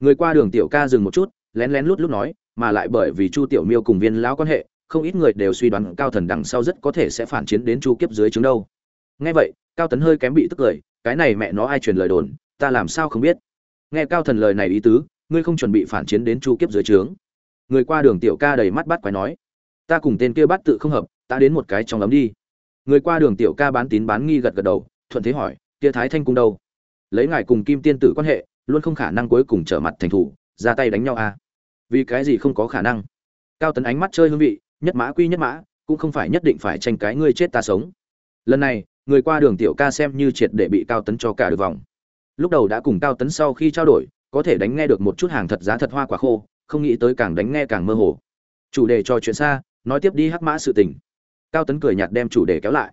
Speaker 1: Người qua đường tiểu ca dừng một chút, lén lén lút lút nói, mà lại bởi vì chu tiểu miêu cùng viên lão quan hệ, không ít người đều suy đoán cao thần đằng sau rất có thể sẽ phản chiến đến chu kiếp dưới chứng đâu. Nghe vậy, cao tấn hơi kém bị tức cười, cái này mẹ nó ai truyền lời đồn ta làm sao không biết? Nghe cao thần lời này ý tứ, ngươi không chuẩn bị phản chiến đến chu kiếp dưới trướng. Người qua đường tiểu ca đầy mắt bắt quái nói, ta cùng tên kia bắt tự không hợp, ta đến một cái trong lắm đi. Người qua đường tiểu ca bán tín bán nghi gật gật đầu, thuận thế hỏi, kia thái thanh cung đâu? Lấy ngài cùng kim tiên tử quan hệ, luôn không khả năng cuối cùng trở mặt thành thủ, ra tay đánh nhau à? Vì cái gì không có khả năng? Cao tấn ánh mắt chơi hương vị, nhất mã quy nhất mã, cũng không phải nhất định phải tranh cái ngươi chết ta sống. Lần này, người qua đường tiểu ca xem như triệt để bị cao tấn cho cả được vòng lúc đầu đã cùng cao tấn sau khi trao đổi, có thể đánh nghe được một chút hàng thật giá thật hoa quả khô, không nghĩ tới càng đánh nghe càng mơ hồ. Chủ đề cho chuyện xa, nói tiếp đi hắc mã sự tình. Cao tấn cười nhạt đem chủ đề kéo lại.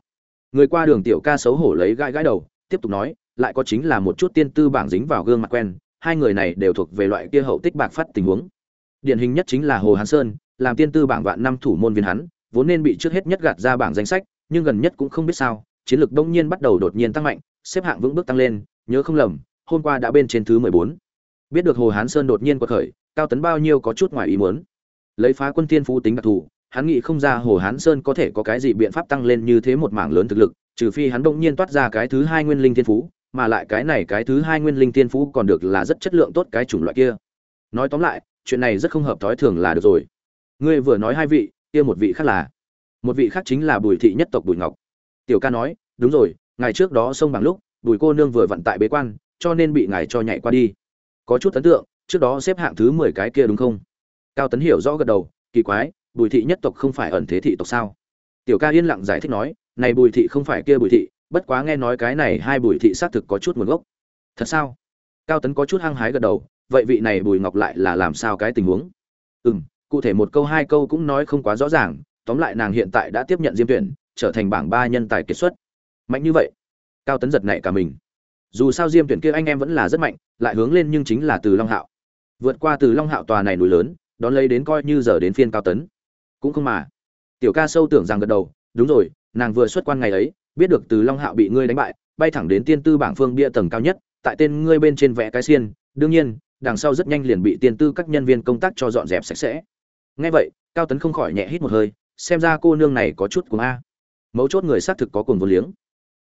Speaker 1: Người qua đường tiểu ca xấu hổ lấy gãi gãi đầu, tiếp tục nói, lại có chính là một chút tiên tư bảng dính vào gương mặt quen, hai người này đều thuộc về loại kia hậu tích bạc phát tình huống. Điển hình nhất chính là hồ hán sơn, làm tiên tư bảng vạn năm thủ môn viên hắn, vốn nên bị trước hết nhất gạt ra bảng danh sách, nhưng gần nhất cũng không biết sao, chiến lược đông nhiên bắt đầu đột nhiên tăng mạnh, xếp hạng vững bước tăng lên nhớ không lầm, hôm qua đã bên trên thứ mười bốn. Biết được hồ hán sơn đột nhiên quật khởi, cao tấn bao nhiêu có chút ngoài ý muốn. Lấy phá quân tiên phú tính đặc thù, hắn nghĩ không ra hồ hán sơn có thể có cái gì biện pháp tăng lên như thế một mảng lớn thực lực, trừ phi hắn đông nhiên toát ra cái thứ hai nguyên linh thiên phú, mà lại cái này cái thứ hai nguyên linh thiên phú còn được là rất chất lượng tốt cái chủng loại kia. Nói tóm lại, chuyện này rất không hợp thói thường là được rồi. Ngươi vừa nói hai vị, kia một vị khác là? Một vị khác chính là bùi thị nhất tộc bùi ngọc. Tiểu ca nói, đúng rồi, ngày trước đó sông bằng lúc bùi cô nương vừa vận tại bế quan, cho nên bị ngài cho nhảy qua đi. Có chút ấn tượng, trước đó xếp hạng thứ mười cái kia đúng không? Cao tấn hiểu rõ gật đầu, kỳ quái, bùi thị nhất tộc không phải ẩn thế thị tộc sao? Tiểu ca yên lặng giải thích nói, này bùi thị không phải kia bùi thị, bất quá nghe nói cái này hai bùi thị xác thực có chút nguồn gốc. Thật sao? Cao tấn có chút hăng hái gật đầu, vậy vị này bùi ngọc lại là làm sao cái tình huống? Ừ m cụ thể một câu hai câu cũng nói không quá rõ ràng, tóm lại nàng hiện tại đã tiếp nhận diêm tuyển, trở thành bảng ba nhân tài kiệt xuất. Mạnh như vậy cao tấn giật nảy cả mình. Dù sao diêm tuyển kia anh em vẫn là rất mạnh, lại hướng lên nhưng chính là từ long hạo. Vượt qua từ long hạo tòa này núi lớn, đón lấy đến coi như giờ đến phiên cao tấn. Cũng không mà. Tiểu ca sâu tưởng rằng gật đầu, đúng rồi, nàng vừa xuất quan ngày ấy, biết được từ long hạo bị ngươi đánh bại, bay thẳng đến tiên tư bảng phương bia tầng cao nhất, tại tên ngươi bên trên vẽ cái xiên, đương nhiên, đằng sau rất nhanh liền bị tiên tư các nhân viên công tác cho dọn dẹp sạch sẽ. Ngay vậy, cao tấn không khỏi nhẹ hít một hơi, xem ra cô nương này có chút cuồng a. Mấu chốt người xác thực có cuồng vô liếng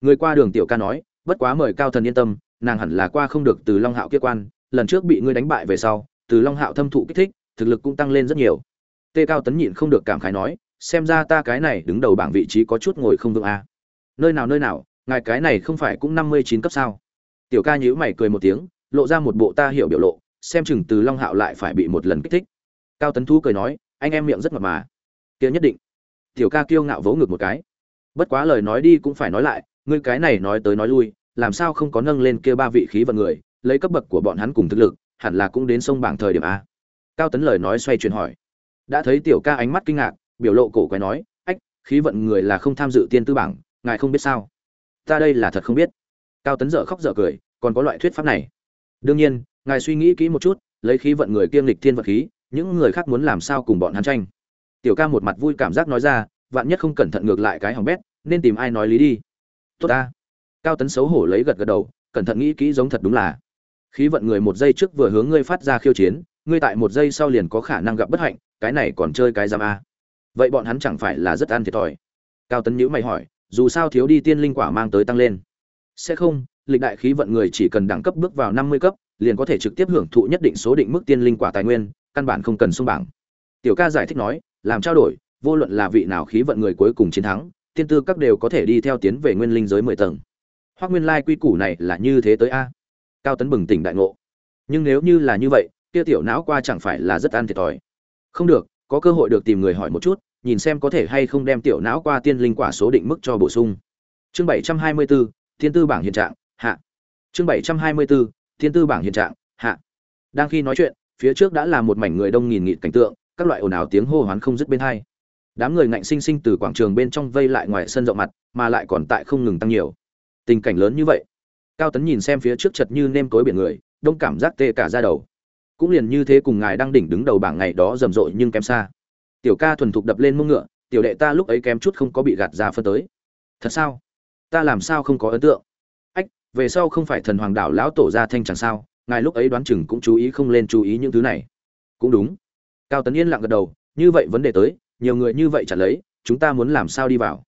Speaker 1: người qua đường tiểu ca nói, bất quá mời cao thần yên tâm, nàng hẳn là qua không được từ long hạo kia quan, lần trước bị ngươi đánh bại về sau, từ long hạo thâm thụ kích thích, thực lực cũng tăng lên rất nhiều. Tê cao tấn nhịn không được cảm khái nói, xem ra ta cái này đứng đầu bảng vị trí có chút ngồi không vững a nơi nào nơi nào, ngài cái này không phải cũng năm mươi chín cấp sao? Tiểu ca nhíu mày cười một tiếng, lộ ra một bộ ta hiểu biểu lộ, xem chừng từ long hạo lại phải bị một lần kích thích. Cao tấn thu cười nói, anh em miệng rất mập mà. Kia nhất định. Tiểu ca kiêu ngạo vỗ ngực một cái. Bất quá lời nói đi cũng phải nói lại ngươi cái này nói tới nói lui, làm sao không có nâng lên kia ba vị khí vận người, lấy cấp bậc của bọn hắn cùng thực lực, hẳn là cũng đến sông bảng thời điểm a. Cao tấn lời nói xoay chuyển hỏi. Đã thấy tiểu ca ánh mắt kinh ngạc, biểu lộ cổ quái nói, ách, khí vận người là không tham dự tiên tư bảng, ngài không biết sao? Ta đây là thật không biết. Cao tấn dở khóc dở cười, còn có loại thuyết pháp này. Đương nhiên, ngài suy nghĩ kỹ một chút, lấy khí vận người kiêm lịch thiên vật khí, những người khác muốn làm sao cùng bọn hắn tranh? Tiểu ca một mặt vui cảm giác nói ra, vạn nhất không cẩn thận ngược lại cái hỏng bét, nên tìm ai nói lý đi tốt ta. Cao tấn xấu hổ lấy gật gật đầu, cẩn thận nghĩ kỹ giống thật đúng là. Khí vận người một giây trước vừa hướng ngươi phát ra khiêu chiến, ngươi tại một giây sau liền có khả năng gặp bất hạnh, cái này còn chơi cái giam a. Vậy bọn hắn chẳng phải là rất ăn thiệt thòi? Cao tấn nhữ mày hỏi, dù sao thiếu đi tiên linh quả mang tới tăng lên. Sẽ không, lịch đại khí vận người chỉ cần đẳng cấp bước vào năm mươi cấp, liền có thể trực tiếp hưởng thụ nhất định số định mức tiên linh quả tài nguyên, căn bản không cần xung bảng. Tiểu ca giải thích nói, làm trao đổi, vô luận là vị nào khí vận người cuối cùng chiến thắng tiên tư các đều có thể đi theo tiến về nguyên linh giới mười tầng. Hoặc nguyên lai quy củ này là như thế tới a. Cao tấn bừng tỉnh đại ngộ. Nhưng nếu như là như vậy, kia tiểu não qua chẳng phải là rất ăn thiệt thòi. Không được, có cơ hội được tìm người hỏi một chút, nhìn xem có thể hay không đem tiểu não qua tiên linh quả số định mức cho bổ sung. Chương bảy trăm hai mươi bốn thiên tư bảng hiện trạng, hạ. Chương bảy trăm hai mươi bốn thiên tư bảng hiện trạng, hạ. Đang khi nói chuyện, phía trước đã là một mảnh người đông nghìn nghịt cảnh tượng, các loại ồn ào tiếng hô hoán không dứt bên hai đám người ngạnh sinh sinh từ quảng trường bên trong vây lại ngoài sân rộng mặt, mà lại còn tại không ngừng tăng nhiều. Tình cảnh lớn như vậy, cao tấn nhìn xem phía trước chật như nêm tối biển người, đông cảm giác tê cả ra đầu. Cũng liền như thế cùng ngài đang đỉnh đứng đầu bảng ngày đó rầm rộ nhưng kém xa. Tiểu ca thuần thục đập lên mông ngựa, tiểu đệ ta lúc ấy kém chút không có bị gạt ra phân tới. Thật sao? Ta làm sao không có ấn tượng? Ách, về sau không phải thần hoàng đảo lão tổ ra thanh chẳng sao, ngài lúc ấy đoán chừng cũng chú ý không lên chú ý những thứ này. Cũng đúng. Cao tấn yên lặng gật đầu, như vậy vấn đề tới nhiều người như vậy trả lấy, chúng ta muốn làm sao đi vào?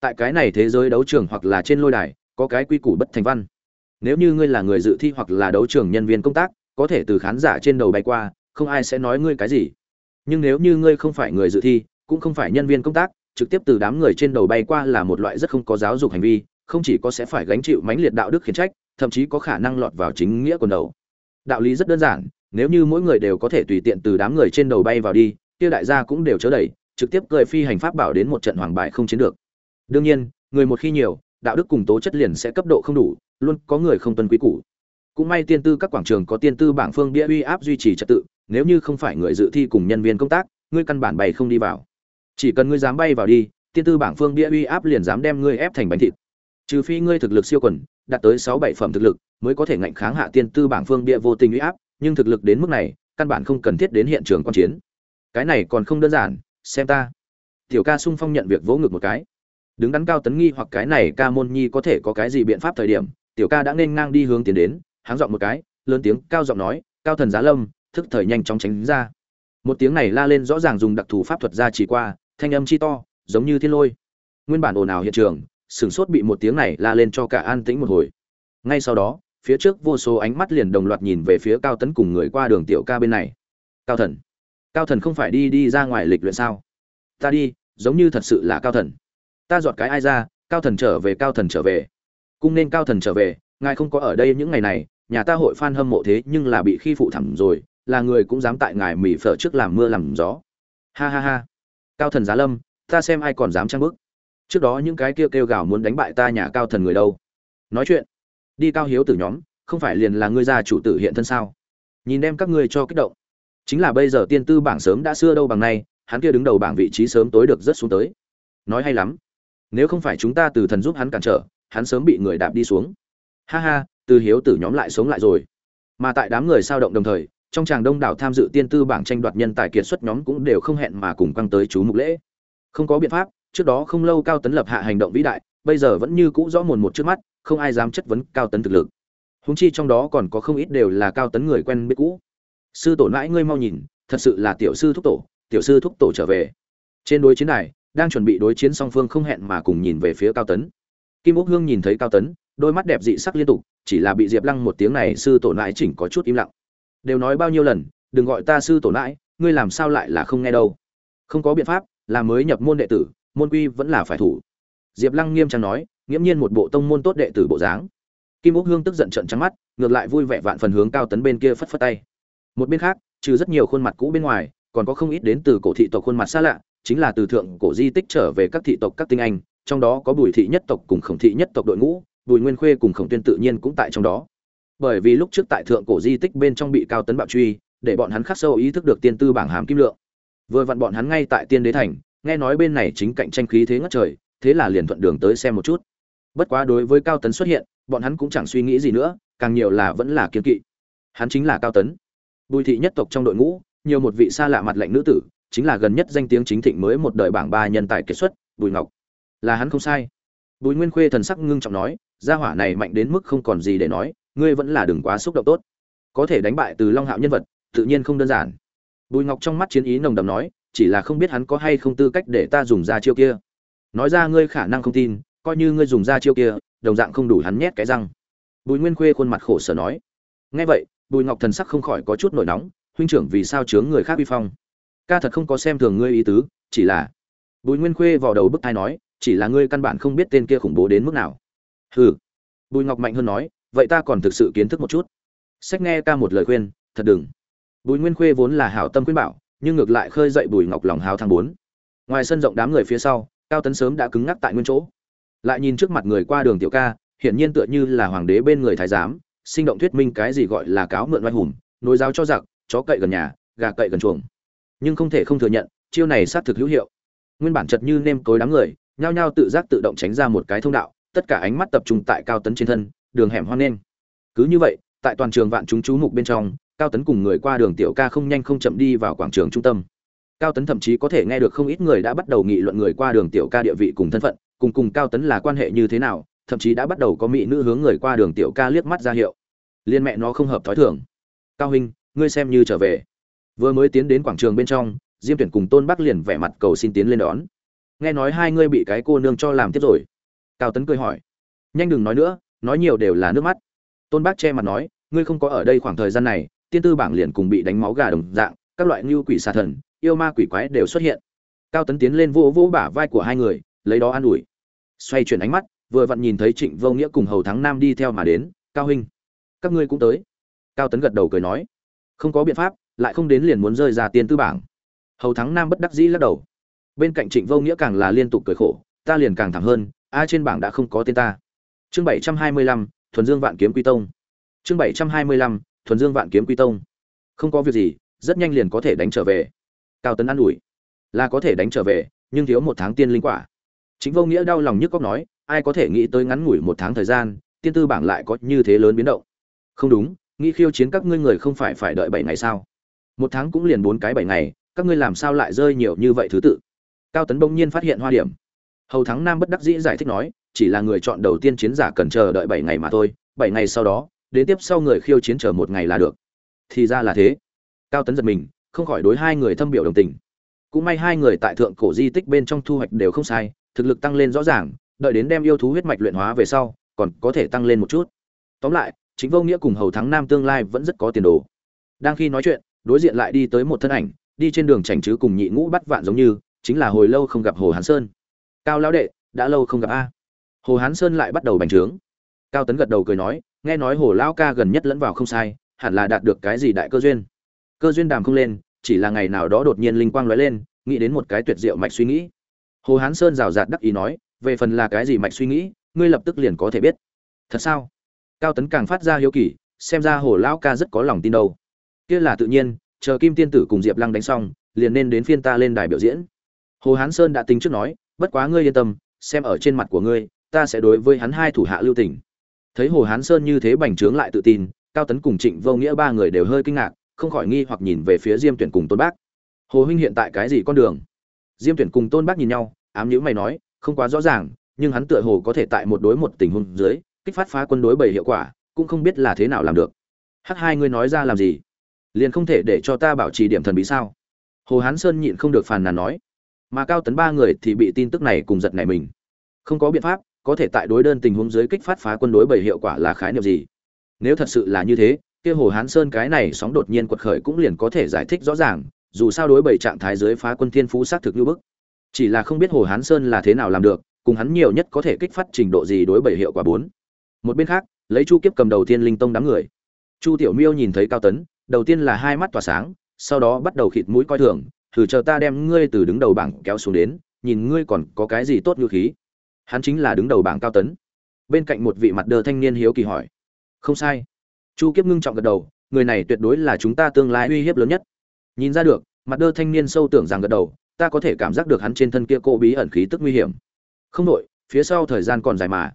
Speaker 1: Tại cái này thế giới đấu trường hoặc là trên lôi đài, có cái quy củ bất thành văn. Nếu như ngươi là người dự thi hoặc là đấu trường nhân viên công tác, có thể từ khán giả trên đầu bay qua, không ai sẽ nói ngươi cái gì. Nhưng nếu như ngươi không phải người dự thi, cũng không phải nhân viên công tác, trực tiếp từ đám người trên đầu bay qua là một loại rất không có giáo dục hành vi, không chỉ có sẽ phải gánh chịu mãnh liệt đạo đức khiển trách, thậm chí có khả năng lọt vào chính nghĩa quần đầu. Đạo lý rất đơn giản, nếu như mỗi người đều có thể tùy tiện từ đám người trên đầu bay vào đi, kia đại gia cũng đều chớ đẩy trực tiếp cười phi hành pháp bảo đến một trận hoàng bại không chiến được. Đương nhiên, người một khi nhiều, đạo đức cùng tố chất liền sẽ cấp độ không đủ, luôn có người không tuân quý củ. Cũng may tiên tư các quảng trường có tiên tư bảng phương bia uy áp duy trì trật tự, nếu như không phải người dự thi cùng nhân viên công tác, ngươi căn bản bày không đi vào. Chỉ cần ngươi dám bay vào đi, tiên tư bảng phương bia uy áp liền dám đem ngươi ép thành bánh thịt. Trừ phi ngươi thực lực siêu quần, đạt tới sáu bảy phẩm thực lực, mới có thể ngạnh kháng hạ tiên tư bảng phương bia vô tình uy áp, nhưng thực lực đến mức này, căn bản không cần thiết đến hiện trường quan chiến. Cái này còn không đơn giản xem ta. Tiểu ca sung phong nhận việc vỗ ngực một cái. Đứng đắn cao tấn nghi hoặc cái này ca môn nhi có thể có cái gì biện pháp thời điểm, tiểu ca đã nên ngang đi hướng tiến đến, háng giọng một cái, lớn tiếng cao giọng nói, cao thần giá lâm, thức thời nhanh chóng tránh ra. Một tiếng này la lên rõ ràng dùng đặc thù pháp thuật ra chỉ qua, thanh âm chi to, giống như thiên lôi. Nguyên bản ồn ào hiện trường, sửng sốt bị một tiếng này la lên cho cả an tĩnh một hồi. Ngay sau đó, phía trước vô số ánh mắt liền đồng loạt nhìn về phía cao tấn cùng người qua đường tiểu ca bên này. Cao thần cao thần không phải đi đi ra ngoài lịch luyện sao? Ta đi giống như thật sự là cao thần. Ta dọn cái ai ra cao thần trở về cao thần trở về. Cung nên cao thần trở về ngài không có ở đây những ngày này nhà ta hội f hâm mộ thế nhưng là bị khi phụ thẳm rồi là người cũng dám tại ngài mỉ phở trước làm mưa làm gió. Ha ha ha. Cao thần giá lâm ta xem ai còn dám trang bức. Trước đó những cái kia kêu, kêu gào muốn đánh bại ta nhà cao thần người đâu. Nói chuyện. Đi cao hiếu tử nhóm không phải liền là ngươi gia chủ tử hiện thân sao? Nhìn đem các ngươi cho kích động chính là bây giờ tiên tư bảng sớm đã xưa đâu bằng nay, hắn kia đứng đầu bảng vị trí sớm tối được rất xuống tới. Nói hay lắm. Nếu không phải chúng ta từ thần giúp hắn cản trở, hắn sớm bị người đạp đi xuống. Ha ha, từ hiếu tử nhóm lại sống lại rồi. Mà tại đám người sao động đồng thời, trong tràng đông đảo tham dự tiên tư bảng tranh đoạt nhân tài kiệt xuất nhóm cũng đều không hẹn mà cùng căng tới chú mục lễ. Không có biện pháp, trước đó không lâu cao tấn lập hạ hành động vĩ đại, bây giờ vẫn như cũ rõ mồn một trước mắt, không ai dám chất vấn cao tấn thực lực. Húng chi trong đó còn có không ít đều là cao tấn người quen biết cũ sư tổ mãi ngươi mau nhìn, thật sự là tiểu sư thúc tổ, tiểu sư thúc tổ trở về. Trên đối chiến này, đang chuẩn bị đối chiến song phương không hẹn mà cùng nhìn về phía cao tấn. Kim úc hương nhìn thấy cao tấn, đôi mắt đẹp dị sắc liên tục, chỉ là bị diệp lăng một tiếng này sư tổ nãi chỉnh có chút im lặng. Đều nói bao nhiêu lần, đừng gọi ta sư tổ nãi, ngươi làm sao lại là không nghe đâu. Không có biện pháp, là mới nhập môn đệ tử, môn quy vẫn là phải thủ. Diệp lăng nghiêm trang nói, nghiễm nhiên một bộ tông môn tốt đệ tử bộ dáng. Kim úc hương tức giận trận trắng mắt, ngược lại vui vẻ vạn phần hướng cao tấn bên kia phất phất tay một bên khác, trừ rất nhiều khuôn mặt cũ bên ngoài, còn có không ít đến từ cổ thị tộc khuôn mặt xa lạ, chính là từ thượng cổ di tích trở về các thị tộc các tinh anh, trong đó có bùi thị nhất tộc cùng khổng thị nhất tộc đội ngũ, bùi nguyên khuê cùng khổng tuyên tự nhiên cũng tại trong đó. Bởi vì lúc trước tại thượng cổ di tích bên trong bị cao tấn bạo truy, để bọn hắn khắc sâu ý thức được tiên tư bảng hàm kim lượng. Vừa vặn bọn hắn ngay tại tiên đế thành, nghe nói bên này chính cạnh tranh khí thế ngất trời, thế là liền thuận đường tới xem một chút. Bất quá đối với cao tấn xuất hiện, bọn hắn cũng chẳng suy nghĩ gì nữa, càng nhiều là vẫn là kiên kỵ. Hắn chính là cao tấn bùi thị nhất tộc trong đội ngũ, nhiều một vị xa lạ mặt lệnh nữ tử, chính là gần nhất danh tiếng chính thịnh mới một đời bảng ba nhân tài kết xuất, bùi ngọc. Là hắn không sai. Bùi nguyên khuê thần sắc ngưng trọng nói, gia hỏa này mạnh đến mức không còn gì để nói, ngươi vẫn là đừng quá xúc động tốt. Có thể đánh bại từ long hạo nhân vật, tự nhiên không đơn giản. Bùi ngọc trong mắt chiến ý nồng đầm nói, chỉ là không biết hắn có hay không tư cách để ta dùng ra chiêu kia. Nói ra ngươi khả năng không tin, coi như ngươi dùng ra chiêu kia, đồng dạng không đủ hắn nhét cái răng. Bùi nguyên khuê khuôn mặt khổ sở nói. Nghe vậy bùi ngọc thần sắc không khỏi có chút nổi nóng, huynh trưởng vì sao chướng người khác uy phong? Ca thật không có xem thường ngươi ý tứ, chỉ là bùi nguyên khuê vào đầu bức thai nói, chỉ là ngươi căn bản không biết tên kia khủng bố đến mức nào. Hừ. Bùi ngọc mạnh hơn nói, vậy ta còn thực sự kiến thức một chút. Sách nghe ca một lời khuyên, thật đừng. Bùi nguyên khuê vốn là hảo tâm khuyên bảo, nhưng ngược lại khơi dậy bùi ngọc lòng hào thang bốn. Ngoài sân rộng đám người phía sau, cao tấn sớm đã cứng ngắc tại nguyên chỗ. Lại nhìn trước mặt người qua đường tiểu ca, hiển nhiên tựa như là hoàng đế bên người thái giám sinh động thuyết minh cái gì gọi là cáo mượn oai hùng, nối giáo cho giặc, chó cậy gần nhà, gà cậy gần chuồng. Nhưng không thể không thừa nhận, chiêu này xác thực hữu hiệu. Nguyên bản chật như nêm cối đám người, nhao nhao tự giác tự động tránh ra một cái thông đạo, tất cả ánh mắt tập trung tại cao tấn trên thân, đường hẻm hoang nên. Cứ như vậy, tại toàn trường vạn chúng chú mục bên trong, cao tấn cùng người qua đường tiểu ca không nhanh không chậm đi vào quảng trường trung tâm. Cao tấn thậm chí có thể nghe được không ít người đã bắt đầu nghị luận người qua đường tiểu ca địa vị cùng thân phận, cùng cùng cao tấn là quan hệ như thế nào thậm chí đã bắt đầu có mỹ nữ hướng người qua đường tiểu ca liếc mắt ra hiệu. Liên mẹ nó không hợp thói thường. Cao huynh, ngươi xem như trở về. Vừa mới tiến đến quảng trường bên trong, diêm tuyển cùng tôn bắc liền vẻ mặt cầu xin tiến lên đón. Nghe nói hai ngươi bị cái cô nương cho làm tiếp rồi. Cao tấn cười hỏi. Nhanh đừng nói nữa, nói nhiều đều là nước mắt. Tôn bác che mặt nói, ngươi không có ở đây khoảng thời gian này, tiên tư bảng liền cùng bị đánh máu gà đồng dạng, các loại ngưu quỷ xà thần, yêu ma quỷ quái đều xuất hiện. Cao tấn tiến lên vỗ vỗ bả vai của hai người, lấy đó an ủi. Xoay chuyển ánh mắt vừa vặn nhìn thấy trịnh vô nghĩa cùng hầu thắng nam đi theo mà đến, cao huynh, các ngươi cũng tới. Cao tấn gật đầu cười nói, không có biện pháp, lại không đến liền muốn rơi ra tiên tư bảng. Hầu thắng nam bất đắc dĩ lắc đầu. Bên cạnh trịnh vô nghĩa càng là liên tục cười khổ, ta liền càng thẳng hơn, a trên bảng đã không có tên ta. Chương bảy trăm hai mươi lăm, thuần dương vạn kiếm quy tông. Chương bảy trăm hai mươi lăm, thuần dương vạn kiếm quy tông. Không có việc gì, rất nhanh liền có thể đánh trở về. Cao tấn an ủi, là có thể đánh trở về, nhưng thiếu một tháng tiên linh quả. Chính vô nghĩa đau lòng nhức cóc nói ai có thể nghĩ tới ngắn ngủi một tháng thời gian, tiên tư bảng lại có như thế lớn biến động. Không đúng nghĩ khiêu chiến các ngươi người không phải phải đợi bảy ngày sao? Một tháng cũng liền bốn cái bảy ngày, các ngươi làm sao lại rơi nhiều như vậy thứ tự? Cao tấn bỗng nhiên phát hiện hoa điểm. Hầu thắng nam bất đắc dĩ giải thích nói, chỉ là người chọn đầu tiên chiến giả cần chờ đợi bảy ngày mà thôi, bảy ngày sau đó, đến tiếp sau người khiêu chiến chờ một ngày là được. Thì ra là thế. Cao tấn giật mình, không khỏi đối hai người thâm biểu đồng tình. Cũng may hai người tại thượng cổ di tích bên trong thu hoạch đều không sai, thực lực tăng lên rõ ràng đợi đến đem yêu thú huyết mạch luyện hóa về sau, còn có thể tăng lên một chút. Tóm lại chính vô nghĩa cùng hầu thắng nam tương lai vẫn rất có tiền đồ. Đang khi nói chuyện, đối diện lại đi tới một thân ảnh, đi trên đường chảnh chứ cùng nhị ngũ bắt vạn giống như, chính là hồi lâu không gặp hồ hán sơn. Cao lão đệ, đã lâu không gặp a. Hồ hán sơn lại bắt đầu bành trướng. Cao tấn gật đầu cười nói, nghe nói hồ lão ca gần nhất lẫn vào không sai, hẳn là đạt được cái gì đại cơ duyên. Cơ duyên đàm không lên, chỉ là ngày nào đó đột nhiên linh quang lóe lên, nghĩ đến một cái tuyệt diệu mạch suy nghĩ. Hồ hán sơn rào rạt đắc ý nói về phần là cái gì mạch suy nghĩ, ngươi lập tức liền có thể biết. Thật sao? Cao tấn càng phát ra hiếu kỳ, xem ra hồ lão ca rất có lòng tin đâu. Kia là tự nhiên, chờ kim tiên tử cùng diệp lăng đánh xong, liền nên đến phiên ta lên đài biểu diễn. Hồ hán sơn đã tính trước nói, bất quá ngươi yên tâm, xem ở trên mặt của ngươi, ta sẽ đối với hắn hai thủ hạ lưu tình. Thấy hồ hán sơn như thế bành trướng lại tự tin, cao tấn cùng trịnh vô nghĩa ba người đều hơi kinh ngạc, không khỏi nghi hoặc nhìn về phía diêm tuyển cùng tôn bác. Hồ huynh hiện tại cái gì con đường? Diêm tuyển cùng tôn bác nhìn nhau, ám nhữ mày nói không quá rõ ràng, nhưng hắn tựa hồ có thể tại một đối một tình huống dưới, kích phát phá quân đối bảy hiệu quả, cũng không biết là thế nào làm được. Hắc hai ngươi nói ra làm gì? Liền không thể để cho ta bảo trì điểm thần bí sao? Hồ hán sơn nhịn không được phàn nàn nói. Mà cao tấn ba người thì bị tin tức này cùng giật nảy mình. Không có biện pháp, có thể tại đối đơn tình huống dưới kích phát phá quân đối bảy hiệu quả là khái niệm gì? Nếu thật sự là như thế, kia hồ hán sơn cái này sóng đột nhiên quật khởi cũng liền có thể giải thích rõ ràng, dù sao đối bảy trạng thái dưới phá quân thiên phú xác thực như bức chỉ là không biết hồ hán sơn là thế nào làm được, cùng hắn nhiều nhất có thể kích phát trình độ gì đối bảy hiệu quả bốn. Một bên khác, lấy chu kiếp cầm đầu tiên linh tông đám người. Chu tiểu miêu nhìn thấy cao tấn, đầu tiên là hai mắt tỏa sáng, sau đó bắt đầu khịt mũi coi thường, thử chờ ta đem ngươi từ đứng đầu bảng kéo xuống đến, nhìn ngươi còn có cái gì tốt như khí. Hắn chính là đứng đầu bảng cao tấn. Bên cạnh một vị mặt đờ thanh niên hiếu kỳ hỏi, không sai. Chu kiếp ngưng trọng gật đầu, người này tuyệt đối là chúng ta tương lai uy hiếp lớn nhất. Nhìn ra được, mặt đơ thanh niên sâu tưởng rằng gật đầu ta có thể cảm giác được hắn trên thân kia cô bí ẩn khí tức nguy hiểm. Không đội phía sau thời gian còn dài mà.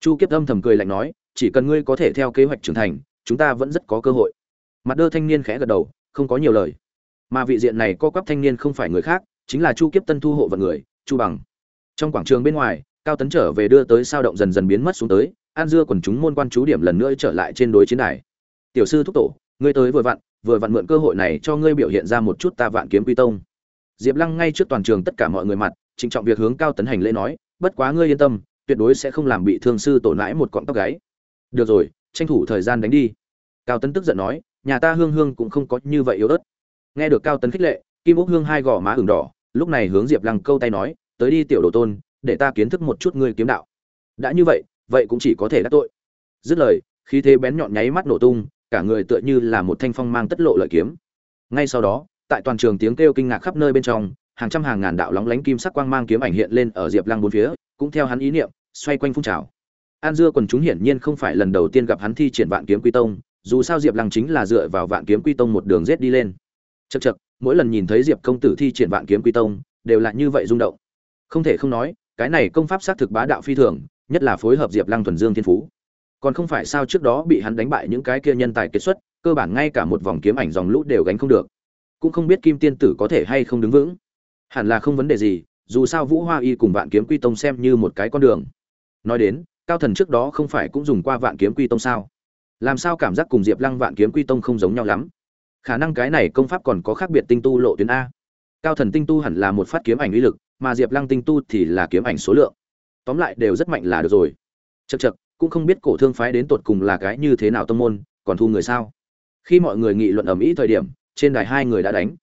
Speaker 1: Chu kiếp âm thầm cười lạnh nói, chỉ cần ngươi có thể theo kế hoạch trưởng thành, chúng ta vẫn rất có cơ hội. Mặt đơ thanh niên khẽ gật đầu, không có nhiều lời. Mà vị diện này co quắp thanh niên không phải người khác, chính là chu kiếp tân thu hộ vận người, chu bằng. Trong quảng trường bên ngoài, cao tấn trở về đưa tới sao động dần dần biến mất xuống tới, an dưa quần chúng môn quan chú điểm lần nữa trở lại trên đối chiến đài. Tiểu sư thúc tổ, ngươi tới vừa vặn vừa vặn mượn cơ hội này cho ngươi biểu hiện ra một chút ta vạn kiếm quy tông diệp lăng ngay trước toàn trường tất cả mọi người mặt, trịnh trọng việc hướng cao tấn hành lễ nói, bất quá ngươi yên tâm, tuyệt đối sẽ không làm bị thương sư tổ nãi một cọng tóc gáy. Được rồi, tranh thủ thời gian đánh đi. Cao tấn tức giận nói, nhà ta hương hương cũng không có như vậy yếu ớt. Nghe được cao tấn khích lệ, kim úc hương hai gò má ửng đỏ, lúc này hướng diệp lăng câu tay nói, tới đi tiểu đồ tôn, để ta kiến thức một chút ngươi kiếm đạo. Đã như vậy vậy cũng chỉ có thể đắc tội. Dứt lời, khí thế bén nhọn nháy mắt nổ tung, cả người tựa như là một thanh phong mang tất lộ lợi kiếm. Ngay sau đó tại toàn trường tiếng kêu kinh ngạc khắp nơi bên trong, hàng trăm hàng ngàn đạo lóng lánh kim sắc quang mang kiếm ảnh hiện lên ở diệp lăng bốn phía, cũng theo hắn ý niệm, xoay quanh phun trào. An dưa quần chúng hiển nhiên không phải lần đầu tiên gặp hắn thi triển vạn kiếm quy tông, dù sao diệp lăng chính là dựa vào vạn kiếm quy tông một đường rết đi lên. Chật chật mỗi lần nhìn thấy diệp công tử thi triển vạn kiếm quy tông, đều là như vậy rung động. Không thể không nói, cái này công pháp xác thực bá đạo phi thường, nhất là phối hợp diệp lăng thuần dương thiên phú. Còn không phải sao trước đó bị hắn đánh bại những cái kia nhân tài kết xuất, cơ bản ngay cả một vòng kiếm ảnh dòng lũ đều gánh không được cũng không biết kim tiên tử có thể hay không đứng vững. Hẳn là không vấn đề gì, dù sao vũ hoa y cùng vạn kiếm quy tông xem như một cái con đường. Nói đến, cao thần trước đó không phải cũng dùng qua vạn kiếm quy tông sao? Làm sao cảm giác cùng diệp lăng vạn kiếm quy tông không giống nhau lắm? Khả năng cái này công pháp còn có khác biệt tinh tu lộ tuyến a. Cao thần tinh tu hẳn là một phát kiếm ảnh uy lực, mà diệp lăng tinh tu thì là kiếm ảnh số lượng. Tóm lại đều rất mạnh là được rồi. Chật chật cũng không biết cổ thương phái đến tột cùng là cái như thế nào tâm môn, còn thu người sao? Khi mọi người nghị luận ầm ĩ thời điểm trên đài hai người đã đánh.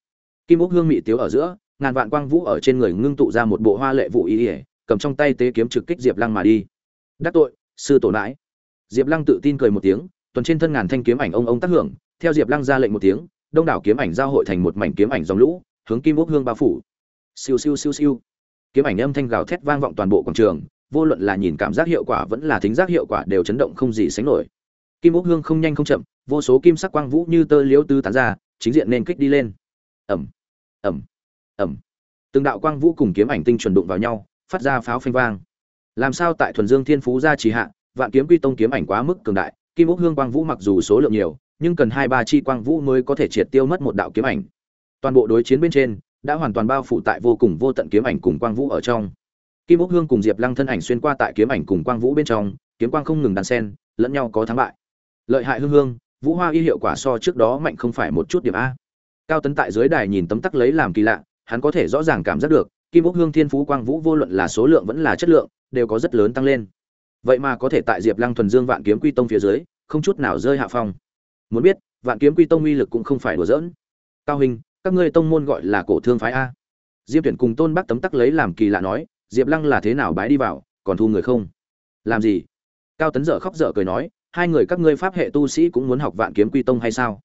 Speaker 1: Kim úc hương mị tiếu ở giữa, ngàn vạn quang vũ ở trên người ngưng tụ ra một bộ hoa lệ vũ ý ỉa cầm trong tay tế kiếm trực kích diệp lăng mà đi. Đắc tội, sư tổ nãi. Diệp lăng tự tin cười một tiếng, tuần trên thân ngàn thanh kiếm ảnh ông ông tác hưởng, theo diệp lăng ra lệnh một tiếng, đông đảo kiếm ảnh giao hội thành một mảnh kiếm ảnh dòng lũ, hướng kim úc hương bao phủ. Siêu siêu siêu siêu. Kiếm ảnh âm thanh gào thét vang vọng toàn bộ quảng trường, vô luận là nhìn cảm giác hiệu quả vẫn là thính giác hiệu quả đều chấn động không gì sánh nổi. Kim úc hương không nhanh không chậm vô số kim sắc quang vũ như tơ liễu tứ tán ra, chính diện nên kích đi lên. Ẩm ẩm ẩm từng đạo quang vũ cùng kiếm ảnh tinh chuẩn đụng vào nhau, phát ra pháo phanh vang. Làm sao tại thuần dương thiên phú gia trì hạ, vạn kiếm quy tông kiếm ảnh quá mức cường đại, kim ốc hương quang vũ mặc dù số lượng nhiều, nhưng cần hai ba chi quang vũ mới có thể triệt tiêu mất một đạo kiếm ảnh. Toàn bộ đối chiến bên trên, đã hoàn toàn bao phủ tại vô cùng vô tận kiếm ảnh cùng quang vũ ở trong. Kim ốc hương cùng diệp lăng thân ảnh xuyên qua tại kiếm ảnh cùng quang vũ bên trong, kiếm quang không ngừng đàn sen lẫn nhau có thắng bại. Lợi hại hương hương vũ hoa y hiệu quả so trước đó mạnh không phải một chút điểm a. Cao tấn tại dưới đài nhìn tấm tắc lấy làm kỳ lạ, hắn có thể rõ ràng cảm giác được, kim bốc hương thiên phú quang vũ vô luận là số lượng vẫn là chất lượng, đều có rất lớn tăng lên. Vậy mà có thể tại diệp lăng thuần dương vạn kiếm quy tông phía dưới, không chút nào rơi hạ phong. Muốn biết, vạn kiếm quy tông uy lực cũng không phải đùa giỡn. Cao hình, các ngươi tông môn gọi là cổ thương phái a. Diệp tuyển cùng tôn bắc tấm tắc lấy làm kỳ lạ nói, diệp lăng là thế nào bái đi vào, còn thu người không? Làm gì? Cao tấn dở khóc dở cười nói hai người các ngươi pháp hệ tu sĩ cũng muốn học vạn kiếm quy tông hay sao?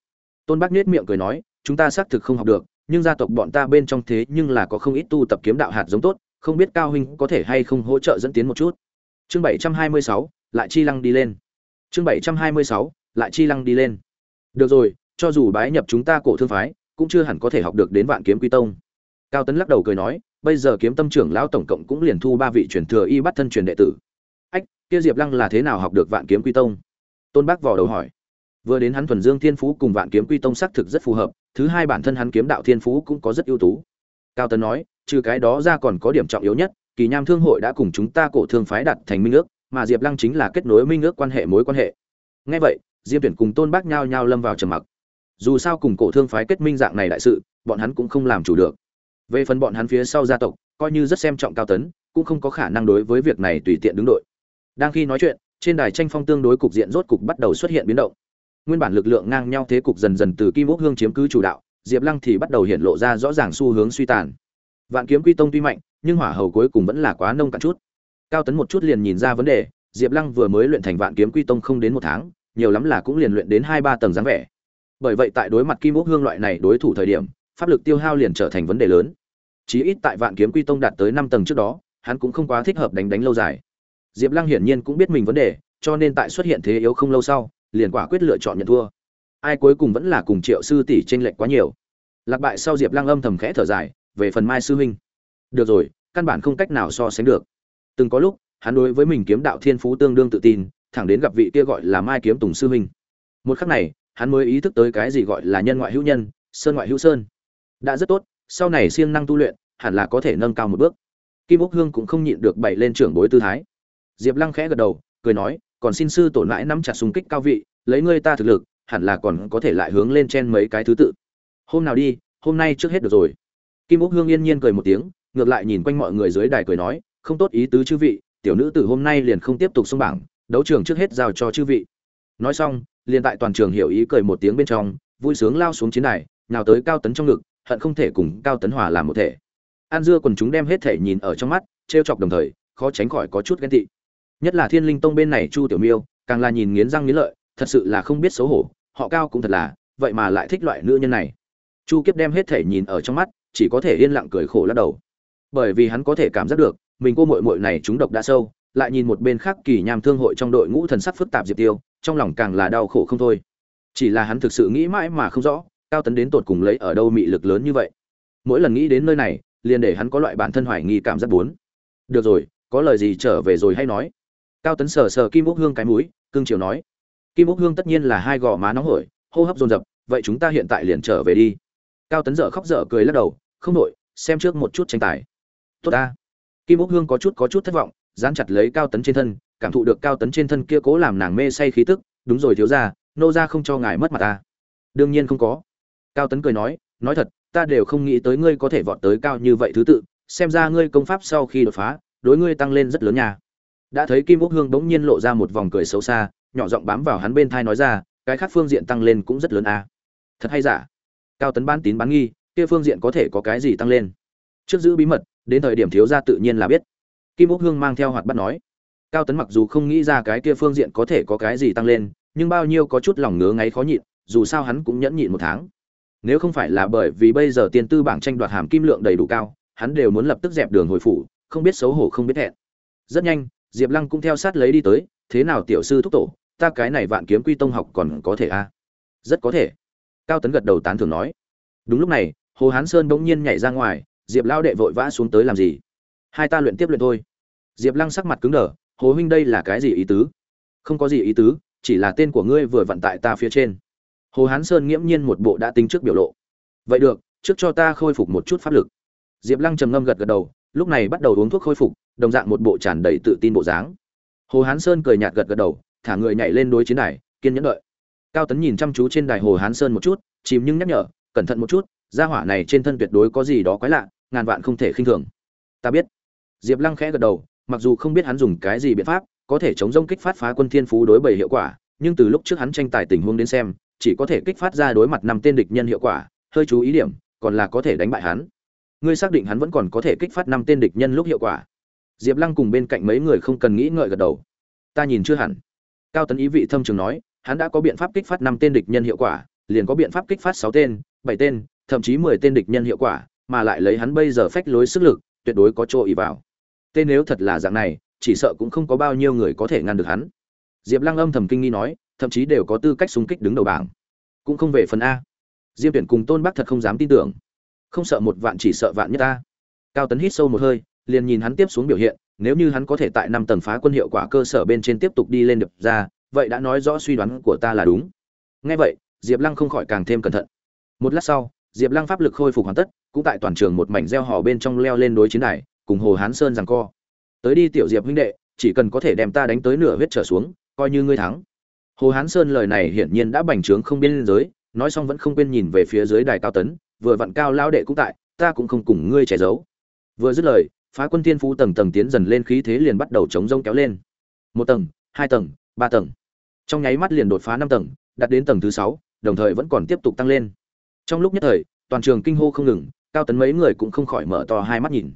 Speaker 1: Tôn bác nết miệng cười nói, chúng ta xác thực không học được, nhưng gia tộc bọn ta bên trong thế nhưng là có không ít tu tập kiếm đạo hạt giống tốt, không biết cao huynh có thể hay không hỗ trợ dẫn tiến một chút. Chương bảy trăm hai mươi sáu, lại chi lăng đi lên. Chương bảy trăm hai mươi sáu, lại chi lăng đi lên. Được rồi, cho dù bái nhập chúng ta cổ thương phái, cũng chưa hẳn có thể học được đến vạn kiếm quy tông. Cao tấn lắc đầu cười nói, bây giờ kiếm tâm trưởng lão tổng cộng cũng liền thu ba vị truyền thừa y bắt thân truyền đệ tử. Ách, kia diệp lăng là thế nào học được vạn kiếm quy tông? Tôn bác vò đầu hỏi. Vừa đến hắn thuần dương thiên phú cùng vạn kiếm quy tông xác thực rất phù hợp, thứ hai bản thân hắn kiếm đạo thiên phú cũng có rất ưu tú. Cao tấn nói, trừ cái đó ra còn có điểm trọng yếu nhất, kỳ nham thương hội đã cùng chúng ta cổ thương phái đặt thành minh ước, mà diệp lăng chính là kết nối minh ước quan hệ mối quan hệ. Ngay vậy diệp tuyển cùng tôn bác nhao nhao lâm vào trầm mặc. Dù sao cùng cổ thương phái kết minh dạng này đại sự, bọn hắn cũng không làm chủ được. Về phần bọn hắn phía sau gia tộc, coi như rất xem trọng cao tấn, cũng không có khả năng đối với việc này tùy tiện đứng đội. Đang khi nói chuyện trên đài tranh phong tương đối cục diện rốt cục bắt đầu xuất hiện biến động. Nguyên bản lực lượng ngang nhau thế cục dần dần từ kim ốc hương chiếm cứ chủ đạo, diệp lăng thì bắt đầu hiện lộ ra rõ ràng xu hướng suy tàn. Vạn kiếm quy tông tuy mạnh, nhưng hỏa hầu cuối cùng vẫn là quá nông cạn chút. Cao tấn một chút liền nhìn ra vấn đề, diệp lăng vừa mới luyện thành vạn kiếm quy tông không đến một tháng, nhiều lắm là cũng liền luyện đến hai ba tầng dáng vẻ. Bởi vậy tại đối mặt kim ốc hương loại này đối thủ thời điểm, pháp lực tiêu hao liền trở thành vấn đề lớn. Chí ít tại vạn kiếm quy tông đạt tới năm tầng trước đó, hắn cũng không quá thích hợp đánh đánh lâu dài diệp lăng hiển nhiên cũng biết mình vấn đề, cho nên tại xuất hiện thế yếu không lâu sau, liền quả quyết lựa chọn nhận thua. Ai cuối cùng vẫn là cùng triệu sư tỷ chênh lệch quá nhiều. Lạc bại sau diệp lăng âm thầm khẽ thở dài, về phần mai sư huynh. Được rồi, căn bản không cách nào so sánh được. Từng có lúc, hắn đối với mình kiếm đạo thiên phú tương đương tự tin, thẳng đến gặp vị kia gọi là mai kiếm tùng sư huynh. Một khắc này, hắn mới ý thức tới cái gì gọi là nhân ngoại hữu nhân, sơn ngoại hữu sơn. Đã rất tốt, sau này siêng năng tu luyện, hẳn là có thể nâng cao một bước. Kim úc hương cũng không nhịn được bày lên trưởng bối tư thái diệp lăng khẽ gật đầu, cười nói, còn xin sư tổ lại nắm chặt xung kích cao vị, lấy ngươi ta thực lực, hẳn là còn có thể lại hướng lên trên mấy cái thứ tự. Hôm nào đi, hôm nay trước hết được rồi. Kim úc hương yên nhiên cười một tiếng, ngược lại nhìn quanh mọi người dưới đài cười nói, không tốt ý tứ chư vị, tiểu nữ tử hôm nay liền không tiếp tục xung bảng, đấu trường trước hết giao cho chư vị. Nói xong, liền tại toàn trường hiểu ý cười một tiếng bên trong, vui sướng lao xuống chiến đài nào tới cao tấn trong ngực, hận không thể cùng cao tấn hòa làm một thể. An dưa quần chúng đem hết thể nhìn ở trong mắt, trêu chọc đồng thời, khó tránh khỏi có chút ghen tị nhất là thiên linh tông bên này chu tiểu miêu, càng là nhìn nghiến răng nghiến lợi, thật sự là không biết xấu hổ, họ cao cũng thật là, vậy mà lại thích loại nữ nhân này. Chu kiếp đem hết thể nhìn ở trong mắt, chỉ có thể yên lặng cười khổ lắc đầu. Bởi vì hắn có thể cảm giác được, mình cô mội mội này trúng độc đã sâu, lại nhìn một bên khác kỳ nham thương hội trong đội ngũ thần sắc phức tạp diệp tiêu, trong lòng càng là đau khổ không thôi. Chỉ là hắn thực sự nghĩ mãi mà không rõ, cao tấn đến tột cùng lấy ở đâu mị lực lớn như vậy. Mỗi lần nghĩ đến nơi này, liền để hắn có loại bản thân hoài nghi cảm giác bốn được rồi, có lời gì trở về rồi hay nói cao tấn sờ sờ kim úc hương cái mũi, cương triều nói. Kim úc hương tất nhiên là hai gò má nóng hổi, hô hấp dồn dập, vậy chúng ta hiện tại liền trở về đi. Cao tấn dở khóc dở cười lắc đầu, không đội xem trước một chút tranh tài. Tốt ta. Kim úc hương có chút có chút thất vọng, dán chặt lấy cao tấn trên thân, cảm thụ được cao tấn trên thân kia cố làm nàng mê say khí tức, đúng rồi thiếu ra nô ra không cho ngài mất mặt ta. Đương nhiên không có. Cao tấn cười nói nói thật, ta đều không nghĩ tới ngươi có thể vọt tới cao như vậy thứ tự, xem ra ngươi công pháp sau khi đột phá, đối ngươi tăng lên rất lớn nha đã thấy kim quốc hương bỗng nhiên lộ ra một vòng cười xấu xa, nhỏ giọng bám vào hắn bên thai nói ra, cái khác phương diện tăng lên cũng rất lớn à. thật hay giả? Cao tấn bán tín bán nghi, kia phương diện có thể có cái gì tăng lên? Trước giữ bí mật, đến thời điểm thiếu ra tự nhiên là biết. Kim quốc hương mang theo hoạt bắt nói, cao tấn mặc dù không nghĩ ra cái kia phương diện có thể có cái gì tăng lên, nhưng bao nhiêu có chút lòng ngứa ngáy khó nhịn, dù sao hắn cũng nhẫn nhịn một tháng. Nếu không phải là bởi vì bây giờ tiền tư bảng tranh đoạt hàm kim lượng đầy đủ cao, hắn đều muốn lập tức dẹp đường hồi phủ, không biết xấu hổ không biết hẹn rất nhanh diệp lăng cũng theo sát lấy đi tới, thế nào tiểu sư thúc tổ, ta cái này vạn kiếm quy tông học còn có thể a à? rất có thể. Cao tấn gật đầu tán thưởng nói. Đúng lúc này, hồ hán sơn bỗng nhiên nhảy ra ngoài, diệp Lão đệ vội vã xuống tới làm gì? Hai ta luyện tiếp luyện thôi. Diệp lăng sắc mặt cứng đờ, hồ huynh đây là cái gì ý tứ? Không có gì ý tứ, chỉ là tên của ngươi vừa vận tại ta phía trên. Hồ hán sơn nghiễm nhiên một bộ đã tính trước biểu lộ. Vậy được, trước cho ta khôi phục một chút pháp lực. Diệp lăng trầm ngâm gật gật đầu lúc này bắt đầu uống thuốc khôi phục, đồng dạng một bộ tràn đầy tự tin bộ dáng. Hồ hán sơn cười nhạt gật gật đầu, thả người nhảy lên đối chiến đài, kiên nhẫn đợi. Cao tấn nhìn chăm chú trên đài hồ hán sơn một chút, chìm nhưng nhắc nhở, cẩn thận một chút, gia hỏa này trên thân tuyệt đối có gì đó quái lạ, ngàn vạn không thể khinh thường. Ta biết. Diệp lăng khẽ gật đầu, mặc dù không biết hắn dùng cái gì biện pháp, có thể chống rông kích phát phá quân thiên phú đối bầy hiệu quả, nhưng từ lúc trước hắn tranh tài tình huống đến xem, chỉ có thể kích phát ra đối mặt năm tên địch nhân hiệu quả, hơi chú ý điểm, còn là có thể đánh bại hắn ngươi xác định hắn vẫn còn có thể kích phát năm tên địch nhân lúc hiệu quả. Diệp lăng cùng bên cạnh mấy người không cần nghĩ ngợi gật đầu. Ta nhìn chưa hẳn. Cao tấn ý vị thâm trường nói, hắn đã có biện pháp kích phát năm tên địch nhân hiệu quả, liền có biện pháp kích phát sáu tên, bảy tên, thậm chí mười tên địch nhân hiệu quả, mà lại lấy hắn bây giờ phách lối sức lực, tuyệt đối có chỗ ý vào. Tên nếu thật là dạng này, chỉ sợ cũng không có bao nhiêu người có thể ngăn được hắn. Diệp lăng âm thầm kinh nghi nói, thậm chí đều có tư cách xung kích đứng đầu bảng. Cũng không về phần a. Diêm tuyển cùng tôn bắc thật không dám tin tưởng không sợ một vạn chỉ sợ vạn nhất ta. Cao tấn hít sâu một hơi, liền nhìn hắn tiếp xuống biểu hiện, nếu như hắn có thể tại năm tầng phá quân hiệu quả cơ sở bên trên tiếp tục đi lên được ra, vậy đã nói rõ suy đoán của ta là đúng. Ngay vậy, diệp lăng không khỏi càng thêm cẩn thận. Một lát sau, diệp lăng pháp lực khôi phục hoàn tất, cũng tại toàn trường một mảnh gieo hò bên trong leo lên đối chiến đài cùng hồ hán sơn rằng co. Tới đi tiểu diệp huynh đệ, chỉ cần có thể đem ta đánh tới nửa huyết trở xuống, coi như ngươi thắng. Hồ hán sơn lời này hiển nhiên đã bành trướng không biên giới, nói xong vẫn không quên nhìn về phía dưới đài cao tấn vừa vặn cao lao đệ cũng tại, ta cũng không cùng ngươi che giấu. Vừa dứt lời, phá quân thiên phú tầng tầng tiến dần lên khí thế liền bắt đầu chống rông kéo lên. Một tầng, hai tầng, ba tầng. Trong nháy mắt liền đột phá năm tầng, đạt đến tầng thứ sáu, đồng thời vẫn còn tiếp tục tăng lên. Trong lúc nhất thời, toàn trường kinh hô không ngừng, cao tấn mấy người cũng không khỏi mở to hai mắt nhìn.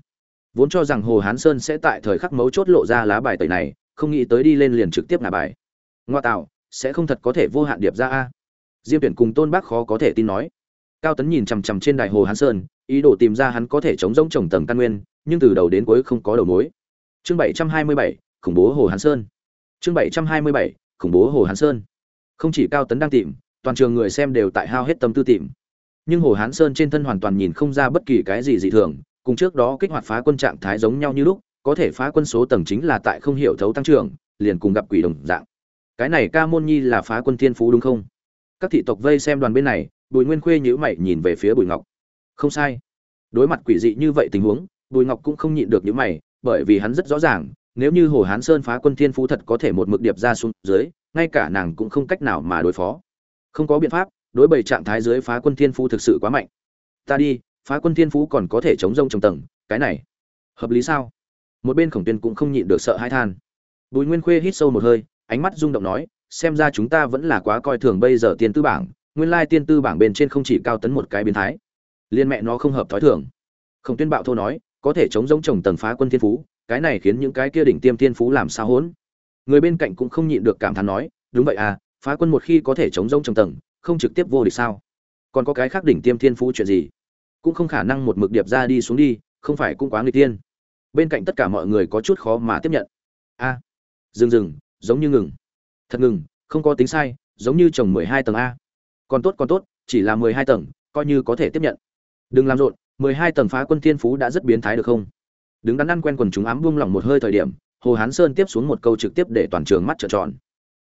Speaker 1: Vốn cho rằng hồ hán sơn sẽ tại thời khắc mấu chốt lộ ra lá bài tẩy này, không nghĩ tới đi lên liền trực tiếp ngả bài. Ngoa tạo, sẽ không thật có thể vô hạn điệp ra a. Diêm tuyển cùng tôn bác khó có thể tin nói cao tấn nhìn chằm chằm trên đài hồ hán sơn, ý đồ tìm ra hắn có thể chống rỗng trồng tầng căn nguyên, nhưng từ đầu đến cuối không có đầu mối. Chương bảy trăm hai mươi bảy, khủng bố hồ hán sơn. Chương bảy trăm hai mươi bảy, khủng bố hồ hán sơn. Không chỉ cao tấn đang tìm, toàn trường người xem đều tại hao hết tâm tư tìm. Nhưng hồ hán sơn trên thân hoàn toàn nhìn không ra bất kỳ cái gì dị thường, cùng trước đó kích hoạt phá quân trạng thái giống nhau như lúc, có thể phá quân số tầng chính là tại không hiểu thấu tăng trưởng, liền cùng gặp quỷ đồng dạng. Cái này ca môn nhi là phá quân thiên phú đúng không? Các thị tộc vây xem đoàn bên này bùi nguyên khuê nhữ mày nhìn về phía bùi ngọc. Không sai. Đối mặt quỷ dị như vậy tình huống, bùi ngọc cũng không nhịn được nhữ mày, bởi vì hắn rất rõ ràng, nếu như hồ hán sơn phá quân thiên phú thật có thể một mực điệp ra xuống dưới, ngay cả nàng cũng không cách nào mà đối phó. Không có biện pháp, đối bầy trạng thái dưới phá quân thiên phú thực sự quá mạnh. Ta đi, phá quân thiên phú còn có thể chống rông trồng tầng, cái này, hợp lý sao? Một bên khổng tuyên cũng không nhịn được sợ hãi than. Bùi nguyên khuê hít sâu một hơi, ánh mắt rung động nói, xem ra chúng ta vẫn là quá coi thường bây giờ tiên tư bảng nguyên lai tiên tư bảng bên trên không chỉ cao tấn một cái biến thái. Liên mẹ nó không hợp thói thường. Khổng tuyên bạo thô nói, có thể chống giống chồng tầng phá quân thiên phú, cái này khiến những cái kia đỉnh tiêm thiên phú làm sao hỗn? Người bên cạnh cũng không nhịn được cảm thán nói, đúng vậy à phá quân một khi có thể chống giống chồng tầng, không trực tiếp vô địch sao? Còn có cái khác đỉnh tiêm thiên phú chuyện gì? Cũng không khả năng một mực điệp ra đi xuống đi, không phải cũng quá người tiên. Bên cạnh tất cả mọi người có chút khó mà tiếp nhận. A. Dừng dừng, giống như ngừng. Thật ngừng, không có tính sai, giống như chồng mười hai tầng a còn tốt còn tốt, chỉ là mười hai tầng, coi như có thể tiếp nhận. Đừng làm rộn, mười hai tầng phá quân thiên phú đã rất biến thái được không? Đứng đắn ăn quen quần chúng ám buông lỏng một hơi thời điểm, hồ hán sơn tiếp xuống một câu trực tiếp để toàn trường mắt trợn tròn.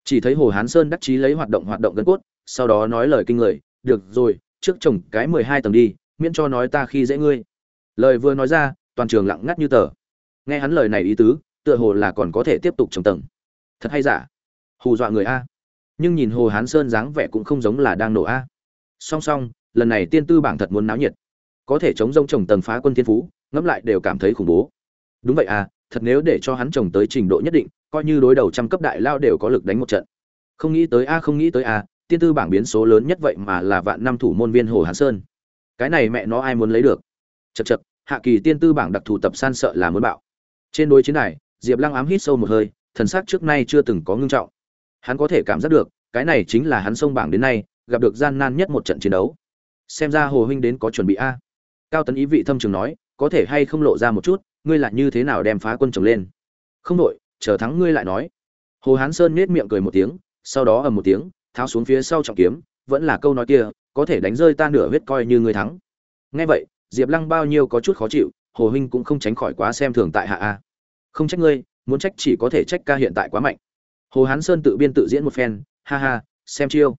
Speaker 1: Chỉ thấy hồ hán sơn đắc chí lấy hoạt động hoạt động gân cốt, sau đó nói lời kinh người, được rồi, trước chồng cái mười hai tầng đi, miễn cho nói ta khi dễ ngươi. Lời vừa nói ra, toàn trường lặng ngắt như tờ. Nghe hắn lời này ý tứ, tựa hồ là còn có thể tiếp tục trồng tầng. Thật hay giả? Hù dọa người a nhưng nhìn hồ hán sơn dáng vẻ cũng không giống là đang nổ a. Song song, lần này tiên tư bảng thật muốn náo nhiệt. Có thể chống rông trồng tầng phá quân thiên phú, ngẫm lại đều cảm thấy khủng bố. Đúng vậy à thật nếu để cho hắn trồng tới trình độ nhất định, coi như đối đầu trăm cấp đại lao đều có lực đánh một trận. Không nghĩ tới a, không nghĩ tới a, tiên tư bảng biến số lớn nhất vậy mà là vạn năm thủ môn viên hồ hán sơn. Cái này mẹ nó ai muốn lấy được? Chật chật hạ kỳ tiên tư bảng đặc thù tập san sợ là muốn bạo. Trên đối chiến này, diệp lăng ám hít sâu một hơi, thần sắc trước nay chưa từng có ngưng trọng hắn có thể cảm giác được, cái này chính là hắn sông bảng đến nay, gặp được gian nan nhất một trận chiến đấu. Xem ra hồ huynh đến có chuẩn bị a. Cao tấn ý vị thâm trường nói, có thể hay không lộ ra một chút, ngươi lại như thế nào đem phá quân trồng lên? Không đội chờ thắng ngươi lại nói. Hồ hán sơn nết miệng cười một tiếng, sau đó ầm một tiếng, tháo xuống phía sau trọng kiếm, vẫn là câu nói kia, có thể đánh rơi ta nửa huyết coi như ngươi thắng. Nghe vậy, diệp lăng bao nhiêu có chút khó chịu, hồ huynh cũng không tránh khỏi quá xem thường tại hạ a. Không trách ngươi, muốn trách chỉ có thể trách ca hiện tại quá mạnh hồ hán sơn tự biên tự diễn một phen, ha ha, xem chiêu.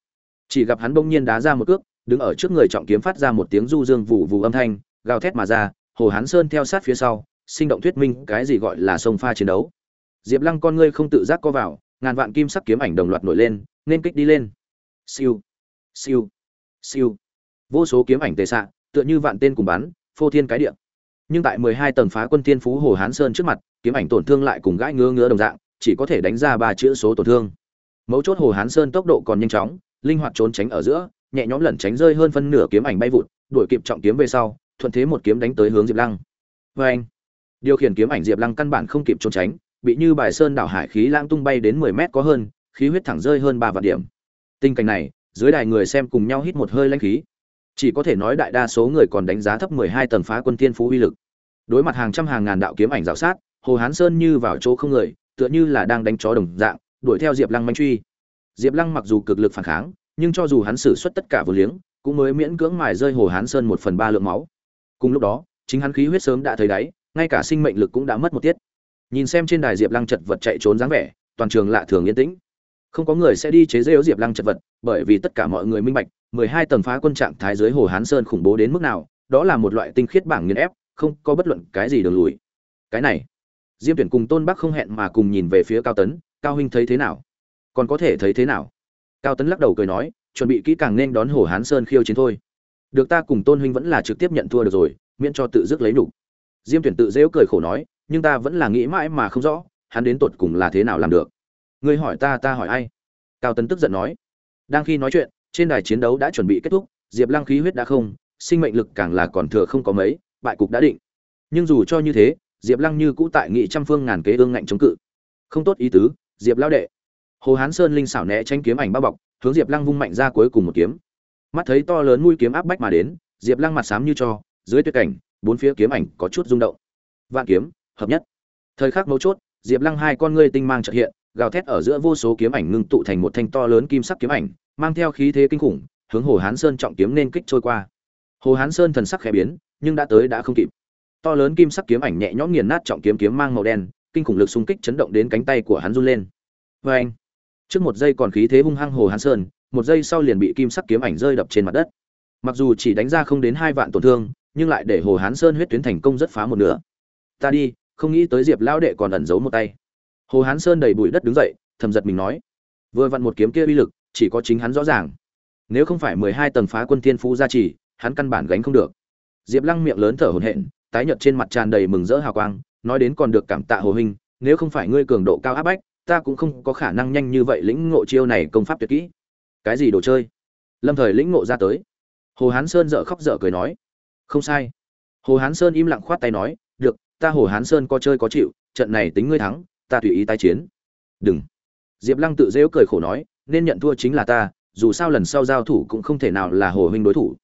Speaker 1: Chỉ gặp hắn bỗng nhiên đá ra một cước, đứng ở trước người trọng kiếm phát ra một tiếng du dương vù vù âm thanh, gào thét mà ra, hồ hán sơn theo sát phía sau, sinh động thuyết minh cái gì gọi là sông pha chiến đấu. Diệp lăng con ngươi không tự giác co vào, ngàn vạn kim sắc kiếm ảnh đồng loạt nổi lên, nên kích đi lên. Siêu siêu siêu. Vô số kiếm ảnh tề xạ, tựa như vạn tên cùng bắn, phô thiên cái địa. Nhưng tại mười hai tầng phá quân thiên phú hồ hán sơn trước mặt, kiếm ảnh tổn thương lại cùng gãi ngứa ngứa đồng dạng chỉ có thể đánh ra ba chữ số tổn thương. Mấu chốt hồ hán sơn tốc độ còn nhanh chóng, linh hoạt trốn tránh ở giữa, nhẹ nhõm lẩn tránh rơi hơn phân nửa kiếm ảnh bay vụt, đuổi kịp trọng kiếm về sau, thuận thế một kiếm đánh tới hướng diệp lăng. Vê anh, điều khiển kiếm ảnh diệp lăng căn bản không kịp trốn tránh, bị như bài sơn đảo hải khí lãng tung bay đến mười mét có hơn, khí huyết thẳng rơi hơn ba vạn điểm. Tình cảnh này, dưới đài người xem cùng nhau hít một hơi lanh khí. Chỉ có thể nói đại đa số người còn đánh giá thấp mười hai tầng phá quân thiên phú uy lực. Đối mặt hàng trăm hàng ngàn đạo kiếm ảnh rào sát, hồ hán sơn như vào chỗ không người tựa như là đang đánh chó đồng dạng, đuổi theo diệp lăng manh truy. Diệp lăng mặc dù cực lực phản kháng, nhưng cho dù hắn xử suất tất cả vừa liếng, cũng mới miễn cưỡng mài rơi hồ hán sơn một phần ba lượng máu. Cùng lúc đó, chính hắn khí huyết sớm đã thấy đáy, ngay cả sinh mệnh lực cũng đã mất một tiết. Nhìn xem trên đài diệp lăng chật vật chạy trốn dáng vẻ, toàn trường lạ thường yên tĩnh. Không có người sẽ đi chế rêu diệp lăng chật vật, bởi vì tất cả mọi người minh bạch, mười hai tầng phá quân trạng thái dưới hồ hán sơn khủng bố đến mức nào, đó là một loại tinh khiết bảng nghiền ép, không có bất luận cái gì đường lùi. Cái này diêm tuyển cùng tôn bắc không hẹn mà cùng nhìn về phía cao tấn, cao huynh thấy thế nào? Còn có thể thấy thế nào? Cao tấn lắc đầu cười nói, chuẩn bị kỹ càng nên đón hồ hán sơn khiêu chiến thôi. Được ta cùng tôn huynh vẫn là trực tiếp nhận thua được rồi, miễn cho tự dứt lấy đủ. diêm tuyển tự dễu cười khổ nói, nhưng ta vẫn là nghĩ mãi mà không rõ, hắn đến tột cùng là thế nào làm được? Ngươi hỏi ta ta hỏi ai? Cao tấn tức giận nói, đang khi nói chuyện, trên đài chiến đấu đã chuẩn bị kết thúc, diệp lăng khí huyết đã không, sinh mệnh lực càng là còn thừa không có mấy, bại cục đã định. Nhưng dù cho như thế diệp lăng như cũ tại nghị trăm phương ngàn kế ương ngạnh chống cự. Không tốt ý tứ, diệp lao đệ. Hồ hán sơn linh xảo né tranh kiếm ảnh bao bọc, hướng diệp lăng vung mạnh ra cuối cùng một kiếm. Mắt thấy to lớn mũi kiếm áp bách mà đến, diệp lăng mặt xám như cho, dưới tuyệt cảnh, bốn phía kiếm ảnh có chút rung động. Vạn kiếm, hợp nhất. Thời khắc mấu chốt, diệp lăng hai con ngươi tinh mang trợ hiện, gào thét ở giữa vô số kiếm ảnh ngưng tụ thành một thanh to lớn kim sắc kiếm ảnh, mang theo khí thế kinh khủng, hướng hồ hán sơn trọng kiếm nên kích trôi qua. Hồ hán sơn thần sắc khẽ biến, nhưng đã tới đã không kịp to lớn kim sắc kiếm ảnh nhẹ nhõm nghiền nát trọng kiếm kiếm mang màu đen, kinh khủng lực xung kích chấn động đến cánh tay của hắn run lên. Vê anh, trước một giây còn khí thế hung hăng hồ hán sơn, một giây sau liền bị kim sắc kiếm ảnh rơi đập trên mặt đất. Mặc dù chỉ đánh ra không đến hai vạn tổn thương, nhưng lại để hồ hán sơn huyết tuyến thành công rất phá một nửa. Ta đi, không nghĩ tới diệp lão đệ còn ẩn giấu một tay. Hồ hán sơn đầy bụi đất đứng dậy, thầm giật mình nói. Vừa vặn một kiếm kia uy lực, chỉ có chính hắn rõ ràng. Nếu không phải mười hai tầng phá quân thiên phú gia trì, hắn căn bản gánh không được. Diệp lăng miệng lớn thở hổn hển tái nhợt trên mặt tràn đầy mừng rỡ hào quang, nói đến còn được cảm tạ hồ huynh nếu không phải ngươi cường độ cao áp bách, ta cũng không có khả năng nhanh như vậy lĩnh ngộ chiêu này công pháp tuyệt kỹ. Cái gì đồ chơi? Lâm thời lĩnh ngộ ra tới. Hồ hán sơn dở khóc dở cười nói. Không sai. Hồ hán sơn im lặng khoát tay nói, được, ta hồ hán sơn có chơi có chịu, trận này tính ngươi thắng, ta tùy ý tái chiến. Đừng. Diệp lăng tự dễu cười khổ nói, nên nhận thua chính là ta, dù sao lần sau giao thủ cũng không thể nào là hồ huynh đối thủ.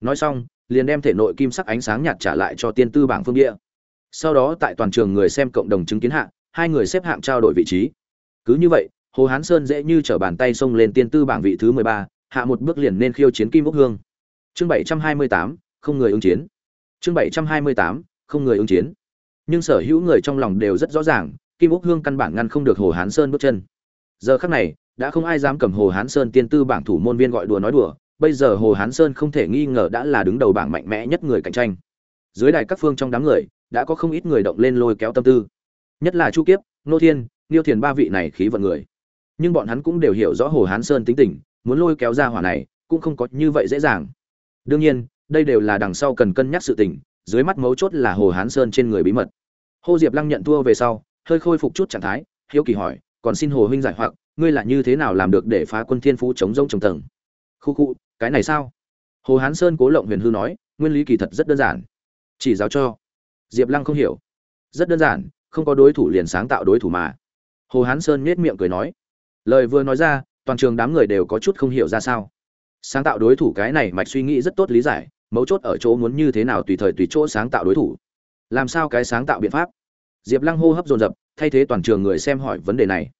Speaker 1: Nói xong liền đem thể nội kim sắc ánh sáng nhạt trả lại cho tiên tư bảng phương địa. Sau đó tại toàn trường người xem cộng đồng chứng kiến hạ, hai người xếp hạng trao đổi vị trí. Cứ như vậy, hồ hán sơn dễ như trở bàn tay xông lên tiên tư bảng vị thứ mười ba, hạ một bước liền nên khiêu chiến kim úc hương. Chương bảy trăm hai mươi tám, không người ứng chiến. Chương bảy trăm hai mươi tám, không người ứng chiến. Nhưng sở hữu người trong lòng đều rất rõ ràng, kim úc hương căn bản ngăn không được hồ hán sơn bước chân. Giờ khắc này, đã không ai dám cầm hồ hán sơn tiên tư bảng thủ môn viên gọi đùa nói đùa bây giờ hồ hán sơn không thể nghi ngờ đã là đứng đầu bảng mạnh mẽ nhất người cạnh tranh. Dưới đài các phương trong đám người, đã có không ít người động lên lôi kéo tâm tư. Nhất là chu kiếp, nô thiên niêu thiền ba vị này khí vận người. Nhưng bọn hắn cũng đều hiểu rõ hồ hán sơn tính tình, muốn lôi kéo ra hỏa này, cũng không có như vậy dễ dàng. Đương nhiên, đây đều là đằng sau cần cân nhắc sự tình, dưới mắt mấu chốt là hồ hán sơn trên người bí mật. Hồ diệp lăng nhận thua về sau, hơi khôi phục chút trạng thái, hiếu kỳ hỏi, còn xin hồ huynh giải hoặc, ngươi là như thế nào làm được để phá quân thiên phú chống rông trồng tầng? Khu khu cái này sao? Hồ hán sơn cố lộng huyền hư nói, nguyên lý kỳ thật rất đơn giản. Chỉ giáo cho. Diệp lăng không hiểu. Rất đơn giản, không có đối thủ liền sáng tạo đối thủ mà. Hồ hán sơn nhếch miệng cười nói. Lời vừa nói ra, toàn trường đám người đều có chút không hiểu ra sao. Sáng tạo đối thủ cái này mạch suy nghĩ rất tốt lý giải, mấu chốt ở chỗ muốn như thế nào tùy thời tùy chỗ sáng tạo đối thủ. Làm sao cái sáng tạo biện pháp? Diệp lăng hô hấp dồn dập, thay thế toàn trường người xem hỏi vấn đề này.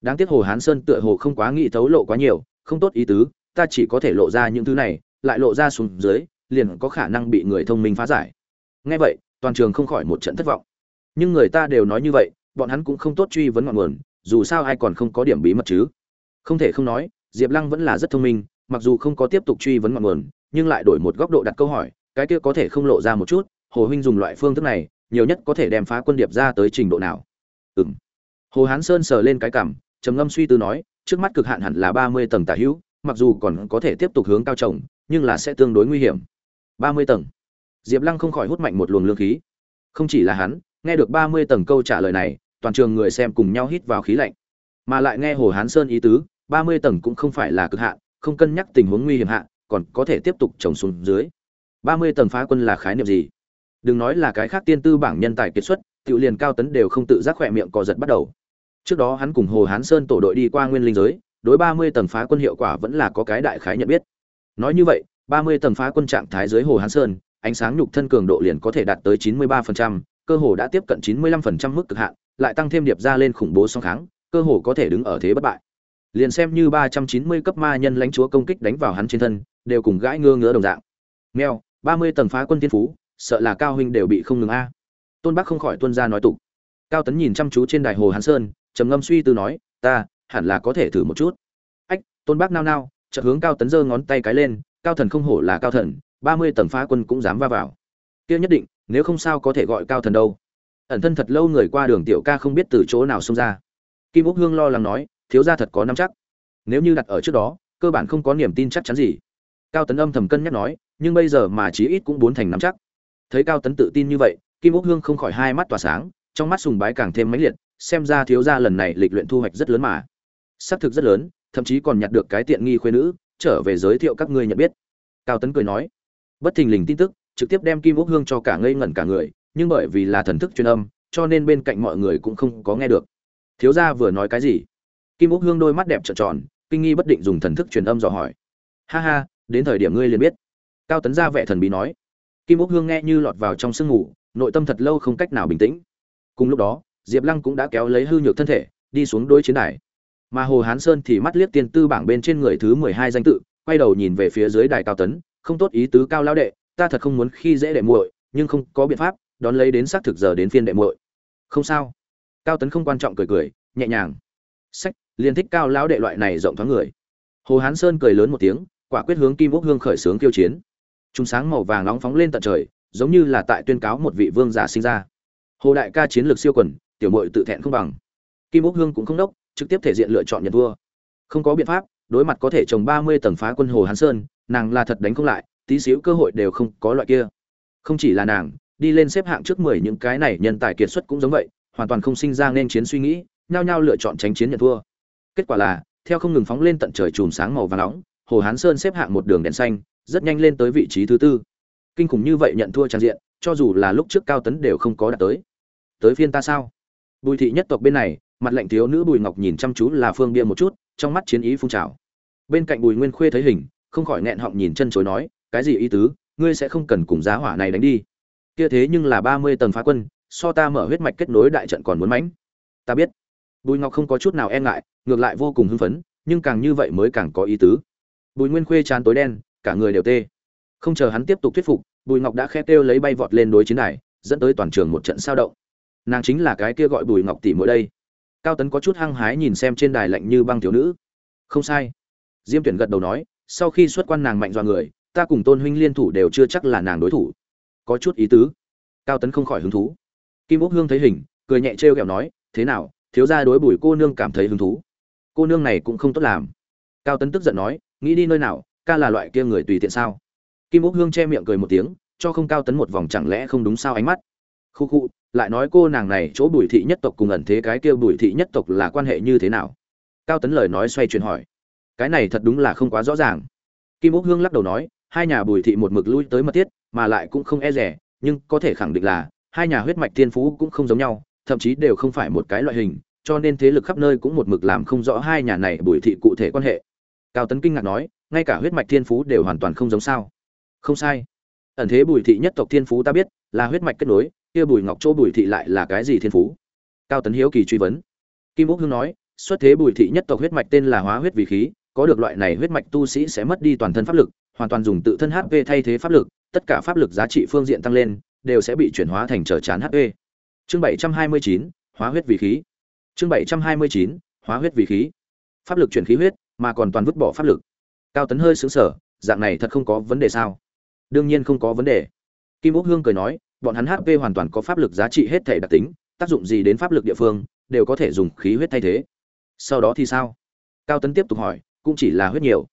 Speaker 1: Đáng tiếc hồ hán sơn tựa hồ không quá nghĩ thấu lộ quá nhiều, không tốt ý tứ ta chỉ có thể lộ ra những thứ này, lại lộ ra xuống dưới, liền có khả năng bị người thông minh phá giải. Ngay vậy, toàn trường không khỏi một trận thất vọng. Nhưng người ta đều nói như vậy, bọn hắn cũng không tốt truy vấn ngọn nguồn, dù sao ai còn không có điểm bí mật chứ? Không thể không nói, diệp lăng vẫn là rất thông minh, mặc dù không có tiếp tục truy vấn ngọn nguồn, nhưng lại đổi một góc độ đặt câu hỏi, cái kia có thể không lộ ra một chút, hồ huynh dùng loại phương thức này, nhiều nhất có thể đem phá quân điệp ra tới trình độ nào? Ừ m hồ hán sơn sờ lên cái cảm trầm ngâm suy tư nói, trước mắt cực hạn hẳn là ba mươi tầng tả hữu mặc dù còn có thể tiếp tục hướng cao trồng, nhưng là sẽ tương đối nguy hiểm. Ba mươi tầng. Diệp lăng không khỏi hút mạnh một luồng lương khí. Không chỉ là hắn, nghe được ba mươi tầng câu trả lời này, toàn trường người xem cùng nhau hít vào khí lạnh. Mà lại nghe hồ hán sơn ý tứ, ba mươi tầng cũng không phải là cực hạn, không cân nhắc tình huống nguy hiểm hạ còn có thể tiếp tục trồng xuống dưới. ba mươi tầng phá quân là khái niệm gì? Đừng nói là cái khác tiên tư bảng nhân tài kiệt xuất tự liền cao tấn đều không tự giác khỏe miệng cò giật bắt đầu. Trước đó hắn cùng hồ hán sơn tổ đội đi qua nguyên linh giới đối ba mươi tầng phá quân hiệu quả vẫn là có cái đại khái nhận biết nói như vậy ba mươi tầng phá quân trạng thái dưới hồ hán sơn ánh sáng nhục thân cường độ liền có thể đạt tới chín mươi 93%, cơ hồ đã tiếp cận chín mươi 95% mức cực hạn, lại tăng thêm điệp ra lên khủng bố song kháng, cơ hồ có thể đứng ở thế bất bại. Liền xem như ba trăm chín mươi cấp ma nhân lãnh chúa công kích đánh vào hắn trên thân, đều cùng gãi ngơ ngứa đồng dạng. Mèo, mươi tầng phá quân tiên phú, sợ là cao huynh đều bị không ngừng a. Tôn Bắc không khỏi tuân ra nói tục. Cao Tấn nhìn chăm chú trên đài hồ Hán Sơn, trầm ngâm suy tư nói, ta, hẳn là có thể thử một chút. Ách, Tôn bác nao nao, chợt hướng Cao Tấn giơ ngón tay cái lên, cao thần không hổ là cao thần, ba mươi tầng phá quân cũng dám va vào. Kia nhất định nếu không sao có thể gọi cao thần đâu. Ẩn thân thật lâu người qua đường tiểu ca không biết từ chỗ nào xông ra. Kim úc hương lo lắng nói thiếu gia thật có năm chắc. Nếu như đặt ở trước đó cơ bản không có niềm tin chắc chắn gì. Cao tấn âm thầm cân nhắc nói nhưng bây giờ mà chí ít cũng bốn thành năm chắc. Thấy cao tấn tự tin như vậy kim úc hương không khỏi hai mắt tỏa sáng trong mắt sùng bái càng thêm mãnh liệt xem ra thiếu gia lần này lịch luyện thu hoạch rất lớn mà xác thực rất lớn, thậm chí còn nhặt được cái tiện nghi khuê nữ, trở về giới thiệu các ngươi nhận biết. Cao tấn cười nói. Bất thình lình tin tức, trực tiếp đem kim ốc hương cho cả ngây ngẩn cả người, nhưng bởi vì là thần thức truyền âm, cho nên bên cạnh mọi người cũng không có nghe được. Thiếu gia vừa nói cái gì? Kim ốc hương đôi mắt đẹp trợn tròn, kinh nghi bất định dùng thần thức truyền âm dò hỏi. Ha ha, đến thời điểm ngươi liền biết. Cao tấn ra vẻ thần bí nói. Kim ốc hương nghe như lọt vào trong sương ngủ, nội tâm thật lâu không cách nào bình tĩnh. Cùng lúc đó, diệp lăng cũng đã kéo lấy hư nhược thân thể, đi xuống đôi chiến đài mà hồ hán sơn thì mắt liếc tiên tư bảng bên trên người thứ mười hai danh tự, quay đầu nhìn về phía dưới đài cao tấn, không tốt ý tứ cao lao đệ, ta thật không muốn khi dễ đệ muội, nhưng không có biện pháp, đón lấy đến xác thực giờ đến phiên đệ muội. Không sao. Cao tấn không quan trọng cười cười, nhẹ nhàng. Sách liên thích cao lão đệ loại này rộng thoáng người. Hồ hán sơn cười lớn một tiếng, quả quyết hướng kim quốc hương khởi xướng kiêu chiến. Chúng sáng màu vàng nóng phóng lên tận trời, giống như là tại tuyên cáo một vị vương giả sinh ra. Hồ đại ca chiến lược siêu quần, tiểu mội tự thẹn không bằng. Kim quốc hương cũng không đốc trực tiếp thể diện lựa chọn nhận vua không có biện pháp, đối mặt có thể trồng ba mươi tầng phá quân hồ hán sơn, nàng là thật đánh không lại, tí xíu cơ hội đều không có loại kia. Không chỉ là nàng, đi lên xếp hạng trước mười những cái này nhân tài kiệt xuất cũng giống vậy, hoàn toàn không sinh ra nên chiến suy nghĩ, nhao nhao lựa chọn tránh chiến nhận thua. Kết quả là, theo không ngừng phóng lên tận trời chùm sáng màu vàng nóng, hồ hán sơn xếp hạng một đường đèn xanh, rất nhanh lên tới vị trí thứ tư. Kinh khủng như vậy nhận thua trang diện, cho dù là lúc trước cao tấn đều không có đạt tới. Tới phiên ta sao? Bùi thị nhất tộc bên này mặt lạnh thiếu nữ bùi ngọc nhìn chăm chú là phương bia một chút, trong mắt chiến ý phun trào. Bên cạnh bùi nguyên khuê thấy hình, không khỏi nghẹn họng nhìn chân chối nói, cái gì ý tứ? Ngươi sẽ không cần cùng giá hỏa này đánh đi. Kia thế nhưng là ba mươi tầng phá quân, so ta mở huyết mạch kết nối đại trận còn muốn mãnh. Ta biết. Bùi ngọc không có chút nào e ngại, ngược lại vô cùng hưng phấn, nhưng càng như vậy mới càng có ý tứ. Bùi nguyên khuê chán tối đen, cả người đều tê. Không chờ hắn tiếp tục thuyết phục, bùi ngọc đã khẽ kêu lấy bay vọt lên đối chiến này dẫn tới toàn trường một trận sao động. Nàng chính là cái kia gọi bùi ngọc tỷ mỗi đây cao tấn có chút hăng hái nhìn xem trên đài lạnh như băng thiếu nữ. Không sai. Diêm tuyển gật đầu nói, sau khi xuất quan nàng mạnh dọa người, ta cùng tôn huynh liên thủ đều chưa chắc là nàng đối thủ. Có chút ý tứ. Cao tấn không khỏi hứng thú. Kim úc hương thấy hình, cười nhẹ trêu ghẹo nói, thế nào, thiếu gia đối bùi cô nương cảm thấy hứng thú? Cô nương này cũng không tốt làm. Cao tấn tức giận nói, nghĩ đi nơi nào, ca là loại kia người tùy tiện sao? Kim úc hương che miệng cười một tiếng, cho không cao tấn một vòng chẳng lẽ không đúng sao ánh mắt. Khu khu lại nói cô nàng này chỗ bùi thị nhất tộc cùng ẩn thế cái kia bùi thị nhất tộc là quan hệ như thế nào? Cao tấn lời nói xoay chuyển hỏi. Cái này thật đúng là không quá rõ ràng. Kim úc hương lắc đầu nói, hai nhà bùi thị một mực lui tới mật thiết, mà lại cũng không e rẻ, nhưng có thể khẳng định là, hai nhà huyết mạch thiên phú cũng không giống nhau, thậm chí đều không phải một cái loại hình, cho nên thế lực khắp nơi cũng một mực làm không rõ hai nhà này bùi thị cụ thể quan hệ. Cao tấn kinh ngạc nói, ngay cả huyết mạch thiên phú đều hoàn toàn không giống sao. Không sai. Ẩn thế bùi thị nhất tộc thiên phú ta biết, là huyết mạch kết nối kia bùi ngọc chỗ bùi thị lại là cái gì thiên phú? Cao tấn hiếu kỳ truy vấn. Kim úc hương nói, xuất thế bùi thị nhất tộc huyết mạch tên là hóa huyết vì khí, có được loại này huyết mạch tu sĩ sẽ mất đi toàn thân pháp lực, hoàn toàn dùng tự thân hp thay thế pháp lực, tất cả pháp lực giá trị phương diện tăng lên, đều sẽ bị chuyển hóa thành trở chán hp chương bảy trăm hai mươi chín, hóa huyết vì khí. Chương bảy trăm hai mươi chín, hóa huyết vì khí. Pháp lực chuyển khí huyết, mà còn toàn vứt bỏ pháp lực. Cao tấn hơi xứng sở dạng này thật không có vấn đề sao? Đương nhiên không có vấn đề. Kim úc hương cười nói bọn hắn hp hoàn toàn có pháp lực giá trị hết thể đặc tính, tác dụng gì đến pháp lực địa phương, đều có thể dùng khí huyết thay thế. Sau đó thì sao? Cao tấn tiếp tục hỏi, cũng chỉ là huyết nhiều.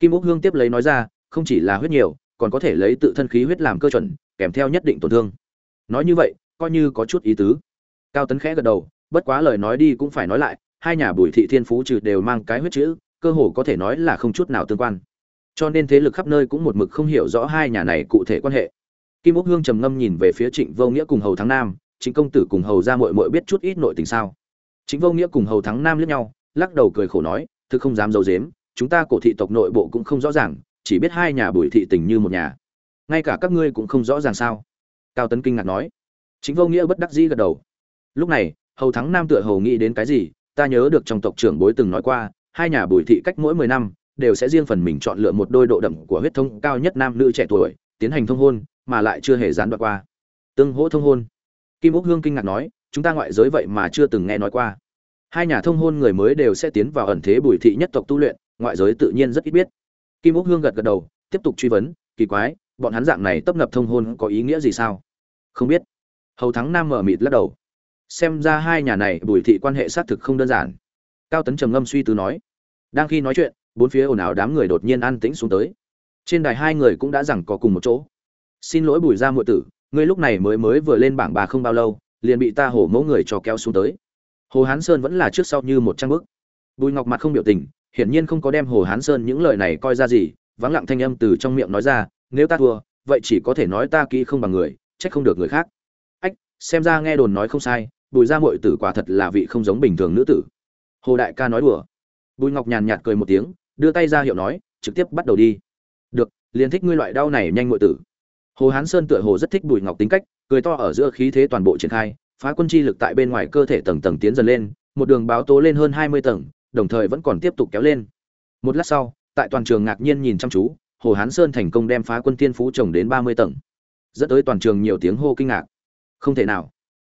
Speaker 1: Kim úc hương tiếp lấy nói ra, không chỉ là huyết nhiều, còn có thể lấy tự thân khí huyết làm cơ chuẩn, kèm theo nhất định tổn thương. Nói như vậy, coi như có chút ý tứ. Cao tấn khẽ gật đầu, bất quá lời nói đi cũng phải nói lại, hai nhà bùi thị thiên phú trừ đều mang cái huyết chữ, cơ hồ có thể nói là không chút nào tương quan. Cho nên thế lực khắp nơi cũng một mực không hiểu rõ hai nhà này cụ thể quan hệ kim úc hương trầm ngâm nhìn về phía trịnh vô nghĩa cùng hầu thắng nam chính công tử cùng hầu ra mội mội biết chút ít nội tình sao? Chính vô nghĩa cùng hầu thắng nam liếc nhau, lắc đầu cười khổ nói thực không dám d i ấ u dếm chúng ta cổ thị tộc nội bộ cũng không rõ ràng, chỉ biết hai nhà bùi thị tình như một nhà. Ngay cả các ngươi cũng không rõ ràng sao? Cao tấn kinh ngạc nói. Chính vô nghĩa bất đắc dĩ gật đầu. Lúc này, hầu thắng nam tựa hầu nghĩ đến cái gì, ta nhớ được trong tộc trưởng bối từng nói qua, hai nhà bùi thị cách mỗi mười năm, đều sẽ riêng phần mình chọn lựa một đôi độ đậm của huyết thống cao nhất nam nữ trẻ tuổi, tiến hành thông hôn mà lại chưa hề gián đoạn qua. Tương hỗ thông hôn. Kim úc hương kinh ngạc nói, chúng ta ngoại giới vậy mà chưa từng nghe nói qua. Hai nhà thông hôn người mới đều sẽ tiến vào ẩn thế bùi thị nhất tộc tu luyện, ngoại giới tự nhiên rất ít biết. Kim úc hương gật gật đầu, tiếp tục truy vấn, kỳ quái, bọn hắn dạng này tấp nập thông hôn có ý nghĩa gì sao? Không biết. Hầu thắng nam mở mịt lắc đầu. Xem ra hai nhà này bùi thị quan hệ xác thực không đơn giản. Cao tấn trầm ngâm suy tư nói, đang khi nói chuyện, bốn phía ồn ào đám người đột nhiên an tĩnh xuống tới. Trên đài hai người cũng đã rằng có cùng một chỗ xin lỗi bùi ra muội tử, ngươi lúc này mới mới vừa lên bảng bà không bao lâu, liền bị ta hổ mẫu người cho kéo xuống tới. Hồ hán sơn vẫn là trước sau như một trang bức. Bùi ngọc mặt không biểu tình, hiển nhiên không có đem hồ hán sơn những lời này coi ra gì, vắng lặng thanh âm từ trong miệng nói ra, nếu ta thua, vậy chỉ có thể nói ta kỹ không bằng người, trách không được người khác. Ách, xem ra nghe đồn nói không sai, bùi gia muội tử quả thật là vị không giống bình thường nữ tử. Hồ đại ca nói đùa. Bùi ngọc nhàn nhạt cười một tiếng, đưa tay ra hiệu nói, trực tiếp bắt đầu đi. Được, liền thích ngươi loại đau này nhanh muội tử hồ hán sơn tựa hồ rất thích bùi ngọc tính cách, cười to ở giữa khí thế toàn bộ triển khai, phá quân chi lực tại bên ngoài cơ thể tầng tầng tiến dần lên, một đường báo tố lên hơn hai mươi tầng, đồng thời vẫn còn tiếp tục kéo lên. Một lát sau, tại toàn trường ngạc nhiên nhìn chăm chú, hồ hán sơn thành công đem phá quân tiên phú trồng đến ba mươi tầng. Dẫn tới toàn trường nhiều tiếng hô kinh ngạc. Không thể nào.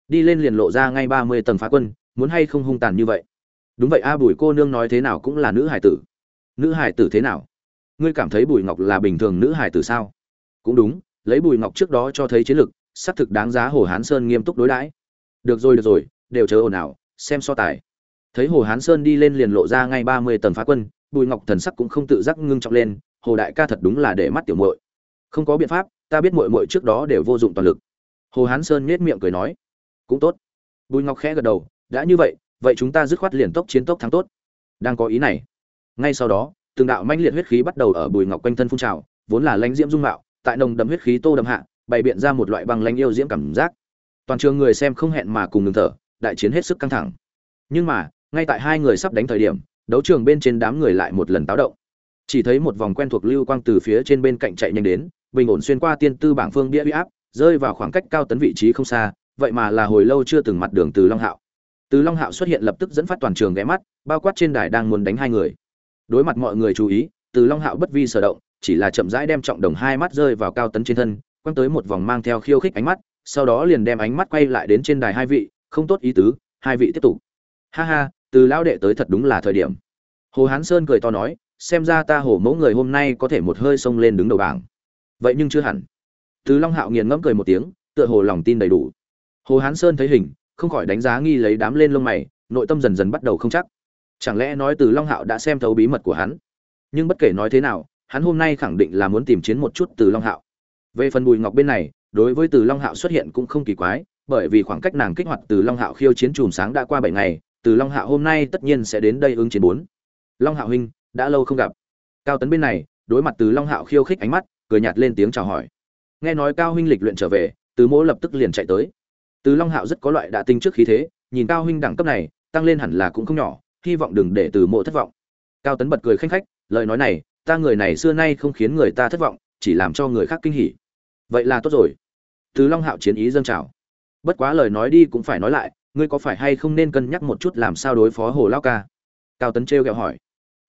Speaker 1: Đi lên liền lộ ra ngay ba mươi tầng phá quân, muốn hay không hung tàn như vậy? Đúng vậy a, bùi cô nương nói thế nào cũng là nữ hải tử. Nữ hải tử thế nào? Ngươi cảm thấy bùi ngọc là bình thường nữ hải tử sao? Cũng đúng lấy bùi ngọc trước đó cho thấy chiến lực, xác thực đáng giá hồ hán sơn nghiêm túc đối đãi. Được rồi được rồi, đều chờ ồn ào, xem so tài. Thấy hồ hán sơn đi lên liền lộ ra ngay ba mươi tầng phá quân, bùi ngọc thần sắc cũng không tự giác ngưng trọng lên, hồ đại ca thật đúng là để mắt tiểu muội. Không có biện pháp, ta biết muội muội trước đó đều vô dụng toàn lực. Hồ hán sơn nhếch miệng cười nói, cũng tốt. Bùi ngọc khẽ gật đầu, đã như vậy vậy chúng ta dứt khoát liền tốc chiến tốc thắng tốt. Đang có ý này. Ngay sau đó, từng đạo manh liệt huyết khí bắt đầu ở bùi ngọc quanh thân phun trào, vốn là lãnh diễm dung mạo tại nồng đậm huyết khí tô đậm hạ, bày biện ra một loại băng lanh yêu diễm cảm giác. Toàn trường người xem không hẹn mà cùng ngừng thở, đại chiến hết sức căng thẳng. Nhưng mà, ngay tại hai người sắp đánh thời điểm, đấu trường bên trên đám người lại một lần táo động. Chỉ thấy một vòng quen thuộc lưu quang từ phía trên bên cạnh chạy nhanh đến, bình ổn xuyên qua tiên tư bảng phương bia uy áp, rơi vào khoảng cách cao tấn vị trí không xa, vậy mà là hồi lâu chưa từng mặt đường từ long hạo. Từ long hạo xuất hiện lập tức dẫn phát toàn trường ghé mắt, bao quát trên đài đang muốn đánh hai người. Đối mặt mọi người chú ý, từ long hạo bất vi sở động chỉ là chậm rãi đem trọng đồng hai mắt rơi vào cao tấn trên thân, quăng tới một vòng mang theo khiêu khích ánh mắt, sau đó liền đem ánh mắt quay lại đến trên đài hai vị, không tốt ý tứ, hai vị tiếp tục. Ha ha, từ lão đệ tới thật đúng là thời điểm. Hồ hán sơn cười to nói, xem ra ta hổ mẫu người hôm nay có thể một hơi xông lên đứng đầu bảng. Vậy nhưng chưa hẳn. Từ long hạo nghiền ngẫm cười một tiếng, tựa hồ lòng tin đầy đủ. Hồ hán sơn thấy hình, không khỏi đánh giá nghi lấy đám lên lông mày, nội tâm dần dần bắt đầu không chắc. Chẳng lẽ nói từ long hạo đã xem thấu bí mật của hắn? Nhưng bất kể nói thế nào hắn hôm nay khẳng định là muốn tìm chiến một chút từ long hạo. Về phần bùi ngọc bên này, đối với từ long hạo xuất hiện cũng không kỳ quái, bởi vì khoảng cách nàng kích hoạt từ long hạo khiêu chiến chùm sáng đã qua bảy ngày, từ long hạo hôm nay tất nhiên sẽ đến đây ứng chiến bốn. Long hạo huynh, đã lâu không gặp. Cao tấn bên này, đối mặt từ long hạo khiêu khích ánh mắt, cười nhạt lên tiếng chào hỏi. Nghe nói cao huynh lịch luyện trở về, từ mỗ lập tức liền chạy tới. Từ long hạo rất có loại đã tinh trước khí thế, nhìn cao huynh đẳng cấp này, tăng lên hẳn là cũng không nhỏ, hy vọng đừng để từ Mỗ thất vọng. Cao tấn bật cười khanh khách, lời nói này ta người này xưa nay không khiến người ta thất vọng, chỉ làm cho người khác kinh hỉ. Vậy là tốt rồi. Từ long hạo chiến ý dâng trào. Bất quá lời nói đi cũng phải nói lại, ngươi có phải hay không nên cân nhắc một chút làm sao đối phó hồ lao ca? Cao tấn trêu ghẹo hỏi.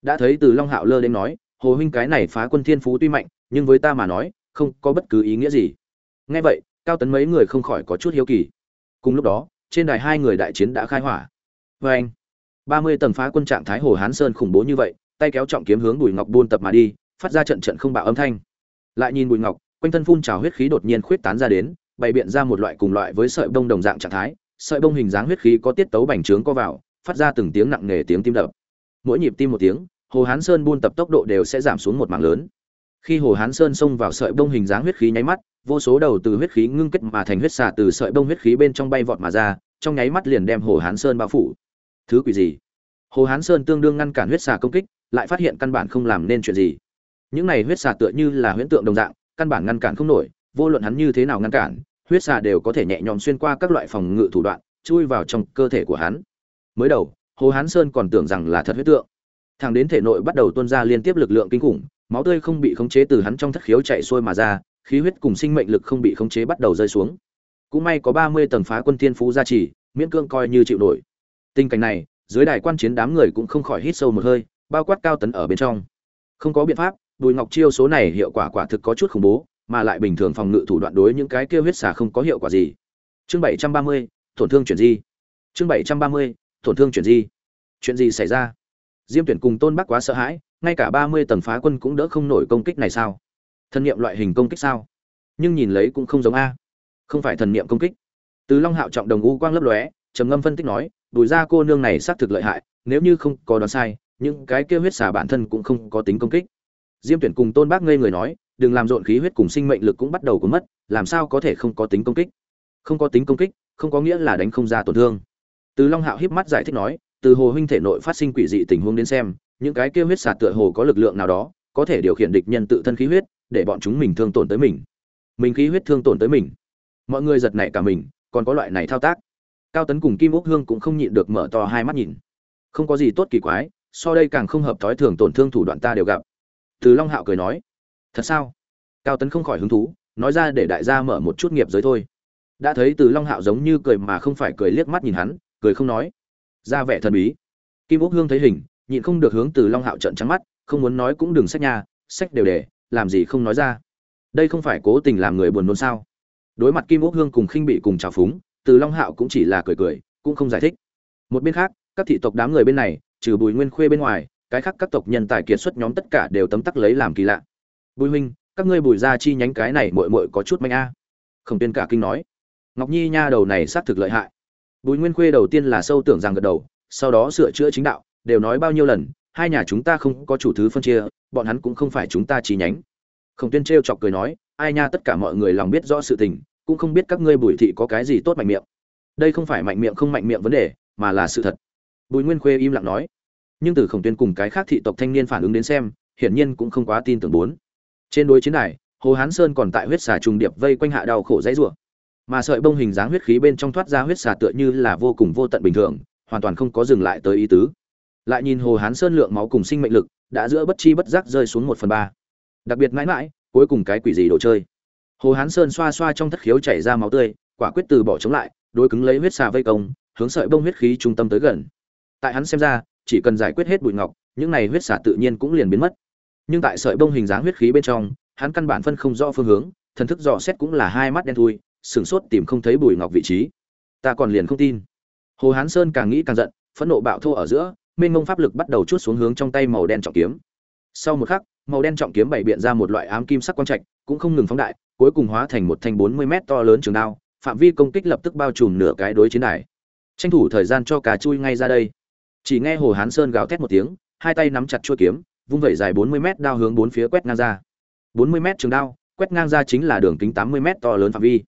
Speaker 1: Đã thấy từ long hạo lơ đến nói, hồ huynh cái này phá quân thiên phú tuy mạnh, nhưng với ta mà nói, không có bất cứ ý nghĩa gì. Nghe vậy, cao tấn mấy người không khỏi có chút hiếu kỳ. Cùng lúc đó, trên đài hai người đại chiến đã khai hỏa. Vê anh ba mươi tầng phá quân trạng thái hồ hán sơn khủng bố như vậy tay kéo trọng kiếm hướng bùi ngọc buôn tập mà đi, phát ra trận trận không bạo âm thanh. Lại nhìn bùi ngọc, quanh thân phun trào huyết khí đột nhiên khuyết tán ra đến, bày biện ra một loại cùng loại với sợi bông đồng dạng trạng thái, sợi bông hình dáng huyết khí có tiết tấu bành trướng co vào, phát ra từng tiếng nặng nề tiếng tim đập. Mỗi nhịp tim một tiếng, hồ hán sơn buôn tập tốc độ đều sẽ giảm xuống một mảng lớn. Khi hồ hán sơn xông vào sợi bông hình dáng huyết khí nháy mắt, vô số đầu từ huyết khí ngưng kết mà thành huyết xà từ sợi bông huyết khí bên trong bay vọt mà ra, trong nháy mắt liền đem hồ hán sơn bao phủ. Thứ quỷ gì? Hồ hán sơn tương đương ngăn cản huyết xà công kích lại phát hiện căn bản không làm nên chuyện gì. Những này huyết xà tựa như là huyễn tượng đồng dạng, căn bản ngăn cản không nổi, vô luận hắn như thế nào ngăn cản, huyết xà đều có thể nhẹ nhõm xuyên qua các loại phòng ngự thủ đoạn, chui vào trong cơ thể của hắn. Mới đầu, hồ hán sơn còn tưởng rằng là thật huyết tượng. Thằng đến thể nội bắt đầu tuôn ra liên tiếp lực lượng kinh khủng, máu tươi không bị khống chế từ hắn trong thất khiếu chạy xuôi mà ra, khí huyết cùng sinh mệnh lực không bị khống chế bắt đầu rơi xuống. Cũng may có ba mươi tầng phá quân thiên phú gia trì, miễn cương coi như chịu nổi. Tình cảnh này, dưới đài quan chiến đám người cũng không khỏi hít sâu một hơi bao quát cao tấn ở bên trong. Không có biện pháp, bùi ngọc chiêu số này hiệu quả quả thực có chút khủng bố, mà lại bình thường phòng ngự thủ đoạn đối những cái kia huyết xả không có hiệu quả gì. Chương bảy trăm ba mươi, tổn thương chuyển di. Chương bảy trăm ba mươi, tổn thương chuyển di. Chuyện gì xảy ra? Diêm tuyển cùng tôn bắc quá sợ hãi, ngay cả ba mươi tầng phá quân cũng đỡ không nổi công kích này sao? Thần niệm loại hình công kích sao? Nhưng nhìn lấy cũng không giống a. Không phải thần niệm công kích. Từ long hạo trọng đồng u quang lấp lóe, trầm ngâm phân tích nói đùi ra cô nương này xác thực lợi hại, nếu như không có đoán sai những cái kia huyết xả bản thân cũng không có tính công kích. Diêm tuyển cùng tôn bác ngây người nói, đừng làm rộn khí huyết cùng sinh mệnh lực cũng bắt đầu có mất, làm sao có thể không có tính công kích? Không có tính công kích, không có nghĩa là đánh không ra tổn thương. Từ long hạo híp mắt giải thích nói, từ hồ huynh thể nội phát sinh quỷ dị tình huống đến xem, những cái kia huyết xả tựa hồ có lực lượng nào đó, có thể điều khiển địch nhân tự thân khí huyết, để bọn chúng mình thương tổn tới mình. Mình khí huyết thương tổn tới mình. Mọi người giật nảy cả mình, còn có loại này thao tác. Cao tấn cùng kim úc hương cũng không nhịn được mở to hai mắt nhìn. Không có gì tốt kỳ quái so đây càng không hợp thói thường tổn thương thủ đoạn ta đều gặp. Từ long hạo cười nói, thật sao? Cao tấn không khỏi hứng thú, nói ra để đại gia mở một chút nghiệp giới thôi. Đã thấy từ long hạo giống như cười mà không phải cười liếc mắt nhìn hắn, cười không nói. Ra vẻ thần bí. Kim úc hương thấy hình, nhịn không được hướng từ long hạo trận trắng mắt, không muốn nói cũng đừng sách nha, sách đều để, làm gì không nói ra. Đây không phải cố tình làm người buồn nôn sao? Đối mặt kim úc hương cùng khinh bị cùng trào phúng, từ long hạo cũng chỉ là cười cười, cũng không giải thích. Một bên khác, các thị tộc đám người bên này trừ bùi nguyên khuê bên ngoài, cái khác các tộc nhân tài kiệt xuất nhóm tất cả đều tấm tắc lấy làm kỳ lạ. Bùi huynh, các ngươi bùi gia chi nhánh cái này muội muội có chút manh a. À. khổng Tiên cả kinh nói. Ngọc nhi nha đầu này xác thực lợi hại. Bùi nguyên khuê đầu tiên là sâu tưởng rằng gật đầu, sau đó sửa chữa chính đạo, đều nói bao nhiêu lần, hai nhà chúng ta không có chủ thứ phân chia, bọn hắn cũng không phải chúng ta chi nhánh. Khổng Tiên trêu chọc cười nói, ai nha tất cả mọi người lòng biết rõ sự tình, cũng không biết các ngươi bùi thị có cái gì tốt mạnh miệng. Đây không phải mạnh miệng không mạnh miệng vấn đề, mà là sự thật bùi nguyên khuê im lặng nói, nhưng từ khổng tuyên cùng cái khác thị tộc thanh niên phản ứng đến xem, hiển nhiên cũng không quá tin tưởng bốn. Trên đối chiến đài, hồ hán sơn còn tại huyết xà trùng điệp vây quanh hạ đau khổ dãy rủa. Mà sợi bông hình dáng huyết khí bên trong thoát ra huyết xà tựa như là vô cùng vô tận bình thường, hoàn toàn không có dừng lại tới ý tứ. Lại nhìn hồ hán sơn lượng máu cùng sinh mệnh lực, đã giữa bất chi bất giác rơi xuống một phần ba. Đặc biệt mãi mãi, cuối cùng cái quỷ gì đồ chơi. Hồ hán sơn xoa xoa trong thất khiếu chảy ra máu tươi, quả quyết từ bỏ chống lại, đối cứng lấy huyết xà vây công, hướng sợi bông huyết khí trung tâm tới gần tại hắn xem ra, chỉ cần giải quyết hết bụi ngọc, những này huyết xả tự nhiên cũng liền biến mất. Nhưng tại sợi bông hình dáng huyết khí bên trong, hắn căn bản phân không rõ phương hướng, thần thức dò xét cũng là hai mắt đen thui, sửng sốt tìm không thấy bùi ngọc vị trí. Ta còn liền không tin. Hồ hán sơn càng nghĩ càng giận, phẫn nộ bạo thô ở giữa, mênh mông pháp lực bắt đầu chút xuống hướng trong tay màu đen trọng kiếm. Sau một khắc, màu đen trọng kiếm bày biện ra một loại ám kim sắc quang trạch, cũng không ngừng phóng đại, cuối cùng hóa thành một thanh bốn mươi mét to lớn trường đao, phạm vi công kích lập tức bao trùm nửa cái đối chiến đài. Tranh thủ thời gian cho cá chui ngay ra đây chỉ nghe hồ hán sơn gào thét một tiếng, hai tay nắm chặt chuôi kiếm, vung vẩy dài bốn mươi mét đao hướng bốn phía quét ngang ra. Bốn mươi mét trường đao, quét ngang ra chính là đường kính tám mươi mét to lớn phạm vi.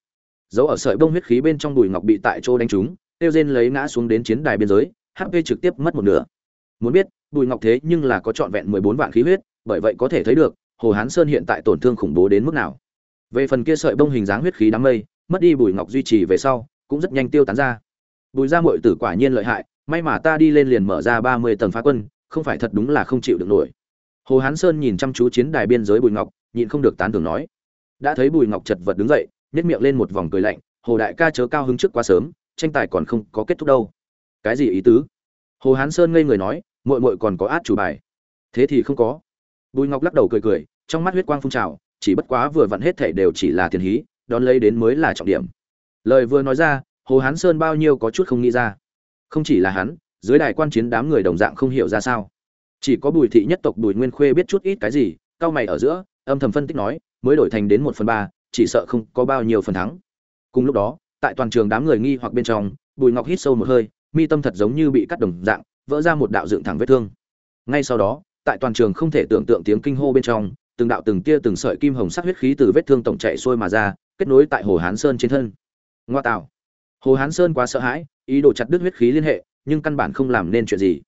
Speaker 1: Dấu ở sợi bông huyết khí bên trong đùi ngọc bị tại chỗ đánh trúng, tiêu rên lấy ngã xuống đến chiến đài biên giới hp trực tiếp mất một nửa. Muốn biết, bùi ngọc thế nhưng là có trọn vẹn mười bốn vạn khí huyết, bởi vậy có thể thấy được, hồ hán sơn hiện tại tổn thương khủng bố đến mức nào. Về phần kia sợi bông hình dáng huyết khí đám mây, mất đi bùi ngọc duy trì về sau, cũng rất nhanh tiêu tán ra. Bùi gia mội tử quả nhiên lợi hại may mà ta đi lên liền mở ra ba mươi tầng phá quân, không phải thật đúng là không chịu được nổi. Hồ hán sơn nhìn chăm chú chiến đài biên giới bùi ngọc, nhịn không được tán thưởng nói. Đã thấy bùi ngọc chật vật đứng dậy nhét miệng lên một vòng cười lạnh, hồ đại ca chớ cao hứng trước quá sớm, tranh tài còn không có kết thúc đâu. Cái gì ý tứ? Hồ hán sơn ngây người nói, muội muội còn có át chủ bài. Thế thì không có. Bùi ngọc lắc đầu cười cười, trong mắt huyết quang phun trào, chỉ bất quá vừa vặn hết thể đều chỉ là tiền hí, đón lấy đến mới là trọng điểm. Lời vừa nói ra, hồ hán sơn bao nhiêu có chút không nghĩ ra không chỉ là hắn, dưới đài quan chiến đám người đồng dạng không hiểu ra sao. Chỉ có bùi thị nhất tộc bùi nguyên khuê biết chút ít cái gì cao mày ở giữa, âm thầm phân tích nói, mới đổi thành đến một phần ba, chỉ sợ không có bao nhiêu phần thắng. Cùng lúc đó, tại toàn trường đám người nghi hoặc bên trong, bùi ngọc hít sâu một hơi, mi tâm thật giống như bị cắt đồng dạng, vỡ ra một đạo dựng thẳng vết thương. Ngay sau đó, tại toàn trường không thể tưởng tượng tiếng kinh hô bên trong, từng đạo từng tia từng sợi kim hồng sắc huyết khí từ vết thương tổng chạy xuôi mà ra, kết nối tại hồ hán sơn trên thân. Ngoa tạo. Hồ hán sơn quá sợ hãi ý đồ chặt đứt huyết khí liên hệ, nhưng căn bản không làm nên chuyện gì.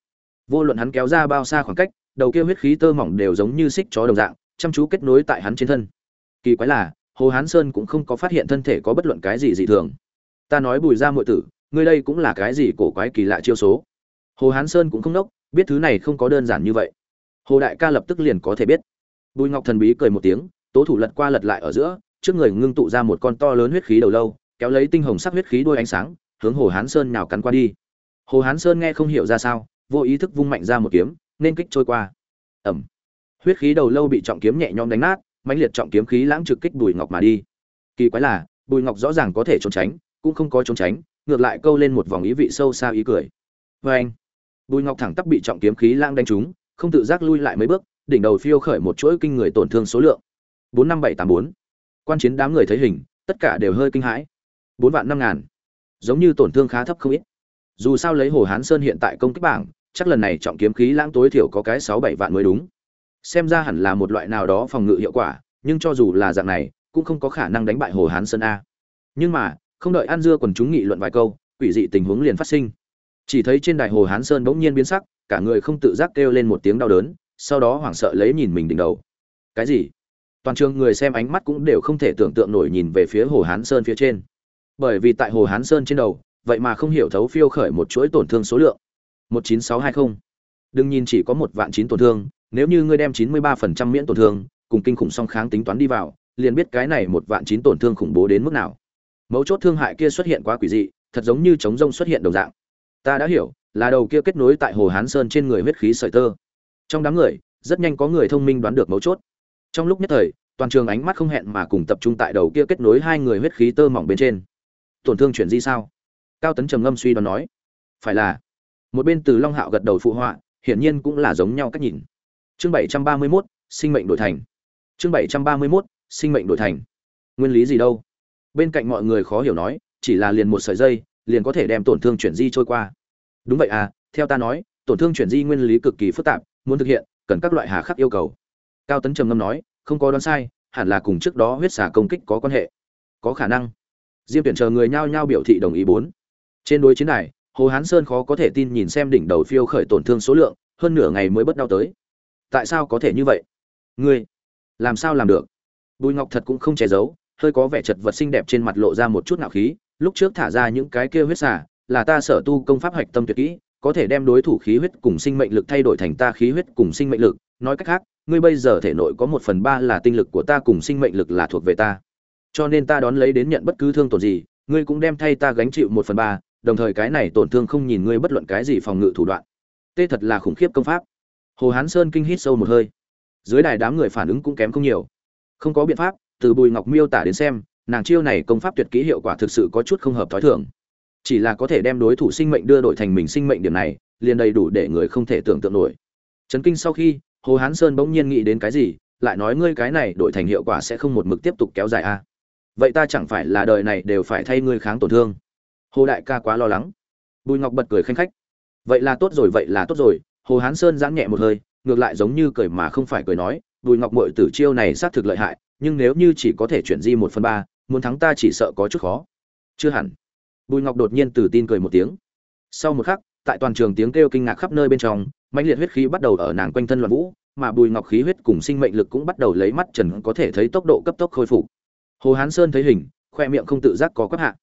Speaker 1: Vô luận hắn kéo ra bao xa khoảng cách, đầu kia huyết khí tơ mỏng đều giống như xích chó đồng dạng, chăm chú kết nối tại hắn trên thân. Kỳ quái là, hồ hán sơn cũng không có phát hiện thân thể có bất luận cái gì dị thường. Ta nói bùi ra muội tử, ngươi đây cũng là cái gì cổ quái kỳ lạ chiêu số? Hồ hán sơn cũng không nốc, biết thứ này không có đơn giản như vậy. Hồ đại ca lập tức liền có thể biết. Bùi ngọc thần bí cười một tiếng, tố thủ lật qua lật lại ở giữa, trước người ngưng tụ ra một con to lớn huyết khí đầu lâu, kéo lấy tinh hồng sắc huyết khí đuôi ánh sáng hướng hồ hán sơn nào cắn qua đi. Hồ hán sơn nghe không hiểu ra sao, vô ý thức vung mạnh ra một kiếm, nên kích trôi qua. Ẩm huyết khí đầu lâu bị trọng kiếm nhẹ nhõm đánh nát, mãnh liệt trọng kiếm khí lãng trực kích bùi ngọc mà đi. Kỳ quái là, bùi ngọc rõ ràng có thể trốn tránh, cũng không có trốn tránh, ngược lại câu lên một vòng ý vị sâu xa ý cười. Vê anh, bùi ngọc thẳng tắp bị trọng kiếm khí lãng đánh trúng, không tự giác lui lại mấy bước, đỉnh đầu phiêu khởi một chuỗi kinh người tổn thương số lượng. Bốn năm bảy tám bốn. Quan chiến đám người thấy hình, tất cả đều hơi kinh hãi. Bốn vạn năm ngàn giống như tổn thương khá thấp không ít. Dù sao lấy hồ hán sơn hiện tại công kích bảng, chắc lần này trọng kiếm khí lãng tối thiểu có cái sáu bảy vạn mới đúng. Xem ra hẳn là một loại nào đó phòng ngự hiệu quả, nhưng cho dù là dạng này, cũng không có khả năng đánh bại hồ hán sơn a. Nhưng mà, không đợi ăn dưa quần chúng nghị luận vài câu, quỷ dị tình huống liền phát sinh. Chỉ thấy trên đài hồ hán sơn bỗng nhiên biến sắc, cả người không tự giác kêu lên một tiếng đau đớn, sau đó hoảng sợ lấy nhìn mình đỉnh đầu. Cái gì? Toàn trường người xem ánh mắt cũng đều không thể tưởng tượng nổi nhìn về phía hồ hán sơn phía trên bởi vì tại hồ hán sơn trên đầu, vậy mà không hiểu thấu phiêu khởi một chuỗi tổn thương số lượng. một chín sáu hai không. Đừng nhìn chỉ có một vạn chín tổn thương, nếu như ngươi đem chín mươi ba phần trăm miễn tổn thương, cùng kinh khủng song kháng tính toán đi vào, liền biết cái này một vạn chín tổn thương khủng bố đến mức nào. Mấu chốt thương hại kia xuất hiện quá quỷ dị, thật giống như chống rông xuất hiện đồng dạng. Ta đã hiểu, là đầu kia kết nối tại hồ hán sơn trên người huyết khí sợi tơ. Trong đám người, rất nhanh có người thông minh đoán được mấu chốt. Trong lúc nhất thời, toàn trường ánh mắt không hẹn mà cùng tập trung tại đầu kia kết nối hai người huyết khí tơ mỏng bên trên tổn thương chuyển di sao? Cao tấn trầm ngâm suy đoán nói. Phải là. Một bên từ long hạo gật đầu phụ họa hiển nhiên cũng là giống nhau cách nhìn. Chương bảy trăm ba mươi 731, sinh mệnh đổi thành. Chương bảy trăm ba mươi 731, sinh mệnh đổi thành. Nguyên lý gì đâu? Bên cạnh mọi người khó hiểu nói chỉ là liền một sợi dây liền có thể đem tổn thương chuyển di trôi qua. Đúng vậy à theo ta nói tổn thương chuyển di nguyên lý cực kỳ phức tạp muốn thực hiện cần các loại hà khắc yêu cầu. Cao tấn trầm ngâm nói không có đoán sai hẳn là cùng trước đó huyết xả công kích có quan hệ. Có khả năng diêm tuyển chờ người nhao nhao biểu thị đồng ý bốn. Trên đối chiến này, hồ hán sơn khó có thể tin nhìn xem đỉnh đầu phiêu khởi tổn thương số lượng, hơn nửa ngày mới bất đau tới. Tại sao có thể như vậy? Ngươi, làm sao làm được? Bùi ngọc thật cũng không che giấu, hơi có vẻ chật vật xinh đẹp trên mặt lộ ra một chút nạo khí, lúc trước thả ra những cái kia huyết xả là ta sở tu công pháp hạch tâm tuyệt kỹ, có thể đem đối thủ khí huyết cùng sinh mệnh lực thay đổi thành ta khí huyết cùng sinh mệnh lực. Nói cách khác, ngươi bây giờ thể nội có một phần ba là tinh lực của ta cùng sinh mệnh lực là thuộc về ta cho nên ta đón lấy đến nhận bất cứ thương tổn gì, ngươi cũng đem thay ta gánh chịu một phần ba, đồng thời cái này tổn thương không nhìn ngươi bất luận cái gì phòng ngự thủ đoạn. Tê thật là khủng khiếp công pháp. Hồ hán sơn kinh hít sâu một hơi. Dưới đài đám người phản ứng cũng kém không nhiều. Không có biện pháp, từ bùi ngọc miêu tả đến xem, nàng chiêu này công pháp tuyệt kỹ hiệu quả thực sự có chút không hợp thói thường. Chỉ là có thể đem đối thủ sinh mệnh đưa đổi thành mình sinh mệnh điểm này, liền đầy đủ để người không thể tưởng tượng nổi. Chấn kinh sau khi, hồ hán sơn bỗng nhiên nghĩ đến cái gì, lại nói ngươi cái này đổi thành hiệu quả sẽ không một mực tiếp tục kéo dài a. à? Vậy ta chẳng phải là đời này đều phải thay ngươi kháng tổn thương. Hồ đại ca quá lo lắng. Bùi ngọc bật cười khanh khách. Vậy là tốt rồi, vậy là tốt rồi. Hồ hán sơn giãn nhẹ một hơi, ngược lại giống như cười mà không phải cười nói, bùi ngọc mội tử chiêu này xác thực lợi hại, nhưng nếu như chỉ có thể chuyển di một phần ba, muốn thắng ta chỉ sợ có chút khó. Chưa hẳn. Bùi ngọc đột nhiên từ tin cười một tiếng. Sau một khắc, tại toàn trường tiếng kêu kinh ngạc khắp nơi bên trong, mãnh liệt huyết khí bắt đầu ở nàng quanh thân loạn vũ, mà bùi ngọc khí huyết cùng sinh mệnh lực cũng bắt đầu lấy mắt trần có thể thấy tốc độ cấp tốc khôi phục hồ hán sơn thấy hình, khoe miệng không tự giác có quắc hạ.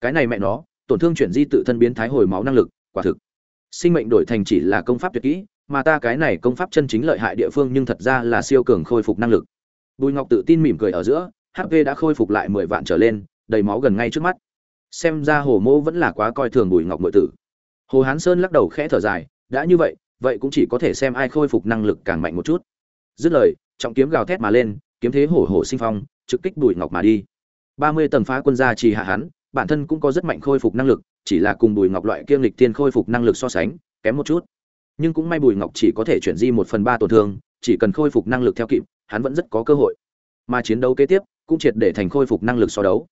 Speaker 1: Cái này mẹ nó, tổn thương chuyển di tự thân biến thái hồi máu năng lực, quả thực. Sinh mệnh đổi thành chỉ là công pháp tuyệt kỹ, mà ta cái này công pháp chân chính lợi hại địa phương nhưng thật ra là siêu cường khôi phục năng lực. Bùi ngọc tự tin mỉm cười ở giữa hp đã khôi phục lại mười vạn trở lên, đầy máu gần ngay trước mắt. Xem ra hồ mô vẫn là quá coi thường bùi ngọc nội tử. Hồ hán sơn lắc đầu khẽ thở dài, đã như vậy vậy cũng chỉ có thể xem ai khôi phục năng lực càng mạnh một chút. Dứt lời, trọng kiếm gào thét mà lên, kiếm thế hổ hổ sinh phong trực kích bùi ngọc mà đi. Ba mươi tầng phá quân gia trì hạ hắn bản thân cũng có rất mạnh khôi phục năng lực chỉ là cùng bùi ngọc loại kiêm lịch tiên khôi phục năng lực so sánh kém một chút. Nhưng cũng may bùi ngọc chỉ có thể chuyển di một phần ba tổn thương chỉ cần khôi phục năng lực theo kịp hắn vẫn rất có cơ hội. Mà chiến đấu kế tiếp cũng triệt để thành khôi phục năng lực so đấu.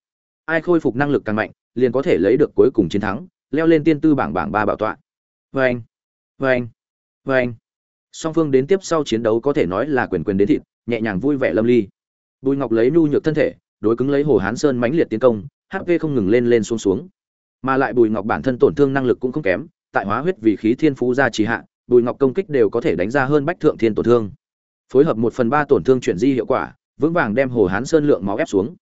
Speaker 1: Ai khôi phục năng lực càng mạnh liền có thể lấy được cuối cùng chiến thắng leo lên tiên tư bảng bảng ba bảo tọa. Wen, anh Wen. anh anh song phương đến tiếp sau chiến đấu có thể nói là quyền quyền đến thịt nhẹ nhàng vui vẻ lâm ly bùi ngọc lấy nhu nhược thân thể, đối cứng lấy hồ hán sơn mãnh liệt tiến công hp không ngừng lên lên xuống xuống. Mà lại bùi ngọc bản thân tổn thương năng lực cũng không kém, tại hóa huyết vì khí thiên phú ra trì hạ, bùi ngọc công kích đều có thể đánh ra hơn bách thượng thiên tổn thương. Phối hợp một phần ba tổn thương chuyển di hiệu quả, vững vàng đem hồ hán sơn lượng máu ép xuống.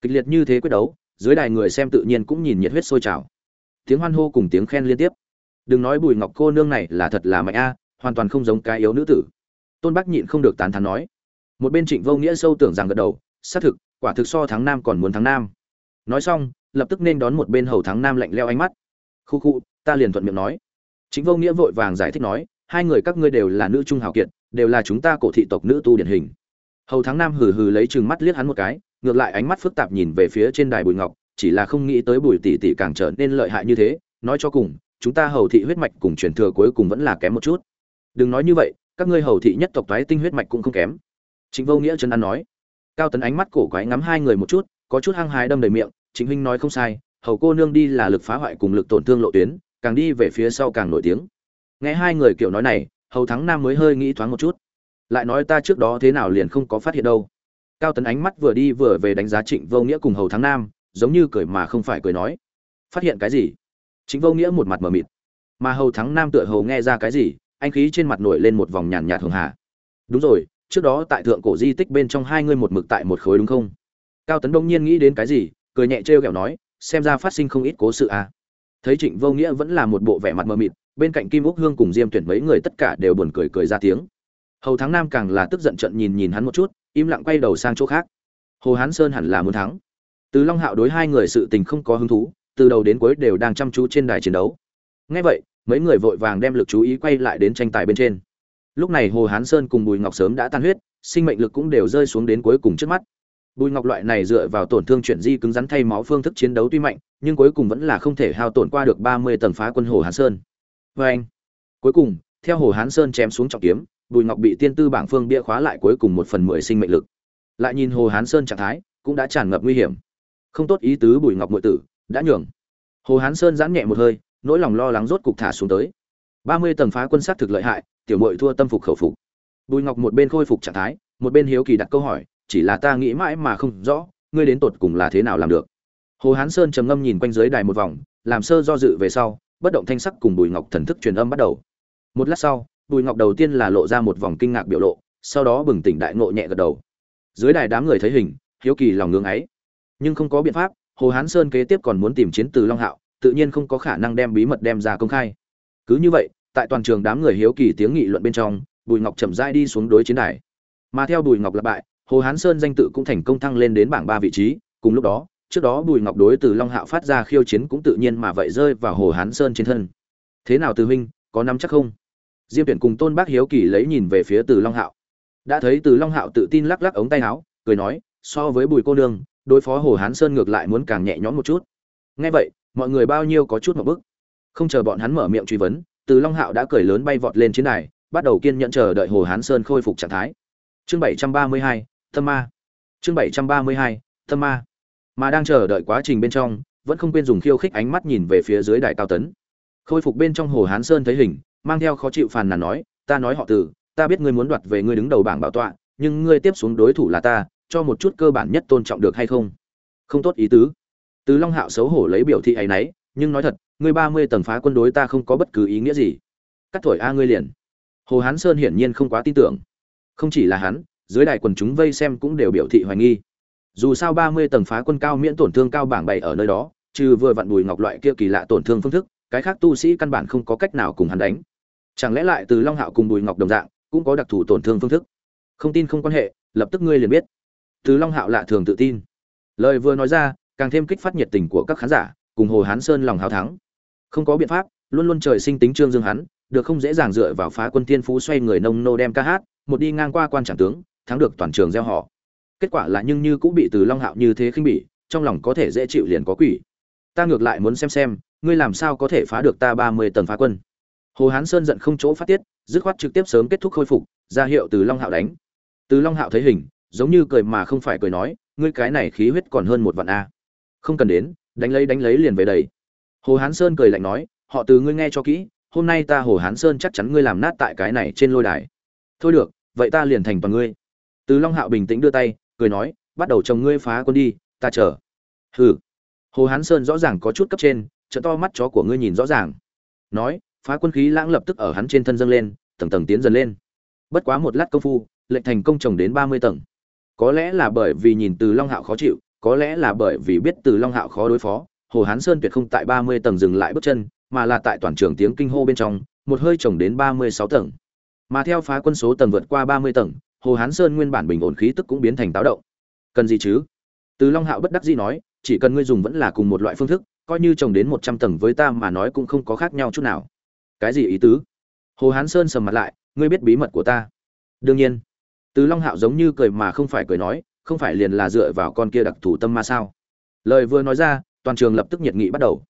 Speaker 1: Kịch liệt như thế quyết đấu, dưới đài người xem tự nhiên cũng nhìn nhiệt huyết sôi trào. Tiếng hoan hô cùng tiếng khen liên tiếp. Đừng nói bùi ngọc cô nương này là thật là mạnh a, hoàn toàn không giống cái yếu nữ tử. Tôn bắc nhịn không được tán thán nói một bên trịnh vô nghĩa sâu tưởng rằng gật đầu, xác thực, quả thực so thắng nam còn muốn thắng nam. Nói xong, lập tức nên đón một bên hầu thắng nam lạnh leo ánh mắt. Khu khu, ta liền thuận miệng nói. Chính vô nghĩa vội vàng giải thích nói, hai người các ngươi đều là nữ trung hào kiệt, đều là chúng ta cổ thị tộc nữ tu điển hình. Hầu thắng nam hừ hừ lấy chừng mắt liếc hắn một cái, ngược lại ánh mắt phức tạp nhìn về phía trên đài bùi ngọc, chỉ là không nghĩ tới bùi tỷ tỷ càng trở nên lợi hại như thế, nói cho cùng, chúng ta hầu thị huyết mạch cùng truyền thừa cuối cùng vẫn là kém một chút. Đừng nói như vậy, các ngươi hầu thị nhất tộc toái tinh huyết mạch cũng không kém. Trịnh vô nghĩa chân ăn nói. Cao tấn ánh mắt cổ quái ngắm hai người một chút, có chút hăng hái đâm đầy miệng, Trịnh huynh nói không sai, hầu cô nương đi là lực phá hoại cùng lực tổn thương lộ tuyến, càng đi về phía sau càng nổi tiếng. Nghe hai người kiểu nói này, hầu thắng nam mới hơi nghĩ thoáng một chút. Lại nói ta trước đó thế nào liền không có phát hiện đâu. Cao tấn ánh mắt vừa đi vừa về đánh giá trịnh vô nghĩa cùng hầu thắng nam, giống như cười mà không phải cười nói. Phát hiện cái gì? Trịnh vô nghĩa một mặt mờ mịt. Mà hầu thắng nam tựa hầu nghe ra cái gì, anh khí trên mặt nổi lên một vòng nhàn nhạt hường hà. Đúng rồi trước đó tại thượng cổ di tích bên trong hai ngươi một mực tại một khối đúng không? Cao tấn đông nhiên nghĩ đến cái gì, cười nhẹ trêu ghẹo nói, xem ra phát sinh không ít cố sự à. thấy trịnh vô nghĩa vẫn là một bộ vẻ mặt mờ mịt, bên cạnh kim úc hương cùng diêm tuyển mấy người tất cả đều buồn cười cười ra tiếng. Hầu thắng nam càng là tức giận trận nhìn nhìn hắn một chút, im lặng quay đầu sang chỗ khác. Hồ hán sơn hẳn là muốn thắng. Từ long hạo đối hai người sự tình không có hứng thú, từ đầu đến cuối đều đang chăm chú trên đài chiến đấu. Ngay vậy, mấy người vội vàng đem lực chú ý quay lại đến tranh tài bên trên lúc này hồ hán sơn cùng bùi ngọc sớm đã tan huyết, sinh mệnh lực cũng đều rơi xuống đến cuối cùng trước mắt. Bùi ngọc loại này dựa vào tổn thương chuyển di cứng rắn thay máu phương thức chiến đấu tuy mạnh, nhưng cuối cùng vẫn là không thể hao tổn qua được ba mươi tầng phá quân hồ hán sơn. Vê anh, cuối cùng, theo hồ hán sơn chém xuống trọng kiếm, bùi ngọc bị tiên tư bảng phương bia khóa lại cuối cùng một phần mười sinh mệnh lực. Lại nhìn hồ hán sơn trạng thái, cũng đã tràn ngập nguy hiểm. Không tốt ý tứ bùi ngọc nội tử, đã nhường. Hồ hán sơn giãn nhẹ một hơi, nỗi lòng lo lắng rốt cục thả xuống tới. Ba mươi tầng phá quân sát thực lợi hại tiểu muội thua tâm phục khẩu phục. Bùi ngọc một bên khôi phục trạng thái, một bên hiếu kỳ đặt câu hỏi, chỉ là ta nghĩ mãi mà không rõ, ngươi đến tột cùng là thế nào làm được. Hồ hán sơn trầm ngâm nhìn quanh dưới đài một vòng, làm sơ do dự về sau, bất động thanh sắc cùng bùi ngọc thần thức truyền âm bắt đầu. Một lát sau, bùi ngọc đầu tiên là lộ ra một vòng kinh ngạc biểu lộ, sau đó bừng tỉnh đại ngộ nhẹ gật đầu. Dưới đài đám người thấy hình, hiếu kỳ lòng ngưỡng ấy. Nhưng không có biện pháp, hồ hán sơn kế tiếp còn muốn tìm chiến từ long hạo, tự nhiên không có khả năng đem bí mật đem ra công khai. Cứ như vậy tại toàn trường đám người hiếu kỳ tiếng nghị luận bên trong, bùi ngọc chậm rãi đi xuống đối chiến đài. Mà theo bùi ngọc lặp bại hồ hán sơn danh tự cũng thành công thăng lên đến bảng ba vị trí. Cùng lúc đó, trước đó bùi ngọc đối từ long hạo phát ra khiêu chiến cũng tự nhiên mà vậy rơi vào hồ hán sơn trên thân. Thế nào từ huynh, có nắm chắc không? Diêm tuyển cùng tôn bác hiếu kỳ lấy nhìn về phía từ long hạo. Đã thấy từ long hạo tự tin lắc lắc ống tay áo, cười nói, so với bùi cô nương, đối phó hồ hán sơn ngược lại muốn càng nhẹ nhõm một chút. Nghe vậy, mọi người bao nhiêu có chút một bức. Không chờ bọn hắn mở miệng truy vấn từ long hạo đã cười lớn bay vọt lên chiến đài, bắt đầu kiên nhẫn chờ đợi hồ hán sơn khôi phục trạng thái. Chương bảy trăm ba mươi hai, tâm ma. Chương bảy trăm ba mươi hai, tâm ma. Mà đang chờ đợi quá trình bên trong, vẫn không quên dùng khiêu khích ánh mắt nhìn về phía dưới đài cao tấn. Khôi phục bên trong hồ hán sơn thấy hình, mang theo khó chịu phàn nàn nói, ta nói họ từ, ta biết ngươi muốn đoạt về ngươi đứng đầu bảng bảo tọa, nhưng ngươi tiếp xuống đối thủ là ta, cho một chút cơ bản nhất tôn trọng được hay không? Không tốt ý tứ. Từ long hạo xấu hổ lấy biểu thị ấy nấy nhưng nói thật, ngươi ba mươi tầng phá quân đối ta không có bất cứ ý nghĩa gì. Cắt thổi a ngươi liền. Hồ hán sơn hiển nhiên không quá tin tưởng. Không chỉ là hắn, dưới đài quần chúng vây xem cũng đều biểu thị hoài nghi. Dù sao ba mươi tầng phá quân cao miễn tổn thương cao bảng bảy ở nơi đó, trừ vừa vặn bùi ngọc loại kia kỳ lạ tổn thương phương thức, cái khác tu sĩ căn bản không có cách nào cùng hắn đánh. Chẳng lẽ lại từ long hạo cùng bùi ngọc đồng dạng, cũng có đặc thù tổn thương phương thức? Không tin không quan hệ, lập tức ngươi liền biết. Từ long hạo lạ thường tự tin. Lời vừa nói ra, càng thêm kích phát nhiệt tình của các khán giả cùng hồ hán sơn lòng hào thắng. Không có biện pháp, luôn luôn trời sinh tính trương dương hắn, được không dễ dàng dựa vào phá quân tiên phú xoay người nông nô đem ca hát, một đi ngang qua quan trảng tướng, thắng được toàn trường gieo họ. Kết quả là nhưng như cũng bị từ long hạo như thế khinh bỉ, trong lòng có thể dễ chịu liền có quỷ. Ta ngược lại muốn xem xem, ngươi làm sao có thể phá được ta ba mươi tầng phá quân? Hồ hán sơn giận không chỗ phát tiết, dứt khoát trực tiếp sớm kết thúc khôi phục, ra hiệu từ long hạo đánh. Từ long hạo thấy hình, giống như cười mà không phải cười nói, ngươi cái này khí huyết còn hơn một vạn a. Không cần đến đánh lấy đánh lấy liền về đầy. Hồ hán sơn cười lạnh nói, họ từ ngươi nghe cho kỹ, hôm nay ta hồ hán sơn chắc chắn ngươi làm nát tại cái này trên lôi đài. Thôi được, vậy ta liền thành toàn ngươi. Từ long hạo bình tĩnh đưa tay, cười nói, bắt đầu chồng ngươi phá quân đi, ta chờ. Hừ. Hồ hán sơn rõ ràng có chút cấp trên trợ to mắt chó của ngươi nhìn rõ ràng. Nói, phá quân khí lãng lập tức ở hắn trên thân dâng lên, tầng tầng tiến dần lên. Bất quá một lát công phu, lệnh thành công chồng đến ba mươi tầng. Có lẽ là bởi vì nhìn từ long hạo khó chịu có lẽ là bởi vì biết từ long hạo khó đối phó, hồ hán sơn tuyệt không tại ba mươi tầng dừng lại bước chân, mà là tại toàn trường tiếng kinh hô bên trong, một hơi trồng đến ba mươi sáu tầng. Mà theo phá quân số tầng vượt qua ba mươi tầng, hồ hán sơn nguyên bản bình ổn khí tức cũng biến thành táo động. Cần gì chứ? Từ long hạo bất đắc dĩ nói, chỉ cần ngươi dùng vẫn là cùng một loại phương thức, coi như trồng đến một trăm tầng với ta mà nói cũng không có khác nhau chút nào. Cái gì ý tứ? Hồ hán sơn sầm mặt lại, ngươi biết bí mật của ta. Đương nhiên. Từ long hạo giống như cười mà không phải cười nói không phải liền là dựa vào con kia đặc thù tâm ma sao? Lời vừa nói ra, toàn trường lập tức nhiệt nghị bắt đầu.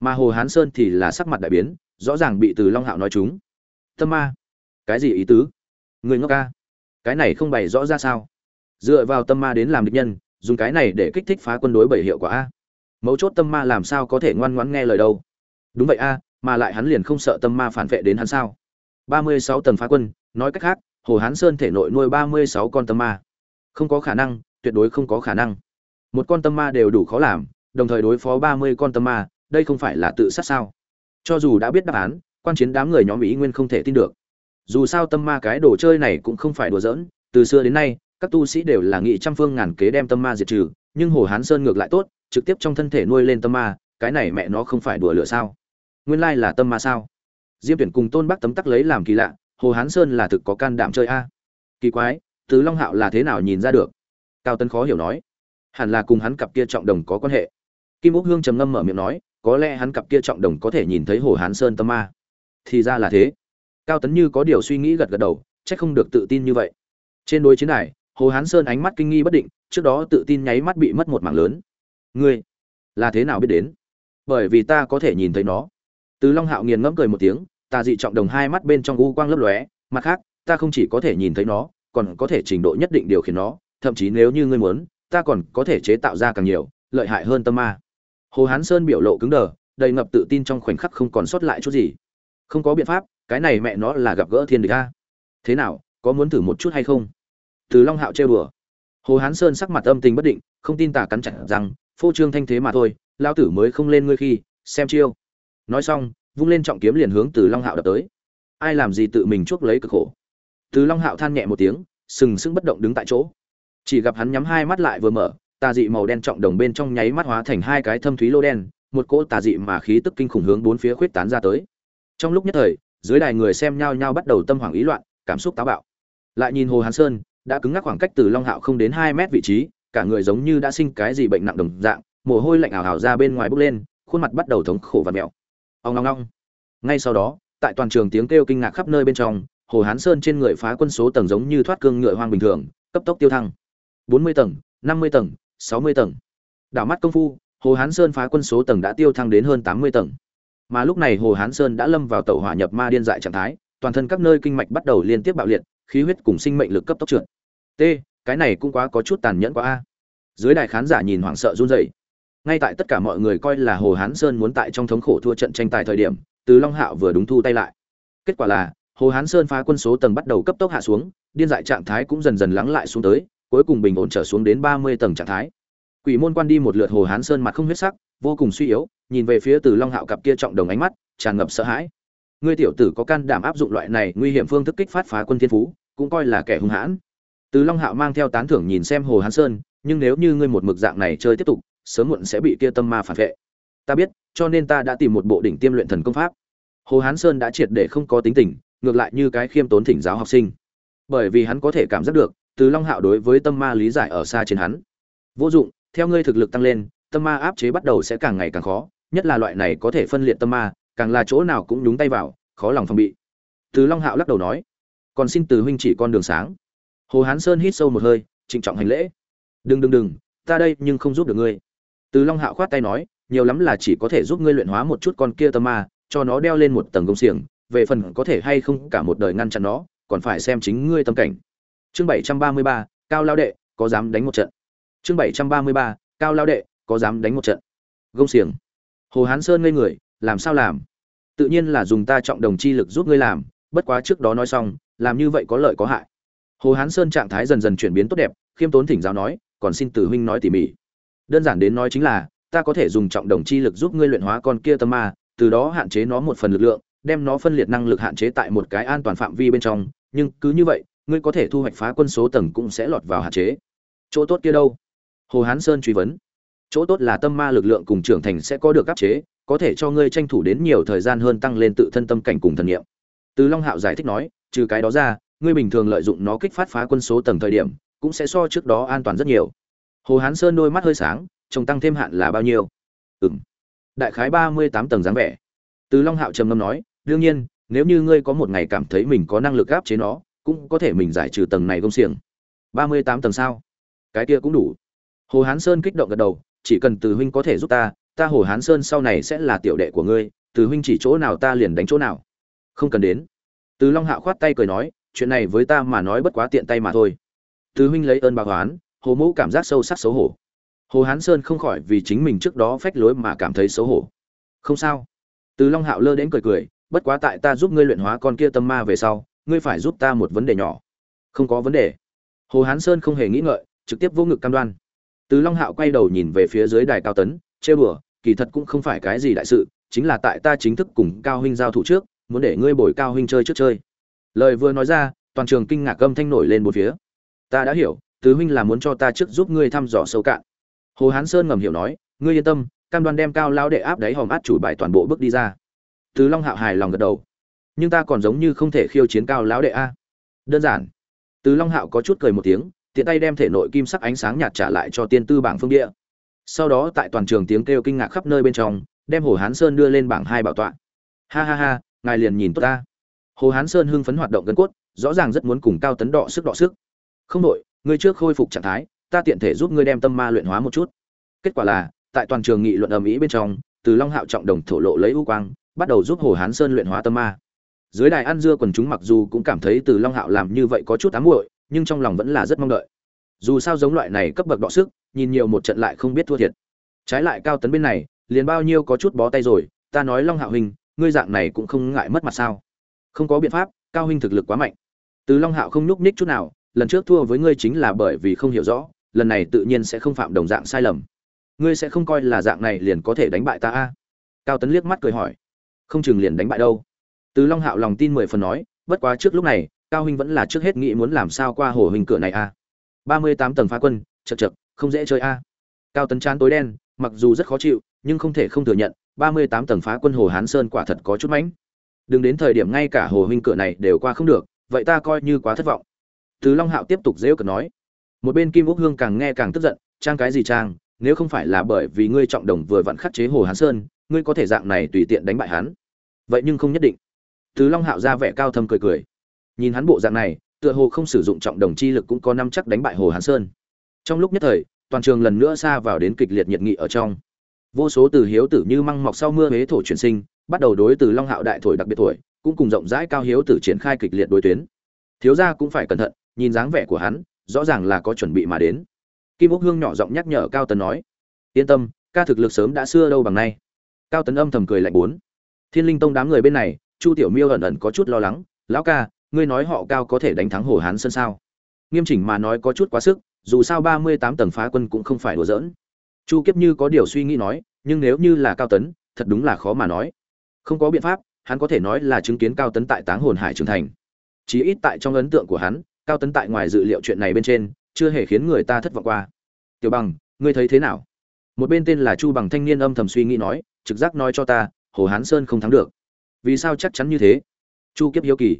Speaker 1: Mà hồ hán sơn thì là sắc mặt đại biến, rõ ràng bị từ long hạo nói chúng. Tâm ma? Cái gì ý tứ? Người ngốc ca. Cái này không bày rõ ra sao? Dựa vào tâm ma đến làm địch nhân, dùng cái này để kích thích phá quân đối bảy hiệu quả a. Mấu chốt tâm ma làm sao có thể ngoan ngoãn nghe lời đâu? Đúng vậy a, mà lại hắn liền không sợ tâm ma phản vệ đến hắn sao? Ba mươi sáu tầng phá quân, nói cách khác, hồ hán sơn thể nội nuôi ba mươi sáu con tâm ma không có khả năng, tuyệt đối không có khả năng. Một con tâm ma đều đủ khó làm, đồng thời đối phó ba mươi con tâm ma, đây không phải là tự sát sao? Cho dù đã biết đáp án, quan chiến đám người nhóm ý nguyên không thể tin được. Dù sao tâm ma cái đồ chơi này cũng không phải đùa giỡn, từ xưa đến nay, các tu sĩ đều là nghị trăm phương ngàn kế đem tâm ma diệt trừ, nhưng hồ hán sơn ngược lại tốt, trực tiếp trong thân thể nuôi lên tâm ma, cái này mẹ nó không phải đùa lửa sao? Nguyên lai là tâm ma sao? Diêm tuyển cùng tôn bắc tấm tắc lấy làm kỳ lạ, hồ hán sơn là thực có can đảm chơi a. Kỳ quái từ long hạo là thế nào nhìn ra được? Cao tấn khó hiểu nói. Hẳn là cùng hắn cặp kia trọng đồng có quan hệ. Kim úc hương trầm ngâm mở miệng nói, có lẽ hắn cặp kia trọng đồng có thể nhìn thấy hồ hán sơn tâm ma. Thì ra là thế. Cao tấn như có điều suy nghĩ gật gật đầu c h ắ c không được tự tin như vậy. Trên đối chiến này, hồ hán sơn ánh mắt kinh nghi bất định, trước đó tự tin nháy mắt bị mất một mảng lớn. Ngươi, là thế nào biết đến? Bởi vì ta có thể nhìn thấy nó. Từ long hạo nghiền ngẫm cười một tiếng, ta dị trọng đồng hai mắt bên trong u quang lấp lóe, mặt khác, ta không chỉ có thể nhìn thấy nó còn có thể trình độ nhất định điều khiển nó, thậm chí nếu như ngươi muốn, ta còn có thể chế tạo ra càng nhiều, lợi hại hơn tâm ma. Hồ hán sơn biểu lộ cứng đờ, đầy ngập tự tin trong khoảnh khắc không còn sót lại chút gì. Không có biện pháp, cái này mẹ nó là gặp gỡ thiên địch a. Thế nào, có muốn thử một chút hay không? Từ long hạo trêu đùa. Hồ hán sơn sắc mặt âm tình bất định, không tin tả cắn chặt rằng, phô trương thanh thế mà thôi lao tử mới không lên ngươi khi, xem chiêu. Nói xong, vung lên trọng kiếm liền hướng từ long hạo đập tới. Ai làm gì tự mình chuốc lấy cực khổ? Từ long hạo than nhẹ một tiếng, sừng sững bất động đứng tại chỗ. Chỉ gặp hắn nhắm hai mắt lại vừa mở, tà dị màu đen trọng đồng bên trong nháy mắt hóa thành hai cái thâm thúy lô đen, một cỗ tà dị mà khí tức kinh khủng hướng bốn phía khuyết tán ra tới. Trong lúc nhất thời, dưới đài người xem nhao nhao bắt đầu tâm hoảng ý loạn, cảm xúc táo bạo. Lại nhìn hồ hán sơn, đã cứng ngắc khoảng cách từ long hạo không đến hai mét vị trí, cả người giống như đã sinh cái gì bệnh nặng đồng dạng, mồ hôi lạnh ảo ảo ra bên ngoài bốc lên, khuôn mặt bắt đầu thống khổ và mẹo. Ông ong ong. Ngay sau đó, tại toàn trường tiếng kêu kinh ngạc khắp nơi bên trong hồ hán sơn trên người phá quân số tầng giống như thoát cương ngựa hoang bình thường, cấp tốc tiêu thăng. Bốn mươi tầng, năm mươi tầng, sáu mươi tầng. Đảo mắt công phu, hồ hán sơn phá quân số tầng đã tiêu thăng đến hơn tám mươi tầng. Mà lúc này hồ hán sơn đã lâm vào tàu hỏa nhập ma điên dại trạng thái, toàn thân các nơi kinh mạch bắt đầu liên tiếp bạo liệt, khí huyết cùng sinh mệnh lực cấp tốc trượt. T, cái này cũng quá có chút tàn nhẫn quá a. Dưới đài khán giả nhìn hoảng sợ run rẩy. Ngay tại tất cả mọi người coi là hồ hán sơn muốn tại trong thống khổ thua trận tranh tài thời điểm, từ long hạo vừa đúng thu tay lại. Kết quả là hồ hán sơn phá quân số tầng bắt đầu cấp tốc hạ xuống, điên dại trạng thái cũng dần dần lắng lại xuống tới, cuối cùng bình ổn trở xuống đến ba mươi tầng trạng thái. Quỷ môn quan đi một lượt hồ hán sơn mặt không huyết sắc, vô cùng suy yếu, nhìn về phía từ long hạo cặp kia trọng đồng ánh mắt, tràn ngập sợ hãi. Ngươi tiểu tử có can đảm áp dụng loại này nguy hiểm phương thức kích phát phá quân thiên phú, cũng coi là kẻ hung hãn. Từ long hạo mang theo tán thưởng nhìn xem hồ hán sơn, nhưng nếu như ngươi một mực dạng này chơi tiếp tục, sớm muộn sẽ bị kia tâm ma phản vệ. Ta biết, cho nên ta đã tìm một bộ đỉnh tiêm luyện thần công pháp. Hồ hán sơn đã triệt để không có tính tình ngược lại như cái khiêm tốn thỉnh giáo học sinh. Bởi vì hắn có thể cảm giác được, từ long hạo đối với tâm ma lý giải ở xa trên hắn. Vô dụng, theo ngươi thực lực tăng lên, tâm ma áp chế bắt đầu sẽ càng ngày càng khó, nhất là loại này có thể phân liệt tâm ma, càng là chỗ nào cũng nhúng tay vào, khó lòng phòng bị. Từ long hạo lắc đầu nói, còn xin từ huynh chỉ con đường sáng. Hồ hán sơn hít sâu một hơi, trịnh trọng hành lễ. Đừng đừng đừng, ta đây nhưng không giúp được ngươi. Từ long hạo khoát tay nói, nhiều lắm là chỉ có thể giúp ngươi luyện hóa một chút con kia tâm ma, cho nó đeo lên một tầng công xiềng về phần có thể hay không cả một đời ngăn chặn nó, còn phải xem chính ngươi tâm cảnh. Chương bảy trăm ba mươi ba, cao lao đệ, có dám đánh một trận. Chương bảy trăm ba mươi ba, cao lao đệ, có dám đánh một trận. Gông xiềng. Hồ hán sơn ngây người, làm sao làm? Tự nhiên là dùng ta trọng đồng chi lực giúp ngươi làm, bất quá trước đó nói xong, làm như vậy có lợi có hại. Hồ hán sơn trạng thái dần dần chuyển biến tốt đẹp, khiêm tốn thỉnh giáo nói, còn xin tử huynh nói tỉ mỉ. Đơn giản đến nói chính là, ta có thể dùng trọng đồng chi lực giúp ngươi luyện hóa con kia tâm ma, từ đó hạn chế nó một phần lực lượng đem nó phân liệt năng lực hạn chế tại một cái an toàn phạm vi bên trong, nhưng cứ như vậy, ngươi có thể thu hoạch phá quân số tầng cũng sẽ lọt vào hạn chế. Chỗ tốt kia đâu? Hồ hán sơn truy vấn. Chỗ tốt là tâm ma lực lượng cùng trưởng thành sẽ có được áp chế, có thể cho ngươi tranh thủ đến nhiều thời gian hơn tăng lên tự thân tâm cảnh cùng thần nghiệm từ long hạo giải thích nói, trừ cái đó ra, ngươi bình thường lợi dụng nó kích phát phá quân số tầng thời điểm, cũng sẽ so trước đó an toàn rất nhiều. Hồ hán sơn đôi mắt hơi sáng trồng tăng thêm hạn là bao nhiêu? Ừ m đại khái ba mươi tám tầng dáng vẻ. Từ long hạo trầm ngâm nói đương nhiên, nếu như ngươi có một ngày cảm thấy mình có năng lực áp chế nó, cũng có thể mình giải trừ tầng này công xiềng. Ba mươi tám tầng sao? Cái kia cũng đủ. Hồ hán sơn kích động gật đầu, chỉ cần từ huynh có thể giúp ta ta hồ hán sơn sau này sẽ là tiểu đệ của ngươi, từ huynh chỉ chỗ nào ta liền đánh chỗ nào. Không cần đến. Từ long hạo khoát tay cười nói, chuyện này với ta mà nói bất quá tiện tay mà thôi. Từ huynh lấy ơn bà hoán hồ mẫu cảm giác sâu sắc xấu hổ. Hồ hán sơn không khỏi vì chính mình trước đó phách lối mà cảm thấy xấu hổ. Không sao. Từ long hạo lơ đến cười cười bất quá tại ta giúp ngươi luyện hóa con kia tâm ma về sau, ngươi phải giúp ta một vấn đề nhỏ. Không có vấn đề. Hồ hán sơn không hề nghĩ ngợi, trực tiếp vô ngực cam đoan. Từ long hạo quay đầu nhìn về phía dưới đài cao tấn chê bửa kỳ thật cũng không phải cái gì đại sự, chính là tại ta chính thức cùng cao huynh giao thủ trước, muốn để ngươi bồi cao huynh chơi trước chơi. Lời vừa nói ra, toàn trường kinh ngạc âm thanh nổi lên một phía. Ta đã hiểu, tứ huynh là muốn cho ta trước giúp ngươi thăm dò sâu cạn. Hồ hán sơn ngầm hiểu nói, ngươi yên tâm, cam đoan đem cao lao đệ áp đáy hòm át chủ bài toàn bộ bước đi ra từ long hạo hài lòng gật đầu. Nhưng ta còn giống như không thể khiêu chiến cao lão đệ a. Đơn giản. Từ long hạo có chút cười một tiếng, tiện tay đem thể nội kim sắc ánh sáng nhạt trả lại cho tiên tư bảng phương địa. Sau đó tại toàn trường tiếng kêu kinh ngạc khắp nơi bên trong, đem hồ hán sơn đưa lên bảng hai bảo tọa. Ha ha ha, ngài liền nhìn tốt ta. Hồ hán sơn hưng phấn hoạt động gân cốt, rõ ràng rất muốn cùng cao tấn đọ sức đọ sức. Không đội ngươi trước khôi phục trạng thái, ta tiện thể giúp ngươi đem tâm ma luyện hóa một chút. Kết quả là, tại toàn trường nghị luận ầm ĩ bên trong từ long hạo trọng đồng thổ lộ lấy u quang bắt đầu giúp hồ hán sơn luyện hóa tâm ma. Dưới đài ăn dưa quần chúng mặc dù cũng cảm thấy từ long hạo làm như vậy có chút ám muội, nhưng trong lòng vẫn là rất mong đợi. Dù sao giống loại này cấp bậc đọ sức, nhìn nhiều một trận lại không biết thua thiệt. Trái lại cao tấn bên này, liền bao nhiêu có chút bó tay rồi, ta nói long hạo huynh, ngươi dạng này cũng không ngại mất mặt sao? Không có biện pháp, cao huynh thực lực quá mạnh. Từ long hạo không nhúc nhích chút nào, lần trước thua với ngươi chính là bởi vì không hiểu rõ, lần này tự nhiên sẽ không phạm đồng dạng sai lầm. Ngươi sẽ không coi là dạng này liền có thể đánh bại ta a? Cao tấn liếc mắt cười hỏi không chừng liền đánh bại đâu. Từ long hạo lòng tin mười phần nói, bất quá trước lúc này, cao huynh vẫn là trước hết nghĩ muốn làm sao qua hồ hình cửa này a ba mươi tám tầng phá quân, chật chật, không dễ chơi a. Cao tấn chán tối đen, mặc dù rất khó chịu, nhưng không thể không thừa nhận, ba mươi tám tầng phá quân hồ hán sơn quả thật có chút mãnh. Đừng đến thời điểm ngay cả hồ huynh cửa này đều qua không được, vậy ta coi như quá thất vọng. Từ long hạo tiếp tục dễ cợt nói. Một bên kim úc hương càng nghe càng tức giận, trang cái gì trang, nếu không phải là bởi vì ngươi trọng đồng vừa vặn khắc chế hồ hán sơn ngươi có thể dạng này tùy tiện đánh bại hắn. Vậy nhưng không nhất định. Từ long hạo ra vẻ cao thâm cười cười. Nhìn hắn bộ dạng này, tựa hồ không sử dụng trọng đồng chi lực cũng có năm chắc đánh bại hồ hán sơn. Trong lúc nhất thời, toàn trường lần nữa xa vào đến kịch liệt nhiệt nghị ở trong. Vô số từ hiếu tử như măng mọc sau mưa huế thổ chuyển sinh, bắt đầu đối từ long hạo đại thổi đặc biệt thổi, cũng cùng rộng rãi cao hiếu tử triển khai kịch liệt đối tuyến. Thiếu gia cũng phải cẩn thận, nhìn dáng vẻ của hắn, rõ ràng là có chuẩn bị mà đến. Kim úc hương nhỏ giọng nhắc nhở cao Tần nói, yên tâm, ca thực lực sớm đã xưa đâu bằng nay cao tấn âm thầm cười lạnh bốn. Thiên linh tông đám người bên này, chu tiểu miêu ẩn ẩn có chút lo lắng, lão ca, ngươi nói họ cao có thể đánh thắng hồ hán sân sao? Nghiêm chỉnh mà nói có chút quá sức, dù sao ba mươi tám tầng phá quân cũng không phải đùa giỡn. Chu kiếp như có điều suy nghĩ nói, nhưng nếu như là cao tấn, thật đúng là khó mà nói. Không có biện pháp, hắn có thể nói là chứng kiến cao tấn tại táng hồn hải trưởng thành. Chí ít tại trong ấn tượng của hắn, cao tấn tại ngoài dự liệu chuyện này bên trên, chưa hề khiến người ta thất vọng qua. Tiểu bằng, ngươi thấy thế nào? Một bên tên là chu bằng thanh niên âm thầm suy nghĩ nói trực giác nói cho ta, hồ hán sơn không thắng được. Vì sao chắc chắn như thế? Chu kiếp hiếu kỳ.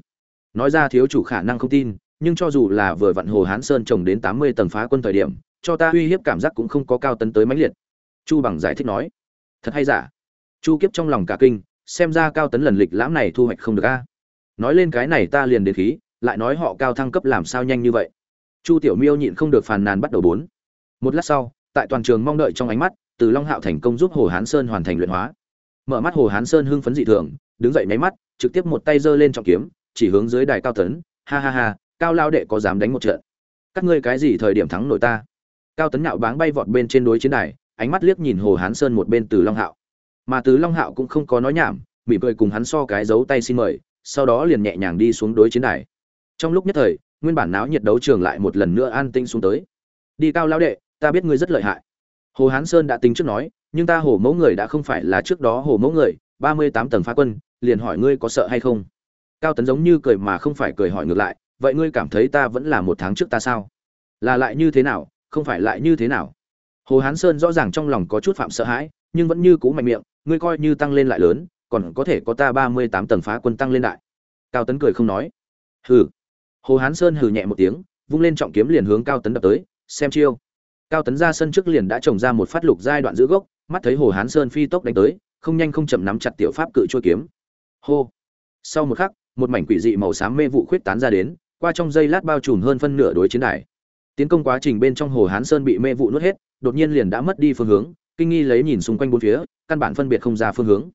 Speaker 1: Nói ra thiếu chủ khả năng không tin, nhưng cho dù là vừa vặn hồ hán sơn trồng đến tám mươi tầng phá quân thời điểm, cho ta uy hiếp cảm giác cũng không có cao tấn tới mãnh liệt. Chu bằng giải thích nói. Thật hay giả? Chu kiếp trong lòng cả kinh, xem ra cao tấn lần lịch lãm này thu hoạch không được a. Nói lên cái này ta liền đến khí, lại nói họ cao thăng cấp làm sao nhanh như vậy? Chu tiểu miêu nhịn không được phàn nàn bắt đầu bốn. Một lát sau, tại toàn trường mong đợi trong ánh mắt từ long hạo thành công giúp hồ hán sơn hoàn thành luyện hóa. Mở mắt hồ hán sơn hưng phấn dị thường, đứng dậy nháy mắt, trực tiếp một tay giơ lên trọng kiếm, chỉ hướng dưới đài cao tấn, ha ha ha, cao lao đệ có dám đánh một trận. Các ngươi cái gì thời điểm thắng nổi ta? Cao tấn nhạo báng bay vọt bên trên đối chiến đài, ánh mắt liếc nhìn hồ hán sơn một bên từ long hạo. Mà từ long hạo cũng không có nói nhảm, mỉm cười cùng hắn so cái dấu tay xin mời, sau đó liền nhẹ nhàng đi xuống đối chiến đài. Trong lúc nhất thời, nguyên bản náo nhiệt đấu trường lại một lần nữa an tinh xuống tới. Đi cao lao đệ, ta biết ngươi rất lợi hại hồ hán sơn đã tính trước nói, nhưng ta hồ mẫu người đã không phải là trước đó hồ mẫu người, ba mươi tám tầng phá quân, liền hỏi ngươi có sợ hay không? Cao tấn giống như cười mà không phải cười hỏi ngược lại, vậy ngươi cảm thấy ta vẫn là một tháng trước ta sao? Là lại như thế nào, không phải lại như thế nào? Hồ hán sơn rõ ràng trong lòng có chút phạm sợ hãi, nhưng vẫn như cũ mạnh miệng, ngươi coi như tăng lên lại lớn, còn có thể có ta ba mươi tám tầng phá quân tăng lên đại cao tấn cười không nói. Hừ. Hồ hán sơn hừ nhẹ một tiếng, vung lên trọng kiếm liền hướng cao tấn đập tới, xem chiêu cao tấn ra sân trước liền đã trồng ra một phát lục giai đoạn giữ gốc, mắt thấy hồ hán sơn phi tốc đánh tới, không nhanh không chậm nắm chặt tiểu pháp cự chua kiếm. Hô! Sau một khắc, một mảnh quỷ dị màu xám mê vụ khuyết tán ra đến, qua trong giây lát bao trùm hơn phân nửa đối chiến đài. Tiến công quá trình bên trong hồ hán sơn bị mê vụ nuốt hết, đột nhiên liền đã mất đi phương hướng, kinh nghi lấy nhìn xung quanh bốn phía, căn bản phân biệt không ra phương hướng.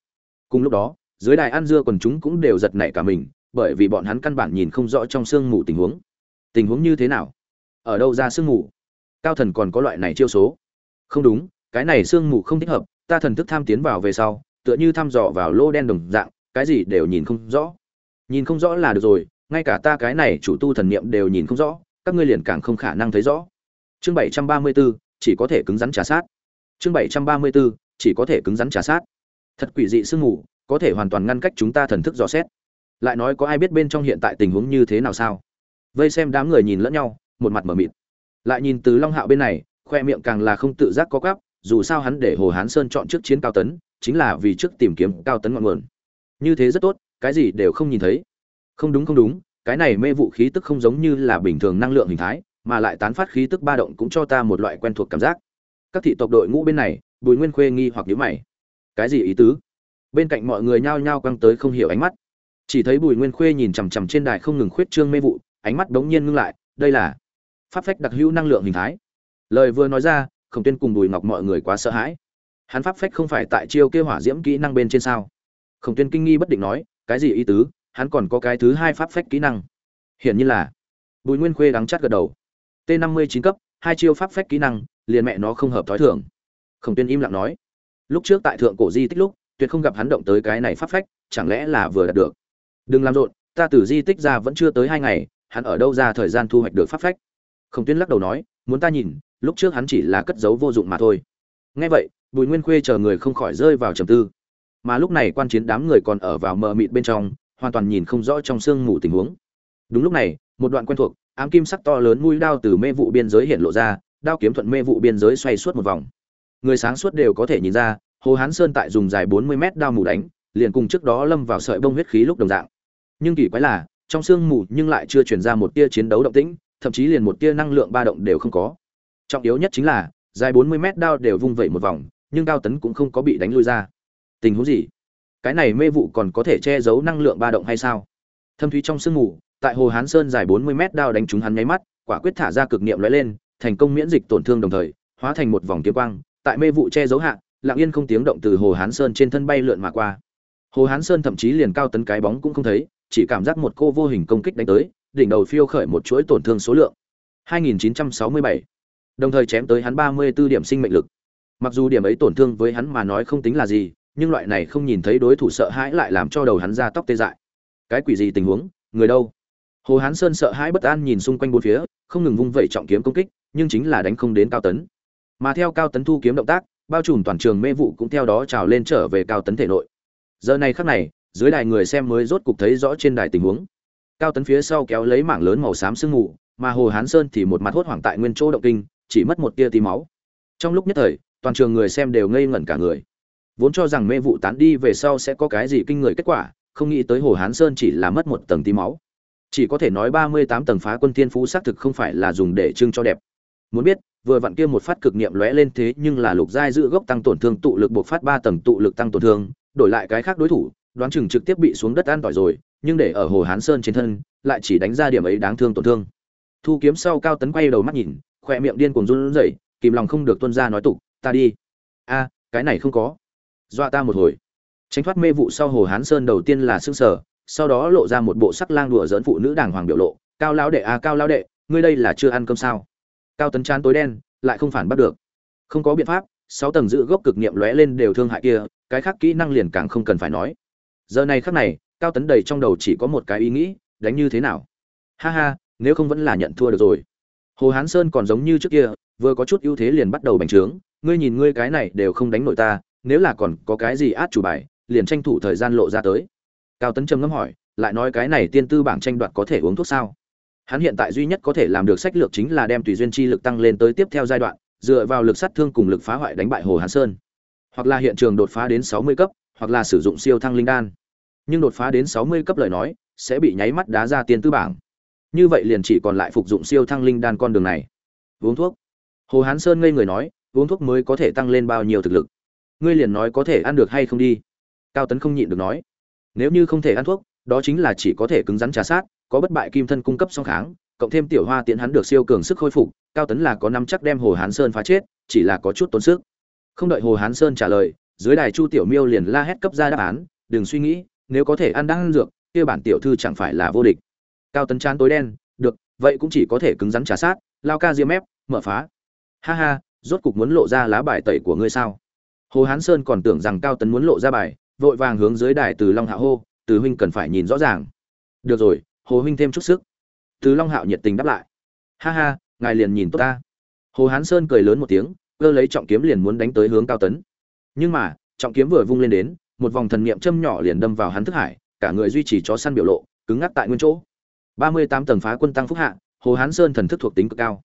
Speaker 1: Cùng lúc đó, dưới đài ăn dưa quần chúng cũng đều giật nảy cả mình, bởi vì bọn hắn căn bản nhìn không rõ trong sương mù tình huống. Tình huống như thế nào? Ở đâu ra sương mù? Cao thần còn có loại này chiêu số. Không đúng cái này sương mù không thích hợp ta thần thức tham tiến vào về sau tựa như thăm dò vào lô đen đồng dạng cái gì đều nhìn không rõ. Nhìn không rõ là được rồi ngay cả ta cái này chủ tu thần niệm đều nhìn không rõ các ngươi liền càng không khả năng thấy rõ. Chương bảy trăm ba mươi 734, chỉ có thể cứng rắn trả sát. Chương bảy trăm ba mươi 734, chỉ có thể cứng rắn trả sát. Thật quỷ dị sương mù có thể hoàn toàn ngăn cách chúng ta thần thức dò xét. Lại nói có ai biết bên trong hiện tại tình huống như thế nào sao? Vây xem đám người nhìn lẫn nhau một mặt mở mịt lại nhìn từ long hạo bên này, khoe miệng càng là không tự giác có gắp dù sao hắn để hồ hán sơn chọn trước chiến cao tấn, chính là vì trước tìm kiếm cao tấn ngọn nguồn. Như thế rất tốt, cái gì đều không nhìn thấy. Không đúng không đúng, cái này mê vụ khí tức không giống như là bình thường năng lượng hình thái, mà lại tán phát khí tức ba động cũng cho ta một loại quen thuộc cảm giác. Các thị tộc đội ngũ bên này, bùi nguyên khuê nghi hoặc nhíu mày. Cái gì ý tứ? Bên cạnh mọi người nhao nhao quăng tới không hiểu ánh mắt. Chỉ thấy bùi nguyên khuê nhìn chằm chằm trên đài không ngừng khuyết trương mê vụ, ánh mắt đống nhiên ngưng lại, đây là pháp phách đặc hữu năng lượng hình thái. Lời vừa nói ra, khổng tuyên cùng bùi ngọc mọi người quá sợ hãi. Hắn pháp phách không phải tại chiêu kêu hỏa diễm kỹ năng bên trên sao? Khổng tuyên kinh nghi bất định nói, cái gì ý tứ, hắn còn có cái thứ hai pháp phách kỹ năng. Hiển nhiên là, bùi nguyên khuê đắng chát gật đầu. T năm mươi chín cấp, hai chiêu pháp phách kỹ năng, liền mẹ nó không hợp thói thường. Khổng tuyên im lặng nói, lúc trước tại thượng cổ di tích lúc, tuyệt không gặp hắn động tới cái này pháp phách, chẳng lẽ là vừa đạt được? Đừng làm rộn, ta từ di tích ra vẫn chưa tới hai ngày, hắn ở đâu ra thời gian thu hoạch được pháp phách? Khổng tuyên lắc đầu nói, muốn ta nhìn, lúc trước hắn chỉ là cất giấu vô dụng mà thôi. Nghe vậy, bùi nguyên khuê chờ người không khỏi rơi vào trầm tư. Mà lúc này quan chiến đám người còn ở vào mờ mịt bên trong, hoàn toàn nhìn không rõ trong sương mù tình huống. Đúng lúc này, một đoạn quen thuộc, ám kim sắc to lớn mũi đao từ mê vụ biên giới hiện lộ ra, đao kiếm thuận mê vụ biên giới xoay suốt một vòng. Người sáng suốt đều có thể nhìn ra, hồ hán sơn tại dùng dài bốn mươi mét đao mù đánh, liền cùng trước đó lâm vào sợi bông huyết khí lúc đồng dạng. Nhưng kỳ quái là, trong sương mù nhưng lại chưa truyền ra một tia chiến đấu động tĩnh thậm chí liền một tia năng lượng ba động đều không có. Trọng yếu nhất chính là, dài bốn mươi mét đao đều vung vẩy một vòng, nhưng cao tấn cũng không có bị đánh lui ra. Tình huống gì? Cái này mê vụ còn có thể che giấu năng lượng ba động hay sao? Thâm thúy trong sương mù, tại hồ hán sơn dài bốn mươi mét đao đánh trúng hắn nháy mắt, quả quyết thả ra cực niệm lóe lên, thành công miễn dịch tổn thương đồng thời, hóa thành một vòng kiếm quang, tại mê vụ che giấu hạ, lặng yên không tiếng động từ hồ hán sơn trên thân bay lượn mà qua. Hồ hán sơn thậm chí liền cao tấn cái bóng cũng không thấy, chỉ cảm giác một cô vô hình công kích đánh tới đỉnh đầu phiêu khởi một chuỗi tổn thương số lượng. 2967. đồng thời chém tới hắn 34 điểm sinh mệnh lực. Mặc dù điểm ấy tổn thương với hắn mà nói không tính là gì, nhưng loại này không nhìn thấy đối thủ sợ hãi lại làm cho đầu hắn ra tóc tê dại. Cái quỷ gì tình huống? Người đâu? Hồ hán sơn sợ hãi bất an nhìn xung quanh bốn phía, không ngừng vung vẩy trọng kiếm công kích, nhưng chính là đánh không đến cao tấn. Mà theo cao tấn thu kiếm động tác, bao trùm toàn trường mê vụ cũng theo đó trào lên trở về cao tấn thể nội. Giờ này khắc này, dưới đài người xem mới rốt cục thấy rõ trên đài tình huống cao tấn phía sau kéo lấy mảng lớn màu xám sương mù, mà hồ hán sơn thì một mặt hốt hoảng tại nguyên chỗ động kinh, chỉ mất một tia tí máu. Trong lúc nhất thời, toàn trường người xem đều ngây ngẩn cả người. Vốn cho rằng mê vụ tán đi về sau sẽ có cái gì kinh người kết quả, không nghĩ tới hồ hán sơn chỉ là mất một tầng tí máu. Chỉ có thể nói ba mươi tám tầng phá quân thiên phú xác thực không phải là dùng để trưng cho đẹp. Muốn biết, vừa vặn kia một phát cực niệm lóe lên thế nhưng là lục giai giữ gốc tăng tổn thương tụ lực buộc phát ba tầng tụ lực tăng tổn thương, đổi lại cái khác đối thủ, đoán chừng trực tiếp bị xuống đất an tỏi rồi nhưng để ở hồ hán sơn trên thân, lại chỉ đánh ra điểm ấy đáng thương tổn thương. Thu kiếm sau cao tấn quay đầu mắt nhìn khoe miệng điên cuồng run rẩy, kìm lòng không được tuân ra nói tục, ta đi. A, cái này không có. Dọa ta một hồi. Tránh thoát mê vụ sau hồ hán sơn đầu tiên là xương sở sau đó lộ ra một bộ sắc lang đùa dỡn phụ nữ đàng hoàng biểu lộ, cao lão đệ, a, cao lão đệ, ngươi đây là chưa ăn cơm sao? Cao tấn chán tối đen, lại không phản bắt được. Không có biện pháp, sáu tầng giữ gốc cực niệm lóe lên đều thương hại kia, cái khác kỹ năng liền càng không cần phải nói. Giờ này khắc này cao tấn đầy trong đầu chỉ có một cái ý nghĩ, đánh như thế nào? Ha ha, nếu không vẫn là nhận thua được rồi. Hồ hán sơn còn giống như trước kia, vừa có chút ưu thế liền bắt đầu bành trướng. Ngươi nhìn ngươi cái này đều không đánh nổi ta, nếu là còn có cái gì át chủ bài, liền tranh thủ thời gian lộ ra tới. Cao tấn trầm ngâm hỏi, lại nói cái này tiên tư bảng tranh đoạt có thể uống thuốc sao? Hắn hiện tại duy nhất có thể làm được sách lược chính là đem tùy duyên chi lực tăng lên tới tiếp theo giai đoạn, dựa vào lực sát thương cùng lực phá hoại đánh bại hồ hán sơn. Hoặc là hiện trường đột phá đến sáu mươi cấp, hoặc là sử dụng siêu thăng linh đan nhưng đột phá đến sáu mươi cấp lời nói, sẽ bị nháy mắt đá ra tiên tư bảng. Như vậy liền chỉ còn lại phục dụng siêu thăng linh đan con đường này. Uống thuốc. Hồ hán sơn ngây người nói, uống thuốc mới có thể tăng lên bao nhiêu thực lực? Ngươi liền nói có thể ăn được hay không đi. Cao tấn không nhịn được nói, nếu như không thể ăn thuốc, đó chính là chỉ có thể cứng rắn trà sát, có bất bại kim thân cung cấp song kháng, cộng thêm tiểu hoa tiện hắn được siêu cường sức khôi phục, cao tấn là có năm chắc đem hồ hán sơn phá chết, chỉ là có chút tốn sức. Không đợi hồ hán sơn trả lời, dưới đài chu tiểu miêu liền la hét cấp ra đáp án, đừng suy nghĩ nếu có thể ăn đang ăn dược, kia bản tiểu thư chẳng phải là vô địch. Cao tấn chán tối đen, được, vậy cũng chỉ có thể cứng rắn trả sát, lao ca diêm ép mở phá. Ha ha, rốt cục muốn lộ ra lá bài tẩy của ngươi sao? Hồ hán sơn còn tưởng rằng cao tấn muốn lộ ra bài, vội vàng hướng dưới đài từ long hạ hô, từ huynh cần phải nhìn rõ ràng. Được rồi, hồ huynh thêm chút sức. Từ long hạo nhiệt tình đáp lại. Ha ha, ngài liền nhìn tốt ta. Hồ hán sơn cười lớn một tiếng, cơ lấy trọng kiếm liền muốn đánh tới hướng cao tấn. Nhưng mà, trọng kiếm vừa vung lên đến một vòng thần niệm châm nhỏ liền đâm vào hắn thức hải, cả người duy trì chó săn biểu lộ, cứng ngắc tại nguyên chỗ. Ba mươi tám tầng phá quân tăng phúc hạ, hồ hán sơn thần thức thuộc tính cực cao.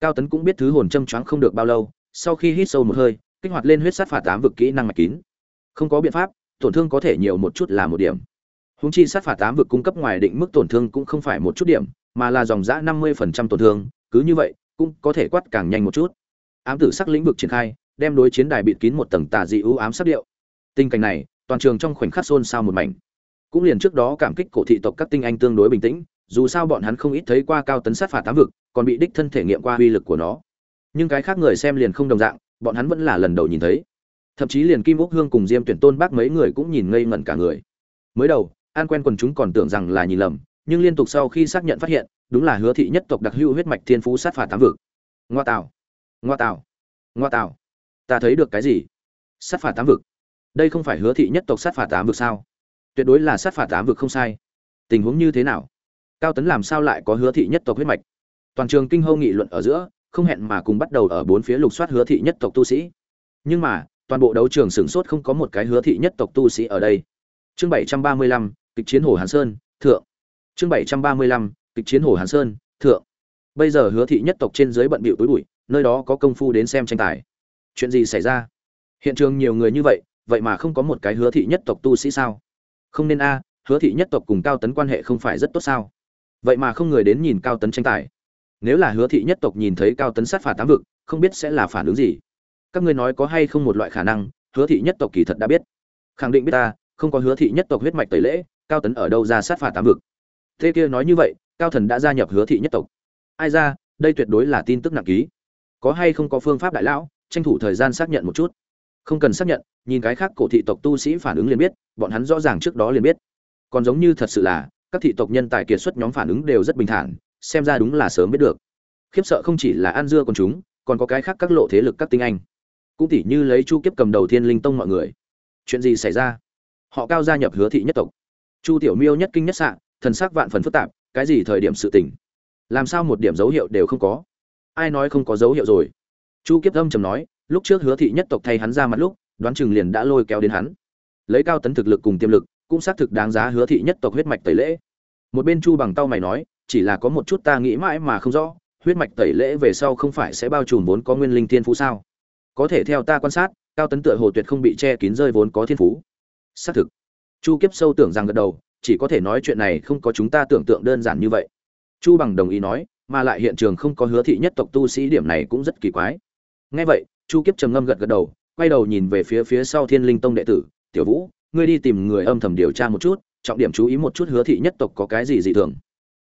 Speaker 1: Cao tấn cũng biết thứ hồn châm choáng không được bao lâu, sau khi hít sâu một hơi, kích hoạt lên huyết sát phạt tám vực kỹ năng mạch kín. Không có biện pháp, tổn thương có thể nhiều một chút là một điểm. Hùng chi sát phạt tám vực cung cấp ngoài định mức tổn thương cũng không phải một chút điểm, mà là dòng dã năm mươi phần trăm tổn thương, cứ như vậy, cũng có thể quát càng nhanh một chút. Ám tử sắc lĩnh vực triển khai, đem đối chiến đài bịt kín một tầng tà dị ưu ám sắc điệu. Tình cảnh này toàn trường trong khoảnh khắc xôn xao một mảnh. Cũng liền trước đó cảm kích cổ thị tộc các tinh anh tương đối bình tĩnh dù sao bọn hắn không ít thấy qua cao tấn sát phạt tám vực còn bị đích thân thể nghiệm qua uy lực của nó. Nhưng cái khác người xem liền không đồng dạng bọn hắn vẫn là lần đầu nhìn thấy. Thậm chí liền kim úc hương cùng diêm tuyển tôn bác mấy người cũng nhìn ngây ngẩn cả người. Mới đầu an quen quần chúng còn tưởng rằng là nhìn lầm nhưng liên tục sau khi xác nhận phát hiện đúng là hứa thị nhất tộc đặc hữu huyết mạch thiên phú sát phạt tám vực. Ngoa tào, ngoa tào, ngoa tào, ta thấy được cái gì? Sát phạt tám vực đây không phải hứa thị nhất tộc sát phạt tám vực sao? Tuyệt đối là sát phạt tám vực không sai. Tình huống như thế nào? Cao tấn làm sao lại có hứa thị nhất tộc huyết mạch? Toàn trường kinh hâu nghị luận ở giữa, không hẹn mà cùng bắt đầu ở bốn phía lục soát hứa thị nhất tộc tu sĩ. Nhưng mà, toàn bộ đấu trường sửng sốt không có một cái hứa thị nhất tộc tu sĩ ở đây. Chương bảy trăm ba mươi lăm, kịch chiến hồ hàn sơn, thượng. Chương bảy trăm ba mươi lăm, kịch chiến hồ hàn sơn, thượng. Bây giờ hứa thị nhất tộc trên dưới bận bịu túi bụi, nơi đó có công phu đến xem tranh tài. Chuyện gì xảy ra? Hiện trường nhiều người như vậy vậy mà không có một cái hứa thị nhất tộc tu sĩ sao? Không nên a, hứa thị nhất tộc cùng cao tấn quan hệ không phải rất tốt sao? Vậy mà không người đến nhìn cao tấn tranh tài. Nếu là hứa thị nhất tộc nhìn thấy cao tấn sát phạt tám vực, không biết sẽ là phản ứng gì. Các ngươi nói có hay không một loại khả năng, hứa thị nhất tộc kỳ thật đã biết. Khẳng định biết ta, không có hứa thị nhất tộc huyết mạch tẩy lễ, cao tấn ở đâu ra sát phạt tám vực? Thế kia nói như vậy, cao thần đã gia nhập hứa thị nhất tộc. Ai ra, đây tuyệt đối là tin tức nặng ký. Có hay không có phương pháp đại lão, tranh thủ thời gian xác nhận một chút không cần xác nhận nhìn cái khác cổ thị tộc tu sĩ phản ứng liền biết bọn hắn rõ ràng trước đó liền biết. Còn giống như thật sự là các thị tộc nhân tài kiệt xuất nhóm phản ứng đều rất bình thản xem ra đúng là sớm biết được. Khiếp sợ không chỉ là ăn dưa còn chúng còn có cái khác các lộ thế lực các tinh anh. Cũng tỉ như lấy chu kiếp cầm đầu thiên linh tông mọi người. Chuyện gì xảy ra? Họ cao gia nhập hứa thị nhất tộc. Chu tiểu miêu nhất kinh nhất sạ, thần sắc vạn phần phức tạp cái gì thời điểm sự tình? Làm sao một điểm dấu hiệu đều không có? Ai nói không có dấu hiệu rồi? Chu kiếp âm trầm nói lúc trước hứa thị nhất tộc thay hắn ra mặt lúc, đoán chừng liền đã lôi kéo đến hắn. Lấy cao tấn thực lực cùng tiềm lực, cũng xác thực đáng giá hứa thị nhất tộc huyết mạch tẩy lễ. Một bên chu bằng tao mày nói, chỉ là có một chút ta nghĩ mãi mà không rõ, huyết mạch tẩy lễ về sau không phải sẽ bao trùm vốn có nguyên linh thiên phú sao? Có thể theo ta quan sát, cao tấn tựa hồ tuyệt không bị che kín rơi vốn có thiên phú. Xác thực. Chu kiếp sâu tưởng rằng gật đầu, chỉ có thể nói chuyện này không có chúng ta tưởng tượng đơn giản như vậy. Chu bằng đồng ý nói, mà lại hiện trường không có hứa thị nhất tộc tu sĩ điểm này cũng rất kỳ quái. Ngay vậy chu kiếp trầm ngâm gật gật đầu, quay đầu nhìn về phía phía sau thiên linh tông đệ tử, tiểu vũ, ngươi đi tìm người âm thầm điều tra một chút, trọng điểm chú ý một chút hứa thị nhất tộc có cái gì dị thường.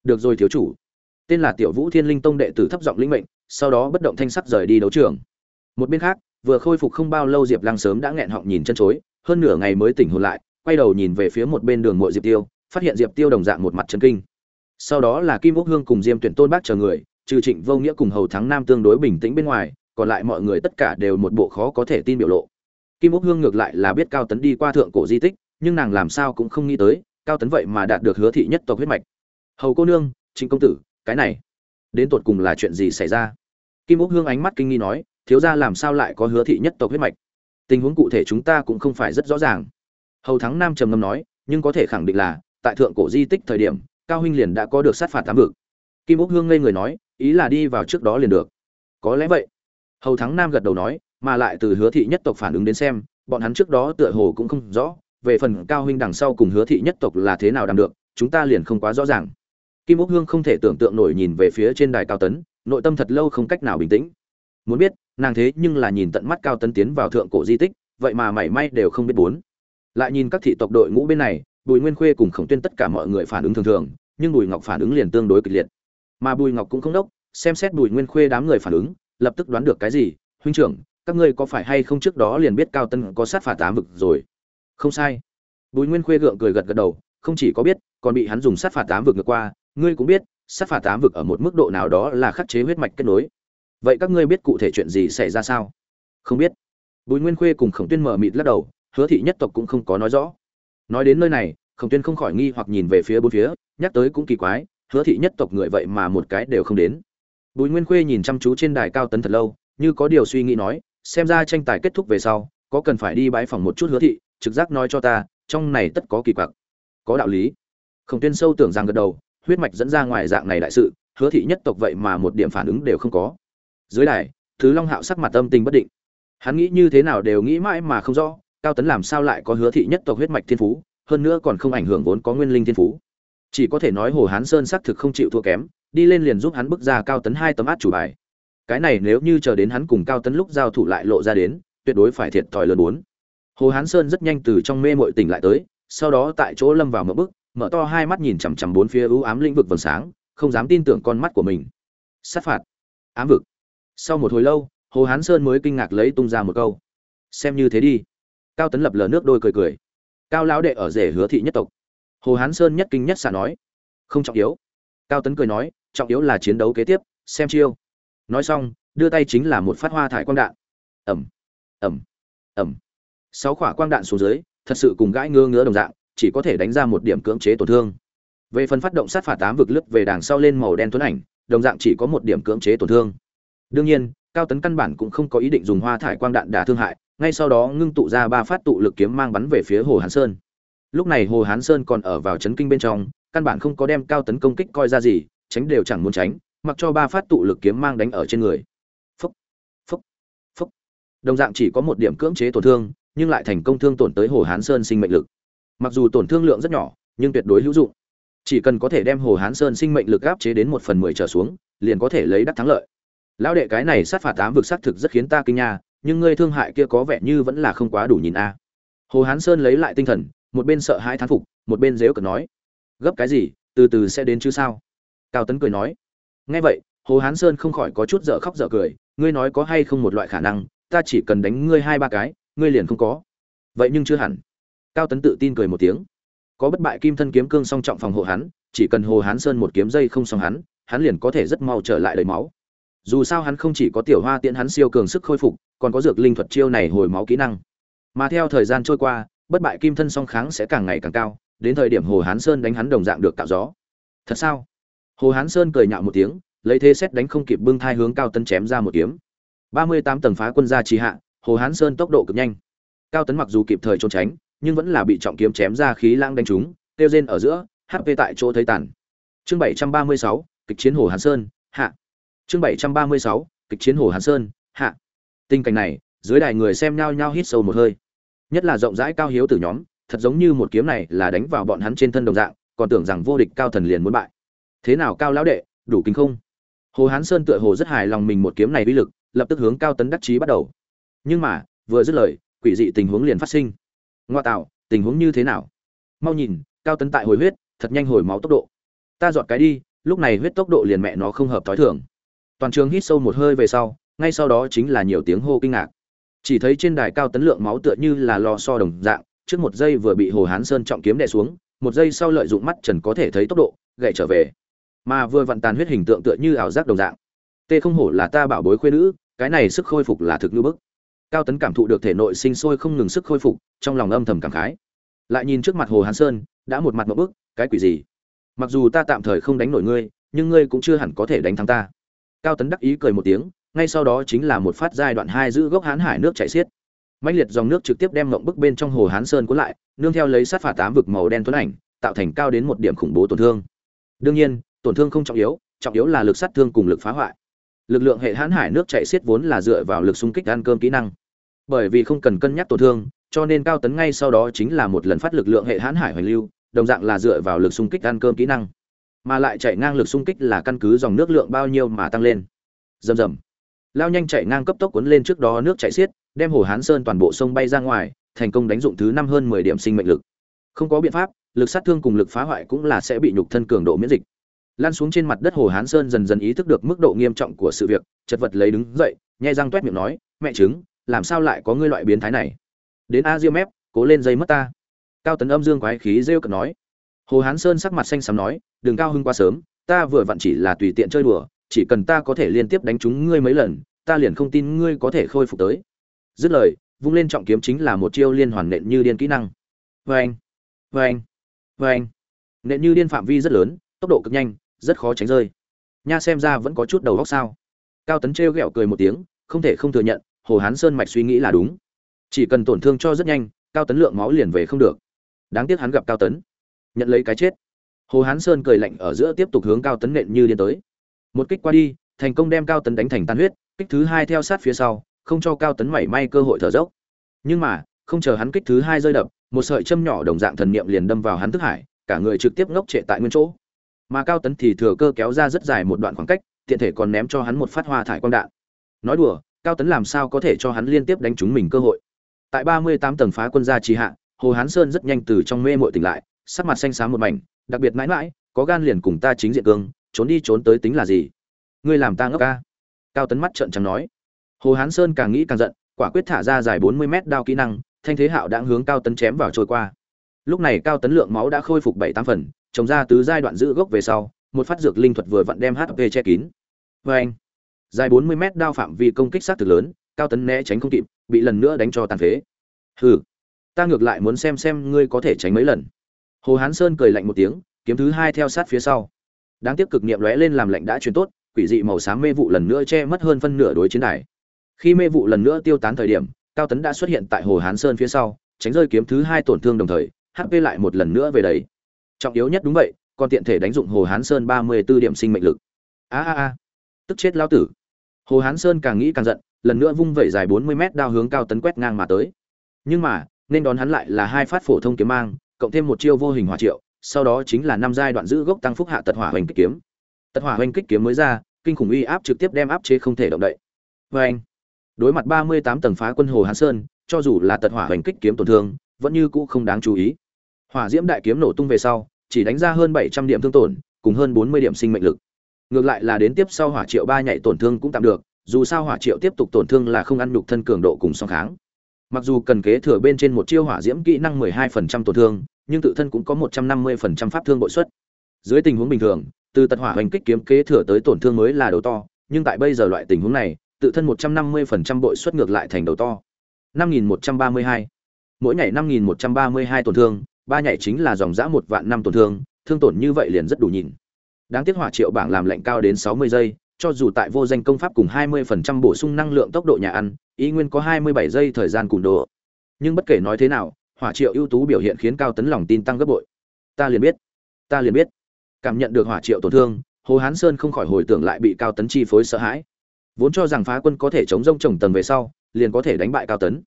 Speaker 1: Được rồi, thiếu chủ. Tên là tiểu vũ thiên linh tông đệ tử thấp giọng linh mệnh, sau đó bất động thanh sắc rời đi đấu trường. Một bên khác, vừa khôi phục không bao lâu diệp lăng sớm đã nghẹn họng nhìn chân chối, hơn nửa ngày mới tỉnh hồn lại, quay đầu nhìn về phía một bên đường mội diệp tiêu, phát hiện diệp tiêu đồng dạng một mặt chân kinh. Sau đó là kim quốc hương cùng diêm tuyển tôn bác chờ người, trừ trịnh vô nghĩa cùng hầu thắng nam tương đối bình tĩnh bên ngoài còn lại mọi người tất cả đều một bộ khó có thể tin biểu lộ. Kim úc hương ngược lại là biết cao tấn đi qua thượng cổ di tích, nhưng nàng làm sao cũng không nghĩ tới, cao tấn vậy mà đạt được hứa thị nhất tộc huyết mạch. Hầu cô nương, trịnh công tử, cái này, đến tột cùng là chuyện gì xảy ra? Kim úc hương ánh mắt kinh nghi nói, thiếu ra làm sao lại có hứa thị nhất tộc huyết mạch? Tình huống cụ thể chúng ta cũng không phải rất rõ ràng. Hầu thắng nam trầm ngâm nói, nhưng có thể khẳng định là, tại thượng cổ di tích thời điểm, cao huynh liền đã có được sát phạt tám vực. Kim úc hương ngây người nói, ý là đi vào trước đó liền được. Có lẽ vậy hầu thắng nam gật đầu nói, mà lại từ hứa thị nhất tộc phản ứng đến xem, bọn hắn trước đó tựa hồ cũng không rõ, về phần cao huynh đằng sau cùng hứa thị nhất tộc là thế nào đảm được, chúng ta liền không quá rõ ràng. Kim úc hương không thể tưởng tượng nổi nhìn về phía trên đài cao tấn, nội tâm thật lâu không cách nào bình tĩnh. Muốn biết, nàng thế nhưng là nhìn tận mắt cao tấn tiến vào thượng cổ di tích, vậy mà mảy may đều không biết bốn. Lại nhìn các thị tộc đội ngũ bên này, bùi nguyên khuê cùng khổng tuyên tất cả mọi người phản ứng thường thường, nhưng bùi ngọc phản ứng liền tương đối kịch liệt. Mà bùi ngọc cũng không đốc, xem xét bùi nguyên khuê đám người phản ứng lập tức đoán được cái gì, huynh trưởng, các ngươi có phải hay không trước đó liền biết cao tân có sát phạt tám vực rồi? Không sai. Bùi nguyên khuê gượng cười gật gật đầu, không chỉ có biết, còn bị hắn dùng sát phạt tám vực ngược qua, ngươi cũng biết, sát phạt tám vực ở một mức độ nào đó là khắc chế huyết mạch kết nối. Vậy các ngươi biết cụ thể chuyện gì xảy ra sao? Không biết. Bùi nguyên khuê cùng khổng tuyên mở mịt lắc đầu, hứa thị nhất tộc cũng không có nói rõ. Nói đến nơi này, khổng tuyên không khỏi nghi hoặc nhìn về phía bốn phía, nhắc tới cũng kỳ quái, hứa thị nhất tộc người vậy mà một cái đều không đến bùi nguyên khuê nhìn chăm chú trên đài cao tấn thật lâu, như có điều suy nghĩ nói, xem ra tranh tài kết thúc về sau, có cần phải đi bãi phòng một chút hứa thị, trực giác nói cho ta, trong này tất có kỳ quặc. Có đạo lý. Khổng tuyên sâu tưởng rằng gật đầu, huyết mạch dẫn ra ngoài dạng này đại sự, hứa thị nhất tộc vậy mà một điểm phản ứng đều không có. Dưới đài, thứ long hạo sắc mặt âm tình bất định. Hắn nghĩ như thế nào đều nghĩ mãi mà không rõ, cao tấn làm sao lại có hứa thị nhất tộc huyết mạch thiên phú, hơn nữa còn không ảnh hưởng vốn có nguyên linh thiên phú. Chỉ có thể nói hồ hán sơn xác thực không chịu thua kém đi lên liền giúp hắn bước ra cao tấn hai tấm át chủ bài. Cái này nếu như chờ đến hắn cùng cao tấn lúc giao thủ lại lộ ra đến, tuyệt đối phải thiệt thòi lớn bốn. Hồ hán sơn rất nhanh từ trong mê mội tỉnh lại tới, sau đó tại chỗ lâm vào mở bức mở to hai mắt nhìn chằm chằm bốn phía ưu ám lĩnh vực vầng sáng, không dám tin tưởng con mắt của mình. Sát phạt. Ám vực. Sau một hồi lâu, hồ hán sơn mới kinh ngạc lấy tung ra một câu. Xem như thế đi. Cao tấn lập lờ nước đôi cười cười. Cao lão đệ ở rể hứa thị nhất tộc. Hồ hán sơn nhất kinh nhất xả nói. Không trọng yếu. Cao tấn cười nói trọng yếu là chiến đấu kế tiếp, xem chiêu. Nói xong, đưa tay chính là một phát hoa thải quang đạn. Ẩm ẩm ẩm sáu quả quang đạn xuống dưới, thật sự cùng gãi ngơ ngứa đồng dạng, chỉ có thể đánh ra một điểm cưỡng chế tổn thương. Về phần phát động sát phạt tám vực lướt về đằng sau lên màu đen tuấn ảnh, đồng dạng chỉ có một điểm cưỡng chế tổn thương. Đương nhiên, cao tấn căn bản cũng không có ý định dùng hoa thải quang đạn đả thương hại, ngay sau đó ngưng tụ ra ba phát tụ lực kiếm mang bắn về phía hồ hán sơn. Lúc này hồ hán sơn còn ở vào chấn kinh bên trong, căn bản không có đem cao tấn công kích coi ra gì tránh đều chẳng muốn tránh, mặc cho ba phát tụ lực kiếm mang đánh ở trên người. Phúc phúc phúc. Đồng dạng chỉ có một điểm cưỡng chế tổn thương, nhưng lại thành công thương tổn tới hồ hán sơn sinh mệnh lực. Mặc dù tổn thương lượng rất nhỏ, nhưng tuyệt đối hữu dụng. Chỉ cần có thể đem hồ hán sơn sinh mệnh lực áp chế đến một phần mười trở xuống, liền có thể lấy đắc thắng lợi. Lão đệ, cái này sát phạt tám vực xác thực rất khiến ta kinh nha, nhưng ngươi thương hại kia có vẻ như vẫn là không quá đủ nhìn a. Hồ hán sơn lấy lại tinh thần, một bên sợ hãi thán phục, một bên dếu cợt nói, gấp cái gì, từ từ sẽ đến chứ sao? Cao tấn cười nói, nghe vậy, hồ hán sơn không khỏi có chút dở khóc dở cười, ngươi nói có hay không một loại khả năng, ta chỉ cần đánh ngươi hai ba cái, ngươi liền không có. Vậy nhưng chưa hẳn. Cao tấn tự tin cười một tiếng. Có bất bại kim thân kiếm cương song trọng phòng hộ hắn, chỉ cần hồ hán sơn một kiếm dây không xong hắn hắn liền có thể rất mau trở lại đầy máu. Dù sao hắn không chỉ có tiểu hoa tiễn hắn siêu cường sức khôi phục, còn có dược linh thuật chiêu này hồi máu kỹ năng. Mà theo thời gian trôi qua, bất bại kim thân song kháng sẽ càng ngày càng cao, đến thời điểm hồ hán sơn đánh hắn đồng dạng được tạo gió. Thật sao? Hồ hán sơn cười nhạo một tiếng, lấy thế xét đánh không kịp bưng thai hướng cao tấn chém ra một kiếm. Ba mươi tám tầng phá quân gia trì hạ, hồ hán sơn tốc độ cực nhanh. Cao tấn mặc dù kịp thời trốn tránh, nhưng vẫn là bị trọng kiếm chém ra khí lãng đánh trúng tiêu rên ở giữa hp tại chỗ thấy tàn. Chương bảy trăm ba mươi sáu, kịch chiến hồ hán sơn, hạ. Chương bảy trăm ba mươi sáu, kịch chiến hồ hán sơn, hạ. Tình cảnh này, dưới đài người xem nhao nhao hít sâu một hơi. Nhất là rộng rãi cao hiếu tử nhóm, thật giống như một kiếm này là đánh vào bọn hắn trên thân đồng dạng, còn tưởng rằng vô địch cao thần liền muốn bại thế nào cao lão đệ, đủ kinh không? Hồ hán sơn tựa hồ rất hài lòng mình một kiếm này uy lực, lập tức hướng cao tấn đắc chí bắt đầu. Nhưng mà, vừa dứt lời, quỷ dị tình huống liền phát sinh. Ngoa tạo, tình huống như thế nào? Mau nhìn, cao tấn tại hồi huyết, thật nhanh hồi máu tốc độ. Ta dọn cái đi, lúc này huyết tốc độ liền mẹ nó không hợp thói thường. Toàn trường hít sâu một hơi về sau, ngay sau đó chính là nhiều tiếng hô kinh ngạc. Chỉ thấy trên đài cao tấn lượng máu tựa như là lò so đồng dạng, trước một giây vừa bị hồ hán sơn trọng kiếm đè xuống, một giây sau lợi dụng mắt trần có thể thấy tốc độ, gậy trở về mà vừa vặn tàn huyết hình tượng tựa như ảo giác đồng dạng. Tê không hổ là ta bảo bối khuê nữ, cái này sức khôi phục là thực như bức. Cao tấn cảm thụ được thể nội sinh sôi không ngừng sức khôi phục, trong lòng âm thầm cảm khái. Lại nhìn trước mặt hồ hán sơn, đã một mặt một bức, cái quỷ gì? Mặc dù ta tạm thời không đánh nổi ngươi, nhưng ngươi cũng chưa hẳn có thể đánh thắng ta. Cao tấn đắc ý cười một tiếng, ngay sau đó chính là một phát giai đoạn hai giữ gốc hán hải nước chảy xiết. Mạnh liệt dòng nước trực tiếp đem ngộng bức bên trong hồ hán sơn cuốn lại, nương theo lấy sát phạt tám vực màu đen tuấn ảnh, tạo thành cao đến một điểm khủng bố tổn thương. Đương nhiên tổn thương không trọng yếu trọng yếu là lực sát thương cùng lực phá hoại. Lực lượng hệ hãn hải nước chạy xiết vốn là dựa vào lực xung kích ăn cơm kỹ năng. Bởi vì không cần cân nhắc tổn thương, cho nên cao tấn ngay sau đó chính là một lần phát lực lượng hệ hãn hải hoành lưu, đồng dạng là dựa vào lực xung kích ăn cơm kỹ năng. Mà lại chạy ngang lực xung kích là căn cứ dòng nước lượng bao nhiêu mà tăng lên. Rầm rầm. Lao nhanh chạy ngang cấp tốc cuốn lên trước đó nước chạy xiết, đem hồ hán sơn toàn bộ sông bay ra ngoài, thành công đánh dụng thứ năm hơn mười điểm sinh mệnh lực. Không có biện pháp, lực sát thương cùng lực phá hoại cũng là sẽ bị nhục thân cường độ miễn dịch lan xuống trên mặt đất hồ hán sơn dần dần ý thức được mức độ nghiêm trọng của sự việc, chật vật lấy đứng dậy, nhai răng toét miệng nói, mẹ chứng làm sao lại có ngươi loại biến thái này? Đến a diêm mép cố lên dây mất ta. Cao tấn âm dương quái khí rêu cợt nói. Hồ hán sơn sắc mặt xanh xám nói, đừng cao hưng quá sớm, ta vừa vặn chỉ là tùy tiện chơi đùa, chỉ cần ta có thể liên tiếp đánh trúng ngươi mấy lần, ta liền không tin ngươi có thể khôi phục tới. Dứt lời, vung lên trọng kiếm chính là một chiêu liên hoàn nện như điên kỹ năng. Vê anh vê anh vê anh nện như điên phạm vi rất lớn, tốc độ cực nhanh rất khó tránh rơi. Nha xem ra vẫn có chút đầu góc sao. Cao tấn trêu ghẹo cười một tiếng, không thể không thừa nhận, hồ hán sơn mạch suy nghĩ là đúng. Chỉ cần tổn thương cho rất nhanh, cao tấn lượng máu liền về không được. Đáng tiếc hắn gặp cao tấn. Nhận lấy cái chết. Hồ hán sơn cười lạnh ở giữa tiếp tục hướng cao tấn nện như điên tới. Một kích qua đi, thành công đem cao tấn đánh thành tan huyết, kích thứ hai theo sát phía sau, không cho cao tấn mảy may cơ hội thở dốc. Nhưng mà, không chờ hắn kích thứ hai rơi đập, một sợi châm nhỏ đồng dạng thần niệm liền đâm vào hắn thức hải, cả người trực tiếp ngốc trệ tại nguyên chỗ mà cao tấn thì thừa cơ kéo ra rất dài một đoạn khoảng cách, tiện thể còn ném cho hắn một phát hoa thải quang đạn. Nói đùa, cao tấn làm sao có thể cho hắn liên tiếp đánh trúng mình cơ hội? Tại ba mươi tám tầng phá quân gia trì hạ, hồ hán sơn rất nhanh từ trong mê mội tỉnh lại, sắc mặt xanh xám một mảnh, đặc biệt mãi mãi, có gan liền cùng ta chính diện cương, trốn đi trốn tới tính là gì? Ngươi làm ta ngốc ca. Cao tấn mắt trợn trắng nói. Hồ hán sơn càng nghĩ càng giận, quả quyết thả ra dài bốn mươi mét đao kỹ năng, thanh thế hạo đã hướng cao tấn chém vào trôi qua. Lúc này cao tấn lượng máu đã khôi phục bảy tám phần trồng ra tứ giai đoạn giữ gốc về sau, một phát dược linh thuật vừa vặn đem hp che kín. Oeng. anh, dài bốn mươi mét đao phạm vi công kích sát thực lớn, cao tấn né tránh không kịp, bị lần nữa đánh cho tàn phế. Hừ, ta ngược lại muốn xem xem ngươi có thể tránh mấy lần. Hồ hán sơn cười lạnh một tiếng, kiếm thứ hai theo sát phía sau. Đáng tiếc cực niệm lóe lên làm lệnh đã truyền tốt, quỷ dị màu xám mê vụ lần nữa che mất hơn phân nửa đối chiến đài. Khi mê vụ lần nữa tiêu tán thời điểm, cao tấn đã xuất hiện tại hồ hán sơn phía sau, tránh rơi kiếm thứ hai tổn thương đồng thời hp lại một lần nữa về đấy trọng yếu nhất đúng vậy, còn tiện thể đánh dụng hồ hán sơn ba mươi b ố điểm sinh mệnh lực. A a a. Tức chết lao tử. Hồ hán sơn càng nghĩ càng giận, lần nữa vung vẩy dài bốn mươi mét đao hướng cao tấn quét ngang mà tới. Nhưng mà, nên đón hắn lại là hai phát phổ thông kiếm mang, cộng thêm một chiêu vô hình hòa triệu, sau đó chính là năm giai đoạn giữ gốc tăng phúc hạ tật hỏa hoành kích kiếm. Tật hỏa hoành kích kiếm mới ra, kinh khủng uy áp trực tiếp đem áp chế không thể động đậy. Vê anh đối mặt ba mươi tám tầng phá quân hồ hán sơn, cho dù là tật hỏa hoành kích kiếm tổn thương, vẫn như cũ không đáng chú ý hỏa diễm đại kiếm nổ tung về sau, chỉ đánh ra hơn bảy trăm điểm thương tổn, cùng hơn bốn mươi điểm sinh mệnh lực. Ngược lại là đến tiếp sau hỏa triệu ba nhảy tổn thương cũng tạm được, dù sao hỏa triệu tiếp tục tổn thương là không ăn nhục thân cường độ cùng song kháng. Mặc dù cần kế thừa bên trên một chiêu hỏa diễm kỹ năng mười hai phần trăm tổn thương, nhưng tự thân cũng có một trăm năm mươi phần trăm pháp thương bội suất dưới tình huống bình thường, từ tật hỏa hoành kích kiếm kế thừa tới tổn thương mới là đầu to, nhưng tại bây giờ loại tình huống này, tự thân một trăm năm mươi phần trăm bội suất ngược lại thành đầu to. năm nghìn một trăm ba mươi hai. Mỗi nhảy năm nghìn một trăm ba mươi hai tổn thương ba nhảy chính là dòng dã một vạn năm tổn thương thương tổn như vậy liền rất đủ nhìn. Đáng tiếc hỏa triệu bảng làm lệnh cao đến sáu mươi giây, cho dù tại vô danh công pháp cùng hai mươi phần trăm bổ sung năng lượng tốc độ nhà ăn, ý nguyên có hai mươi bảy giây thời gian cùn đồ nhưng bất kể nói thế nào, hỏa triệu ưu tú biểu hiện khiến cao tấn lòng tin tăng gấp bội. Ta liền biết, ta liền biết. Cảm nhận được hỏa triệu tổn thương, hồ hán sơn không khỏi hồi tưởng lại bị cao tấn chi phối sợ hãi. Vốn cho rằng phá quân có thể chống rông trồng tầng về sau, liền có thể đánh bại cao tấn.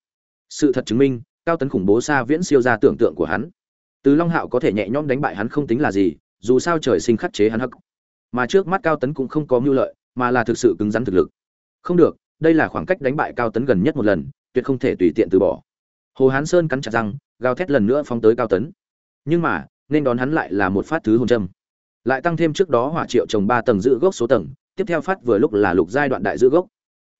Speaker 1: Sự thật chứng minh, cao tấn khủng bố xa viễn siêu ra tưởng tượng của hắn từ long hạo có thể nhẹ nhõm đánh bại hắn không tính là gì, dù sao trời sinh khắc chế hắn hắc. Mà trước mắt cao tấn cũng không có mưu lợi, mà là thực sự cứng rắn thực lực. Không được, đây là khoảng cách đánh bại cao tấn gần nhất một lần, tuyệt không thể tùy tiện từ bỏ. Hồ hán sơn cắn chặt răng, gào thét lần nữa phóng tới cao tấn. Nhưng mà, nên đón hắn lại là một phát thứ hồn châm. Lại tăng thêm trước đó hỏa triệu trồng ba tầng giữ gốc số tầng, tiếp theo phát vừa lúc là lục giai đoạn đại giữ gốc.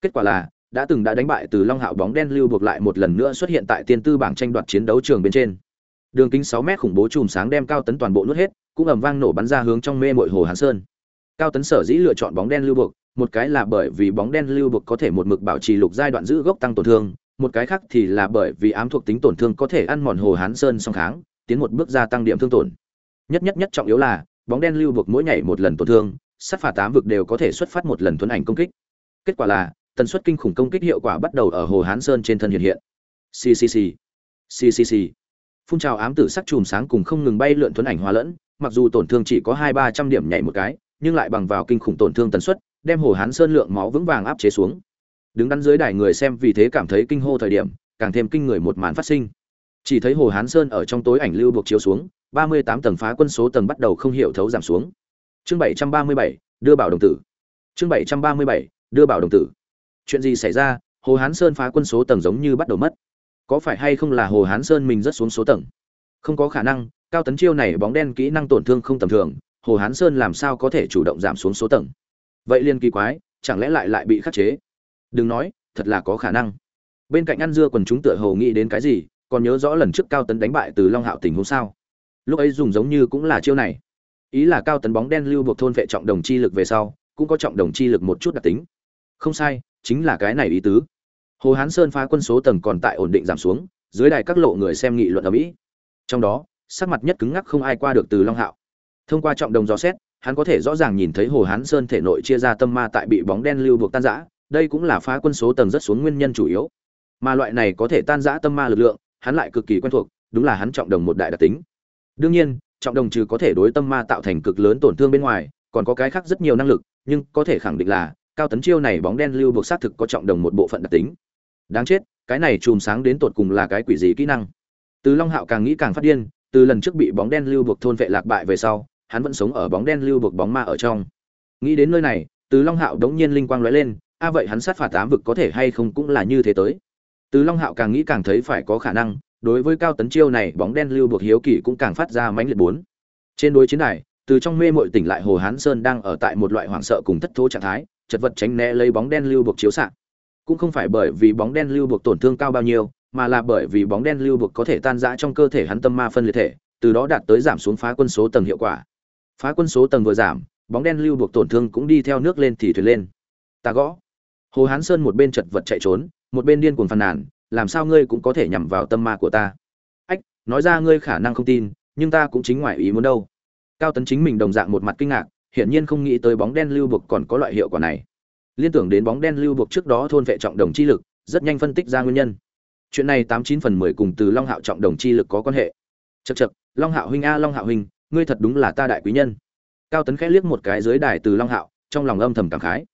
Speaker 1: Kết quả là, đã từng đã đánh bại từ long hạo bóng đen lưu buộc lại một lần nữa xuất hiện tại tiên tư bảng tranh đoạt chiến đấu trường bên trên đường kính sáu mét khủng bố chùm sáng đem cao tấn toàn bộ nuốt hết, cũng ầm vang nổ bắn ra hướng trong mê muội hồ hán sơn. Cao tấn sở dĩ lựa chọn bóng đen lưu buộc, một cái là bởi vì bóng đen lưu buộc có thể một mực bảo trì lục giai đoạn giữ gốc tăng tổn thương, một cái khác thì là bởi vì ám thuộc tính tổn thương có thể ăn mòn hồ hán sơn song kháng, tiến một bước gia tăng điểm thương tổn. Nhất nhất nhất trọng yếu là, bóng đen lưu buộc mỗi nhảy một lần tổn thương, sát phạt tám vực đều có thể xuất phát một lần tuấn ảnh công kích. Kết quả là, tần suất kinh khủng công kích hiệu quả bắt đầu ở hồ hán sơn trên thân hiện hiện. Ccc ccc phun trào ám tử sắc chùm sáng cùng không ngừng bay lượn thuấn ảnh hóa lẫn, mặc dù tổn thương chỉ có hai ba trăm điểm nhảy một cái, nhưng lại bằng vào kinh khủng tổn thương tần suất, đem hồ hán sơn lượng máu vững vàng áp chế xuống. Đứng đắn dưới đài người xem vì thế cảm thấy kinh hô thời điểm, càng thêm kinh người một màn phát sinh. Chỉ thấy hồ hán sơn ở trong tối ảnh lưu buộc chiếu xuống, ba mươi tám tầng phá quân số tầng bắt đầu không hiểu thấu giảm xuống. Chương bảy trăm ba mươi bảy, đưa bảo đồng tử. Chương bảy trăm ba mươi bảy, đưa bảo đồng tử. Chuyện gì xảy ra? Hồ hán sơn phá quân số tầng giống như bắt đầu mất có phải hay không là hồ hán sơn mình rất xuống số tầng? Không có khả năng, cao tấn chiêu này bóng đen kỹ năng tổn thương không tầm thường, hồ hán sơn làm sao có thể chủ động giảm xuống số tầng? Vậy liên kỳ quái, chẳng lẽ lại lại bị khắc chế? Đừng nói, thật là có khả năng. Bên cạnh ăn dưa quần chúng tựa hồ nghĩ đến cái gì, còn nhớ rõ lần trước cao tấn đánh bại từ long hạo tình hôm sao? Lúc ấy dùng giống như cũng là chiêu này. Ý là cao tấn bóng đen lưu buộc thôn vệ trọng đồng chi lực về sau, cũng có trọng đồng chi lực một chút đặc tính. Không sai, chính là cái này ý tứ hồ hán sơn phá quân số tầng còn tại ổn định giảm xuống, dưới đài các lộ người xem nghị luận ở mỹ. Trong đó, sắc mặt nhất cứng ngắc không ai qua được từ long hạo. Thông qua trọng đồng dò xét, hắn có thể rõ ràng nhìn thấy hồ hán sơn thể nội chia ra tâm ma tại bị bóng đen lưu buộc tan giã đây cũng là phá quân số tầng rất xuống nguyên nhân chủ yếu. Mà loại này có thể tan giã tâm ma lực lượng, hắn lại cực kỳ quen thuộc, đúng là hắn trọng đồng một đại đặc tính. Đương nhiên, trọng đồng trừ có thể đối tâm ma tạo thành cực lớn tổn thương bên ngoài, còn có cái khác rất nhiều năng lực, nhưng có thể khẳng định là cao tấn chiêu này bóng đen lưu buộc xác thực có trọng đồng một bộ phận đặc tính. Đáng chết, cái này chùm sáng đến tột cùng là cái quỷ gì kỹ năng? Từ long hạo càng nghĩ càng phát điên, từ lần trước bị bóng đen lưu buộc thôn vệ lạc bại về sau, hắn vẫn sống ở bóng đen lưu buộc bóng ma ở trong. Nghĩ đến nơi này, từ long hạo đống nhiên linh quang lóe lên, a vậy hắn sát phạt tám vực có thể hay không cũng là như thế tới. Từ long hạo càng nghĩ càng thấy phải có khả năng, đối với cao tấn chiêu này bóng đen lưu buộc hiếu kỳ cũng càng phát ra mãnh liệt bốn. Trên đối chiến đài từ trong mê mội tỉnh lại hồ hán sơn đang ở tại một loại hoảng sợ cùng thất thố trạng thái chật vật tránh né lấy bóng đen lưu buộc chiếu xạ cũng không phải bởi vì bóng đen lưu buộc tổn thương cao bao nhiêu, mà là bởi vì bóng đen lưu buộc có thể tan rã trong cơ thể hắn tâm ma phân liệt thể, từ đó đạt tới giảm xuống phá quân số tầng hiệu quả. Phá quân số tầng vừa giảm, bóng đen lưu buộc tổn thương cũng đi theo nước lên thì thuyền lên. Ta gõ. Hồ hán sơn một bên chật vật chạy trốn, một bên điên cuồng phàn nàn, làm sao ngươi cũng có thể nhằm vào tâm ma của ta? Ách, nói ra ngươi khả năng không tin, nhưng ta cũng chính ngoại ý muốn đâu. Cao tấn chính mình đồng dạng một mặt kinh ngạc hiển nhiên không nghĩ tới bóng đen lưu buộc còn có loại hiệu quả này. Liên tưởng đến bóng đen lưu buộc trước đó thôn vệ trọng đồng chi lực rất nhanh phân tích ra nguyên nhân. Chuyện này tám chín phần mười cùng từ long hạo trọng đồng chi lực có quan hệ. Chậc chậc, long hạo huynh a long hạo huynh ngươi thật đúng là ta đại quý nhân. Cao tấn khẽ liếc một cái dưới đài từ long hạo trong lòng âm thầm cảm khái.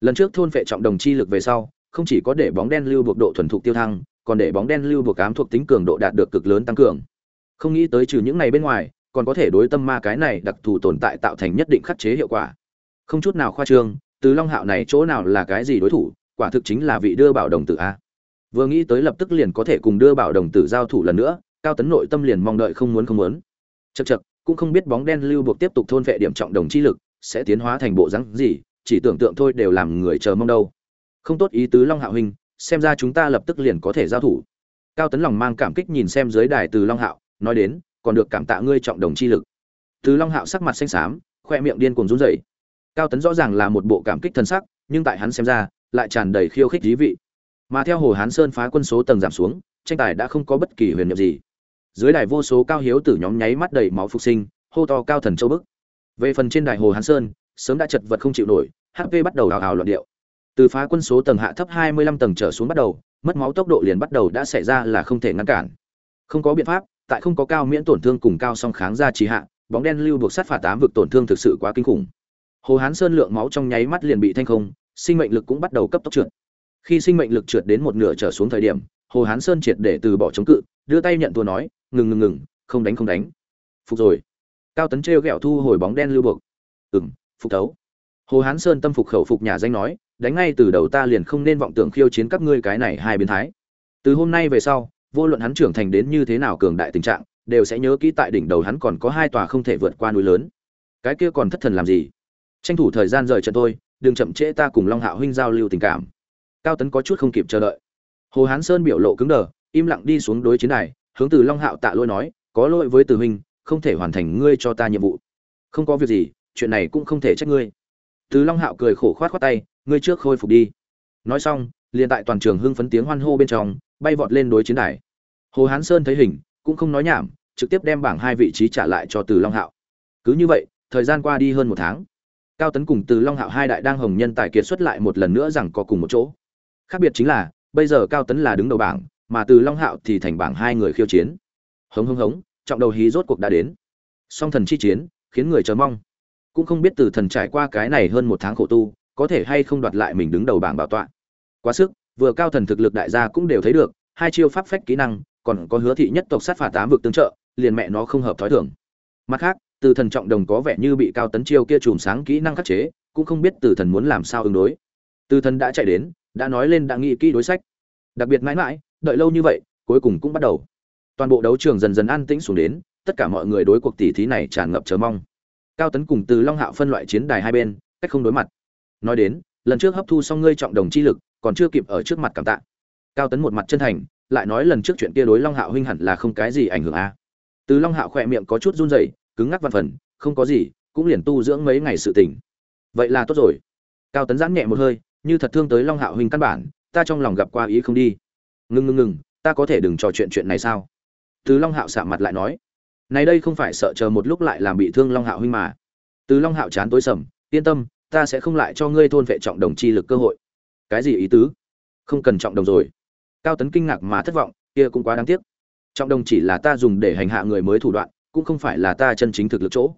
Speaker 1: Lần trước thôn vệ trọng đồng chi lực về sau không chỉ có để bóng đen lưu buộc độ thuần thục tiêu thăng còn để bóng đen lưu buộc ám thuộc tính cường độ đạt được cực lớn tăng cường. Không nghĩ tới trừ những này bên ngoài còn có thể đối tâm ma cái này đặc thù tồn tại tạo thành nhất định khắc chế hiệu quả. Không chút nào khoa trương, từ long hạo này chỗ nào là cái gì đối thủ, quả thực chính là vị đưa bảo đồng tử a. Vừa nghĩ tới lập tức liền có thể cùng đưa bảo đồng tử giao thủ lần nữa, cao tấn nội tâm liền mong đợi không muốn không muốn. Chật chật cũng không biết bóng đen lưu buộc tiếp tục thôn vệ điểm trọng đồng chi lực, sẽ tiến hóa thành bộ rắn gì, chỉ tưởng tượng thôi đều làm người chờ mong đâu. Không tốt ý tứ long hạo huynh, xem ra chúng ta lập tức liền có thể giao thủ. Cao tấn lòng mang cảm kích nhìn xem dưới đài từ long hạo, nói đến còn được cảm tạ ngươi trọng đồng chi lực. Từ long hạo sắc mặt xanh xám, khoe miệng điên cuồng run rẩy. Cao tấn rõ ràng là một bộ cảm kích thân sắc, nhưng tại hắn xem ra, lại tràn đầy khiêu khích dí vị. Mà theo hồ hán sơn phá quân số tầng giảm xuống, tranh tài đã không có bất kỳ huyền nhiệm gì. Dưới đài vô số cao hiếu tử nhóm nháy mắt đầy máu phục sinh, hô to cao thần châu bức. Về phần trên đài hồ hán sơn, sớm đã chật vật không chịu nổi hp bắt đầu ào ào loạn điệu. Từ phá quân số tầng hạ thấp 25 tầng trở xuống bắt đầu, mất máu tốc độ liền bắt đầu đã xảy ra là không thể ngăn cản. Không có biện pháp tại không có cao miễn tổn thương cùng cao song kháng ra trì hạ, bóng đen lưu buộc sát phạt tám vực tổn thương thực sự quá kinh khủng. Hồ hán sơn lượng máu trong nháy mắt liền bị thanh không, sinh mệnh lực cũng bắt đầu cấp tốc trượt. Khi sinh mệnh lực trượt đến một nửa trở xuống thời điểm, hồ hán sơn triệt để từ bỏ chống cự, đưa tay nhận thua nói, ngừng ngừng ngừng, không đánh không đánh. Phục rồi. Cao tấn trêu ghẹo thu hồi bóng đen lưu buộc. Ừng phục thấu. Hồ hán sơn tâm phục khẩu phục nhà danh nói, đánh ngay từ đầu ta liền không nên vọng tưởng khiêu chiến các ngươi cái này hai biến thái. Từ hôm nay về sau vô luận hắn trưởng thành đến như thế nào cường đại tình trạng, đều sẽ nhớ kỹ tại đỉnh đầu hắn còn có hai tòa không thể vượt qua núi lớn. Cái kia còn thất thần làm gì? Tranh thủ thời gian rời trận tôi đừng chậm trễ ta cùng long hạo huynh giao lưu tình cảm. Cao tấn có chút không kịp chờ đợi. Hồ hán sơn biểu lộ cứng đờ, im lặng đi xuống đối chiến này hướng từ long hạo tạ lỗi nói, có lỗi với từ huynh, không thể hoàn thành ngươi cho ta nhiệm vụ. Không có việc gì, chuyện này cũng không thể trách ngươi. Từ long hạo cười khổ khoát khoát tay, ngươi trước khôi phục đi. Nói xong, liền tại toàn trường hưng phấn tiếng hoan hô bên trong, bay vọt lên đối chiến đài hồ hán sơn thấy hình, cũng không nói nhảm, trực tiếp đem bảng hai vị trí trả lại cho từ long hạo. Cứ như vậy, thời gian qua đi hơn một tháng. Cao tấn cùng từ long hạo hai đại đang hồng nhân tài kiệt xuất lại một lần nữa rằng có cùng một chỗ. Khác biệt chính là, bây giờ cao tấn là đứng đầu bảng, mà từ long hạo thì thành bảng hai người khiêu chiến. Hống hống hống, trọng đầu hí rốt cuộc đã đến. Song thần chi chiến, khiến người chờ mong. Cũng không biết từ thần trải qua cái này hơn một tháng khổ tu, có thể hay không đoạt lại mình đứng đầu bảng bảo tọa. Quá sức, vừa cao thần thực lực đại gia cũng đều thấy được, hai chiêu pháp phách kỹ năng còn có hứa thị nhất tộc sát phạt tám vực tương trợ, liền mẹ nó không hợp thói thường. Mặt khác, từ thần trọng đồng có vẻ như bị cao tấn chiêu kia chùm sáng kỹ năng khắc chế, cũng không biết từ thần muốn làm sao ứng đối. Từ thần đã chạy đến, đã nói lên đã nghĩ kỹ đối sách. Đặc biệt mãi mãi, đợi lâu như vậy, cuối cùng cũng bắt đầu. Toàn bộ đấu trường dần dần an tĩnh xuống đến, tất cả mọi người đối cuộc tỷ thí này tràn ngập chờ mong. Cao tấn cùng từ long hạo phân loại chiến đài hai bên, cách không đối mặt. Nói đến, lần trước hấp thu xong ngươi trọng đồng chi lực, còn chưa kịp ở trước mặt cảm tạ. Cao tấn một mặt chân thành lại nói lần trước chuyện kia đối long hạo huynh hẳn là không cái gì ảnh hưởng a từ long hạo khỏe miệng có chút run rẩy, cứng ngắc văn phần, không có gì, cũng liền tu dưỡng mấy ngày sự tỉnh vậy là tốt rồi. Cao tấn giãn nhẹ một hơi, như thật thương tới long hạo huynh căn bản, ta trong lòng gặp qua ý không đi. Ngừng ngừng ngừng, ta có thể đừng trò chuyện chuyện này sao? Từ long hạo sạm mặt lại nói. Này đây không phải sợ chờ một lúc lại làm bị thương long hạo huynh mà. Từ long hạo chán tối sầm, yên tâm, ta sẽ không lại cho ngươi thôn vệ trọng đồng chi lực cơ hội. Cái gì ý tứ? Không cần trọng đồng rồi cao tấn kinh ngạc mà thất vọng, kia cũng quá đáng tiếc. Trọng đồng chỉ là ta dùng để hành hạ người mới thủ đoạn, cũng không phải là ta chân chính thực lực chỗ.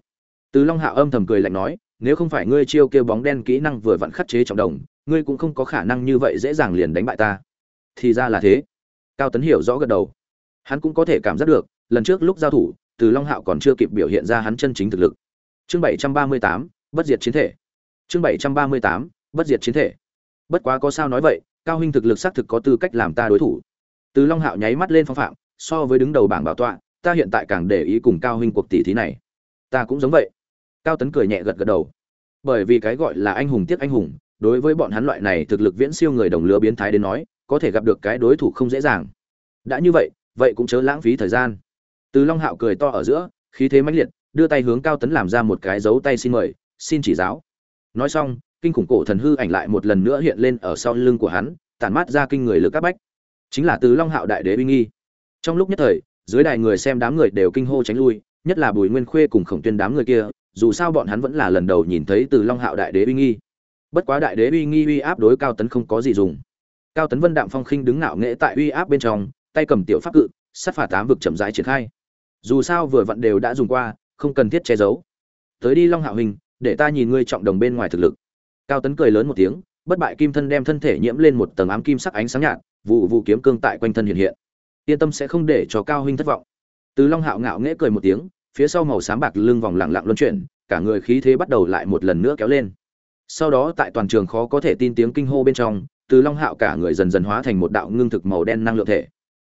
Speaker 1: Từ long hạo âm thầm cười lạnh nói, nếu không phải ngươi chiêu kêu bóng đen kỹ năng vừa vặn khắc chế trọng đồng, ngươi cũng không có khả năng như vậy dễ dàng liền đánh bại ta. Thì ra là thế. Cao tấn hiểu rõ gật đầu. Hắn cũng có thể cảm giác được, lần trước lúc giao thủ, từ long hạo còn chưa kịp biểu hiện ra hắn chân chính thực lực. Chương bảy trăm ba mươi tám, bất diệt chiến thể. Chương bảy trăm ba mươi tám, bất diệt chiến thể. Bất quá có sao nói vậy cao huynh thực lực xác thực có tư cách làm ta đối thủ. Từ long hạo nháy mắt lên phong phạm, so với đứng đầu bảng bảo tọa, ta hiện tại càng để ý cùng cao huynh cuộc tỷ thí này. Ta cũng giống vậy. Cao tấn cười nhẹ gật gật đầu. Bởi vì cái gọi là anh hùng tiếc anh hùng, đối với bọn hắn loại này thực lực viễn siêu người đồng lứa biến thái đến nói, có thể gặp được cái đối thủ không dễ dàng. Đã như vậy vậy cũng chớ lãng phí thời gian. Từ long hạo cười to ở giữa, khí thế mãnh liệt, đưa tay hướng cao tấn làm ra một cái dấu tay xin mời, xin chỉ giáo. Nói xong kinh khủng cổ thần hư ảnh lại một lần nữa hiện lên ở sau lưng của hắn, tản mát ra kinh người lực các bách. Chính là từ long hạo đại đế uy nghi. Trong lúc nhất thời, dưới đài người xem đám người đều kinh hô tránh lui, nhất là bùi nguyên khuê cùng khổng tuyên đám người kia, dù sao bọn hắn vẫn là lần đầu nhìn thấy từ long hạo đại đế uy nghi. Bất quá đại đế uy nghi uy áp đối cao tấn không có gì dùng. Cao tấn vân đạm phong khinh đứng ngạo nghễ tại uy áp bên trong, tay cầm tiểu pháp cự, sát phạt tám vực chậm rãi triển khai. Dù sao vừa vặn đều đã dùng qua, không cần thiết che giấu. Tới đi long hạo hình, để ta nhìn ngươi trọng đồng bên ngoài thực lực cao tấn cười lớn một tiếng, bất bại kim thân đem thân thể nhiễm lên một tầng ám kim sắc ánh sáng nhạt, vụ vụ kiếm cương tại quanh thân hiện hiện. Yên tâm sẽ không để cho cao huynh thất vọng. Từ long hạo ngạo nghễ cười một tiếng, phía sau màu xám bạc lưng vòng lặng lặng luân chuyển, cả người khí thế bắt đầu lại một lần nữa kéo lên. Sau đó tại toàn trường khó có thể tin tiếng kinh hô bên trong, từ long hạo cả người dần dần hóa thành một đạo ngưng thực màu đen năng lượng thể.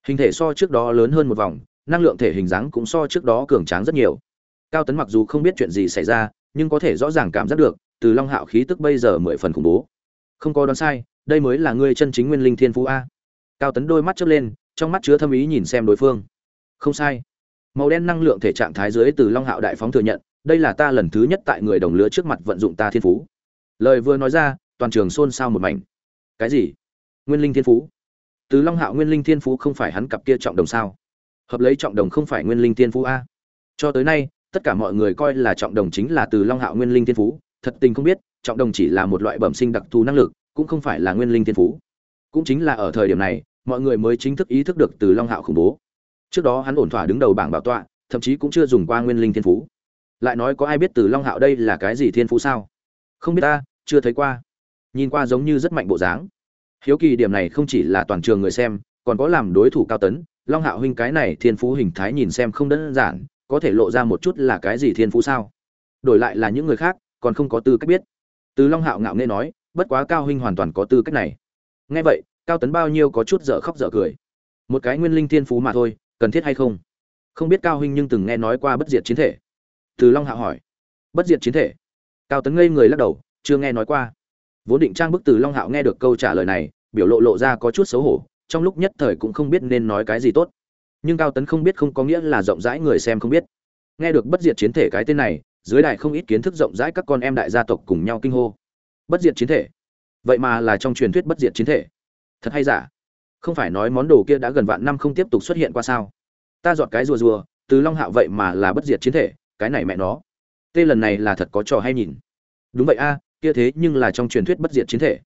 Speaker 1: Hình thể so trước đó lớn hơn một vòng, năng lượng thể hình dáng cũng so trước đó cường tráng rất nhiều. Cao tấn mặc dù không biết chuyện gì xảy ra, nhưng có thể rõ ràng cảm giác được từ long hạo khí tức bây giờ mười phần khủng bố. Không có đoán sai, đây mới là ngươi chân chính nguyên linh thiên phú a. Cao tấn đôi mắt chớp lên, trong mắt chứa thâm ý nhìn xem đối phương. Không sai. Màu đen năng lượng thể trạng thái dưới từ long hạo đại phóng thừa nhận, đây là ta lần thứ nhất tại người đồng lứa trước mặt vận dụng ta thiên phú. Lời vừa nói ra, toàn trường xôn xao một mảnh. Cái gì? Nguyên linh thiên phú? Từ long hạo nguyên linh thiên phú không phải hắn cặp kia trọng đồng sao? Hợp lấy trọng đồng không phải nguyên linh thiên phú a. Cho tới nay, tất cả mọi người coi là trọng đồng chính là từ long hạo nguyên linh thiên phú thật tình không biết, trọng đồng chỉ là một loại bẩm sinh đặc thù năng lực, cũng không phải là nguyên linh thiên phú. Cũng chính là ở thời điểm này, mọi người mới chính thức ý thức được từ long hạo khủng bố. Trước đó hắn ổn thỏa đứng đầu bảng bảo tọa, thậm chí cũng chưa dùng qua nguyên linh thiên phú. Lại nói có ai biết từ long hạo đây là cái gì thiên phú sao? Không biết ta, chưa thấy qua. Nhìn qua giống như rất mạnh bộ dáng. Hiếu kỳ điểm này không chỉ là toàn trường người xem, còn có làm đối thủ cao tấn. Long hạo huynh cái này thiên phú hình thái nhìn xem không đơn giản, có thể lộ ra một chút là cái gì thiên phú sao? Đổi lại là những người khác còn không có tư cách biết. Từ long hạo ngạo nghe nói, bất quá cao huynh hoàn toàn có tư cách này. Nghe vậy, cao tấn bao nhiêu có chút dở khóc dở cười. Một cái nguyên linh thiên phú mà thôi, cần thiết hay không? Không biết cao huynh nhưng từng nghe nói qua bất diệt chiến thể. Từ long hạo hỏi. Bất diệt chiến thể? Cao tấn ngây người lắc đầu, chưa nghe nói qua. Vốn định trang bức từ long hạo nghe được câu trả lời này, biểu lộ lộ ra có chút xấu hổ, trong lúc nhất thời cũng không biết nên nói cái gì tốt. Nhưng cao tấn không biết không có nghĩa là rộng rãi người xem không biết. Nghe được bất diệt chiến thể cái tên này dưới đài không ít kiến thức rộng rãi các con em đại gia tộc cùng nhau kinh hô. Bất diệt chiến thể. Vậy mà là trong truyền thuyết bất diệt chiến thể. Thật hay giả? Không phải nói món đồ kia đã gần vạn năm không tiếp tục xuất hiện qua sao? Ta dọn cái rùa rùa, từ long hạo vậy mà là bất diệt chiến thể, cái này mẹ nó. Tê lần này là thật có trò hay nhìn. Đúng vậy a, kia thế nhưng là trong truyền thuyết bất diệt chiến thể.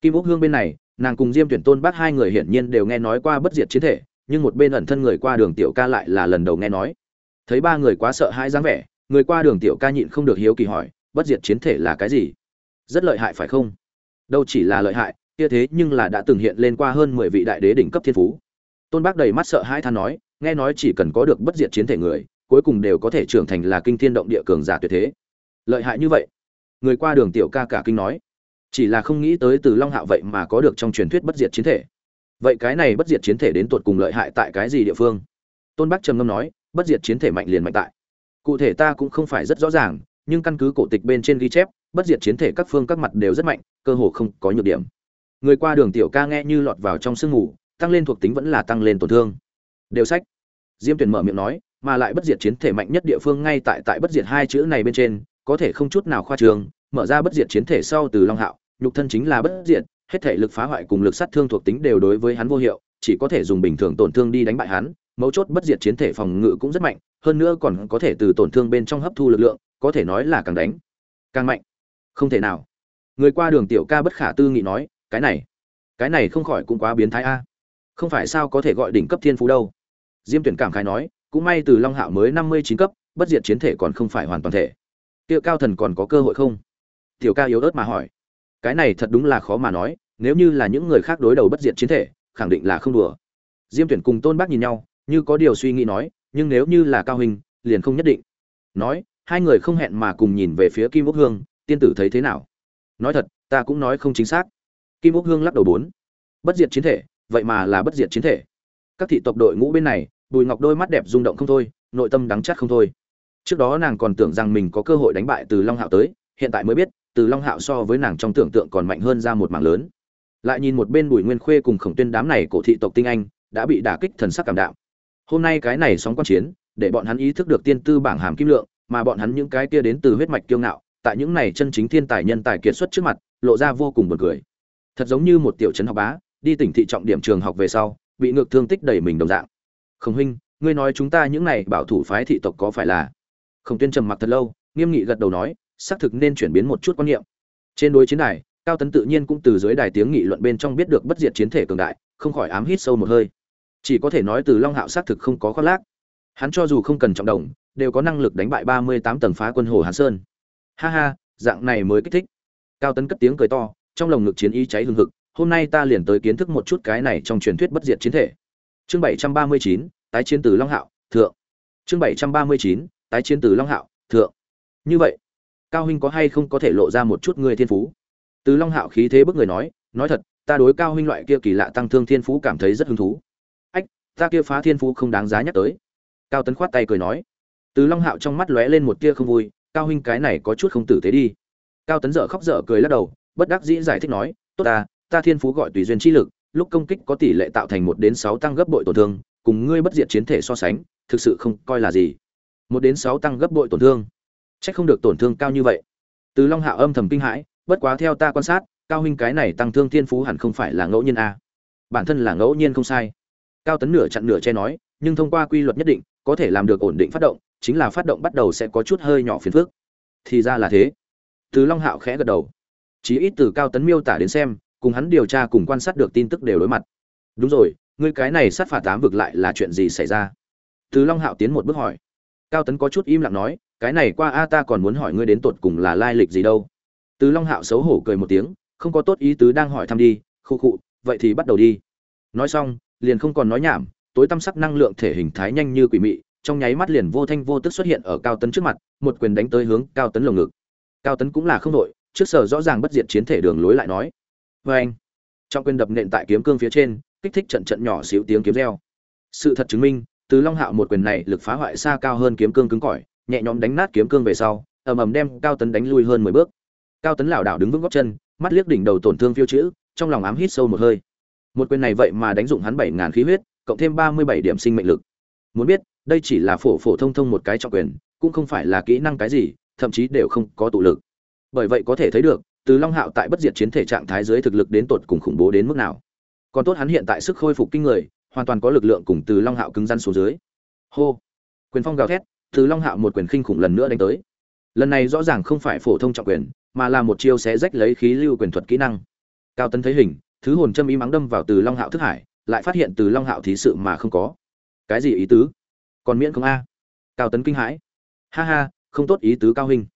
Speaker 1: Kim úc hương bên này, nàng cùng diêm tuyển tôn bác hai người hiển nhiên đều nghe nói qua bất diệt chiến thể, nhưng một bên ẩn thân người qua đường tiểu ca lại là lần đầu nghe nói. Thấy ba người quá sợ hãi dáng vẻ người qua đường tiểu ca nhịn không được hiếu kỳ hỏi, bất diệt chiến thể là cái gì? Rất lợi hại phải không? Đâu chỉ là lợi hại, kia thế nhưng là đã từng hiện lên qua hơn mười vị đại đế đỉnh cấp thiên phú. Tôn bác đầy mắt sợ hãi than nói, nghe nói chỉ cần có được bất diệt chiến thể người, cuối cùng đều có thể trưởng thành là kinh thiên động địa cường giả tuyệt thế. Lợi hại như vậy? Người qua đường tiểu ca cả kinh nói. Chỉ là không nghĩ tới từ long hạo vậy mà có được trong truyền thuyết bất diệt chiến thể. Vậy cái này bất diệt chiến thể đến tột cùng lợi hại tại cái gì địa phương? Tôn bắc trầm ngâm nói, bất diệt chiến thể mạnh liền mạnh tại cụ thể ta cũng không phải rất rõ ràng, nhưng căn cứ cổ tịch bên trên ghi chép, bất diệt chiến thể các phương các mặt đều rất mạnh, cơ hồ không có nhược điểm. Người qua đường tiểu ca nghe như lọt vào trong sương mù tăng lên thuộc tính vẫn là tăng lên tổn thương. Đều sách. Diêm tuyển mở miệng nói, mà lại bất diệt chiến thể mạnh nhất địa phương ngay tại tại bất diệt hai chữ này bên trên, có thể không chút nào khoa trường, mở ra bất diệt chiến thể sau từ long hạo, nhục thân chính là bất diệt, hết thể lực phá hoại cùng lực sát thương thuộc tính đều đối với hắn vô hiệu, chỉ có thể dùng bình thường tổn thương đi đánh bại hắn mấu chốt bất diệt chiến thể phòng ngự cũng rất mạnh, hơn nữa còn có thể từ tổn thương bên trong hấp thu lực lượng, có thể nói là càng đánh, càng mạnh. Không thể nào. Người qua đường tiểu ca bất khả tư nghị nói, cái này cái này không khỏi cũng quá biến thái a. Không phải sao có thể gọi đỉnh cấp thiên phú đâu. Diêm tuyển cảm khái nói, cũng may từ long hạo mới năm mươi chín cấp, bất diệt chiến thể còn không phải hoàn toàn thể. Tiêu cao thần còn có cơ hội không? Tiểu ca yếu ớt mà hỏi. Cái này thật đúng là khó mà nói, nếu như là những người khác đối đầu bất diệt chiến thể, khẳng định là không đùa. Diêm tuyển cùng tôn bác nhìn nhau như có điều suy nghĩ nói, nhưng nếu như là cao hình, liền không nhất định. Nói, hai người không hẹn mà cùng nhìn về phía kim úc hương, tiên tử thấy thế nào? Nói thật, ta cũng nói không chính xác. Kim úc hương lắc đầu bốn. Bất diệt chiến thể, vậy mà là bất diệt chiến thể. Các thị tộc đội ngũ bên này, bùi ngọc đôi mắt đẹp rung động không thôi, nội tâm đắng chát không thôi. Trước đó nàng còn tưởng rằng mình có cơ hội đánh bại từ long hạo tới, hiện tại mới biết, từ long hạo so với nàng trong tưởng tượng còn mạnh hơn ra một mảng lớn. Lại nhìn một bên bùi nguyên khuê cùng khổng tuyên đám này cổ thị tộc tinh anh, đã bị đả kích thần sắc cảm đạo hôm nay cái này sóng quan chiến, để bọn hắn ý thức được tiên tư bảng hàm kim lượng, mà bọn hắn những cái kia đến từ huyết mạch kiêu ngạo, tại những này chân chính thiên tài nhân tài kiệt xuất trước mặt, lộ ra vô cùng buồn cười. Thật giống như một tiểu trấn học bá, đi tỉnh thị trọng điểm trường học về sau, bị ngược thương tích đẩy mình đồng dạng. Khổng huynh, ngươi nói chúng ta những này bảo thủ phái thị tộc có phải là? Khổng tuyên trầm mặc thật lâu, nghiêm nghị gật đầu nói, xác thực nên chuyển biến một chút quan niệm. Trên đối chiến đài, cao tấn tự nhiên cũng từ dưới đài tiếng nghị luận bên trong biết được bất diệt chiến thể cường đại, không khỏi ám hít sâu một hơi chỉ có thể nói từ long hạo xác thực không có khoác lác. Hắn cho dù không cần trọng đồng, đều có năng lực đánh bại ba mươi tám tầng phá quân hồ hàn sơn. Ha ha, dạng này mới kích thích. Cao tấn cất tiếng cười to, trong lồng ngực chiến ý cháy hừng hực, hôm nay ta liền tới kiến thức một chút cái này trong truyền thuyết bất diệt chiến thể. Chương bảy trăm ba mươi chín, tái chiến từ long hạo, thượng. Chương bảy trăm ba mươi chín, tái chiến từ long hạo, thượng. Như vậy, cao huynh có hay không có thể lộ ra một chút người thiên phú? Từ long hạo khí thế bức người nói nói thật, ta đối cao huynh loại kia kỳ lạ tăng thương thiên phú cảm thấy rất hứng thú ta kia phá thiên phú không đáng giá nhắc tới. Cao tấn khoát tay cười nói. Từ long hạo trong mắt lóe lên một tia không vui, cao huynh cái này có chút không tử tế đi. Cao tấn dở khóc dở cười lắc đầu, bất đắc dĩ giải thích nói, tốt ta ta thiên phú gọi tùy duyên chi lực, lúc công kích có tỷ lệ tạo thành một đến sáu tăng gấp bội tổn thương, cùng ngươi bất diệt chiến thể so sánh, thực sự không coi là gì. Một đến sáu tăng gấp bội tổn thương. C h ắ c không được tổn thương cao như vậy. Từ long hạo âm thầm kinh hãi, bất quá theo ta quan sát, cao huynh cái này tăng thương thiên phú hẳn không phải là ngẫu nhiên a. Bản thân là ngẫu nhiên không sai cao tấn nửa chặn nửa che nói, nhưng thông qua quy luật nhất định, có thể làm được ổn định phát động, chính là phát động bắt đầu sẽ có chút hơi nhỏ phiền phức. Thì ra là thế. Từ long hạo khẽ gật đầu. Chí ít từ cao tấn miêu tả đến xem, cùng hắn điều tra cùng quan sát được tin tức đều đối mặt. Đúng rồi, ngươi cái này sát phạt tám vực lại là chuyện gì xảy ra? Từ long hạo tiến một bước hỏi. Cao tấn có chút im lặng nói, cái này qua a ta còn muốn hỏi ngươi đến tột cùng là lai lịch gì đâu. Từ long hạo xấu hổ cười một tiếng, không có tốt ý tứ đang hỏi thăm đi, khu khụ vậy thì bắt đầu đi. Nói xong liền không còn nói nhảm, tối tăm sắc năng lượng thể hình thái nhanh như quỷ mị, trong nháy mắt liền vô thanh vô tức xuất hiện ở cao tấn trước mặt, một quyền đánh tới hướng cao tấn lồng ngực. Cao tấn cũng là không đội, trước sở rõ ràng bất diệt chiến thể đường lối lại nói vê anh trong quyền đập nện tại kiếm cương phía trên, kích thích trận trận nhỏ xíu tiếng kiếm reo. Sự thật chứng minh, từ long hạo một quyền này lực phá hoại xa cao hơn kiếm cương cứng cỏi, nhẹ nhõm đánh nát kiếm cương về sau, ầm ầm đem cao tấn đánh lui hơn mười bước. Cao tấn lảo đảo đứng vững góc chân, mắt liếc đỉnh đầu tổn thương phiêu chữ, trong lòng ám hít sâu một hơi một quyền này vậy mà đánh dụng hắn bảy ngàn khí huyết, cộng thêm ba mươi bảy điểm sinh mệnh lực. Muốn biết, đây chỉ là phổ phổ thông thông một cái trọng quyền, cũng không phải là kỹ năng cái gì, thậm chí đều không có tụ lực. Bởi vậy có thể thấy được, từ long hạo tại bất diệt chiến thể trạng thái dưới thực lực đến tột cùng khủng bố đến mức nào. Còn tốt hắn hiện tại sức khôi phục kinh người, hoàn toàn có lực lượng cùng từ long hạo cứng rắn xuống dưới. Hô! Quyền phong gào thét, từ long hạo một quyền khinh khủng lần nữa đánh tới. Lần này rõ ràng không phải phổ thông trọng quyền, mà là một chiêu xé rách lấy khí lưu quyền thuật kỹ năng. Cao tấn thấy hình thứ hồn châm ý mắng đâm vào từ long hạo thức hải, lại phát hiện từ long hạo thí sự mà không có. Cái gì ý tứ? Còn miễn không a? Cao tấn kinh hãi. Ha ha, không tốt ý tứ cao hình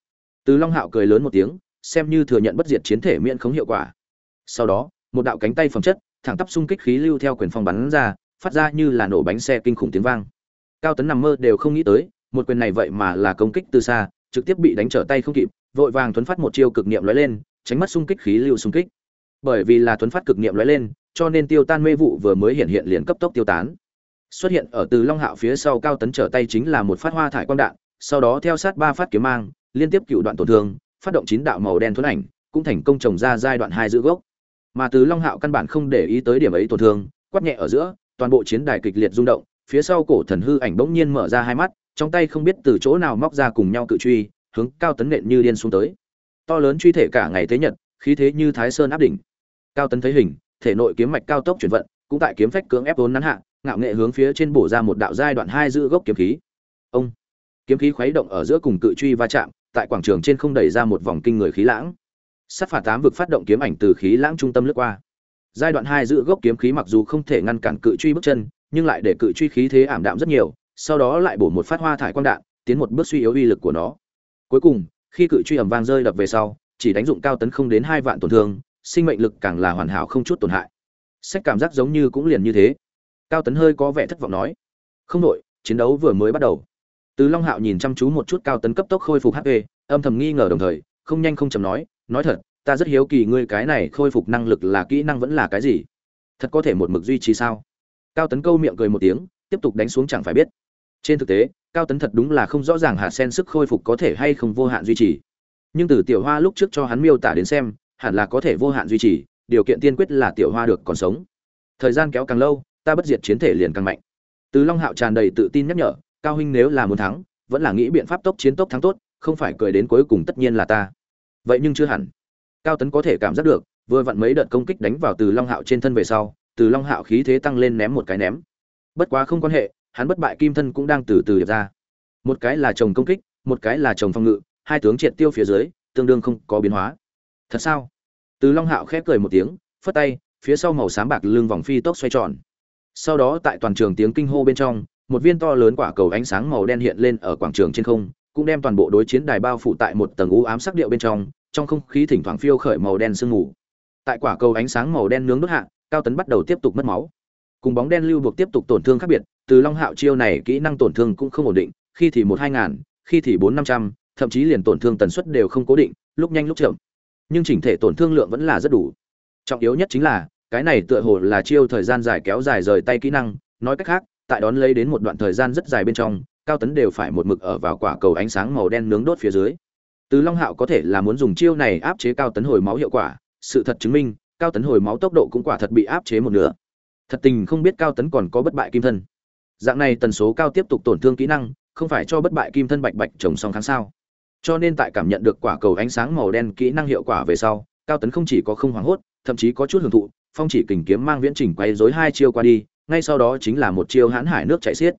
Speaker 1: từ long hạo cười lớn một tiếng, xem như thừa nhận bất diệt chiến thể miễn không hiệu quả. Sau đó, một đạo cánh tay phẩm chất, thẳng tắp xung kích khí lưu theo quyền phong bắn ra, phát ra như là nổ bánh xe kinh khủng tiếng vang. Cao tấn nằm mơ đều không nghĩ tới, một quyền này vậy mà là công kích từ xa, trực tiếp bị đánh trở tay không kịp, vội vàng thuấn phát một chiêu cực niệm lóe lên, tránh mất xung kích khí lưu xung kích bởi vì là thuấn phát cực niệm lóe lên, cho nên tiêu tan mê vụ vừa mới hiện hiện liền cấp tốc tiêu tán. Xuất hiện ở từ long hạo phía sau cao tấn trở tay chính là một phát hoa thải quang đạn, sau đó theo sát ba phát kiếm mang, liên tiếp cựu đoạn tổn thương, phát động chín đạo màu đen thuẫn ảnh, cũng thành công trồng ra giai đoạn hai giữ gốc. Mà từ long hạo căn bản không để ý tới điểm ấy tổn thương, quát nhẹ ở giữa, toàn bộ chiến đài kịch liệt rung động, phía sau cổ thần hư ảnh bỗng nhiên mở ra hai mắt, trong tay không biết từ chỗ nào móc ra cùng nhau cự truy, hướng cao tấn nện như điên xuống tới. To lớn truy thể cả ngày thế nhật, khí thế như thái sơn áp đỉnh cao tấn thấy hình, thể nội kiếm mạch cao tốc chuyển vận, cũng tại kiếm phách cưỡng ép vốn nắn hạ, ngạo nghệ hướng phía trên bổ ra một đạo giai đoạn hai giữ gốc kiếm khí. Ông! Kiếm khí khuấy động ở giữa cùng cự truy va chạm, tại quảng trường trên không đẩy ra một vòng kinh người khí lãng. Sát phạt tám vực phát động kiếm ảnh từ khí lãng trung tâm lướt qua. Giai đoạn hai giữ gốc kiếm khí mặc dù không thể ngăn cản cự truy bước chân, nhưng lại để cự truy khí thế ảm đạm rất nhiều, sau đó lại bổ một phát hoa thải quang đạn, tiến một bước suy yếu uy lực của nó. Cuối cùng, khi cự truy ẩm vang rơi đập về sau, chỉ đánh dụng cao tấn không đến hai vạn tổn thương sinh mệnh lực càng là hoàn hảo không chút tổn hại. Sách cảm giác giống như cũng liền như thế. Cao tấn hơi có vẻ thất vọng nói, không đội chiến đấu vừa mới bắt đầu. Từ long hạo nhìn chăm chú một chút cao tấn cấp tốc khôi phục hp âm thầm nghi ngờ đồng thời, không nhanh không chầm nói nói thật, ta rất hiếu kỳ ngươi cái này khôi phục năng lực là kỹ năng vẫn là cái gì? Thật có thể một mực duy trì sao? Cao tấn câu miệng cười một tiếng, tiếp tục đánh xuống chẳng phải biết. Trên thực tế, cao tấn thật đúng là không rõ ràng hạt sen sức khôi phục có thể hay không vô hạn duy trì. Nhưng từ tiểu hoa lúc trước cho hắn miêu tả đến xem hẳn là có thể vô hạn duy trì, điều kiện tiên quyết là tiểu hoa được còn sống. Thời gian kéo càng lâu, ta bất diệt chiến thể liền càng mạnh. Từ long hạo tràn đầy tự tin nhắc nhở, cao huynh nếu là muốn thắng, vẫn là nghĩ biện pháp tốc chiến tốc thắng tốt, không phải cười đến cuối cùng tất nhiên là ta. Vậy nhưng chưa hẳn. Cao tấn có thể cảm giác được, vừa vặn mấy đợt công kích đánh vào từ long hạo trên thân về sau, từ long hạo khí thế tăng lên ném một cái ném. Bất quá không quan hệ, hắn bất bại kim thân cũng đang từ từ điệp ra. Một cái là chồng công kích, một cái là chồng phòng ngự, hai tướng triệt tiêu phía dưới, tương đương không có biến hóa thật sao? Từ long hạo khép cười một tiếng, phất tay, phía sau màu xám bạc lưng vòng phi tốc xoay tròn. Sau đó tại toàn trường tiếng kinh hô bên trong, một viên to lớn quả cầu ánh sáng màu đen hiện lên ở quảng trường trên không, cũng đem toàn bộ đối chiến đài bao phủ tại một tầng u ám sắc điệu bên trong trong không khí thỉnh thoảng phiêu khởi màu đen sương mù. Tại quả cầu ánh sáng màu đen nướng đốt hạ, cao tấn bắt đầu tiếp tục mất máu. Cùng bóng đen lưu buộc tiếp tục tổn thương khác biệt, từ long hạo chiêu này kỹ năng tổn thương cũng không ổn định, khi thì một hai ngàn, khi thì bốn năm trăm, thậm chí liền tổn thương tần suất đều không cố định, lúc nhanh lúc chậm nhưng chỉnh thể tổn thương lượng vẫn là rất đủ. Trọng yếu nhất chính là, cái này tựa hồ là chiêu thời gian dài kéo dài rời tay kỹ năng, nói cách khác, tại đón lấy đến một đoạn thời gian rất dài bên trong, cao tấn đều phải một mực ở vào quả cầu ánh sáng màu đen nướng đốt phía dưới. Từ long hạo có thể là muốn dùng chiêu này áp chế cao tấn hồi máu hiệu quả, sự thật chứng minh, cao tấn hồi máu tốc độ cũng quả thật bị áp chế một nửa. Thật tình không biết cao tấn còn có bất bại kim thân. Dạng này tần số cao tiếp tục tổn thương kỹ năng, không phải cho bất bại kim thân bạch bạch trồng song kháng sao cho nên tại cảm nhận được quả cầu ánh sáng màu đen kỹ năng hiệu quả về sau, cao tấn không chỉ có không hoảng hốt, thậm chí có chút hưởng thụ, phong chỉ kình kiếm mang viễn trình quay dối hai chiêu qua đi, ngay sau đó chính là một chiêu hãn hải nước chảy xiết.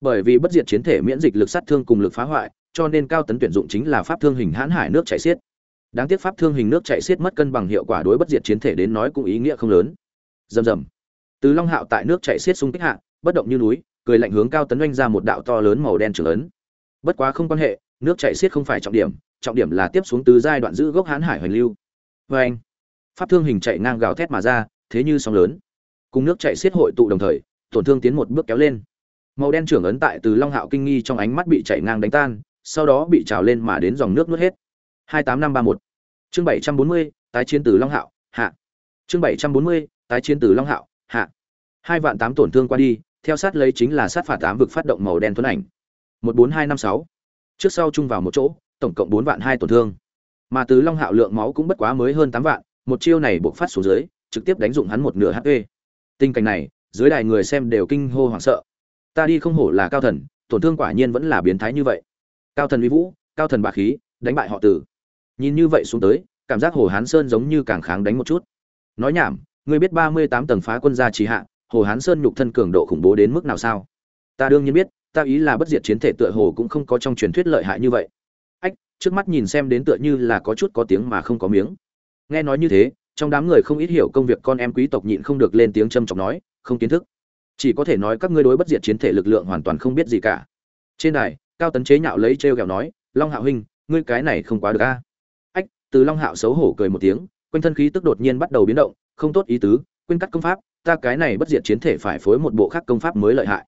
Speaker 1: Bởi vì bất diệt chiến thể miễn dịch lực sát thương cùng lực phá hoại, cho nên cao tấn tuyển dụng chính là pháp thương hình hãn hải nước chảy xiết. Đáng tiếc pháp thương hình nước chảy xiết mất cân bằng hiệu quả đối bất diệt chiến thể đến nói cũng ý nghĩa không lớn. Rầm rầm. Từ long hạo tại nước chảy xiết xung kích hạ, bất động như núi, cười lạnh hướng cao tấn oanh ra một đạo to lớn màu đen trưởng ấn. Bất quá không quan hệ nước chảy xiết không phải trọng điểm, trọng điểm là tiếp xuống từ giai đoạn giữ gốc Hán Hải hoành lưu. Và anh, pháp thương hình chạy ngang gào thét mà ra, thế như sóng lớn. Cùng nước chảy xiết hội tụ đồng thời, tổn thương tiến một bước kéo lên. Màu đen trưởng ấn tại từ Long Hạo kinh nghi trong ánh mắt bị chảy ngang đánh tan, sau đó bị trào lên mà đến dòng nước nuốt hết. 28531. Chương 740, tái chiến từ Long Hạo, hạ. Chương 740, tái chiến từ Long Hạo, hạ. Hai vạn tám tổn thương qua đi, theo sát lấy chính là sát phạt tám vực phát động màu đen tuấn ảnh. 14256 trước sau chung vào một chỗ, tổng cộng bốn vạn hai tổn thương. Mà từ long hạo lượng máu cũng bất quá mới hơn tám vạn, một chiêu này buộc phát xuống dưới, trực tiếp đánh dụng hắn một nửa hp tình cảnh này, dưới đài người xem đều kinh hô hoảng sợ. Ta đi không hổ là cao thần, tổn thương quả nhiên vẫn là biến thái như vậy. Cao thần uy vũ, cao thần bá khí, đánh bại họ tử nhìn như vậy xuống tới, cảm giác hồ hán sơn giống như càng kháng đánh một chút. Nói nhảm, ngươi biết ba mươi tám tầng phá quân gia trì hạ, hồ hán sơn nhục thân cường độ khủng bố đến mức nào sao? Ta đương nhiên biết ta ý là bất diệt chiến thể tựa hồ cũng không có trong truyền thuyết lợi hại như vậy. Ách, trước mắt nhìn xem đến tựa như là có chút có tiếng mà không có miếng. Nghe nói như thế, trong đám người không ít hiểu công việc con em quý tộc nhịn không được lên tiếng châm chọc nói, không kiến thức. Chỉ có thể nói các ngươi đối bất diệt chiến thể lực lượng hoàn toàn không biết gì cả. Trên đài, cao tấn chế nhạo lấy trêu ghẹo nói, long hạo huynh, ngươi cái này không quá được a. Ách, từ long hạo xấu hổ cười một tiếng, quanh thân khí tức đột nhiên bắt đầu biến động, không tốt ý tứ, quên cắt công pháp, ta cái này bất diệt chiến thể phải phối một bộ khác công pháp mới lợi hại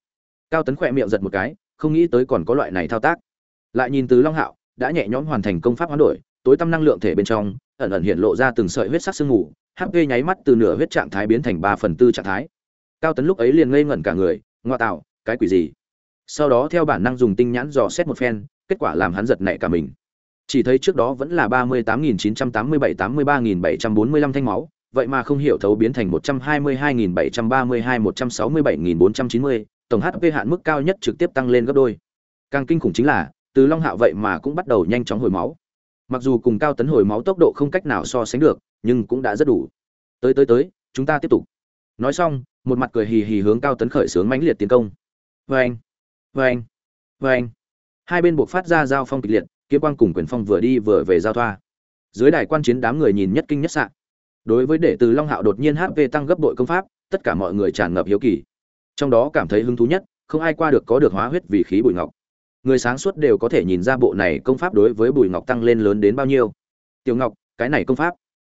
Speaker 1: cao tấn khỏe miệng giật một cái, không nghĩ tới còn có loại này thao tác. Lại nhìn từ long hạo, đã nhẹ nhõm hoàn thành công pháp hoán đổi, tối tâm năng lượng thể bên trong, ẩn ẩn hiện lộ ra từng sợi huyết sắc sương mù hp nháy mắt từ nửa huyết trạng thái biến thành ba phần tư trạng thái. Cao tấn lúc ấy liền ngây ngẩn cả người, ngoa tạo, cái quỷ gì? Sau đó theo bản năng dùng tinh nhãn dò xét một phen, kết quả làm hắn giật nảy cả mình. Chỉ thấy trước đó vẫn là ba mươi tám nghìn chín trăm tám mươi bảy tám mươi ba nghìn bảy trăm bốn mươi lăm thanh máu, vậy mà không hiểu thấu biến thành một trăm hai mươi hai nghìn bảy trăm ba mươi hai một trăm sáu mươi bảy nghìn bốn trăm chín mươi tổng hp hạn mức cao nhất trực tiếp tăng lên gấp đôi. Càng kinh khủng chính là, từ long hạo vậy mà cũng bắt đầu nhanh chóng hồi máu. Mặc dù cùng cao tấn hồi máu tốc độ không cách nào so sánh được, nhưng cũng đã rất đủ. Tới tới tới, chúng ta tiếp tục. Nói xong, một mặt cười hì hì hướng cao tấn khởi sướng mãnh liệt tiến công. Vê anh vê anh vê anh hai bên buộc phát ra giao phong kịch liệt, kiếm quang cùng quyền phong vừa đi vừa về giao thoa. Dưới đài quan chiến đám người nhìn nhất kinh nhất sạn đối với đệ từ long hạo đột nhiên hp tăng gấp bội công pháp, tất cả mọi người tràn ngập hiếu kỳ trong đó cảm thấy hứng thú nhất, không ai qua được có được hóa huyết vì khí bùi ngọc. Người sáng suốt đều có thể nhìn ra bộ này công pháp đối với bùi ngọc tăng lên lớn đến bao nhiêu. Tiểu ngọc, cái này công pháp.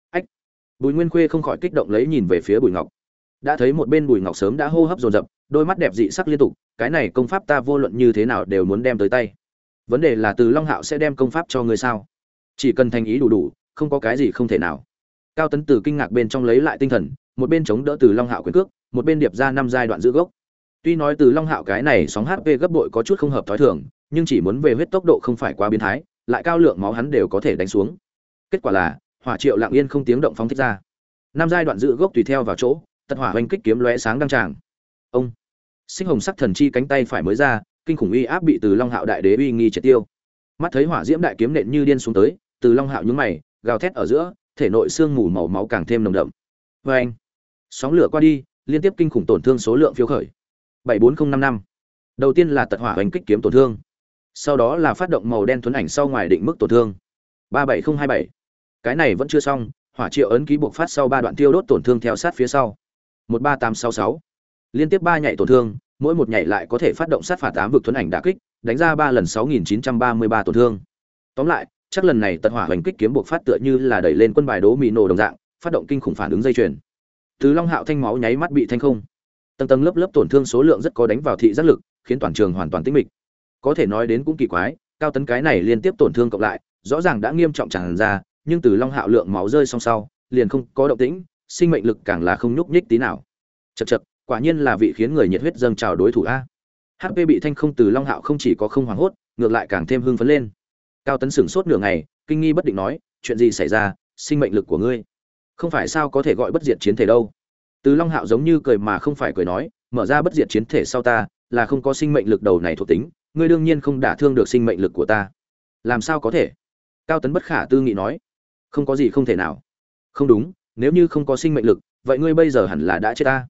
Speaker 1: Ách. Bùi nguyên khuê không khỏi kích động lấy nhìn về phía bùi ngọc. Đã thấy một bên bùi ngọc sớm đã hô hấp dồn dập, đôi mắt đẹp dị sắc liên tục, cái này công pháp ta vô luận như thế nào đều muốn đem tới tay. Vấn đề là từ long hạo sẽ đem công pháp cho ngươi sao? Chỉ cần thành ý đủ đủ, không có cái gì không thể nào. Cao tấn từ kinh ngạc bên trong lấy lại tinh thần, một bên chống đỡ từ long hạo quyền cước một bên điệp ra năm giai đoạn giữ gốc. Tuy nói từ long hạo cái này sóng hp gấp bội có chút không hợp thói thường, nhưng chỉ muốn về huyết tốc độ không phải quá biến thái, lại cao lượng máu hắn đều có thể đánh xuống. Kết quả là, hỏa triệu lặng yên không tiếng động phóng thích ra. Năm giai đoạn giữ gốc tùy theo vào chỗ, tật hỏa hoành kích kiếm lóe sáng đăng tràng. Ông! Sinh hồng sắc thần chi cánh tay phải mới ra, kinh khủng uy áp bị từ long hạo đại đế uy nghi triệt tiêu. Mắt thấy hỏa diễm đại kiếm nện như điên xuống tới, từ long hạo nhúng mày, gào thét ở giữa, thể nội xương mù màu máu càng thêm nồng đậm. Vê anh sóng lửa qua đi liên tiếp kinh khủng tổn thương số lượng phiếu khởi. Bảy bốn nghìn năm năm. Đầu tiên là tật hỏa hoành kích kiếm tổn thương. Sau đó là phát động màu đen thuấn ảnh sau ngoài định mức tổn thương. Ba bảy nghìn hai bảy. Cái này vẫn chưa xong, hỏa triệu ấn ký buộc phát sau ba đoạn tiêu đốt tổn thương theo sát phía sau. Một ba tám sáu sáu. Liên tiếp ba nhảy tổn thương, mỗi một nhảy lại có thể phát động sát phạt tám vực thuấn ảnh đả kích, đánh ra ba lần sáu nghìn chín trăm ba mươi ba tổn thương. Tóm lại, chắc lần này tật hỏa hoành kích kiếm buộc phát tựa như là đẩy lên quân bài đố mì nổ đồng dạng, phát động kinh khủng phản ứng dây chuyền từ long hạo thanh máu nháy mắt bị thanh không. Tầng tầng lớp lớp tổn thương số lượng rất có đánh vào thị giác lực khiến toàn trường hoàn toàn tĩnh mịch. Có thể nói đến cũng kỳ quái cao tấn cái này liên tiếp tổn thương cộng lại rõ ràng đã nghiêm trọng tràn ra nhưng từ long hạo lượng máu rơi song sau liền không có động tĩnh sinh mệnh lực càng là không nhúc nhích tí nào. Chậc chậc, quả nhiên là vị khiến người nhiệt huyết dâng trào đối thủ a. Hp bị thanh không từ long hạo không chỉ có không hoảng hốt ngược lại càng thêm hưng phấn lên. Cao tấn sửng sốt nửa ngày kinh nghi bất định nói chuyện gì xảy ra? Sinh mệnh lực của ngươi? Không phải sao có thể gọi bất diệt chiến thể đâu. Từ long hạo giống như cười mà không phải cười nói, mở ra bất diệt chiến thể sau ta, là không có sinh mệnh lực đầu này thuộc tính, ngươi đương nhiên không đả thương được sinh mệnh lực của ta. Làm sao có thể? Cao tấn bất khả tư nghị nói. Không có gì không thể nào. Không đúng, nếu như không có sinh mệnh lực, vậy ngươi bây giờ hẳn là đã chết ta.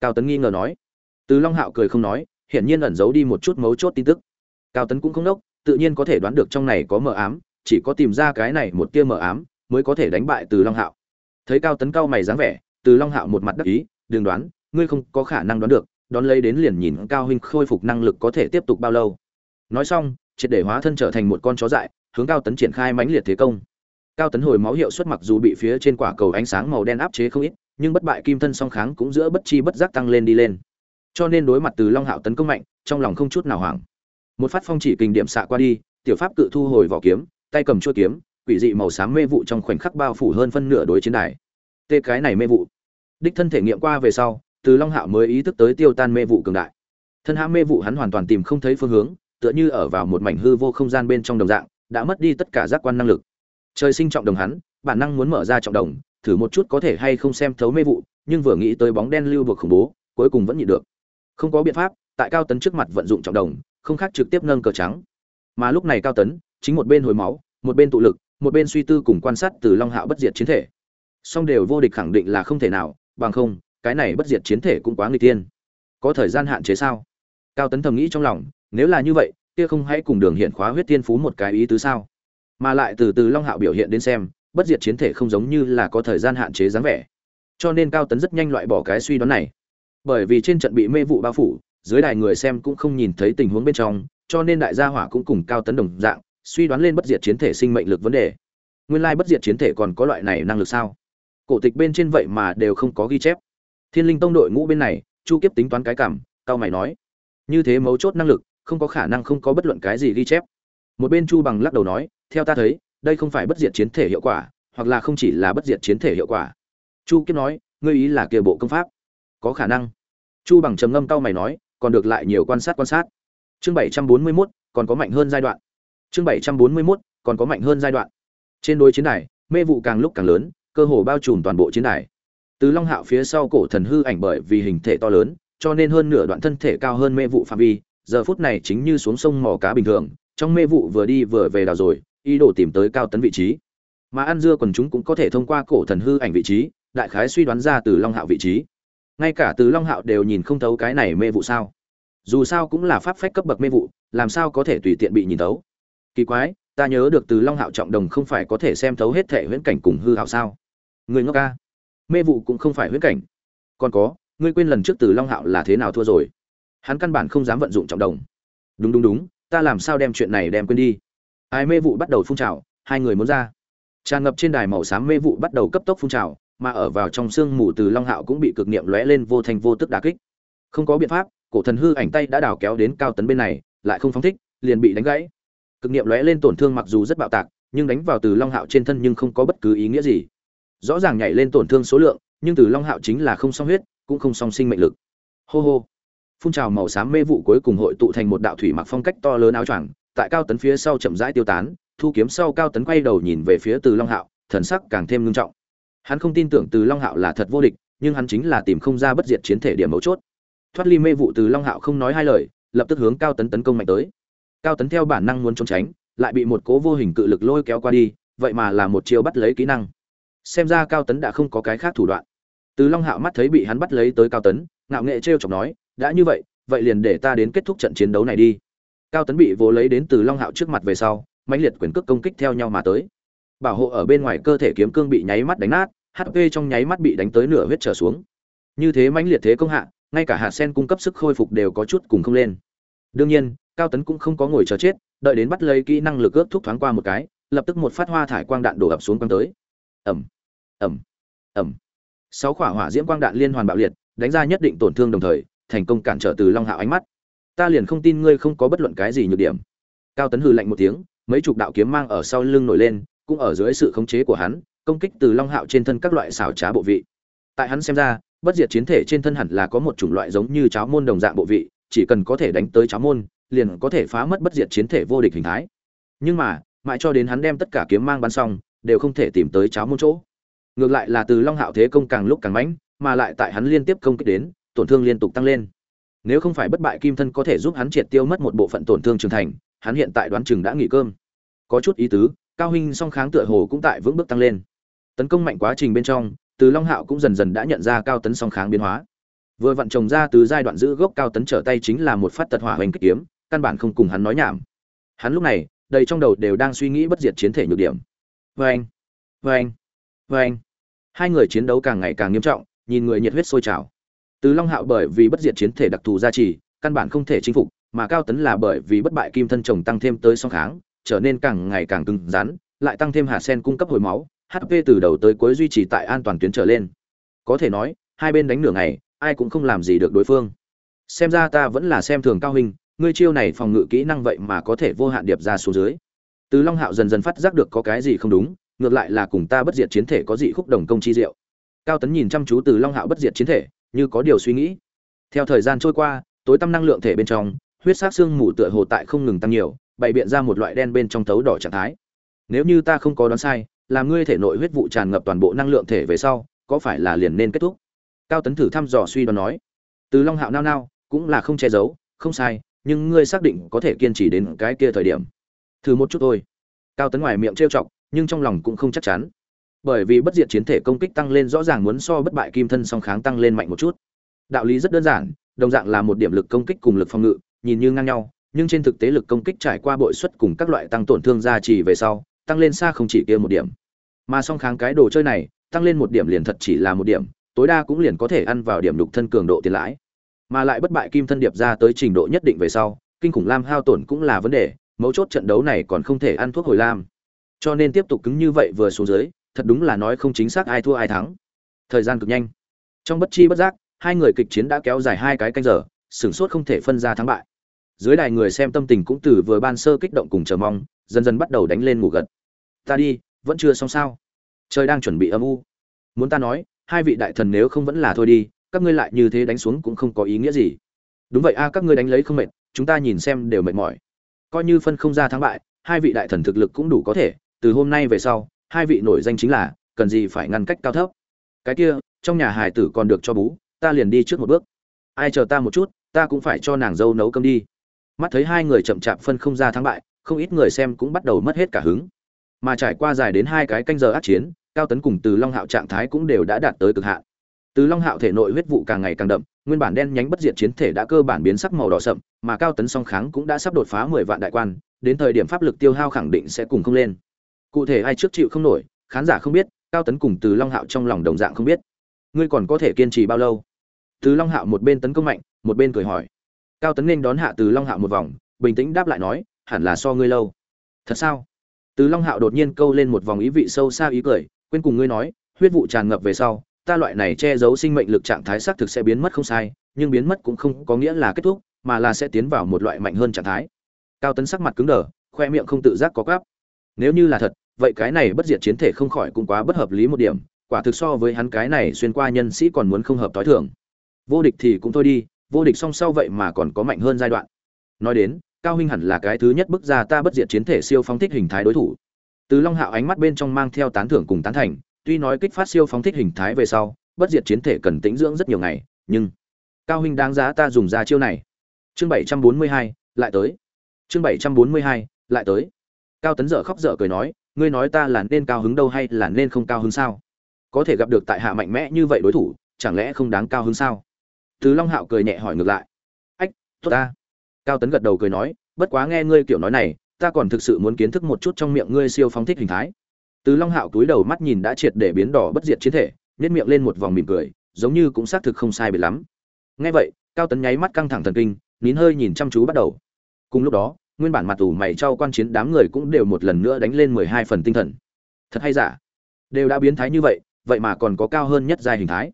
Speaker 1: Cao tấn nghi ngờ nói. Từ long hạo cười không nói, hiển nhiên ẩn giấu đi một chút mấu chốt tin tức. Cao tấn cũng không đốc tự nhiên có thể đoán được trong này có mờ ám, chỉ có tìm ra cái này một tia mờ ám, mới có thể đánh bại từ long hạo thấy cao tấn cao mày dáng vẻ, từ long hạo một mặt đắc ý, đừng đoán, ngươi không có khả năng đoán được, đón lấy đến liền nhìn cao huynh khôi phục năng lực có thể tiếp tục bao lâu. Nói xong, triệt để hóa thân trở thành một con chó dại, hướng cao tấn triển khai mãnh liệt thế công. Cao tấn hồi máu hiệu suất mặc dù bị phía trên quả cầu ánh sáng màu đen áp chế không ít, nhưng bất bại kim thân song kháng cũng giữa bất chi bất giác tăng lên đi lên. Cho nên đối mặt từ long hạo tấn công mạnh, trong lòng không chút nào hoảng. Một phát phong chỉ kình điểm xạ qua đi, tiểu pháp cự thu hồi vỏ kiếm, tay cầm chuôi kiếm quỷ dị màu xám mê vụ trong khoảnh khắc bao phủ hơn phân nửa đối chiến đài. Tê cái này mê vụ. Đích thân thể nghiệm qua về sau, từ long hạo mới ý thức tới tiêu tan mê vụ cường đại. Thân hãm mê vụ hắn hoàn toàn tìm không thấy phương hướng, tựa như ở vào một mảnh hư vô không gian bên trong đồng dạng, đã mất đi tất cả giác quan năng lực. Trời sinh trọng đồng hắn, bản năng muốn mở ra trọng đồng, thử một chút có thể hay không xem thấu mê vụ, nhưng vừa nghĩ tới bóng đen lưu buộc khủng bố, cuối cùng vẫn nhịn được. Không có biện pháp, tại cao tấn trước mặt vận dụng trọng đồng, không khác trực tiếp nâng cờ trắng. Mà lúc này cao tấn, chính một bên hồi máu, một bên tụ lực một bên suy tư cùng quan sát từ long hạo bất diệt chiến thể. Song đều vô địch khẳng định là không thể nào, bằng không, cái này bất diệt chiến thể cũng quá người tiên có thời gian hạn chế sao? Cao tấn thầm nghĩ trong lòng, nếu là như vậy, kia không hãy cùng đường hiện khóa huyết tiên phú một cái ý tứ sao? Mà lại từ từ long hạo biểu hiện đến xem, bất diệt chiến thể không giống như là có thời gian hạn chế dáng vẻ. Cho nên cao tấn rất nhanh loại bỏ cái suy đoán này. Bởi vì trên trận bị mê vụ bao phủ, dưới đài người xem cũng không nhìn thấy tình huống bên trong, cho nên đại gia hỏa cũng cùng cao tấn đồng dạng suy đoán lên bất diệt chiến thể sinh mệnh lực vấn đề. Nguyên lai bất diệt chiến thể còn có loại này năng lực sao? Cổ tịch bên trên vậy mà đều không có ghi chép. Thiên linh tông đội ngũ bên này chu kiếp tính toán cái cảm cao mày nói như thế mấu chốt năng lực không có khả năng không có bất luận cái gì ghi chép. Một bên chu bằng lắc đầu nói theo ta thấy đây không phải bất diệt chiến thể hiệu quả hoặc là không chỉ là bất diệt chiến thể hiệu quả. Chu kiếp nói ngươi ý là kia bộ công pháp? Có khả năng. Chu bằng trầm ngâm cao mày nói còn được lại nhiều quan sát quan sát. Chương bảy trăm bốn mươi 741, còn có mạnh hơn giai đoạn chương bảy trăm bốn mươi 741, còn có mạnh hơn giai đoạn. Trên đối chiến đài mê vụ càng lúc càng lớn cơ hồ bao trùm toàn bộ chiến đài. Từ long hạo phía sau cổ thần hư ảnh bởi vì hình thể to lớn cho nên hơn nửa đoạn thân thể cao hơn mê vụ phạm vi giờ phút này chính như xuống sông mò cá bình thường trong mê vụ vừa đi vừa về đào rồi ý đồ tìm tới cao tấn vị trí. Mà ăn dưa quần chúng cũng có thể thông qua cổ thần hư ảnh vị trí đại khái suy đoán ra từ long hạo vị trí. Ngay cả từ long hạo đều nhìn không thấu cái này mê vụ sao. Dù sao cũng là pháp phách cấp bậc mê vụ làm sao có thể tùy tiện bị nhìn thấu kỳ quái, ta nhớ được từ long hạo trọng đồng không phải có thể xem thấu hết thể huyễn cảnh cùng hư hạo sao? Người ngốc ca. Mê vụ cũng không phải huyễn cảnh. Còn có, ngươi quên lần trước từ long hạo là thế nào thua rồi? Hắn căn bản không dám vận dụng trọng đồng. Đúng đúng đúng, ta làm sao đem chuyện này đem quên đi? Ai mê vụ bắt đầu phun trào, hai người muốn ra. Tràn ngập trên đài màu xám mê vụ bắt đầu cấp tốc phun trào, mà ở vào trong sương mù từ long hạo cũng bị cực niệm lóe lên vô thành vô tức đả kích. Không có biện pháp, cổ thần hư ảnh tay đã đào kéo đến cao tấn bên này, lại không phóng thích, liền bị đánh gãy cực niệm lóe lên tổn thương mặc dù rất bạo tạc, nhưng đánh vào từ long hạo trên thân nhưng không có bất cứ ý nghĩa gì. Rõ ràng nhảy lên tổn thương số lượng, nhưng từ long hạo chính là không song huyết, cũng không song sinh mệnh lực. Hô hô. Phun trào màu xám mê vụ cuối cùng hội tụ thành một đạo thủy mặc phong cách to lớn áo choàng, tại cao tấn phía sau chậm rãi tiêu tán, thu kiếm sau cao tấn quay đầu nhìn về phía từ long hạo, thần sắc càng thêm ngưng trọng. Hắn không tin tưởng từ long hạo là thật vô địch, nhưng hắn chính là tìm không ra bất diệt chiến thể điểm mấu chốt. Thoát ly mê vụ từ long hạo không nói hai lời, lập tức hướng cao tấn tấn công mạnh tới cao tấn theo bản năng muốn trốn tránh, lại bị một cố vô hình cự lực lôi kéo qua đi, vậy mà là một chiêu bắt lấy kỹ năng. Xem ra cao tấn đã không có cái khác thủ đoạn. Từ long hạo mắt thấy bị hắn bắt lấy tới cao tấn, ngạo nghệ t r chọc nói, đã như vậy vậy liền để ta đến kết thúc trận chiến đấu này đi. Cao tấn bị vồ lấy đến từ long hạo trước mặt về sau, mãnh liệt quyền cước công kích theo nhau mà tới. Bảo hộ ở bên ngoài cơ thể kiếm cương bị nháy mắt đánh nát hp trong nháy mắt bị đánh tới nửa huyết trở xuống. Như thế mãnh liệt thế công hạ, ngay cả hạt sen cung cấp sức khôi phục đều có chút cùng không lên. Đương nhiên cao tấn cũng không có ngồi chờ chết, đợi đến bắt lấy kỹ năng lực ướp thúc thoáng qua một cái, lập tức một phát hoa thải quang đạn đổ ập xuống quăng tới. Ẩm ẩm ẩm sáu quả hỏa diễm quang đạn liên hoàn bạo liệt, đánh ra nhất định tổn thương đồng thời, thành công cản trở từ long hạo ánh mắt. Ta liền không tin ngươi không có bất luận cái gì nhược điểm. Cao tấn hừ lạnh một tiếng, mấy chục đạo kiếm mang ở sau lưng nổi lên, cũng ở dưới sự khống chế của hắn, công kích từ long hạo trên thân các loại xảo trá bộ vị. Tại hắn xem ra, bất diệt chiến thể trên thân hẳn là có một chủng loại giống như cháo môn đồng dạng bộ vị, chỉ cần có thể đánh tới cháo môn liền có thể phá mất bất diệt chiến thể vô địch hình thái. Nhưng mà, mãi cho đến hắn đem tất cả kiếm mang bắn xong, đều không thể tìm tới cháo môn chỗ. Ngược lại là từ long hạo thế công càng lúc càng mãnh, mà lại tại hắn liên tiếp công kích đến, tổn thương liên tục tăng lên. Nếu không phải bất bại kim thân có thể giúp hắn triệt tiêu mất một bộ phận tổn thương trưởng thành, hắn hiện tại đoán chừng đã nghỉ cơm. Có chút ý tứ, cao huynh song kháng tựa hồ cũng tại vững bước tăng lên. Tấn công mạnh quá trình bên trong, từ long hạo cũng dần dần đã nhận ra cao tấn song kháng biến hóa. Vừa vặn trồng ra từ giai đoạn giữ gốc cao tấn trở tay chính là một phát tật hỏa hoành kích kiếm căn bản không cùng hắn nói nhảm. Hắn lúc này, đầy trong đầu đều đang suy nghĩ bất diệt chiến thể nhược điểm. Vê anh vê anh vê anh hai người chiến đấu càng ngày càng nghiêm trọng, nhìn người nhiệt huyết sôi trào. Từ long hạo bởi vì bất diệt chiến thể đặc thù gia trì, căn bản không thể chinh phục, mà cao tấn là bởi vì bất bại kim thân chồng tăng thêm tới song kháng, trở nên càng ngày càng cứng rắn, lại tăng thêm hạt sen cung cấp hồi máu hp từ đầu tới cuối duy trì tại an toàn tuyến trở lên. Có thể nói, hai bên đánh nửa ngày, ai cũng không làm gì được đối phương. Xem ra ta vẫn là xem thường cao hình ngươi chiêu này phòng ngự kỹ năng vậy mà có thể vô hạn điệp ra xuống dưới. Từ long hạo dần dần phát giác được có cái gì không đúng, ngược lại là cùng ta bất diệt chiến thể có dị khúc đồng công chi diệu. Cao tấn nhìn chăm chú từ long hạo bất diệt chiến thể, như có điều suy nghĩ. Theo thời gian trôi qua, tối tăm năng lượng thể bên trong, huyết sát xương mù tựa hồ tại không ngừng tăng nhiều, bày biện ra một loại đen bên trong thấu đỏ trạng thái. Nếu như ta không có đoán sai làm ngươi thể nội huyết vụ tràn ngập toàn bộ năng lượng thể về sau, có phải là liền nên kết thúc? Cao tấn thử thăm dò suy đoán nói. Từ long hạo nao nao, cũng là không che giấu, không sai nhưng ngươi xác định có thể kiên trì đến cái kia thời điểm. Thử một chút thôi. Cao tấn ngoài miệng trêu chọc, nhưng trong lòng cũng không chắc chắn. Bởi vì bất diệt chiến thể công kích tăng lên rõ ràng muốn so bất bại kim thân song kháng tăng lên mạnh một chút. Đạo lý rất đơn giản, đồng dạng là một điểm lực công kích cùng lực phòng ngự, nhìn như ngang nhau, nhưng trên thực tế lực công kích trải qua bội suất cùng các loại tăng tổn thương gia trì về sau, tăng lên xa không chỉ kia một điểm. Mà song kháng cái đồ chơi này, tăng lên một điểm liền thật chỉ là một điểm, tối đa cũng liền có thể ăn vào điểm đục thân cường độ tiền lãi mà lại bất bại kim thân điệp ra tới trình độ nhất định về sau, kinh khủng lam hao tổn cũng là vấn đề, mấu chốt trận đấu này còn không thể ăn thuốc hồi lam. Cho nên tiếp tục cứng như vậy vừa xuống dưới, thật đúng là nói không chính xác ai thua ai thắng. Thời gian cực nhanh. Trong bất chi bất giác, hai người kịch chiến đã kéo dài hai cái canh giờ, sửng sốt không thể phân ra thắng bại. Dưới đài người xem tâm tình cũng từ vừa ban sơ kích động cùng chờ mong, dần dần bắt đầu đánh lên ngủ gật. Ta đi, vẫn chưa xong sao? Trời đang chuẩn bị âm u. Muốn ta nói, hai vị đại thần nếu không vẫn là thôi đi các ngươi lại như thế đánh xuống cũng không có ý nghĩa gì. Đúng vậy a, các ngươi đánh lấy không mệt, chúng ta nhìn xem đều mệt mỏi. Coi như phân không ra thắng bại, hai vị đại thần thực lực cũng đủ có thể, từ hôm nay về sau, hai vị nổi danh chính là, cần gì phải ngăn cách cao thấp. Cái kia, trong nhà hải tử còn được cho bú, ta liền đi trước một bước. Ai chờ ta một chút, ta cũng phải cho nàng dâu nấu cơm đi. Mắt thấy hai người chậm chạp phân không ra thắng bại, không ít người xem cũng bắt đầu mất hết cả hứng. Mà trải qua dài đến hai cái canh giờ át chiến, cao tấn cùng từ long hạo trạng thái cũng đều đã đạt tới cực hạn từ long hạo thể nội huyết vụ càng ngày càng đậm, nguyên bản đen nhánh bất diệt chiến thể đã cơ bản biến sắc màu đỏ sậm, mà cao tấn song kháng cũng đã sắp đột phá mười vạn đại quan, đến thời điểm pháp lực tiêu hao khẳng định sẽ cùng không lên. Cụ thể ai trước chịu không nổi, khán giả không biết, cao tấn cùng từ long hạo trong lòng đồng dạng không biết. Ngươi còn có thể kiên trì bao lâu? Từ long hạo một bên tấn công mạnh, một bên cười hỏi. Cao tấn nên đón hạ từ long hạo một vòng, bình tĩnh đáp lại nói, hẳn là so ngươi lâu. Thật sao? Từ long hạo đột nhiên câu lên một vòng ý vị sâu xa ý cười, quên cùng ngươi nói, huyết vụ tràn ngập về sau ta loại này che giấu sinh mệnh lực trạng thái xác thực sẽ biến mất không sai, nhưng biến mất cũng không có nghĩa là kết thúc, mà là sẽ tiến vào một loại mạnh hơn trạng thái. Cao tấn sắc mặt cứng đờ, khoe miệng không tự giác có gáp nếu như là thật, vậy cái này bất diệt chiến thể không khỏi cũng quá bất hợp lý một điểm, quả thực so với hắn cái này xuyên qua nhân sĩ còn muốn không hợp tối thường. Vô địch thì cũng thôi đi, vô địch song sau vậy mà còn có mạnh hơn giai đoạn. Nói đến, cao huynh hẳn là cái thứ nhất bước ra ta bất diệt chiến thể siêu phóng thích hình thái đối thủ. Từ long hạo ánh mắt bên trong mang theo tán thưởng cùng tán thành tuy nói kích phát siêu phóng thích hình thái về sau, bất diệt chiến thể cần tĩnh dưỡng rất nhiều ngày, nhưng cao huynh đáng giá ta dùng ra chiêu này. Chương bảy trăm bốn mươi hai, lại tới. Chương bảy trăm bốn mươi hai, lại tới. Cao tấn dở khóc dở cười nói, ngươi nói ta là nên cao hứng đâu hay là nên không cao hứng sao? Có thể gặp được tại hạ mạnh mẽ như vậy đối thủ, chẳng lẽ không đáng cao hứng sao? Từ long hạo cười nhẹ hỏi ngược lại. Ách, tốt ta. Cao tấn gật đầu cười nói, bất quá nghe ngươi kiểu nói này, ta còn thực sự muốn kiến thức một chút trong miệng ngươi siêu phóng thích hình thái từ long hạo túi đầu mắt nhìn đã triệt để biến đỏ bất diệt chiến thể nhét miệng lên một vòng mỉm cười, giống như cũng xác thực không sai biệt lắm. Nghe vậy, cao tấn nháy mắt căng thẳng thần kinh, nín hơi nhìn chăm chú bắt đầu. Cùng lúc đó, nguyên bản mặt tù mày trao quan chiến đám người cũng đều một lần nữa đánh lên mười hai phần tinh thần. Thật hay giả? Đều đã biến thái như vậy vậy mà còn có cao hơn nhất giai hình thái.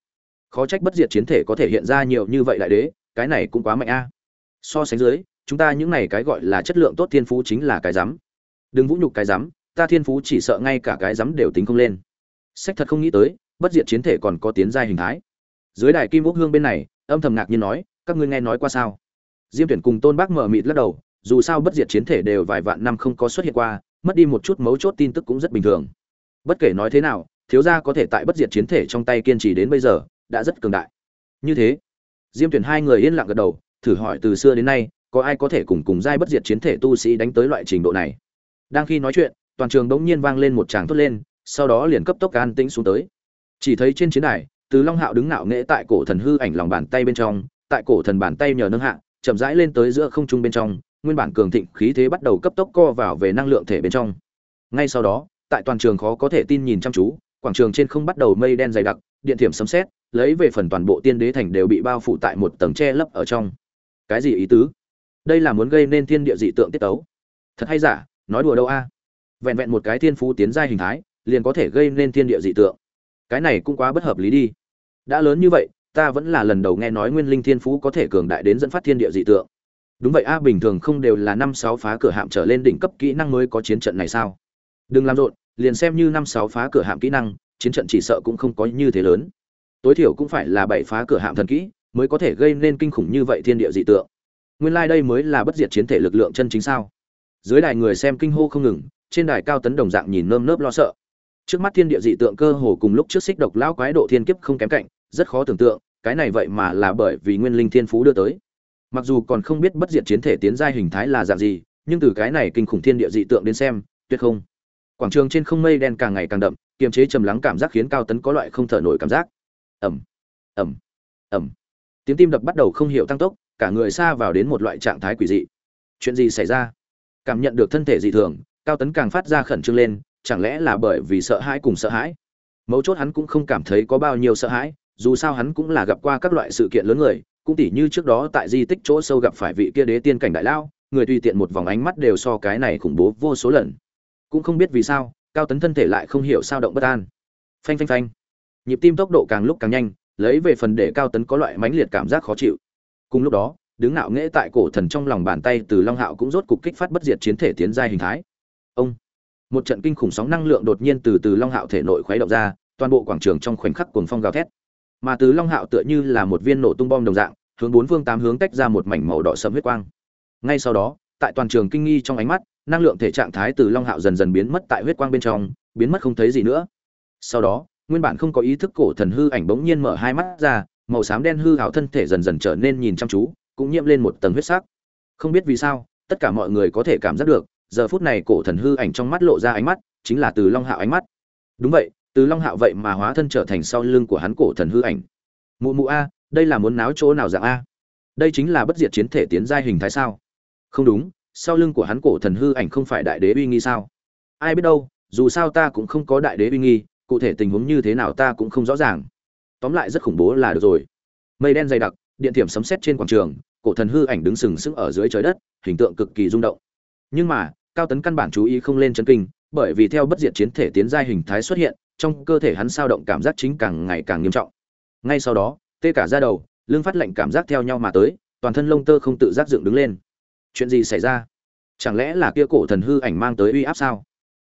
Speaker 1: Khó trách bất diệt chiến thể có thể hiện ra nhiều như vậy đại đế, cái này cũng quá mạnh a. So sánh dưới, chúng ta những này cái gọi là chất lượng tốt thiên phú chính là cái rắm đừng vũ nhục cái rắm ta thiên phú chỉ sợ ngay cả cái rắm đều tính không lên. Sách thật không nghĩ tới, bất diệt chiến thể còn có tiến giai hình thái. Dưới đài kim quốc hương bên này, âm thầm ngạc nhiên nói, các ngươi nghe nói qua sao? Diêm tuyển cùng tôn bác mở mịt lắc đầu, dù sao bất diệt chiến thể đều vài vạn năm không có xuất hiện qua, mất đi một chút mấu chốt tin tức cũng rất bình thường. Bất kể nói thế nào, thiếu gia có thể tại bất diệt chiến thể trong tay kiên trì đến bây giờ, đã rất cường đại. Như thế, diêm tuyển hai người yên lặng gật đầu, thử hỏi từ xưa đến nay, có ai có thể cùng cùng giai bất diệt chiến thể tu sĩ đánh tới loại trình độ này? Đang khi nói chuyện toàn trường đống nhiên vang lên một tràng thốt lên, sau đó liền cấp tốc an tĩnh xuống tới. Chỉ thấy trên chiến đài, từ long hạo đứng ngạo nghễ tại cổ thần hư ảnh lòng bàn tay bên trong, tại cổ thần bàn tay nhờ nâng hạ, chậm rãi lên tới giữa không trung bên trong, nguyên bản cường thịnh khí thế bắt đầu cấp tốc co vào về năng lượng thể bên trong. Ngay sau đó, tại toàn trường khó có thể tin nhìn chăm chú, quảng trường trên không bắt đầu mây đen dày đặc, điện thiểm sấm sét, lấy về phần toàn bộ tiên đế thành đều bị bao phủ tại một tầng che lấp ở trong. Cái gì ý tứ? Đây là muốn gây nên thiên địa dị tượng tiết tấu. Thật hay giả? Nói đùa đâu a? Vẹn vẹn một cái thiên phú tiến giai hình thái, liền có thể gây nên thiên địa dị tượng. Cái này cũng quá bất hợp lý đi. Đã lớn như vậy, ta vẫn là lần đầu nghe nói nguyên linh thiên phú có thể cường đại đến dẫn phát thiên địa dị tượng. Đúng vậy a, bình thường không đều là năm sáu phá cửa hạm trở lên đỉnh cấp kỹ năng mới có chiến trận này sao? Đừng làm rộn, liền xem như năm sáu phá cửa hạm kỹ năng, chiến trận chỉ sợ cũng không có như thế lớn. Tối thiểu cũng phải là bảy phá cửa hạm thần kỹ mới có thể gây nên kinh khủng như vậy thiên địa dị tượng. Nguyên lai、like、đây mới là bất diệt chiến thể lực lượng chân chính sao? Dưới đài người xem kinh hô không ngừng trên đài cao tấn đồng dạng nhìn nơm nớp lo sợ. Trước mắt thiên địa dị tượng cơ hồ cùng lúc trước xích độc lão quái độ thiên kiếp không kém cạnh, rất khó tưởng tượng, cái này vậy mà là bởi vì nguyên linh thiên phú đưa tới. Mặc dù còn không biết bất diệt chiến thể tiến giai hình thái là dạng gì, nhưng từ cái này kinh khủng thiên địa dị tượng đến xem, tuyệt không. Quảng trường trên không mây đen càng ngày càng đậm, kiềm chế trầm lắng cảm giác khiến cao tấn có loại không thở nổi cảm giác. Ẩm ẩm ẩm tiếng tim đập bắt đầu không hiểu tăng tốc, cả người xa vào đến một loại trạng thái quỷ dị. Chuyện gì xảy ra? Cảm nhận được thân thể dị thường cao tấn càng phát ra khẩn trương lên, chẳng lẽ là bởi vì sợ hãi cùng sợ hãi? Mấu chốt hắn cũng không cảm thấy có bao nhiêu sợ hãi, dù sao hắn cũng là gặp qua các loại sự kiện lớn người, cũng tỉ như trước đó tại di tích chỗ sâu gặp phải vị kia đế tiên cảnh đại lao, người tùy tiện một vòng ánh mắt đều so cái này khủng bố vô số lần. Cũng không biết vì sao, cao tấn thân thể lại không hiểu sao động bất an. Phanh phanh phanh. Nhịp tim tốc độ càng lúc càng nhanh, lấy về phần để cao tấn có loại mãnh liệt cảm giác khó chịu. Cùng lúc đó, đứng nạo nghễ tại cổ thần trong lòng bàn tay từ long hạo cũng rốt cục kích phát bất diệt chiến thể tiến giai hình thái ông. Một trận kinh khủng sóng năng lượng đột nhiên từ từ long hạo thể nội khuấy động ra, toàn bộ quảng trường trong khoảnh khắc cuồng phong gào thét. Mà từ long hạo tựa như là một viên nổ tung bom đồng dạng, hướng bốn phương tám hướng tách ra một mảnh màu đỏ sẫm huyết quang. Ngay sau đó, tại toàn trường kinh nghi trong ánh mắt, năng lượng thể trạng thái từ long hạo dần dần biến mất tại huyết quang bên trong, biến mất không thấy gì nữa. Sau đó, nguyên bản không có ý thức cổ thần hư ảnh bỗng nhiên mở hai mắt ra, màu xám đen hư hảo thân thể dần dần trở nên nhìn chăm chú, cũng nhiễm lên một tầng huyết sắc. Không biết vì sao, tất cả mọi người có thể cảm giác được giờ phút này cổ thần hư ảnh trong mắt lộ ra ánh mắt, chính là từ long hạo ánh mắt. Đúng vậy, từ long hạo vậy mà hóa thân trở thành sau lưng của hắn cổ thần hư ảnh. Mụ mụ a, đây là muốn náo chỗ nào dạng a? Đây chính là bất diệt chiến thể tiến giai hình thái sao? Không đúng, sau lưng của hắn cổ thần hư ảnh không phải đại đế uy nghi sao? Ai biết đâu, dù sao ta cũng không có đại đế uy nghi, cụ thể tình huống như thế nào ta cũng không rõ ràng. Tóm lại rất khủng bố là được rồi. Mây đen dày đặc, điện thiểm sấm sét trên quảng trường, cổ thần hư ảnh đứng sừng sững ở dưới trời đất, hình tượng cực kỳ rung động nhưng mà, cao tấn căn bản chú ý không lên chấn kinh, bởi vì theo bất diệt chiến thể tiến giai hình thái xuất hiện, trong cơ thể hắn sao động cảm giác chính càng ngày càng nghiêm trọng. Ngay sau đó, tê cả ra đầu, lưng phát lệnh cảm giác theo nhau mà tới, toàn thân lông tơ không tự giác dựng đứng lên. Chuyện gì xảy ra? Chẳng lẽ là kia cổ thần hư ảnh mang tới uy áp sao?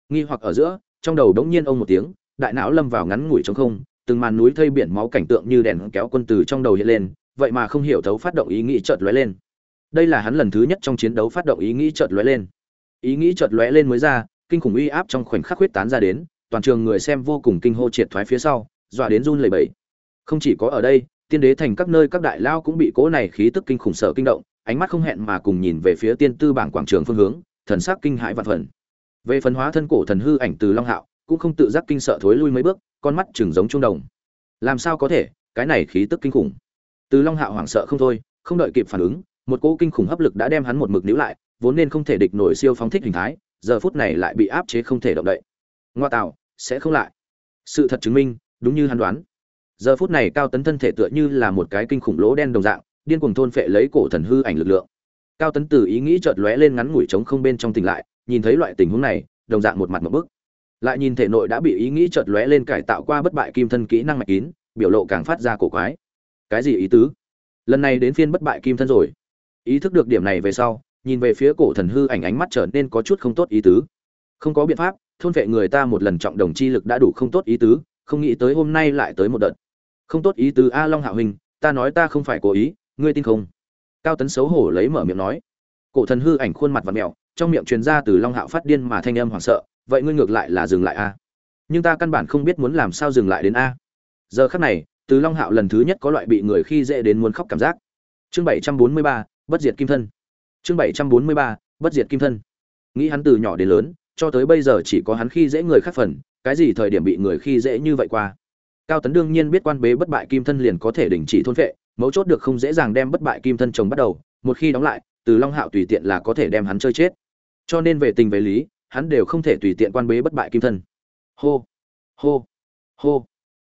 Speaker 1: Nghi hoặc ở giữa, trong đầu đống nhiên ông một tiếng, đại não lâm vào ngắn ngủi trong không, từng màn núi thây biển máu cảnh tượng như đèn kéo quân từ trong đầu hiện lên, vậy mà không hiểu thấu phát động ý nghĩ chợt lóe lên. Đây là hắn lần thứ nhất trong chiến đấu phát động ý nghĩ chợt lóe lên ý nghĩ chợt lóe lên mới ra, kinh khủng uy áp trong khoảnh khắc huyết tán ra đến, toàn trường người xem vô cùng kinh hô triệt thoái phía sau, dọa đến run lẩy bẩy. Không chỉ có ở đây, tiên đế thành các nơi các đại lao cũng bị cố này khí tức kinh khủng sợ kinh động, ánh mắt không hẹn mà cùng nhìn về phía tiên tư bảng quảng trường phương hướng, thần sắc kinh hãi vạn phần. Về phần hóa thân cổ thần hư ảnh từ long hạo, cũng không tự giác kinh sợ thối lui mấy bước, con mắt chừng giống trung đồng. Làm sao có thể, cái này khí tức kinh khủng. Từ long hạo hoảng sợ không thôi, không đợi kịp phản ứng, một cỗ kinh khủng hấp lực đã đem hắn một mực níu lại vốn nên không thể địch nổi siêu phóng thích hình thái, giờ phút này lại bị áp chế không thể động đậy. Ngoa tạo, sẽ không lại. Sự thật chứng minh, đúng như hắn đoán. Giờ phút này cao tấn thân thể tựa như là một cái kinh khủng lỗ đen đồng dạng, điên cuồng thôn phệ lấy cổ thần hư ảnh lực lượng. Cao tấn từ ý nghĩ chợt lóe lên ngắn ngủi trống không bên trong tỉnh lại, nhìn thấy loại tình huống này, đồng dạng một mặt một bức. Lại nhìn thể nội đã bị ý nghĩ chợt lóe lên cải tạo qua bất bại kim thân kỹ năng mạch kín, biểu lộ càng phát ra cổ quái. Cái gì ý tứ? Lần này đến phiên bất bại kim thân rồi. Ý thức được điểm này về sau nhìn về phía cổ thần hư ảnh ánh mắt trở nên có chút không tốt ý tứ. Không có biện pháp, thôn vệ người ta một lần trọng đồng chi lực đã đủ không tốt ý tứ, không nghĩ tới hôm nay lại tới một đợt. Không tốt ý tứ a long hạo hình ta nói ta không phải cố ý, ngươi tin không? Cao tấn xấu hổ lấy mở miệng nói. Cổ thần hư ảnh khuôn mặt và mẹo trong miệng truyền ra từ long hạo phát điên mà thanh âm hoảng sợ, vậy ngươi ngược lại là dừng lại a. Nhưng ta căn bản không biết muốn làm sao dừng lại đến a. Giờ khắc này, từ long hạo lần thứ nhất có loại bị người khi dễ đến muốn khóc cảm giác. Chương bảy trăm bốn mươi ba, bất diệt kim thân chương bảy trăm bốn mươi ba, bất diệt kim thân. Nghĩ hắn từ nhỏ đến lớn, cho tới bây giờ chỉ có hắn khi dễ người khác phần, cái gì thời điểm bị người khi dễ như vậy qua. Cao tấn đương nhiên biết quan bế bất bại kim thân liền có thể đình chỉ thôn vệ, mấu chốt được không dễ dàng đem bất bại kim thân chồng bắt đầu, một khi đóng lại, từ long hạo tùy tiện là có thể đem hắn chơi chết. Cho nên về tình về lý, hắn đều không thể tùy tiện quan bế bất bại kim thân. Hô hô hô.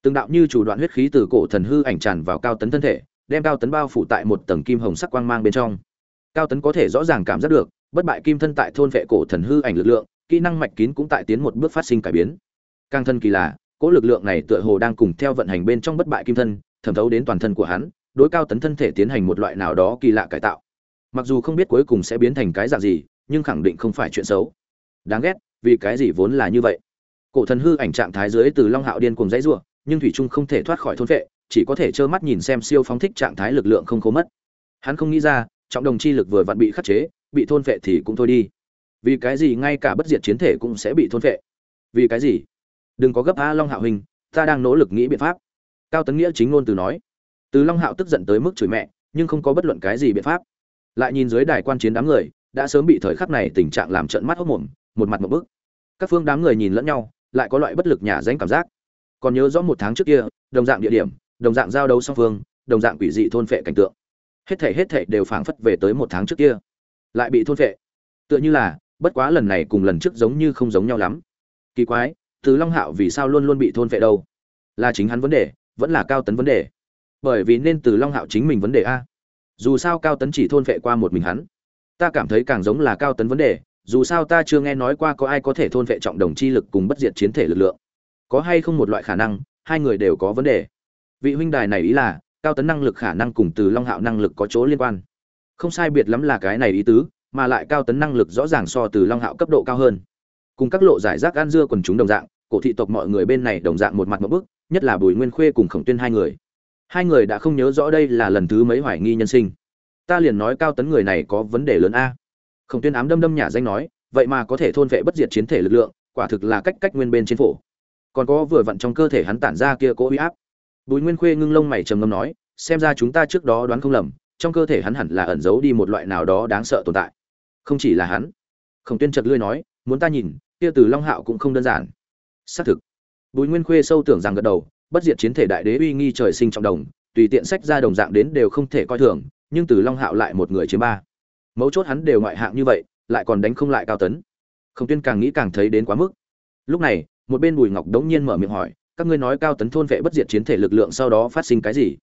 Speaker 1: Từng đạo như chủ đoạn huyết khí từ cổ thần hư ảnh tràn vào cao tấn thân thể, đem cao tấn bao phủ tại một tầng kim hồng sắc quang mang bên trong cao tấn có thể rõ ràng cảm giác được, bất bại kim thân tại thôn vệ cổ thần hư ảnh lực lượng, kỹ năng mạch kín cũng tại tiến một bước phát sinh cải biến. Càng thân kỳ lạ cỗ lực lượng này tựa hồ đang cùng theo vận hành bên trong bất bại kim thân, thẩm thấu đến toàn thân của hắn, đối cao tấn thân thể tiến hành một loại nào đó kỳ lạ cải tạo. Mặc dù không biết cuối cùng sẽ biến thành cái dạng gì, nhưng khẳng định không phải chuyện xấu. Đáng ghét, vì cái gì vốn là như vậy? Cổ thần hư ảnh trạng thái dưới từ long hạo điên cùng dãy rủa, nhưng thủy trung không thể thoát khỏi thôn vệ, chỉ có thể trơ mắt nhìn xem siêu phóng thích trạng thái lực lượng không khô mất. Hắn không nghĩ ra trọng đồng chi lực vừa vặn bị khắc chế, bị thôn vệ thì cũng thôi đi. Vì cái gì ngay cả bất diệt chiến thể cũng sẽ bị thôn vệ vì cái gì? Đừng có gấp a long hạo hình, ta đang nỗ lực nghĩ biện pháp. Cao tấn nghĩa chính ngôn từ nói. Từ long hạo tức giận tới mức chửi mẹ, nhưng không có bất luận cái gì biện pháp. Lại nhìn dưới đài quan chiến đám người, đã sớm bị thời khắc này tình trạng làm trận mắt hốc mồm, một mặt một bức. Các phương đám người nhìn lẫn nhau, lại có loại bất lực nhà danh cảm giác. Còn nhớ rõ một tháng trước kia, đồng dạng địa điểm, đồng dạng giao đấu song phương, đồng dạng quỷ dị thôn phệ cảnh tượng hết thể hết thể đều phảng phất về tới một tháng trước kia. Lại bị thôn vệ, tựa như là bất quá lần này cùng lần trước giống như không giống nhau lắm. Kỳ quái từ long hạo vì sao luôn luôn bị thôn vệ đâu? Là chính hắn vấn đề vẫn là cao tấn vấn đề? Bởi vì nên từ long hạo chính mình vấn đề a. Dù sao cao tấn chỉ thôn vệ qua một mình hắn. Ta cảm thấy càng giống là cao tấn vấn đề dù sao ta chưa nghe nói qua có ai có thể thôn vệ trọng đồng chi lực cùng bất diệt chiến thể lực lượng. Có hay không một loại khả năng hai người đều có vấn đề. Vị huynh đài này ý là cao tấn năng lực khả năng cùng từ long hạo năng lực có chỗ liên quan. Không sai biệt lắm là cái này ý tứ, mà lại cao tấn năng lực rõ ràng so từ long hạo cấp độ cao hơn. Cùng các lộ giải rác ăn dưa quần chúng đồng dạng, cổ thị tộc mọi người bên này đồng dạng một mặt một bức, nhất là bùi nguyên khuê cùng khổng tuyên hai người. Hai người đã không nhớ rõ đây là lần thứ mấy hoài nghi nhân sinh. Ta liền nói cao tấn người này có vấn đề lớn a. Khổng tuyên ám đâm đâm nhà danh nói, vậy mà có thể thôn vệ bất diệt chiến thể lực lượng, quả thực là cách cách nguyên bên trên phổ. Còn có vừa vặn trong cơ thể hắn tản ra kia cố uy áp bùi nguyên khuê ngưng lông mày trầm ngâm nói, xem ra chúng ta trước đó đoán không lầm, trong cơ thể hắn hẳn là ẩn giấu đi một loại nào đó đáng sợ tồn tại. Không chỉ là hắn. Khổng tuyên chật lươi nói, muốn ta nhìn, kia từ long hạo cũng không đơn giản. Xác thực. Bùi nguyên khuê sâu tưởng rằng gật đầu, bất diệt chiến thể đại đế uy nghi trời sinh trọng đồng, tùy tiện sách ra đồng dạng đến đều không thể coi thường, nhưng từ long hạo lại một người chiếm ba. Mấu chốt hắn đều ngoại hạng như vậy, lại còn đánh không lại cao tấn. Khổng tuyên càng nghĩ càng thấy đến quá mức. Lúc này, một bên bùi ngọc đống nhiên mở miệng hỏi các ngươi nói cao tấn thôn vệ bất diệt chiến thể lực lượng sau đó phát sinh cái gì?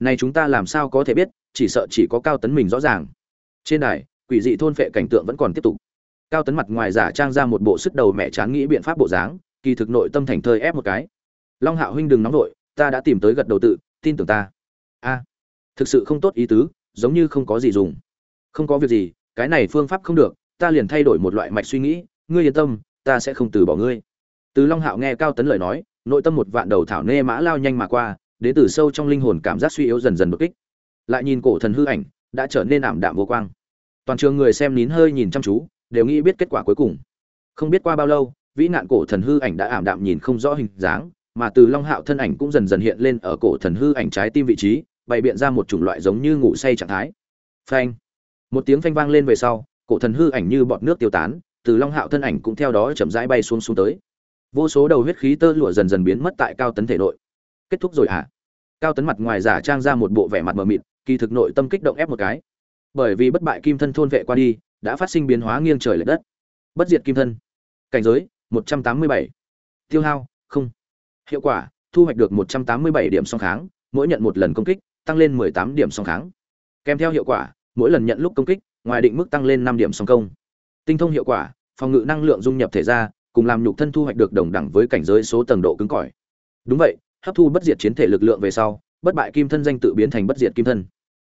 Speaker 1: Này chúng ta làm sao có thể biết, chỉ sợ chỉ có cao tấn mình rõ ràng. Trên đài, quỷ dị thôn vệ cảnh tượng vẫn còn tiếp tục. Cao tấn mặt ngoài giả trang ra một bộ sức đầu mẹ chán nghĩ biện pháp bộ dáng, kỳ thực nội tâm thành thơi ép một cái. Long hạo huynh đừng nóng vội, ta đã tìm tới gật đầu tự, tin tưởng ta. A, thực sự không tốt ý tứ, giống như không có gì dùng. Không có việc gì, cái này phương pháp không được, ta liền thay đổi một loại mạch suy nghĩ, ngươi yên tâm, ta sẽ không từ bỏ ngươi. Từ long hạo nghe cao tấn lời nói nội tâm một vạn đầu thảo nê mã lao nhanh mà qua, đến từ sâu trong linh hồn cảm giác suy yếu dần dần đột kích. Lại nhìn cổ thần hư ảnh, đã trở nên ảm đạm vô quang. Toàn trường người xem nín hơi nhìn chăm chú, đều nghĩ biết kết quả cuối cùng. Không biết qua bao lâu, vĩ nạn cổ thần hư ảnh đã ảm đạm nhìn không rõ hình dáng, mà từ long hạo thân ảnh cũng dần dần hiện lên ở cổ thần hư ảnh trái tim vị trí, bày biện ra một chủng loại giống như ngủ say trạng thái. Phanh! Một tiếng phanh vang lên về sau, cổ thần hư ảnh như bọt nước tiêu tán, từ long hạo thân ảnh cũng theo đó chậm rãi bay xuống xuống tới vô số đầu huyết khí tơ lụa dần dần biến mất tại cao tấn thể nội. Kết thúc rồi hả? À? cao tấn mặt ngoài giả trang ra một bộ vẻ mặt mờ mịt, kỳ thực nội tâm kích động ép một cái. Bởi vì bất bại kim thân thôn vệ qua đi, đã phát sinh biến hóa nghiêng trời lệch đất. Bất diệt kim thân. Cảnh giới 187. tiêu hao, không. Hiệu quả, thu hoạch được 187 điểm song kháng, mỗi nhận một lần công kích, tăng lên 18 điểm song kháng. Kèm theo hiệu quả, mỗi lần nhận lúc công kích, ngoài định mức tăng lên 5 điểm song công. Tinh thông hiệu quả, phòng ngự năng lượng dung nhập thể ra cùng làm nhục thân thu hoạch được đồng đẳng với cảnh giới số tầng độ cứng cỏi. Đúng vậy, hấp thu bất diệt chiến thể lực lượng về sau, bất bại kim thân danh tự biến thành bất diệt kim thân.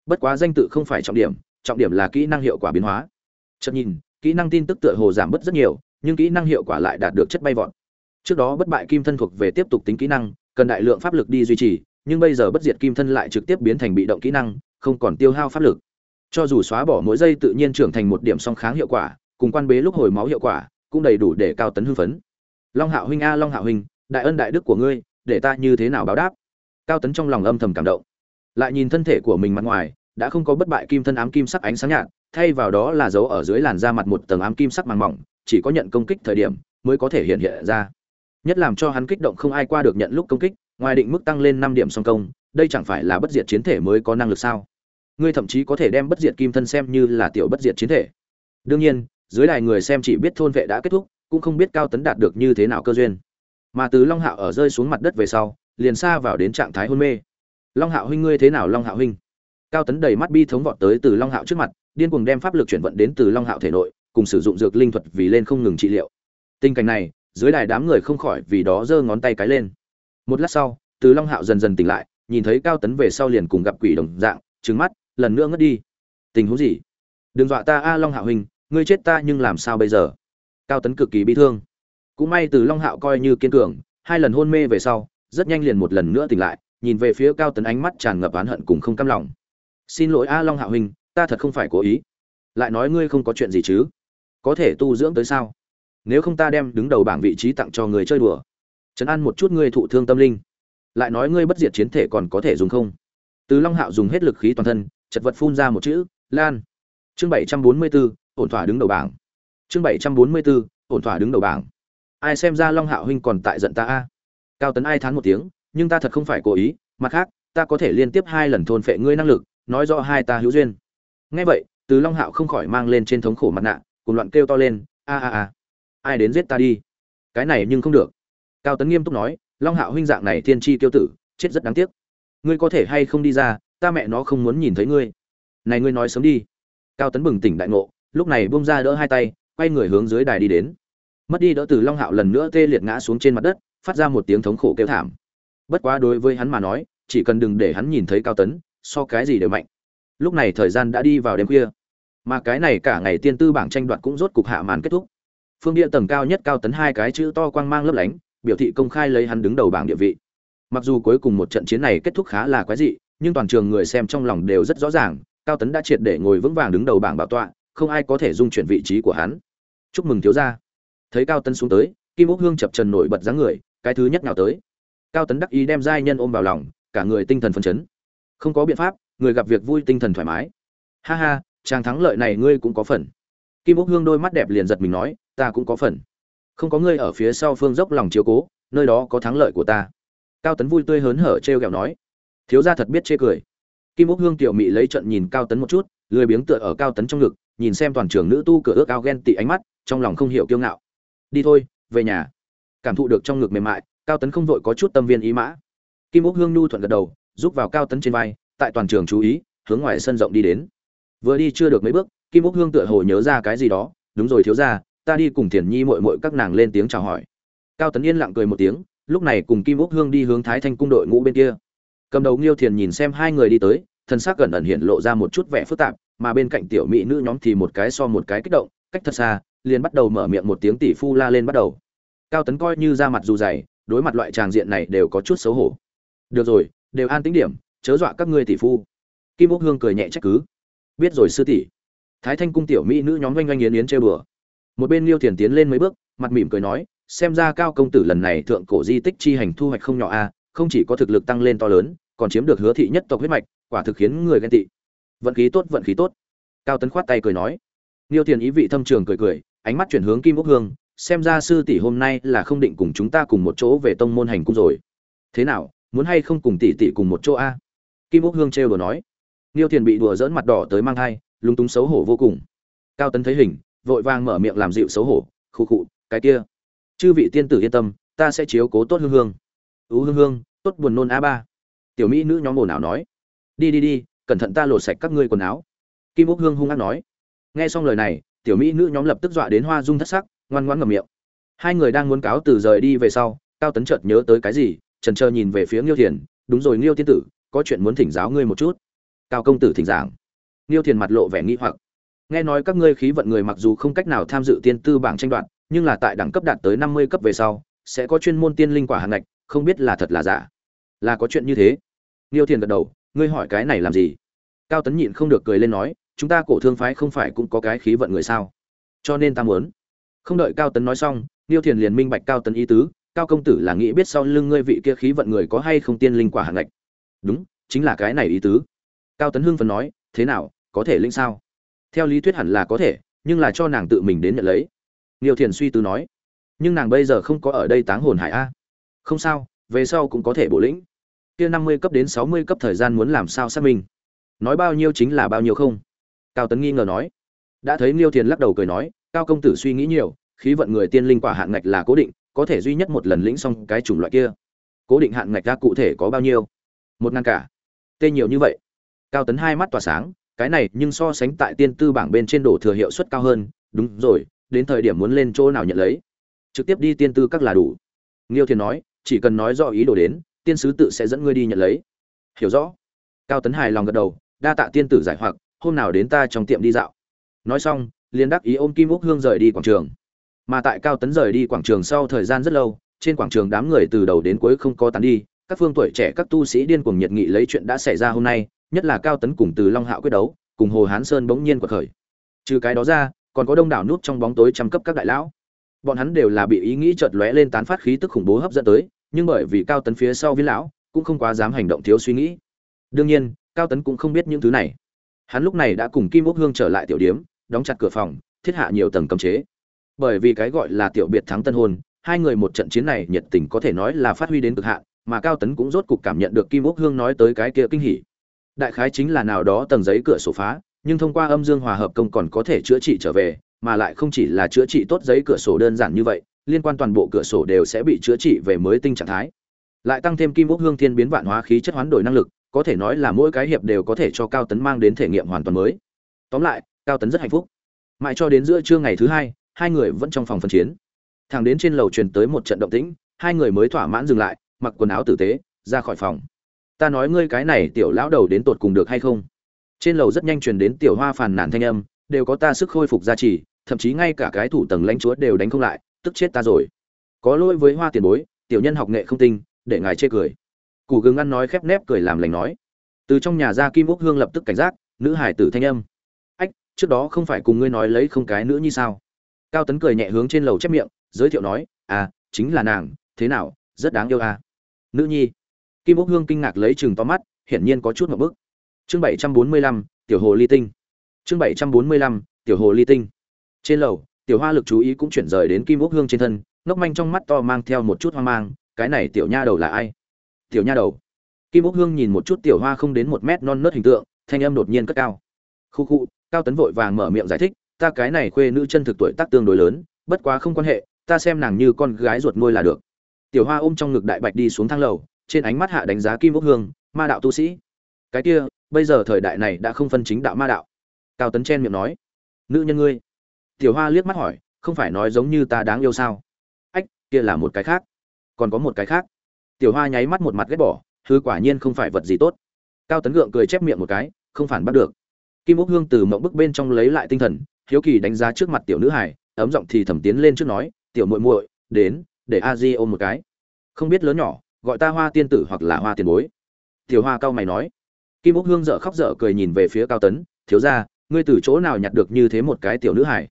Speaker 1: Bất quá danh tự không phải trọng điểm trọng điểm là kỹ năng hiệu quả biến hóa. Chợt nhìn, kỹ năng tin tức tựa hồ giảm bớt rất nhiều, nhưng kỹ năng hiệu quả lại đạt được chất bay vọt. Trước đó bất bại kim thân thuộc về tiếp tục tính kỹ năng, cần đại lượng pháp lực đi duy trì, nhưng bây giờ bất diệt kim thân lại trực tiếp biến thành bị động kỹ năng, không còn tiêu hao pháp lực. Cho dù xóa bỏ mỗi giây tự nhiên trưởng thành một điểm song kháng hiệu quả, cùng quan bế lúc hồi máu hiệu quả cũng đầy đủ để cao tấn hưng phấn. Long hạo huynh a, long hạo huynh, đại ân đại đức của ngươi, để ta như thế nào báo đáp? Cao tấn trong lòng âm thầm cảm động. Lại nhìn thân thể của mình mặt ngoài, đã không có bất bại kim thân ám kim sắc ánh sáng nhạt, thay vào đó là dấu ở dưới làn da mặt một tầng ám kim sắc màng mỏng, chỉ có nhận công kích thời điểm mới có thể hiện hiện ra. Nhất làm cho hắn kích động không ai qua được nhận lúc công kích, ngoài định mức tăng lên năm điểm song công, đây chẳng phải là bất diệt chiến thể mới có năng lực sao? Ngươi thậm chí có thể đem bất diệt kim thân xem như là tiểu bất diệt chiến thể. Đương nhiên dưới đài người xem chỉ biết thôn vệ đã kết thúc, cũng không biết cao tấn đạt được như thế nào cơ duyên. Mà từ long hạo ở rơi xuống mặt đất về sau, liền xa vào đến trạng thái hôn mê. Long hạo huynh ngươi thế nào, long hạo huynh? Cao tấn đầy mắt bi thống vọt tới từ long hạo trước mặt, điên cuồng đem pháp lực chuyển vận đến từ long hạo thể nội, cùng sử dụng dược linh thuật vì lên không ngừng trị liệu. Tình cảnh này, dưới đài đám người không khỏi vì đó giơ ngón tay cái lên. Một lát sau, từ long hạo dần dần tỉnh lại, nhìn thấy cao tấn về sau liền cùng gặp quỷ đồng dạng trứng mắt, lần nữa ngất đi. Tình huống gì? Đừng dọa ta a, long hạo huynh ngươi chết ta nhưng làm sao bây giờ? Cao tấn cực kỳ bi thương. Cũng may từ long hạo coi như kiên cường, hai lần hôn mê về sau, rất nhanh liền một lần nữa tỉnh lại, nhìn về phía cao tấn ánh mắt tràn ngập oán hận cùng không cam lòng. Xin lỗi a long hạo huynh, ta thật không phải cố ý. Lại nói ngươi không có chuyện gì chứ? Có thể tu dưỡng tới sao? Nếu không ta đem đứng đầu bảng vị trí tặng cho người chơi đùa. Trấn an một chút ngươi thụ thương tâm linh. Lại nói ngươi bất diệt chiến thể còn có thể dùng không? Từ long hạo dùng hết lực khí toàn thân, chật vật phun ra một chữ, lan. Chương bảy trăm bốn mươi bốn ổn thỏa đứng đầu bảng. Chương bảy trăm bốn mươi bốn ổn thỏa đứng đầu bảng. Ai xem ra long hạo huynh còn tại giận ta a? Cao tấn ai thán một tiếng, nhưng ta thật không phải cố ý, mặt khác, ta có thể liên tiếp hai lần thôn phệ ngươi năng lực, nói rõ hai ta hữu duyên. Nghe vậy, từ long hạo không khỏi mang lên trên thống khổ mặt nạ, cùng loạn kêu to lên, a a a, ai đến giết ta đi? Cái này nhưng không được. Cao tấn nghiêm túc nói, long hạo huynh dạng này thiên tri tiêu tử, chết rất đáng tiếc. Ngươi có thể hay không đi ra, ta mẹ nó không muốn nhìn thấy ngươi. Này ngươi nói sớm đi. Cao tấn bừng tỉnh đại ngộ lúc này bung ra đỡ hai tay, quay người hướng dưới đài đi đến. Mất đi đỡ từ long hạo lần nữa tê liệt ngã xuống trên mặt đất, phát ra một tiếng thống khổ kêu thảm. Bất quá đối với hắn mà nói, chỉ cần đừng để hắn nhìn thấy cao tấn, so cái gì đều mạnh. Lúc này thời gian đã đi vào đêm khuya. Mà cái này cả ngày tiên tư bảng tranh đoạt cũng rốt cục hạ màn kết thúc. Phương địa tầng cao nhất cao tấn hai cái chữ to quang mang lấp lánh, biểu thị công khai lấy hắn đứng đầu bảng địa vị. Mặc dù cuối cùng một trận chiến này kết thúc khá là quái dị, nhưng toàn trường người xem trong lòng đều rất rõ ràng, cao tấn đã triệt để ngồi vững vàng đứng đầu bảng bảo tọa không ai có thể dung chuyển vị trí của hắn. Chúc mừng thiếu gia. Thấy cao tấn xuống tới, kim úc hương chập trần nổi bật dáng người, cái thứ nhất nào tới. Cao tấn đắc ý đem giai nhân ôm vào lòng, cả người tinh thần phấn chấn. Không có biện pháp, người gặp việc vui tinh thần thoải mái. Ha ha, chàng thắng lợi này ngươi cũng có phần. Kim úc hương đôi mắt đẹp liền giật mình nói, ta cũng có phần. Không có ngươi ở phía sau phương dốc lòng chiếu cố, nơi đó có thắng lợi của ta. Cao tấn vui tươi hớn hở t r nói. Thiếu gia thật biết chê cười. Kim úc hương tiểu mị lấy trận nhìn cao tấn một chút, lười biếng tựa ở cao tấn trong ngực nhìn xem toàn trường nữ tu cửa ước ao ghen tị ánh mắt, trong lòng không hiểu kiêu ngạo. Đi thôi, về nhà. Cảm thụ được trong ngực mềm mại, cao tấn không vội có chút tâm viên ý mã. Kim úc hương nhu thuận gật đầu giúp vào cao tấn trên vai, tại toàn trường chú ý, hướng ngoài sân rộng đi đến. Vừa đi chưa được mấy bước, kim úc hương tựa hồ nhớ ra cái gì đó, đúng rồi thiếu ra ta đi cùng thiền nhi mội mội các nàng lên tiếng chào hỏi. Cao tấn yên lặng cười một tiếng, lúc này cùng kim úc hương đi hướng thái thanh cung đội ngũ bên kia. Cầm đầu nghiêu thiền nhìn xem hai người đi tới thân xác gần ẩn hiện lộ ra một chút vẻ phức tạp mà bên cạnh tiểu mỹ nữ nhóm thì một cái so một cái kích động, cách thật xa, liền bắt đầu mở miệng một tiếng tỷ phu la lên bắt đầu. Cao tấn coi như ra mặt dù dày, đối mặt loại tràng diện này đều có chút xấu hổ. Được rồi, đều an tính điểm, chớ dọa các ngươi tỷ phu. Kim úc hương cười nhẹ trách cứ. Biết rồi sư tỷ. Thái thanh cung tiểu mỹ nữ nhóm oanh oanh yến yến chơi bừa một bên liêu thiền tiến lên mấy bước, mặt mỉm cười nói, xem ra cao công tử lần này thượng cổ di tích chi hành thu hoạch không nhỏ a, không chỉ có thực lực tăng lên to lớn, còn chiếm được hứa thị nhất tộc huyết mạch, quả thực khiến người ghen tị vận khí tốt, vận khí tốt. Cao tấn khoát tay cười nói. Niêu thiền ý vị thâm trường cười cười, ánh mắt chuyển hướng kim quốc hương, xem ra sư tỷ hôm nay là không định cùng chúng ta cùng một chỗ về tông môn hành cung rồi. Thế nào, muốn hay không cùng tỷ tỷ cùng một chỗ a? Kim quốc hương trêu đùa nói. Niêu thiền bị đùa dỡn mặt đỏ tới mang thai, lúng túng xấu hổ vô cùng. Cao tấn thấy hình, vội vàng mở miệng làm dịu xấu hổ. Khụ khụ, cái kia. Chư vị tiên tử yên tâm, ta sẽ chiếu cố tốt hương hương. Ú hương hương, tốt buồn nôn a ba. Tiểu mỹ nữ nhóm ồn ào nói. Đi đi đi cẩn thận ta lột sạch các ngươi quần áo. Kim úc hương hung ác nói. Nghe xong lời này, tiểu mỹ nữ nhóm lập tức dọa đến hoa dung thất sắc, ngoan ngoãn ngậm miệng. Hai người đang muốn cáo từ rời đi về sau, cao tấn chợt nhớ tới cái gì, trần trơ nhìn về phía nghiêu thiền. Đúng rồi, nghiêu tiên tử, có chuyện muốn thỉnh giáo ngươi một chút. Cao công tử thỉnh giảng. Nghiêu thiền mặt lộ vẻ nghi hoặc. Nghe nói các ngươi khí vận người mặc dù không cách nào tham dự tiên tư bảng tranh đoạt, nhưng là tại đẳng cấp đạt tới năm mươi cấp về sau, sẽ có chuyên môn tiên linh quả hạng ngạch, không biết là thật là giả. Là có chuyện như thế. Nghiêu thiền gật đầu ngươi hỏi cái này làm gì? Cao tấn nhịn không được cười lên nói, chúng ta cổ thương phái không phải cũng có cái khí vận người sao? Cho nên ta muốn. Không đợi cao tấn nói xong, nghiêu thiền liền minh bạch cao tấn ý tứ, cao công tử là nghĩ biết sau lưng ngươi vị kia khí vận người có hay không tiên linh quả hạng ngạch. Đúng, chính là cái này ý tứ. Cao tấn hưng phần nói, thế nào, có thể linh sao? Theo lý thuyết hẳn là có thể, nhưng là cho nàng tự mình đến nhận lấy. Nghiêu thiền suy tư nói, nhưng nàng bây giờ không có ở đây táng hồn hải a. Không sao, về sau cũng có thể bổ lĩnh kia năm mươi cấp đến sáu mươi cấp thời gian muốn làm sao xác minh? Nói bao nhiêu chính là bao nhiêu không? Cao tấn nghi ngờ nói. Đã thấy nghiêu thiền lắc đầu cười nói, cao công tử suy nghĩ nhiều, khí vận người tiên linh quả hạn ngạch là cố định, có thể duy nhất một lần lĩnh xong cái chủng loại kia. Cố định hạn ngạch ra cụ thể có bao nhiêu? Một ngàn cả. Tê nhiều như vậy. Cao tấn hai mắt tỏa sáng, cái này nhưng so sánh tại tiên tư bảng bên trên đổ thừa hiệu suất cao hơn. Đúng rồi, đến thời điểm muốn lên chỗ nào nhận lấy? Trực tiếp đi tiên tư các là đủ. Nghiêu thiền nói, chỉ cần nói rõ ý đồ đến tiên sứ tự sẽ dẫn ngươi đi nhận lấy. Hiểu rõ. Cao tấn hài lòng gật đầu, đa tạ tiên tử giải hoặc, hôm nào đến ta trong tiệm đi dạo. Nói xong, liền đắc ý ôm kim úc hương rời đi quảng trường. Mà tại cao tấn rời đi quảng trường sau thời gian rất lâu, trên quảng trường đám người từ đầu đến cuối không có tán đi, các phương tuổi trẻ, các tu sĩ điên cuồng nhiệt nghị lấy chuyện đã xảy ra hôm nay, nhất là cao tấn cùng từ long hạo quyết đấu, cùng hồ hán sơn bỗng nhiên quật khởi. Trừ cái đó ra, còn có đông đảo nút trong bóng tối trăm cấp các đại lão. Bọn hắn đều là bị ý nghĩ chợt lóe lên tán phát khí tức khủng bố hấp dẫn tới nhưng bởi vì cao tấn phía sau viên lão cũng không quá dám hành động thiếu suy nghĩ. Đương nhiên, cao tấn cũng không biết những thứ này. Hắn lúc này đã cùng kim ốc hương trở lại tiểu điếm, đóng chặt cửa phòng, thiết hạ nhiều tầng cấm chế. Bởi vì cái gọi là tiểu biệt thắng tân hôn, hai người một trận chiến này nhiệt tình có thể nói là phát huy đến cực hạn, mà cao tấn cũng rốt cục cảm nhận được kim ốc hương nói tới cái kia kinh hỉ. Đại khái chính là nào đó tầng giấy cửa sổ phá, nhưng thông qua âm dương hòa hợp công còn có thể chữa trị trở về, mà lại không chỉ là chữa trị tốt giấy cửa sổ đơn giản như vậy liên quan toàn bộ cửa sổ đều sẽ bị chữa trị về mới tinh trạng thái. Lại tăng thêm kim ốc hương thiên biến vạn hóa khí chất hoán đổi năng lực, có thể nói là mỗi cái hiệp đều có thể cho cao tấn mang đến thể nghiệm hoàn toàn mới. Tóm lại, cao tấn rất hạnh phúc. Mãi cho đến giữa trưa ngày thứ hai hai người vẫn trong phòng phân chiến. Thằng đến trên lầu truyền tới một trận động tĩnh, hai người mới thỏa mãn dừng lại, mặc quần áo tử tế, ra khỏi phòng. Ta nói ngươi cái này tiểu lão đầu đến tột cùng được hay không? Trên lầu rất nhanh truyền đến tiểu hoa phàn nàn thanh âm, đều có ta sức khôi phục gia trì, thậm chí ngay cả cái thủ tầng lãnh chúa đều đánh không lại tức chết ta rồi. Có lỗi với hoa tiền bối, tiểu nhân học nghệ không tinh, để ngài chê cười. Củ gừng ăn nói khép nép cười làm lành nói. Từ trong nhà ra kim úc hương lập tức cảnh giác, nữ hải tử thanh âm. Ách, trước đó không phải cùng ngươi nói lấy không cái nữa như sao? Cao tấn cười nhẹ hướng trên lầu chép miệng, giới thiệu nói à chính là nàng, thế nào, rất đáng yêu à. Nữ nhi. Kim úc hương kinh ngạc lấy chừng to mắt, hiển nhiên có chút một bức. Chương bảy trăm bốn mươi lăm, tiểu hồ ly tinh. Chương bảy trăm bốn mươi lăm, tiểu hồ ly tinh. Trên lầu tiểu hoa lực chú ý cũng chuyển rời đến kim úc hương trên thân, ngốc manh trong mắt to mang theo một chút hoang mang, cái này tiểu nha đầu là ai? Tiểu nha đầu. Kim úc hương nhìn một chút tiểu hoa không đến một mét non nớt hình tượng, thanh âm đột nhiên cất cao. Khu khu, cao tấn vội vàng mở miệng giải thích, ta cái này khuê nữ chân thực tuổi tác tương đối lớn, bất quá không quan hệ, ta xem nàng như con gái ruột nuôi là được. Tiểu hoa ôm trong ngực đại bạch đi xuống thang lầu, trên ánh mắt hạ đánh giá kim úc hương, ma đạo tu sĩ. Cái kia, bây giờ thời đại này đã không phân chính đạo ma đạo. Cao tấn chen miệng nói, nữ nhân ngươi tiểu hoa liếc mắt hỏi, không phải nói giống như ta đáng yêu sao? Ách, kia là một cái khác. Còn có một cái khác? Tiểu hoa nháy mắt một mặt ghét bỏ hư quả nhiên không phải vật gì tốt. Cao tấn gượng cười chép miệng một cái, không phản bắt được. Kim úc hương từ mộng bức bên trong lấy lại tinh thần, hiếu kỳ đánh giá trước mặt tiểu nữ hải ấm giọng thì thẩm tiến lên trước nói, tiểu muội muội, đến, để a di ôm một cái. Không biết lớn nhỏ, gọi ta hoa tiên tử hoặc là hoa tiền bối. Tiểu hoa cao mày nói. Kim úc hương dở khóc dở cười nhìn về phía cao tấn, thiếu ra ngươi từ chỗ nào nhặt được như thế một cái tiểu nữ hải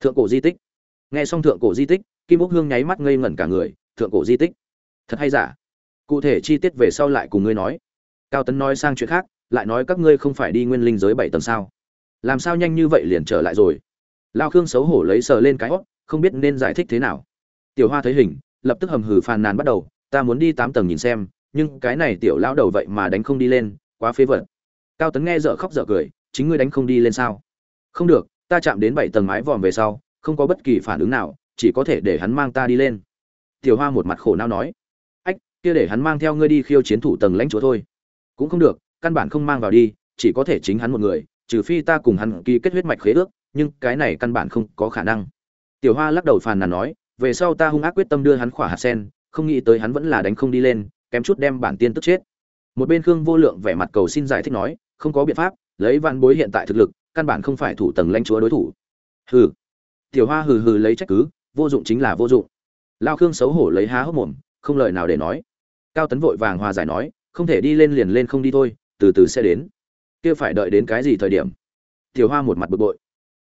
Speaker 1: thượng cổ di tích. Nghe xong thượng cổ di tích, kim úc hương nháy mắt ngây ngẩn cả người, thượng cổ di tích. Thật hay giả? Cụ thể chi tiết về sau lại cùng ngươi nói. Cao tấn nói sang chuyện khác, lại nói các ngươi không phải đi nguyên linh giới bảy tầng sao? Làm sao nhanh như vậy liền trở lại rồi? Lao khương xấu hổ lấy sờ lên cái hót không biết nên giải thích thế nào. Tiểu hoa thấy hình, lập tức hầm hừ phàn nàn bắt đầu, ta muốn đi tám tầng nhìn xem, nhưng cái này tiểu lão đầu vậy mà đánh không đi lên, quá phế vật. Cao tấn nghe dở khóc dở cười, chính ngươi đánh không đi lên sao? Không được ta chạm đến bảy tầng mái vòm về sau, không có bất kỳ phản ứng nào, chỉ có thể để hắn mang ta đi lên. Tiểu hoa một mặt khổ não nói. Ách, kia để hắn mang theo ngươi đi khiêu chiến thủ tầng lãnh chúa thôi. Cũng không được, căn bản không mang vào đi, chỉ có thể chính hắn một người, trừ phi ta cùng hắn ký kết huyết mạch khế ước, nhưng cái này căn bản không có khả năng. Tiểu hoa lắc đầu phàn nàn nói. Về sau ta hung ác quyết tâm đưa hắn khỏa hạt sen, không nghĩ tới hắn vẫn là đánh không đi lên, kém chút đem bản tiên tức chết. Một bên khương vô lượng vẻ mặt cầu xin giải thích nói. Không có biện pháp, lấy văn bối hiện tại thực lực căn bản không phải thủ tầng lãnh chúa đối thủ. Hừ. Tiểu hoa hừ hừ lấy trách cứ, vô dụng chính là vô dụng. Lao khương xấu hổ lấy há hốc mồm, không lời nào để nói. Cao tấn vội vàng hòa giải nói, không thể đi lên liền lên không đi thôi, từ từ sẽ đến. Kia phải đợi đến cái gì thời điểm? Tiểu hoa một mặt bực bội.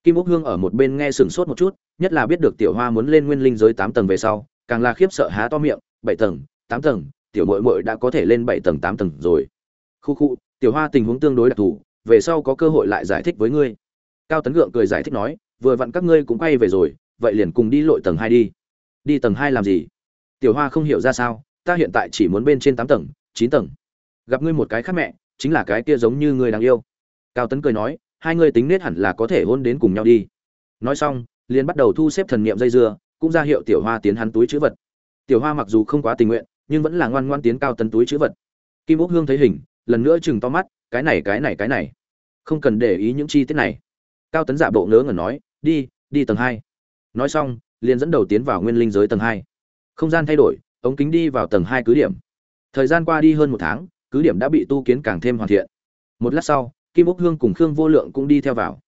Speaker 1: Kim úc hương ở một bên nghe sừng sốt một chút, nhất là biết được tiểu hoa muốn lên nguyên linh giới tám tầng về sau, càng là khiếp sợ há to miệng, bảy tầng, tám tầng, tiểu mội mội đã có thể lên bảy tầng tám tầng rồi. Khu khu, tiểu hoa tình huống tương đối đặc thù về sau có cơ hội lại giải thích với ngươi. Cao tấn gượng cười giải thích nói, vừa vặn các ngươi cũng quay về rồi, vậy liền cùng đi lội tầng hai đi. Đi tầng hai làm gì? Tiểu hoa không hiểu ra sao, ta hiện tại chỉ muốn bên trên tám tầng, chín tầng. Gặp ngươi một cái khác mẹ, chính là cái kia giống như ngươi đang yêu. Cao tấn cười nói, hai ngươi tính nết hẳn là có thể hôn đến cùng nhau đi. Nói xong, liền bắt đầu thu xếp thần niệm dây dưa, cũng ra hiệu tiểu hoa tiến hắn túi chữ vật. Tiểu hoa mặc dù không quá tình nguyện, nhưng vẫn là ngoan ngoan tiến cao tấn túi chữ vật. Kim úc hương thấy hình, lần nữa chừng to mắt cái này cái này cái này. Không cần để ý những chi tiết này. Cao tấn giả bộ ngớ ngẩn nói, đi đi tầng hai. Nói xong, liền dẫn đầu tiến vào nguyên linh giới tầng hai. Không gian thay đổi, ống kính đi vào tầng hai cứ điểm. Thời gian qua đi hơn một tháng, cứ điểm đã bị tu kiến càng thêm hoàn thiện. Một lát sau, kim úc hương cùng khương vô lượng cũng đi theo vào.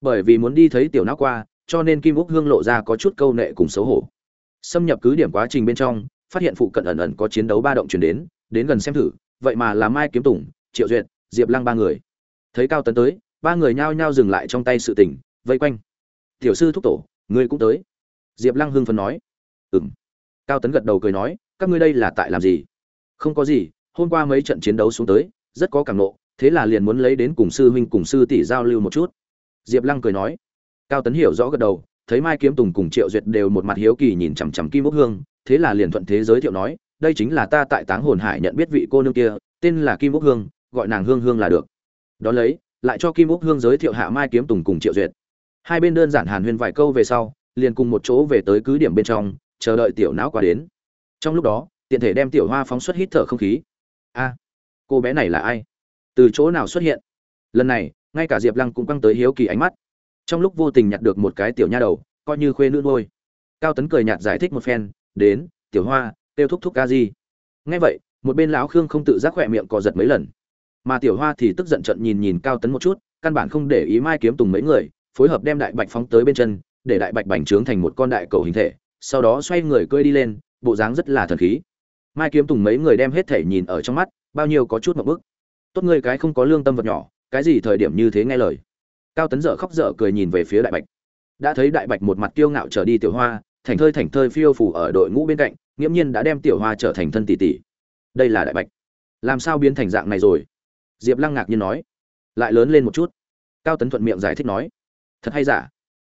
Speaker 1: Bởi vì muốn đi thấy tiểu nát qua, cho nên kim úc hương lộ ra có chút câu nệ cùng xấu hổ. Xâm nhập cứ điểm quá trình bên trong, phát hiện phụ cận ẩn ẩn có chiến đấu ba động chuyển đến đến gần xem thử, vậy mà là mai kiếm tùng, triệu duyệt diệp lăng ba người. Thấy cao tấn tới, ba người nhao nhao dừng lại trong tay sự tỉnh vây quanh. Tiểu sư thúc tổ, ngươi cũng tới. Diệp lăng hưng phấn nói. Ừng cao tấn gật đầu cười nói, các ngươi đây là tại làm gì? Không có gì, hôm qua mấy trận chiến đấu xuống tới, rất có cảm nộ, thế là liền muốn lấy đến cùng sư huynh cùng sư tỷ giao lưu một chút. Diệp lăng cười nói. Cao tấn hiểu rõ gật đầu, thấy mai kiếm tùng cùng triệu duyệt đều một mặt hiếu kỳ nhìn chằm chằm kim bốc hương, thế là liền thuận thế giới thiệu nói, đây chính là ta tại táng hồn hải nhận biết vị cô nương kia, tên là kim bốc hương gọi nàng hương hương là được. Đón lấy, lại cho kim úc hương giới thiệu hạ mai kiếm tùng cùng triệu duyệt. Hai bên đơn giản hàn huyên vài câu về sau, liền cùng một chỗ về tới cứ điểm bên trong, chờ đợi tiểu não qua đến. Trong lúc đó, tiện thể đem tiểu hoa phóng xuất hít thở không khí. A, cô bé này là ai? Từ chỗ nào xuất hiện? Lần này, ngay cả diệp lăng cũng căng tới hiếu kỳ ánh mắt. Trong lúc vô tình nhặt được một cái tiểu nha đầu, coi như khuê nữ ngôi cao tấn cười nhạt giải thích một phen, đến, tiểu hoa tiêu thúc thúc ca gì ngay vậy, một bên lão khương không tự giác khỏe miệng cò giật mấy lần mà tiểu hoa thì tức giận trận nhìn nhìn cao tấn một chút, căn bản không để ý mai kiếm tùng mấy người, phối hợp đem đại bạch phóng tới bên chân, để đại bạch bành trướng thành một con đại cầu hình thể, sau đó xoay người cưỡi đi lên, bộ dáng rất là thần khí. Mai kiếm tùng mấy người đem hết thể nhìn ở trong mắt, bao nhiêu có chút một bức. Tốt ngươi cái không có lương tâm vật nhỏ, cái gì thời điểm như thế nghe lời. Cao tấn dở khóc dở cười nhìn về phía đại bạch. Đã thấy đại bạch một mặt kiêu ngạo trở đi tiểu hoa, thành thơi thành thơi phiêu phủ ở đội ngũ bên cạnh, nghiễm nhiên đã đem tiểu hoa trở thành thân tỷ tỷ. Đây là đại bạch. Làm sao biến thành dạng này rồi? Diệp lăng ngạc nhiên nói, lại lớn lên một chút. Cao tấn thuận miệng giải thích nói, thật hay giả?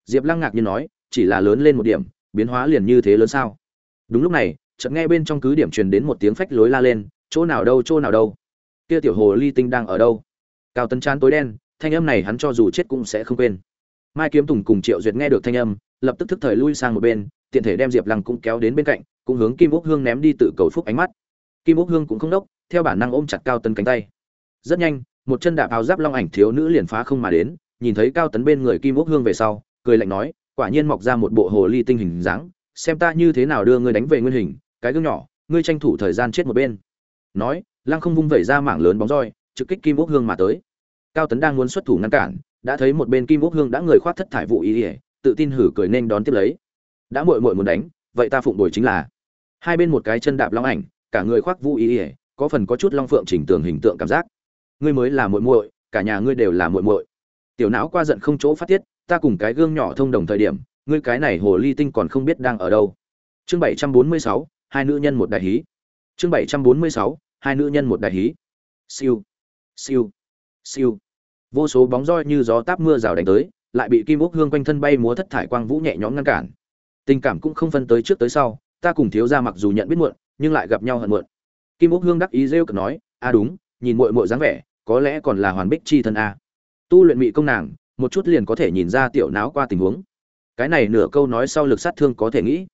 Speaker 1: Diệp lăng ngạc nhiên nói, chỉ là lớn lên một điểm, biến hóa liền như thế lớn sao? Đúng lúc này, chợt nghe bên trong cứ điểm truyền đến một tiếng phách lối la lên, chỗ nào đâu, chỗ nào đâu. Kia tiểu hồ ly tinh đang ở đâu? Cao tấn chán tối đen, thanh âm này hắn cho dù chết cũng sẽ không quên. Mai kiếm tùng cùng triệu duyệt nghe được thanh âm, lập tức thức thời lui sang một bên, tiện thể đem diệp lăng cũng kéo đến bên cạnh, cũng hướng kim úc hương ném đi tự cầu phúc ánh mắt. Kim úc hương cũng không đốc, theo bản năng ôm chặt cao tấn cánh tay rất nhanh, một chân đạp áo giáp long ảnh thiếu nữ liền phá không mà đến, nhìn thấy cao tấn bên người kim quốc hương về sau, cười lạnh nói, quả nhiên mọc ra một bộ hồ ly tinh hình dáng, xem ta như thế nào đưa ngươi đánh về nguyên hình, cái gương nhỏ, ngươi tranh thủ thời gian chết một bên. Nói, lăng không vung vẩy ra mảng lớn bóng roi, trực kích kim quốc hương mà tới. Cao tấn đang muốn xuất thủ ngăn cản, đã thấy một bên kim quốc hương đã người khoát thất thải vụ ý ỉa, tự tin hử cười nên đón tiếp lấy. Đã muội muội muốn đánh, vậy ta phụng đổi chính là. Hai bên một cái chân đạp long ảnh, cả người khoác vũ ý ỉa, có phần có chút long phượng chỉnh tường hình tượng cảm giác ngươi mới là muội muội, cả nhà ngươi đều là muội muội. Tiểu não qua giận không chỗ phát tiết, ta cùng cái gương nhỏ thông đồng thời điểm, ngươi cái này hồ ly tinh còn không biết đang ở đâu. Chương bảy trăm bốn mươi sáu, hai nữ nhân một đại hí. Chương bảy trăm bốn mươi sáu, hai nữ nhân một đại hí. Siêu. Siêu. Siêu. Vô số bóng roi như gió táp mưa rào đánh tới, lại bị kim ốc hương quanh thân bay múa thất thải quang vũ nhẹ nhõm ngăn cản. Tình cảm cũng không phân tới trước tới sau, ta cùng thiếu gia mặc dù nhận biết muộn, nhưng lại gặp nhau hận muộn. Kim ốc hương đắc ý rêu cực nói a đúng nhìn muội muội dáng vẻ, có lẽ còn là hoàn bích chi thân a. Tu luyện mị công nàng, một chút liền có thể nhìn ra tiểu não qua tình huống. Cái này nửa câu nói sau lực sát thương có thể nghĩ.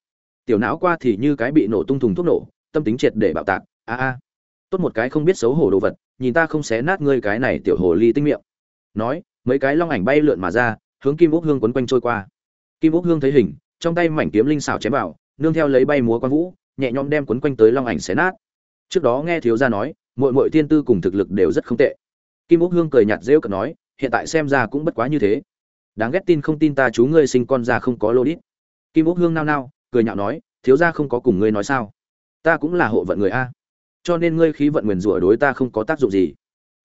Speaker 1: Tiểu não qua thì như cái bị nổ tung thùng thuốc nổ, tâm tính triệt để bạo tạc, a a. Tốt một cái không biết xấu hổ đồ vật, nhìn ta không xé nát ngươi cái này tiểu hồ ly tinh miệng. Nói, mấy cái long ảnh bay lượn mà ra, hướng kim úc hương quấn quanh trôi qua. Kim úc hương thấy hình, trong tay mảnh kiếm linh xảo chém vào, nương theo lấy bay múa quan vũ, nhẹ nhõm đem quấn quanh tới long ảnh xé nát. Trước đó nghe thiếu gia nói mọi mọi tiên tư cùng thực lực đều rất không tệ. Kim úc hương cười nhạt rêu cợt nói, hiện tại xem ra cũng bất quá như thế. Đáng ghét tin không tin ta chú ngươi sinh con ra không có lô đít. Kim úc hương nao nao, cười nhạo nói, thiếu gia không có cùng ngươi nói sao? Ta cũng là hộ vận người a. Cho nên ngươi khí vận nguyền rủa đối ta không có tác dụng gì.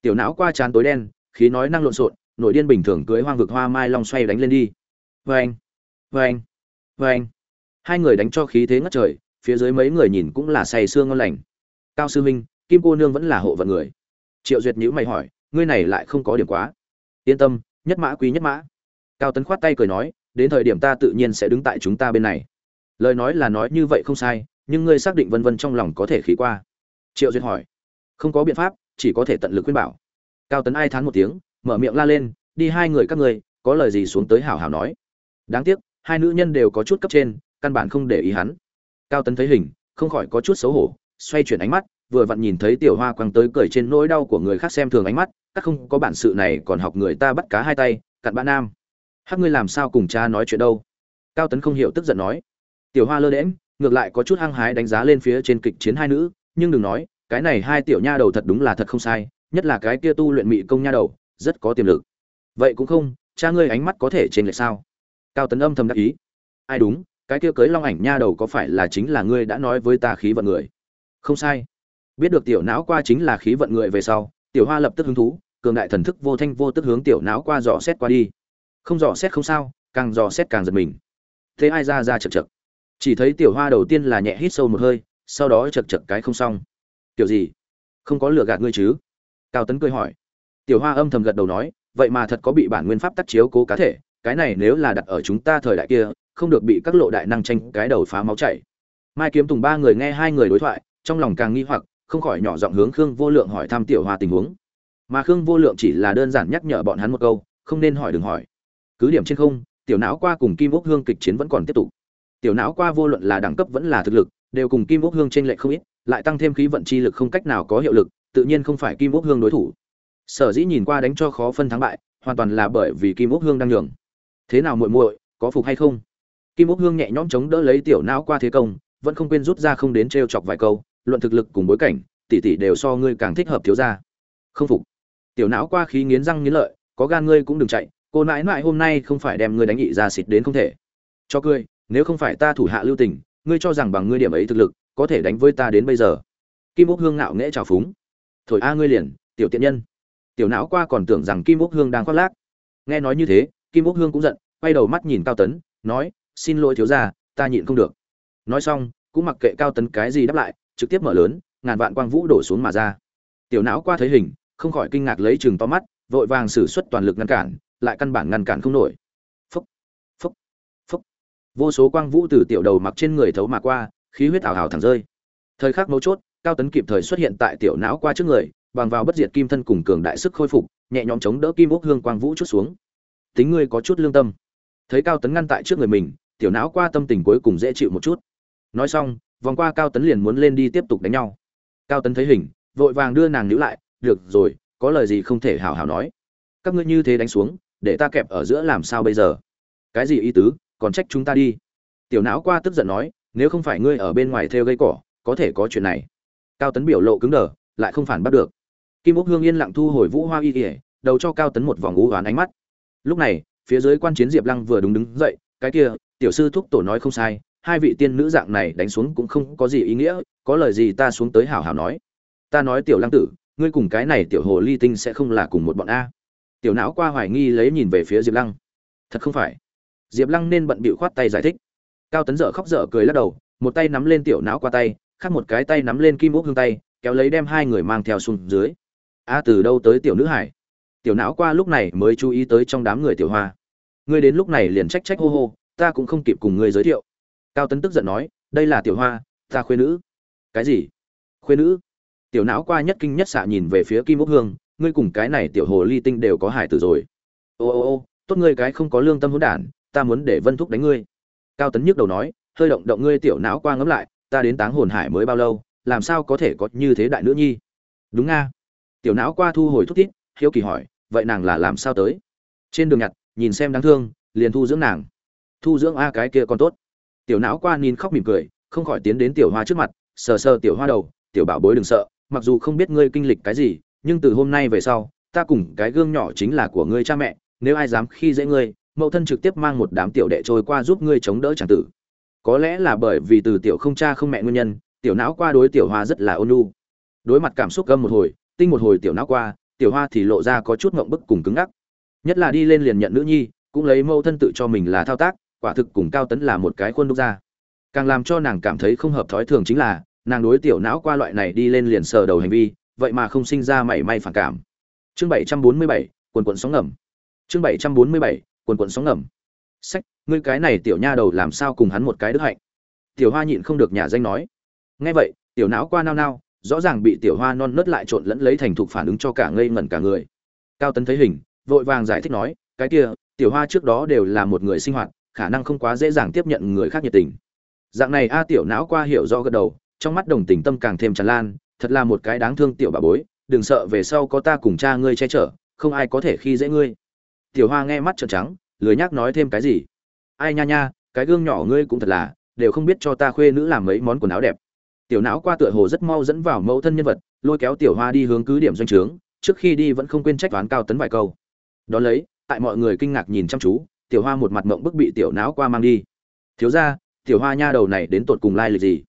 Speaker 1: Tiểu não qua chán tối đen, khí nói năng lộn xộn, nội điên bình thường cưới hoang vực hoa mai long xoay đánh lên đi. Vê anh vê anh vê anh hai người đánh cho khí thế ngất trời, phía dưới mấy người nhìn cũng là say sương ngon lành. Cao sư minh kim cô nương vẫn là hộ vận người. Triệu duyệt nhữ mày hỏi, ngươi này lại không có điểm quá. Yên tâm, nhất mã quý nhất mã. Cao tấn khoát tay cười nói, đến thời điểm ta tự nhiên sẽ đứng tại chúng ta bên này. Lời nói là nói như vậy không sai, nhưng ngươi xác định vân vân trong lòng có thể khí qua. Triệu duyệt hỏi, không có biện pháp, chỉ có thể tận lực khuyên bảo. Cao tấn ai thán một tiếng, mở miệng la lên, đi hai người các ngươi, có lời gì xuống tới hảo hảo nói. Đáng tiếc, hai nữ nhân đều có chút cấp trên, căn bản không để ý hắn. Cao tấn thấy hình, không khỏi có chút xấu hổ, xoay chuyển ánh mắt vừa vặn nhìn thấy tiểu hoa quăng tới cười trên nỗi đau của người khác xem thường ánh mắt, các không có bản sự này còn học người ta bắt cá hai tay, cặn bã nam. Hắc, ngươi làm sao cùng cha nói chuyện đâu? Cao tấn không hiểu tức giận nói. Tiểu hoa lơ đễm ngược lại có chút hăng hái đánh giá lên phía trên kịch chiến hai nữ, nhưng đừng nói, cái này hai tiểu nha đầu thật đúng là thật không sai, nhất là cái kia tu luyện mị công nha đầu, rất có tiềm lực. Vậy cũng không, cha ngươi ánh mắt có thể trên lệch sao? Cao tấn âm thầm đắc ý. Ai đúng, cái kia cưới long ảnh nha đầu có phải là chính là ngươi đã nói với ta khí vận người? Không sai biết được tiểu não qua chính là khí vận người về sau, tiểu hoa lập tức hứng thú, cường đại thần thức vô thanh vô tức hướng tiểu não qua dò xét qua đi. Không dò xét không sao, càng dò xét càng giật mình. Thế ai ra ra chật chật. Chỉ thấy tiểu hoa đầu tiên là nhẹ hít sâu một hơi, sau đó chật chật cái không xong. Tiểu gì? Không có lừa gạt ngươi chứ? Cao tấn cười hỏi. Tiểu hoa âm thầm gật đầu nói, vậy mà thật có bị bản nguyên pháp tắt chiếu cố cá thể, cái này nếu là đặt ở chúng ta thời đại kia, không được bị các lộ đại năng tranh cái đầu phá máu chảy. Mai kiếm tùng ba người nghe hai người đối thoại, trong lòng càng nghi hoặc không khỏi nhỏ giọng hướng khương vô lượng hỏi thăm tiểu hoa tình huống. Mà khương vô lượng chỉ là đơn giản nhắc nhở bọn hắn một câu, không nên hỏi đừng hỏi. Cứ điểm trên không, tiểu não qua cùng kim ốc hương kịch chiến vẫn còn tiếp tục. Tiểu não qua vô luận là đẳng cấp vẫn là thực lực, đều cùng kim ốc hương trên lệch không ít, lại tăng thêm khí vận chi lực không cách nào có hiệu lực, tự nhiên không phải kim ốc hương đối thủ. Sở dĩ nhìn qua đánh cho khó phân thắng bại, hoàn toàn là bởi vì kim ốc hương đang nhường. Thế nào muội muội, có phục hay không? Kim ốc hương nhẹ nhõm chống đỡ lấy tiểu não qua thế công, vẫn không quên rút ra không đến t chọc vài câu luận thực lực cùng bối cảnh, tỷ tỷ đều so ngươi càng thích hợp thiếu gia. Không phục. Tiểu não qua khí nghiến răng nghiến lợi, có gan ngươi cũng đừng chạy, cô nãi nãi hôm nay không phải đem ngươi đánh nghị ra xịt đến không thể. Cho cười, nếu không phải ta thủ hạ lưu tình, ngươi cho rằng bằng ngươi điểm ấy thực lực, có thể đánh với ta đến bây giờ. Kim úc hương ngạo nghễ trào phúng. Thổi a ngươi liền, tiểu tiện nhân. Tiểu não qua còn tưởng rằng kim úc hương đang khoác lác. Nghe nói như thế, kim úc hương cũng giận, quay đầu mắt nhìn cao tấn, nói, xin lỗi thiếu gia, ta nhịn không được. Nói xong, cũng mặc kệ cao tấn cái gì đáp lại trực tiếp mở lớn, ngàn vạn quang vũ đổ xuống mà ra. Tiểu não qua thấy hình, không khỏi kinh ngạc lấy chừng to mắt, vội vàng sử xuất toàn lực ngăn cản, lại căn bản ngăn cản không nổi. Phúc phúc phúc. Vô số quang vũ từ tiểu đầu mặc trên người thấu mà qua, khí huyết ảo ảo thẳng rơi. Thời khắc mấu chốt, cao tấn kịp thời xuất hiện tại tiểu não qua trước người, bằng vào bất diệt kim thân cùng cường đại sức khôi phục, nhẹ nhõm chống đỡ kim ốc hương quang vũ chút xuống. Tính ngươi có chút lương tâm. Thấy cao tấn ngăn tại trước người mình, tiểu não qua tâm tình cuối cùng dễ chịu một chút. Nói xong vòng qua cao tấn liền muốn lên đi tiếp tục đánh nhau. Cao tấn thấy hình, vội vàng đưa nàng níu lại, được rồi, có lời gì không thể hào hào nói. Các ngươi như thế đánh xuống, để ta kẹp ở giữa làm sao bây giờ? Cái gì ý tứ, còn trách chúng ta đi. Tiểu não qua tức giận nói, nếu không phải ngươi ở bên ngoài theo gây cỏ, có thể có chuyện này. Cao tấn biểu lộ cứng đờ, lại không phản bắt được. Kim úc hương yên lặng thu hồi vũ hoa y ỉa đầu cho cao tấn một vòng ngũ oán ánh mắt. Lúc này, phía dưới quan chiến diệp lăng vừa đúng đứng dậy, cái kia, tiểu sư thúc tổ nói không sai hai vị tiên nữ dạng này đánh xuống cũng không có gì ý nghĩa, có lời gì ta xuống tới hảo hảo nói. Ta nói tiểu lăng tử, ngươi cùng cái này tiểu hồ ly tinh sẽ không là cùng một bọn a. Tiểu não qua hoài nghi lấy nhìn về phía diệp lăng. Thật không phải. Diệp lăng nên bận bịu khoát tay giải thích. Cao tấn dở khóc dở cười lắc đầu, một tay nắm lên tiểu não qua tay, khác một cái tay nắm lên kim ốc hương tay, kéo lấy đem hai người mang theo xuống dưới. A từ đâu tới tiểu nữ hải? Tiểu não qua lúc này mới chú ý tới trong đám người tiểu hoa. Ngươi đến lúc này liền trách trách hô hô, ta cũng không kịp cùng ngươi giới thiệu cao tấn tức giận nói, đây là tiểu hoa, ta khuê nữ. Cái gì? Khuê nữ. Tiểu não qua nhất kinh nhất xạ nhìn về phía kim ốc hương, ngươi cùng cái này tiểu hồ ly tinh đều có hải tử rồi. Ô ô ô, tốt ngươi cái không có lương tâm hỗn đản, ta muốn để vân thúc đánh ngươi. Cao tấn nhức đầu nói, hơi động động ngươi tiểu não qua ngấm lại, ta đến táng hồn hải mới bao lâu, làm sao có thể có như thế đại nữ nhi? Đúng nga. Tiểu não qua thu hồi thúc tít hiếu kỳ hỏi, vậy nàng là làm sao tới? Trên đường nhặt, nhìn xem đáng thương, liền thu dưỡng nàng. Thu dưỡng a cái kia còn tốt tiểu não qua nhìn khóc mỉm cười, không khỏi tiến đến tiểu hoa trước mặt, sờ sờ tiểu hoa đầu, tiểu bảo bối đừng sợ, mặc dù không biết ngươi kinh lịch cái gì, nhưng từ hôm nay về sau, ta cùng cái gương nhỏ chính là của ngươi cha mẹ, nếu ai dám khi dễ ngươi, mẫu thân trực tiếp mang một đám tiểu đệ trôi qua giúp ngươi chống đỡ tràng tử. Có lẽ là bởi vì từ tiểu không cha không mẹ nguyên nhân, tiểu não qua đối tiểu hoa rất là ôn nhu. Đối mặt cảm xúc gâm một hồi, tinh một hồi tiểu não qua, tiểu hoa thì lộ ra có chút ngộng bức cùng cứng ngắc. Nhất là đi lên liền nhận nữ nhi, cũng lấy mẫu thân tự cho mình là thao tác quả thực cùng cao tấn là một cái khuôn đúc ra. Càng làm cho nàng cảm thấy không hợp thói thường chính là, nàng đối tiểu não qua loại này đi lên liền sờ đầu hành vi, vậy mà không sinh ra mảy may phản cảm. Chương bảy trăm bốn mươi bảy, quần quận sóng ngầm. Chương bảy trăm bốn mươi bảy, quần quận sóng ngầm. Sách, ngươi cái này tiểu nha đầu làm sao cùng hắn một cái đức hạnh? Tiểu hoa nhịn không được nhà danh nói. Nghe vậy, tiểu não qua nao nao, rõ ràng bị tiểu hoa non nớt lại trộn lẫn lấy thành thục phản ứng cho cả ngây ngẩn cả người. Cao tấn thấy hình, vội vàng giải thích nói, cái kia, tiểu hoa trước đó đều là một người sinh hoạt khả năng không quá dễ dàng tiếp nhận người khác nhiệt tình. Dạng này a tiểu não qua hiểu do gật đầu, trong mắt đồng tình tâm càng thêm tràn lan, thật là một cái đáng thương tiểu bà bối, đừng sợ về sau có ta cùng cha ngươi che chở, không ai có thể khi dễ ngươi. Tiểu hoa nghe mắt trợn trắng, lười nhác nói thêm cái gì. Ai nha nha, cái gương nhỏ ngươi cũng thật là, đều không biết cho ta khuê nữ làm mấy món quần áo đẹp. Tiểu não qua tựa hồ rất mau dẫn vào mẫu thân nhân vật, lôi kéo tiểu hoa đi hướng cứ điểm doanh trướng, trước khi đi vẫn không quên trách toán cao tấn vài câu. Đón lấy, tại mọi người kinh ngạc nhìn chăm chú tiểu hoa một mặt mộng bức bị tiểu não qua mang đi. Thiếu ra tiểu hoa nha đầu này đến tột cùng lai lịch gì?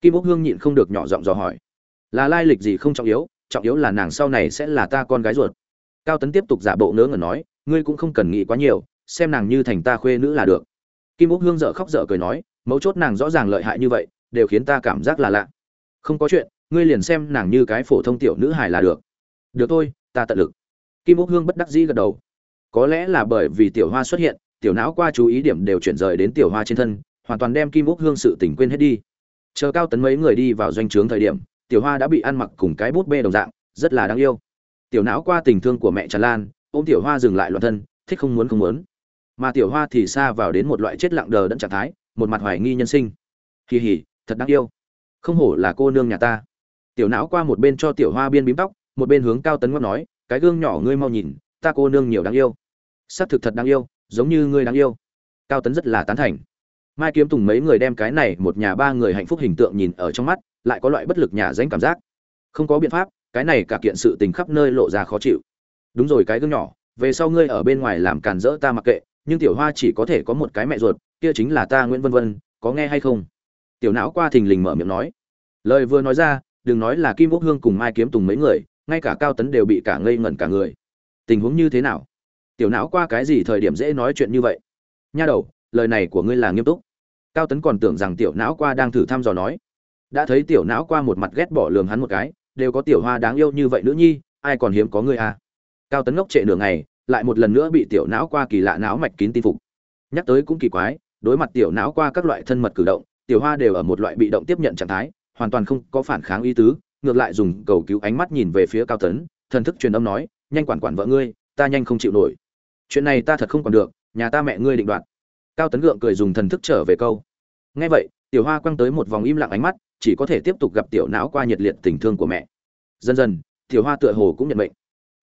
Speaker 1: Kim úc hương nhịn không được nhỏ giọng dò hỏi. Là lai lịch gì không trọng yếu trọng yếu là nàng sau này sẽ là ta con gái ruột. Cao tấn tiếp tục giả bộ ngớ ngẩn nói, ngươi cũng không cần nghĩ quá nhiều, xem nàng như thành ta khuê nữ là được. Kim úc hương dợ khóc dở cười nói, mấu chốt nàng rõ ràng lợi hại như vậy, đều khiến ta cảm giác là lạ. Không có chuyện, ngươi liền xem nàng như cái phổ thông tiểu nữ hài là được. Được thôi, ta tận lực. Kim úc hương bất đắc dĩ gật đầu. Có lẽ là bởi vì tiểu hoa xuất hiện tiểu não qua chú ý điểm đều chuyển rời đến tiểu hoa trên thân, hoàn toàn đem kim úc hương sự tình quên hết đi. Chờ cao tấn mấy người đi vào doanh trướng thời điểm, tiểu hoa đã bị ăn mặc cùng cái bút bê đồng dạng, rất là đáng yêu. Tiểu não qua tình thương của mẹ tràn lan, ôm tiểu hoa dừng lại loạn thân, thích không muốn không muốn. Mà tiểu hoa thì xa vào đến một loại chết lặng đờ đẫn trạng thái, một mặt hoài nghi nhân sinh. Kỳ hỉ thật đáng yêu. Không hổ là cô nương nhà ta. Tiểu não qua một bên cho tiểu hoa biên bím tóc, một bên hướng cao tấn ngót nói, cái gương nhỏ ngươi mau nhìn, ta cô nương nhiều đáng yêu. Xác thực thật đáng yêu giống như ngươi đáng yêu. Cao tấn rất là tán thành. Mai kiếm tùng mấy người đem cái này một nhà ba người hạnh phúc hình tượng nhìn ở trong mắt, lại có loại bất lực nhà danh cảm giác. Không có biện pháp, cái này cả kiện sự tình khắp nơi lộ ra khó chịu. Đúng rồi, cái gương nhỏ, về sau ngươi ở bên ngoài làm càn rỡ ta mặc kệ, nhưng tiểu hoa chỉ có thể có một cái mẹ ruột, kia chính là ta nguyễn vân vân, có nghe hay không? Tiểu não qua thình lình mở miệng nói. Lời vừa nói ra, đừng nói là kim quốc hương cùng mai kiếm tùng mấy người, ngay cả cao tấn đều bị cả ngây ngẩn cả người. Tình huống như thế nào? Tiểu não qua cái gì thời điểm dễ nói chuyện như vậy? Nha đầu, lời này của ngươi là nghiêm túc. Cao tấn còn tưởng rằng tiểu não qua đang thử thăm dò nói. Đã thấy tiểu não qua một mặt ghét bỏ lường hắn một cái, đều có tiểu hoa đáng yêu như vậy nữ nhi, ai còn hiếm có ngươi à? Cao tấn ngốc trệ nửa ngày, lại một lần nữa bị tiểu não qua kỳ lạ não mạch kín tin phục. Nhắc tới cũng kỳ quái, đối mặt tiểu não qua các loại thân mật cử động, tiểu hoa đều ở một loại bị động tiếp nhận trạng thái, hoàn toàn không có phản kháng ý tứ, ngược lại dùng cầu cứu ánh mắt nhìn về phía cao tấn, thần thức truyền âm nói, nhanh quản quản vợ ngươi, ta nhanh không chịu nổi chuyện này ta thật không còn được, nhà ta mẹ ngươi định đoạt. Cao tấn gượng cười dùng thần thức trở về câu. Nghe vậy, tiểu hoa quăng tới một vòng im lặng ánh mắt, chỉ có thể tiếp tục gặp tiểu não qua nhiệt liệt tình thương của mẹ. Dần dần, tiểu hoa tựa hồ cũng nhận mệnh.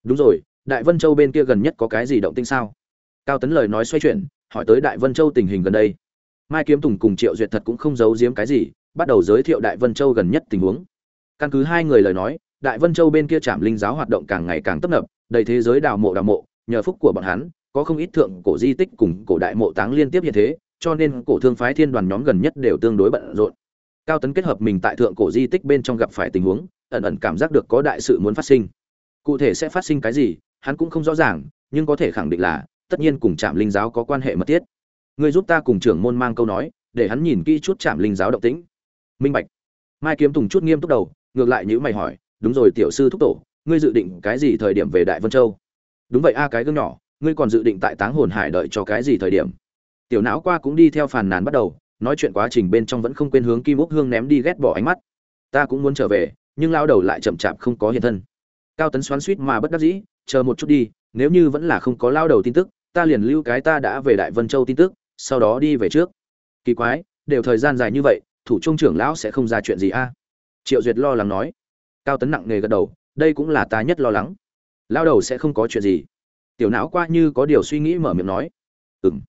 Speaker 1: Đúng rồi, đại vân châu bên kia gần nhất có cái gì động tinh sao? Cao tấn lời nói xoay chuyển, hỏi tới đại vân châu tình hình gần đây. Mai kiếm tùng cùng triệu duyệt thật cũng không giấu giếm cái gì, bắt đầu giới thiệu đại vân châu gần nhất tình huống. Căn cứ hai người lời nói, đại vân châu bên kia trạm linh giáo hoạt động càng ngày càng tấp nập, đầy thế giới đào mộ đào mộ, nhờ phúc của bọn hắn có không ít thượng cổ di tích cùng cổ đại mộ táng liên tiếp hiện thế, cho nên cổ thương phái thiên đoàn nhóm gần nhất đều tương đối bận rộn. Cao tấn kết hợp mình tại thượng cổ di tích bên trong gặp phải tình huống, ẩn ẩn cảm giác được có đại sự muốn phát sinh. Cụ thể sẽ phát sinh cái gì, hắn cũng không rõ ràng, nhưng có thể khẳng định là, tất nhiên cùng trạm linh giáo có quan hệ mật thiết. Ngươi giúp ta cùng trưởng môn mang câu nói, để hắn nhìn kỹ chút trạm linh giáo động tĩnh. Minh bạch. Mai kiếm tùng chút nghiêm túc đầu, ngược lại nhíu mày hỏi, đúng rồi, tiểu sư thúc tổ, ngươi dự định cái gì thời điểm về đại vân châu? Đúng vậy a, cái gương nhỏ ngươi còn dự định tại táng hồn hải đợi cho cái gì thời điểm? Tiểu não qua cũng đi theo phàn nàn bắt đầu, nói chuyện quá trình bên trong vẫn không quên hướng kim úc hương ném đi ghét bỏ ánh mắt. Ta cũng muốn trở về, nhưng lao đầu lại chậm chạp không có hiện thân. Cao tấn xoắn suýt mà bất đắc dĩ, chờ một chút đi, nếu như vẫn là không có lao đầu tin tức, ta liền lưu cái ta đã về đại vân châu tin tức, sau đó đi về trước. Kỳ quái, đều thời gian dài như vậy, thủ trung trưởng lão sẽ không ra chuyện gì a? Triệu duyệt lo lắng nói. Cao tấn nặng nề gật đầu, đây cũng là ta nhất lo lắng. Lao đầu sẽ không có chuyện gì tiểu não qua như có điều suy nghĩ mở miệng nói. Ừng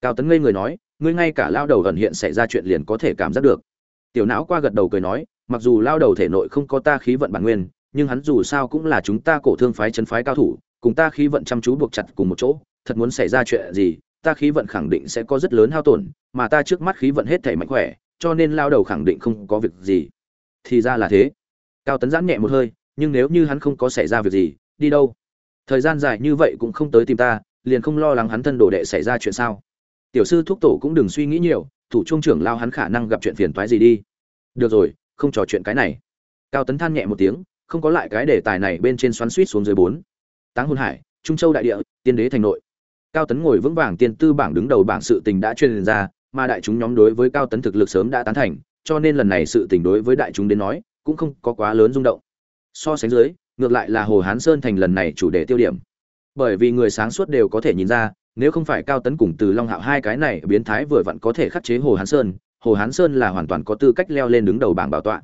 Speaker 1: cao tấn ngây người nói, ngươi ngay cả lao đầu ẩn hiện xảy ra chuyện liền có thể cảm giác được. Tiểu não qua gật đầu cười nói, mặc dù lao đầu thể nội không có ta khí vận bản nguyên, nhưng hắn dù sao cũng là chúng ta cổ thương phái chân phái cao thủ, cùng ta khí vận chăm chú buộc chặt cùng một chỗ, thật muốn xảy ra chuyện gì, ta khí vận khẳng định sẽ có rất lớn hao tổn, mà ta trước mắt khí vận hết thể mạnh khỏe, cho nên lao đầu khẳng định không có việc gì. Thì ra là thế. Cao tấn giãn nhẹ một hơi, nhưng nếu như hắn không có xảy ra việc gì, đi đâu? Thời gian dài như vậy cũng không tới tìm ta, liền không lo lắng hắn thân đồ đệ xảy ra chuyện sao. Tiểu sư thúc tổ cũng đừng suy nghĩ nhiều, thủ trung trưởng lao hắn khả năng gặp chuyện phiền toái gì đi. Được rồi, không trò chuyện cái này. Cao tấn than nhẹ một tiếng, không có lại cái đề tài này bên trên xoắn suýt xuống dưới bốn. Táng hôn hải, trung châu đại địa, tiên đế thành nội. Cao tấn ngồi vững vàng tiên tư bảng đứng đầu bảng sự tình đã truyền ra, mà đại chúng nhóm đối với cao tấn thực lực sớm đã tán thành, cho nên lần này sự tình đối với đại chúng đến nói, cũng không có quá lớn rung động. So sánh dưới ngược lại là hồ hán sơn thành lần này chủ đề tiêu điểm. Bởi vì người sáng suốt đều có thể nhìn ra, nếu không phải cao tấn cùng từ long hạo hai cái này biến thái vừa vặn có thể khắc chế hồ hán sơn, hồ hán sơn là hoàn toàn có tư cách leo lên đứng đầu bảng bảo tọa.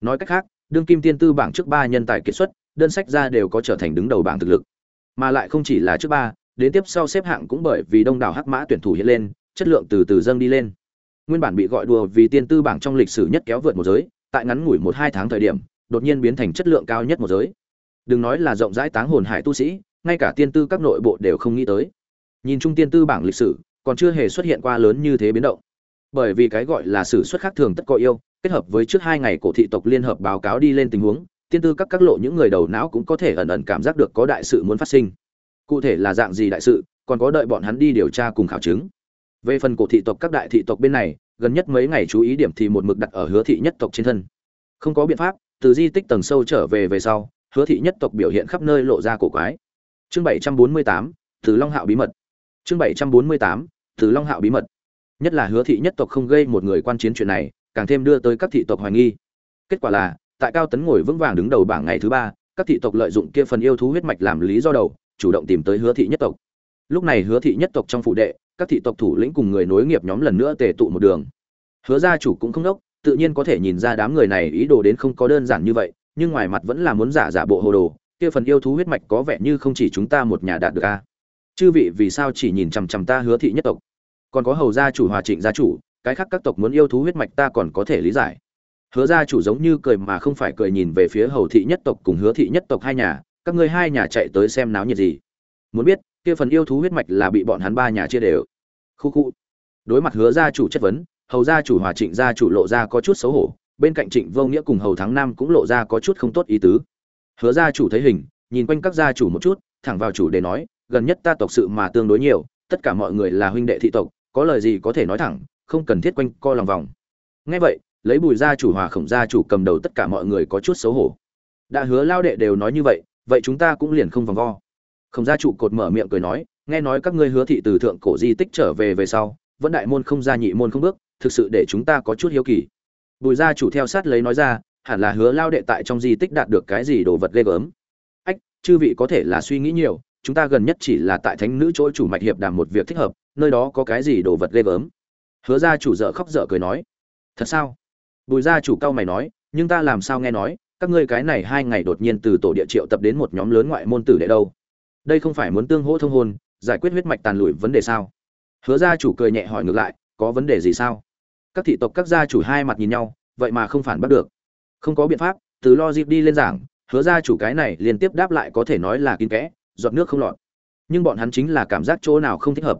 Speaker 1: Nói cách khác, đương kim tiên tư bảng trước ba nhân tài kiệt xuất, đơn sách ra đều có trở thành đứng đầu bảng thực lực. Mà lại không chỉ là trước ba, đến tiếp sau xếp hạng cũng bởi vì đông đảo hắc mã tuyển thủ hiện lên, chất lượng từ từ dâng đi lên. Nguyên bản bị gọi đùa vì tiên tư bảng trong lịch sử nhất kéo vượt một giới, tại ngắn ngủi một hai tháng thời điểm, đột nhiên biến thành chất lượng cao nhất một giới đừng nói là rộng rãi táng hồn hải tu sĩ, ngay cả tiên tư các nội bộ đều không nghĩ tới. Nhìn chung tiên tư bảng lịch sử, còn chưa hề xuất hiện qua lớn như thế biến động. Bởi vì cái gọi là sử xuất khác thường tất có yêu, kết hợp với trước hai ngày cổ thị tộc liên hợp báo cáo đi lên tình huống, tiên tư các các lộ những người đầu não cũng có thể ẩn ẩn cảm giác được có đại sự muốn phát sinh. Cụ thể là dạng gì đại sự, còn có đợi bọn hắn đi điều tra cùng khảo chứng. Về phần cổ thị tộc các đại thị tộc bên này, gần nhất mấy ngày chú ý điểm thì một mực đặt ở hứa thị nhất tộc trên thân. Không có biện pháp, từ di tích tầng sâu trở về về sau hứa thị nhất tộc biểu hiện khắp nơi lộ ra cổ quái. Chương bảy trăm bốn mươi tám, từ long hạo bí mật. Chương bảy trăm bốn mươi tám, từ long hạo bí mật. Nhất là hứa thị nhất tộc không gây một người quan chiến chuyện này, càng thêm đưa tới các thị tộc hoài nghi. Kết quả là, tại cao tấn ngồi vững vàng đứng đầu bảng ngày thứ ba, các thị tộc lợi dụng kia phần yêu thú huyết mạch làm lý do đầu, chủ động tìm tới hứa thị nhất tộc. Lúc này hứa thị nhất tộc trong phụ đệ, các thị tộc thủ lĩnh cùng người nối nghiệp nhóm lần nữa tề tụ một đường. Hứa gia chủ cũng không đốc, tự nhiên có thể nhìn ra đám người này ý đồ đến không có đơn giản như vậy nhưng ngoài mặt vẫn là muốn giả giả bộ hồ đồ, kia phần yêu thú huyết mạch có vẻ như không chỉ chúng ta một nhà đạt được a. Chư vị vì sao chỉ nhìn chằm chằm ta hứa thị nhất tộc? Còn có hầu gia chủ hòa trịnh gia chủ, cái khác các tộc muốn yêu thú huyết mạch ta còn có thể lý giải. Hứa gia chủ giống như cười mà không phải cười nhìn về phía hầu thị nhất tộc cùng hứa thị nhất tộc hai nhà, các ngươi hai nhà chạy tới xem náo nhiệt gì. Muốn biết, kia phần yêu thú huyết mạch là bị bọn hắn ba nhà chia đều. Khu khu. Đối mặt hứa gia chủ chất vấn, hầu gia chủ hòa trịnh gia chủ lộ ra có chút xấu hổ bên cạnh trịnh vô nghĩa cùng hầu thắng nam cũng lộ ra có chút không tốt ý tứ. Hứa gia chủ thấy hình, nhìn quanh các gia chủ một chút, thẳng vào chủ để nói, gần nhất ta tộc sự mà tương đối nhiều, tất cả mọi người là huynh đệ thị tộc, có lời gì có thể nói thẳng, không cần thiết quanh co lòng vòng. Ngay vậy, lấy bùi gia chủ hòa khổng gia chủ cầm đầu tất cả mọi người có chút xấu hổ. Đã hứa lao đệ đều nói như vậy vậy chúng ta cũng liền không vòng vo. Khổng gia chủ cột mở miệng cười nói, nghe nói các ngươi hứa thị từ thượng cổ di tích trở về về sau, vẫn đại môn không ra nhị môn không bước, thực sự để chúng ta có chút hiếu kỳ bùi gia chủ theo sát lấy nói ra, hẳn là hứa lao đệ tại trong di tích đạt được cái gì đồ vật ghê gớm. Ách, chư vị có thể là suy nghĩ nhiều, chúng ta gần nhất chỉ là tại thánh nữ chỗ chủ mạch hiệp đàm một việc thích hợp, nơi đó có cái gì đồ vật ghê gớm? Hứa gia chủ dở khóc dở cười nói. Thật sao? Bùi gia chủ cao mày nói, nhưng ta làm sao nghe nói, các ngươi cái này hai ngày đột nhiên từ tổ địa triệu tập đến một nhóm lớn ngoại môn tử đệ đâu? Đây không phải muốn tương hỗ thông hôn, giải quyết huyết mạch tàn lụi vấn đề sao? Hứa gia chủ cười nhẹ hỏi ngược lại, có vấn đề gì sao? Các thị tộc các gia chủ hai mặt nhìn nhau, vậy mà không phản bắt được. Không có biện pháp, từ lo dịp đi lên giảng, hứa gia chủ cái này liên tiếp đáp lại có thể nói là kín kẽ, giọt nước không lọt. Nhưng bọn hắn chính là cảm giác chỗ nào không thích hợp.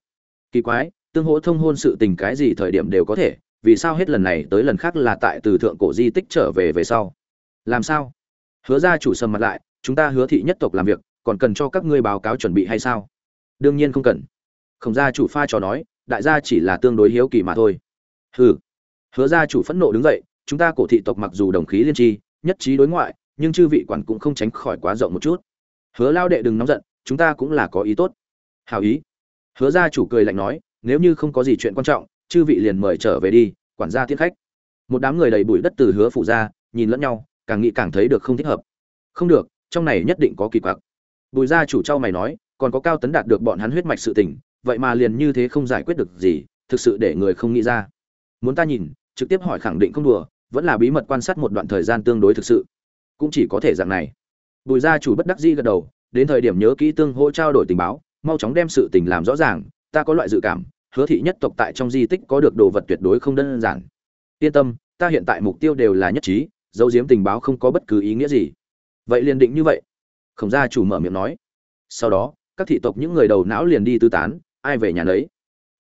Speaker 1: Kỳ quái, tương hỗ thông hôn sự tình cái gì thời điểm đều có thể, vì sao hết lần này tới lần khác là tại từ thượng cổ di tích trở về về sau? Làm sao? Hứa gia chủ sầm mặt lại, chúng ta hứa thị nhất tộc làm việc, còn cần cho các ngươi báo cáo chuẩn bị hay sao? Đương nhiên không cần. Khổng gia chủ pha trò nói, đại gia chỉ là tương đối hiếu kỳ mà thôi. Hừ hứa gia chủ phẫn nộ đứng dậy, chúng ta cổ thị tộc mặc dù đồng khí liên tri, nhất trí đối ngoại, nhưng chư vị quản cũng không tránh khỏi quá rộng một chút. Hứa lao đệ đừng nóng giận, chúng ta cũng là có ý tốt. Hào ý. Hứa gia chủ cười lạnh nói, nếu như không có gì chuyện quan trọng, chư vị liền mời trở về đi, quản gia tiễn khách. Một đám người đầy bụi đất từ hứa phủ ra, nhìn lẫn nhau, càng nghĩ càng thấy được không thích hợp. Không được, trong này nhất định có kỳ quặc. Bùi gia chủ trao mày nói, còn có cao tấn đạt được bọn hắn huyết mạch sự tình, vậy mà liền như thế không giải quyết được gì, thực sự để người không nghĩ ra. Muốn ta nhìn trực tiếp hỏi khẳng định không đùa, vẫn là bí mật quan sát một đoạn thời gian tương đối thực sự. Cũng chỉ có thể dạng này. Bùi gia chủ bất đắc dĩ gật đầu, đến thời điểm nhớ kỹ tương hỗ trao đổi tình báo, mau chóng đem sự tình làm rõ ràng, ta có loại dự cảm, hứa thị nhất tộc tại trong di tích có được đồ vật tuyệt đối không đơn giản. Yên tâm, ta hiện tại mục tiêu đều là nhất trí, dấu diếm tình báo không có bất cứ ý nghĩa gì. Vậy liền định như vậy. Khổng gia chủ mở miệng nói. Sau đó, các thị tộc những người đầu não liền đi tư tán, ai về nhà lấy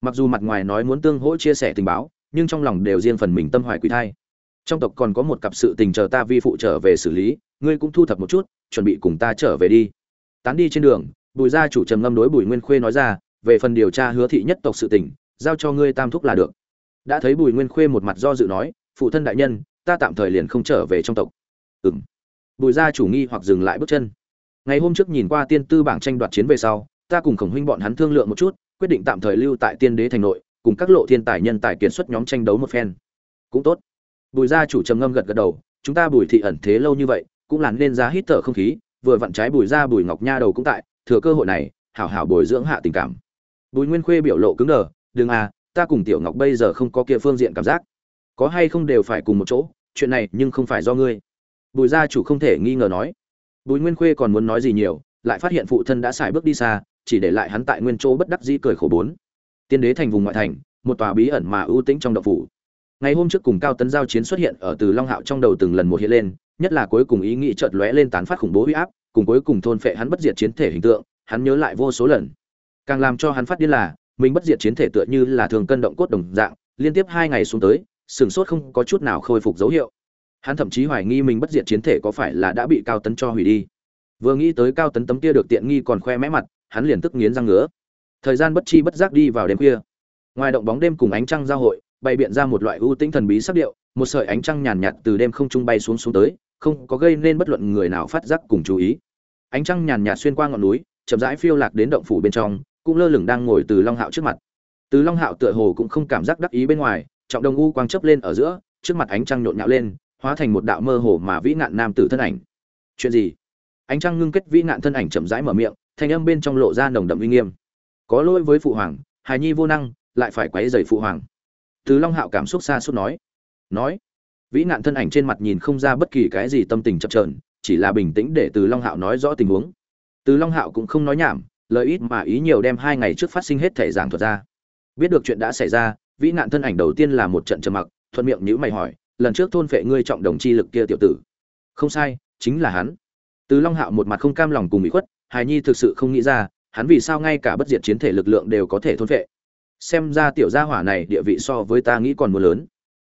Speaker 1: mặc dù mặt ngoài nói muốn tương hỗ chia sẻ tình báo nhưng trong lòng đều riêng phần mình tâm hoài quỷ thai. Trong tộc còn có một cặp sự tình chờ ta vi phụ trở về xử lý, ngươi cũng thu thập một chút, chuẩn bị cùng ta trở về đi. Tán đi trên đường, bùi gia chủ trầm ngâm đối bùi nguyên khuê nói ra, về phần điều tra hứa thị nhất tộc sự tình, giao cho ngươi tam thúc là được. Đã thấy bùi nguyên khuê một mặt do dự nói, phụ thân đại nhân, ta tạm thời liền không trở về trong tộc. Ừng bùi gia chủ nghi hoặc dừng lại bước chân. Ngày hôm trước nhìn qua tiên tư bảng tranh đoạt chiến về sau, ta cùng khổng huynh bọn hắn thương lượng một chút, quyết định tạm thời lưu tại tiên đế thành nội cùng các lộ thiên tài nhân tài kiệt xuất nhóm tranh đấu một phen. Cũng tốt. Bùi gia chủ trầm ngâm gật gật đầu, chúng ta bùi thị ẩn thế lâu như vậy, cũng là nên ra hít thở không khí, vừa vặn trái bùi gia bùi ngọc nha đầu cũng tại, thừa cơ hội này, hảo hảo bồi dưỡng hạ tình cảm. Bùi nguyên khuê biểu lộ cứng đờ, đừng à ta cùng tiểu ngọc bây giờ không có kia phương diện cảm giác. Có hay không đều phải cùng một chỗ, chuyện này nhưng không phải do ngươi. Bùi gia chủ không thể nghi ngờ nói. Bùi nguyên khuê còn muốn nói gì nhiều, lại phát hiện phụ thân đã xài bước đi xa, chỉ để lại hắn tại nguyên chỗ bất đắc dĩ cười khổ bốn tiên đế thành vùng ngoại thành, một tòa bí ẩn mà ưu tĩnh trong động phủ. Ngày hôm trước cùng cao tấn giao chiến xuất hiện ở từ long hạo trong đầu từng lần một hiện lên, nhất là cuối cùng ý nghĩ chợt lóe lên tán phát khủng bố huy áp, cùng cuối cùng thôn phệ hắn bất diệt chiến thể hình tượng, hắn nhớ lại vô số lần. Càng làm cho hắn phát điên là, mình bất diệt chiến thể tựa như là thường cân động cốt đồng dạng, liên tiếp hai ngày xuống tới, sừng sốt không có chút nào khôi phục dấu hiệu. Hắn thậm chí hoài nghi mình bất diệt chiến thể có phải là đã bị cao tấn cho hủy đi. Vừa nghĩ tới cao tấn tấm kia được tiện nghi còn khoe mẽ mặt, hắn liền tức nghiến răng ngứa thời gian bất chi bất giác đi vào đêm khuya. Ngoài động bóng đêm cùng ánh trăng giao hội, bày biện ra một loại ưu tĩnh thần bí sắc điệu, một sợi ánh trăng nhàn nhạt từ đêm không trung bay xuống xuống tới, không có gây nên bất luận người nào phát giác cùng chú ý. Ánh trăng nhàn nhạt xuyên qua ngọn núi, chậm rãi phiêu lạc đến động phủ bên trong, cũng lơ lửng đang ngồi từ long hạo trước mặt. Từ long hạo tựa hồ cũng không cảm giác đắc ý bên ngoài, trọng đồng u quang chấp lên ở giữa, trước mặt ánh trăng nhộn nhạo lên, hóa thành một đạo mơ hồ mà vĩ ngạn nam tử thân ảnh. Chuyện gì? Ánh trăng ngưng kết vĩ ngạn thân ảnh chậm rãi mở miệng, thanh âm bên trong lộ ra nồng đậm uy nghiêm có lỗi với phụ hoàng, hài nhi vô năng, lại phải quấy rầy phụ hoàng. Từ long hạo cảm xúc xa suốt nói. Nói. Vĩ nạn thân ảnh trên mặt nhìn không ra bất kỳ cái gì tâm tình chập trờn chỉ là bình tĩnh để từ long hạo nói rõ tình huống. Từ long hạo cũng không nói nhảm, lời ít mà ý nhiều đem hai ngày trước phát sinh hết thể giảng thuật ra. Biết được chuyện đã xảy ra, vĩ nạn thân ảnh đầu tiên là một trận trầm mặc, thuận miệng nhữ mày hỏi, lần trước thôn phệ ngươi trọng đồng chi lực kia tiểu tử? Không sai, chính là hắn. Từ long hạo một mặt không cam lòng cùng bị khuất, hài nhi thực sự không nghĩ ra hắn vì sao ngay cả bất diệt chiến thể lực lượng đều có thể thôn phệ? Xem ra tiểu gia hỏa này địa vị so với ta nghĩ còn mưa lớn.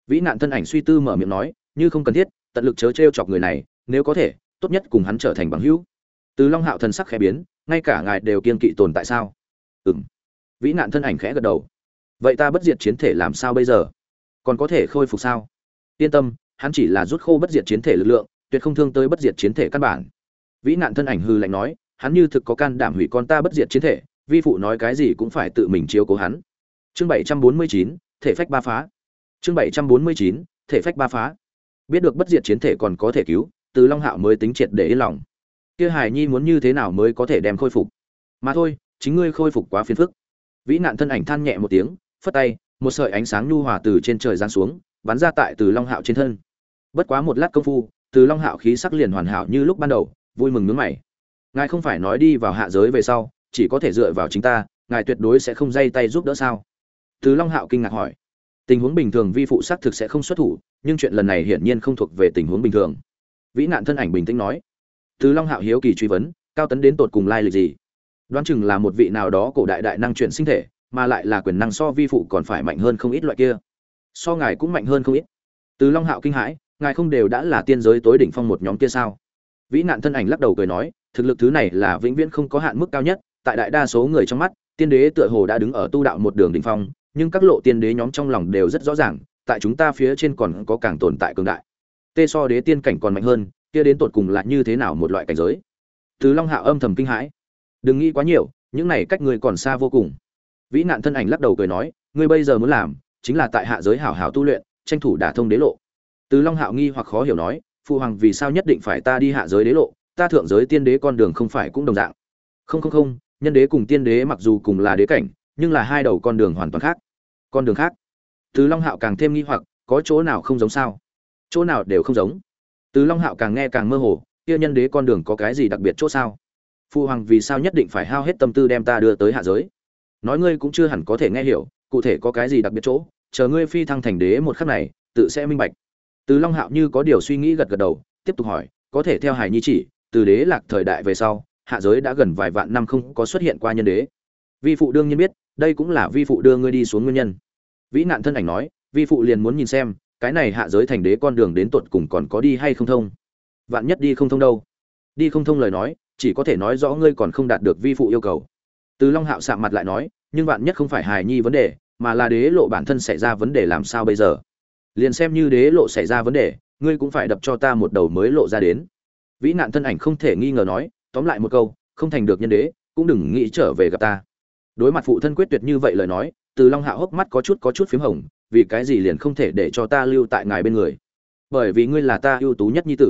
Speaker 1: Vĩ nạn thân ảnh suy tư mở miệng nói, như không cần thiết, tận lực chớ t chọc người này, nếu có thể, tốt nhất cùng hắn trở thành bằng hữu. Từ long hạo thần sắc khẽ biến, ngay cả ngài đều kiên kỵ tồn tại sao? Ừ m vĩ nạn thân ảnh khẽ gật đầu. Vậy ta bất diệt chiến thể làm sao bây giờ? Còn có thể khôi phục sao? Yên tâm, hắn chỉ là rút khô bất diệt chiến thể lực lượng, tuyệt không thương tới bất diệt chiến thể căn bản. Vĩ nạn thân ảnh hư lạnh nói hắn như thực có can đảm hủy con ta bất diệt chiến thể, vi phụ nói cái gì cũng phải tự mình chiếu cố hắn. Chương bảy trăm bốn mươi chín, thể phách ba phá. Chương bảy trăm bốn mươi chín, thể phách ba phá. Biết được bất diệt chiến thể còn có thể cứu, từ long hạo mới tính triệt để yên lòng. Kia hải nhi muốn như thế nào mới có thể đem khôi phục? Mà thôi, chính ngươi khôi phục quá phiền phức. Vĩ nạn thân ảnh than nhẹ một tiếng, phất tay, một sợi ánh sáng nhu hòa từ trên trời giáng xuống, bắn ra tại từ long hạo trên thân. Bất quá một lát công phu, từ long hạo khí sắc liền hoàn hảo như lúc ban đầu, vui mừng nước mày ngài không phải nói đi vào hạ giới về sau, chỉ có thể dựa vào chính ta, ngài tuyệt đối sẽ không dây tay giúp đỡ sao? Từ long hạo kinh ngạc hỏi. Tình huống bình thường vi phụ xác thực sẽ không xuất thủ, nhưng chuyện lần này hiển nhiên không thuộc về tình huống bình thường. Vĩ nạn thân ảnh bình tĩnh nói. Từ long hạo hiếu kỳ truy vấn, cao tấn đến tột cùng lai lịch gì? Đoán chừng là một vị nào đó cổ đại đại năng chuyển sinh thể, mà lại là quyền năng so vi phụ còn phải mạnh hơn không ít loại kia. So ngài cũng mạnh hơn không ít. Từ long hạo kinh hãi, ngài không đều đã là tiên giới tối đỉnh phong một nhóm kia sao? Vĩ nạn thân ảnh lắc đầu cười nói thực lực thứ này là vĩnh viễn không có hạn mức cao nhất, tại đại đa số người trong mắt, tiên đế tựa hồ đã đứng ở tu đạo một đường đỉnh phong, nhưng các lộ tiên đế nhóm trong lòng đều rất rõ ràng, tại chúng ta phía trên còn có càng tồn tại cường đại. Tê so đế tiên cảnh còn mạnh hơn, kia đến tột cùng là như thế nào một loại cảnh giới? Từ long hạo âm thầm kinh hãi. Đừng nghĩ quá nhiều, những này cách người còn xa vô cùng. Vĩ nạn thân ảnh lắc đầu cười nói, ngươi bây giờ muốn làm, chính là tại hạ giới hảo hảo tu luyện, tranh thủ đả thông đế lộ. Từ long hạo nghi hoặc khó hiểu nói phụ hoàng vì sao nhất định phải ta đi hạ giới đế lộ? Ta thượng giới tiên đế con đường không phải cũng đồng dạng. Không không không, nhân đế cùng tiên đế mặc dù cùng là đế cảnh, nhưng là hai đầu con đường hoàn toàn khác. Con đường khác? Từ long hạo càng thêm nghi hoặc, có chỗ nào không giống sao? Chỗ nào đều không giống. Từ long hạo càng nghe càng mơ hồ, kia nhân đế con đường có cái gì đặc biệt chỗ sao? Phụ hoàng vì sao nhất định phải hao hết tâm tư đem ta đưa tới hạ giới? Nói ngươi cũng chưa hẳn có thể nghe hiểu, cụ thể có cái gì đặc biệt chỗ, chờ ngươi phi thăng thành đế một khắc này, tự sẽ minh bạch. Từ long hạo như có điều suy nghĩ gật gật đầu, tiếp tục hỏi, có thể theo hải nhi chỉ từ đế lạc thời đại về sau, hạ giới đã gần vài vạn năm không có xuất hiện qua nhân đế. Vi phụ đương nhiên biết, đây cũng là vi phụ đưa ngươi đi xuống nguyên nhân. Vĩ nạn thân ảnh nói, vi phụ liền muốn nhìn xem, cái này hạ giới thành đế con đường đến tột cùng còn có đi hay không thông. Vạn nhất đi không thông đâu. Đi không thông lời nói, chỉ có thể nói rõ ngươi còn không đạt được vi phụ yêu cầu. Từ long hạo sạm mặt lại nói, nhưng vạn nhất không phải hài nhi vấn đề, mà là đế lộ bản thân xảy ra vấn đề làm sao bây giờ? Liền xem như đế lộ xảy ra vấn đề, ngươi cũng phải đập cho ta một đầu mới lộ ra đến vĩ nạn thân ảnh không thể nghi ngờ nói, tóm lại một câu, không thành được nhân đế, cũng đừng nghĩ trở về gặp ta. Đối mặt phụ thân quyết tuyệt như vậy lời nói, từ long hạ hốc mắt có chút có chút p h í m hồng, vì cái gì liền không thể để cho ta lưu tại ngài bên người? Bởi vì ngươi là ta ưu tú nhất nhi tử.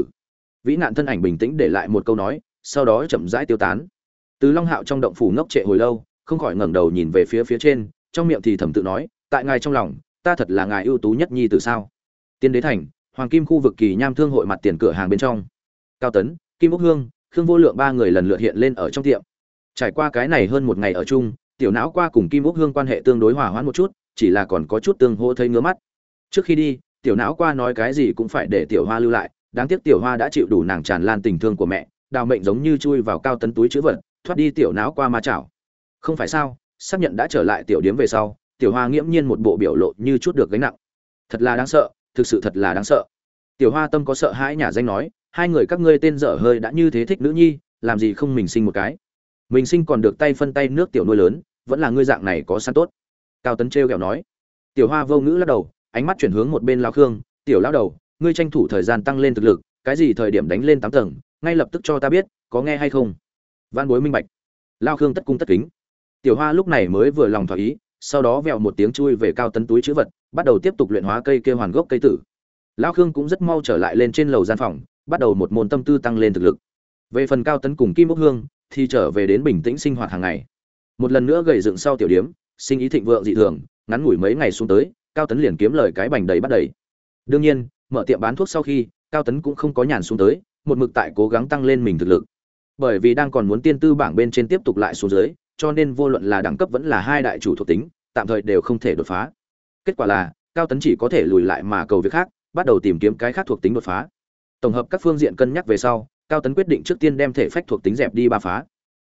Speaker 1: Vĩ nạn thân ảnh bình tĩnh để lại một câu nói, sau đó chậm rãi tiêu tán. Từ long hạo trong động phủ ngốc trệ hồi lâu, không khỏi ngẩng đầu nhìn về phía phía trên, trong miệng thì thầm tự nói, tại ngài trong lòng, ta thật là ngài ưu tú nhất nhi tử sao? Tiên đế thành, hoàng kim khu vực kỳ nham thương hội mặt tiền cửa hàng bên trong cao tấn, kim úc hương, khương vô lượng ba người lần lượt hiện lên ở trong tiệm. Trải qua cái này hơn một ngày ở chung, tiểu não qua cùng kim úc hương quan hệ tương đối hòa hoãn một chút, chỉ là còn có chút tương hỗ thấy ngứa mắt. Trước khi đi, tiểu não qua nói cái gì cũng phải để tiểu hoa lưu lại, đáng tiếc tiểu hoa đã chịu đủ nàng tràn lan tình thương của mẹ, đào mệnh giống như chui vào cao tấn túi chữ vật, thoát đi tiểu não qua ma chảo. Không phải sao, xác nhận đã trở lại tiểu điếm về sau, tiểu hoa nghiễm nhiên một bộ biểu lộ như chút được gánh nặng. Thật là đáng sợ, thực sự thật là đáng sợ. Tiểu hoa tâm có sợ hãi nhà danh nói hai người các ngươi tên dở hơi đã như thế thích nữ nhi, làm gì không mình sinh một cái? Mình sinh còn được tay phân tay nước tiểu nuôi lớn, vẫn là ngươi dạng này có săn tốt. Cao tấn trêu ghẹo nói. Tiểu hoa vô ngữ lắc đầu, ánh mắt chuyển hướng một bên lao khương, tiểu lao đầu, ngươi tranh thủ thời gian tăng lên thực lực, cái gì thời điểm đánh lên tám tầng, ngay lập tức cho ta biết, có nghe hay không? Văn bối minh bạch. Lao khương tất cung tất kính. Tiểu hoa lúc này mới vừa lòng thỏa ý, sau đó vẹo một tiếng chui về cao tấn túi chữ vật, bắt đầu tiếp tục luyện hóa cây kêu hoàn gốc cây tử. Lao khương cũng rất mau trở lại lên trên lầu gian phòng bắt đầu một môn tâm tư tăng lên thực lực. Về phần cao tấn cùng kim bốc hương, thì trở về đến bình tĩnh sinh hoạt hàng ngày. Một lần nữa gầy dựng sau tiểu điếm sinh ý thịnh vượng dị thường, ngắn ngủi mấy ngày xuống tới, cao tấn liền kiếm lời cái bành đầy bắt đầy. Đương nhiên, mở tiệm bán thuốc sau khi, cao tấn cũng không có nhàn xuống tới, một mực tại cố gắng tăng lên mình thực lực. Bởi vì đang còn muốn tiên tư bảng bên trên tiếp tục lại xuống dưới, cho nên vô luận là đẳng cấp vẫn là hai đại chủ thuộc tính, tạm thời đều không thể đột phá. Kết quả là, cao tấn chỉ có thể lùi lại mà cầu việc khác, bắt đầu tìm kiếm cái khác thuộc tính đột phá tổng hợp các phương diện cân nhắc về sau, cao tấn quyết định trước tiên đem thể phách thuộc tính dẹp đi ba phá.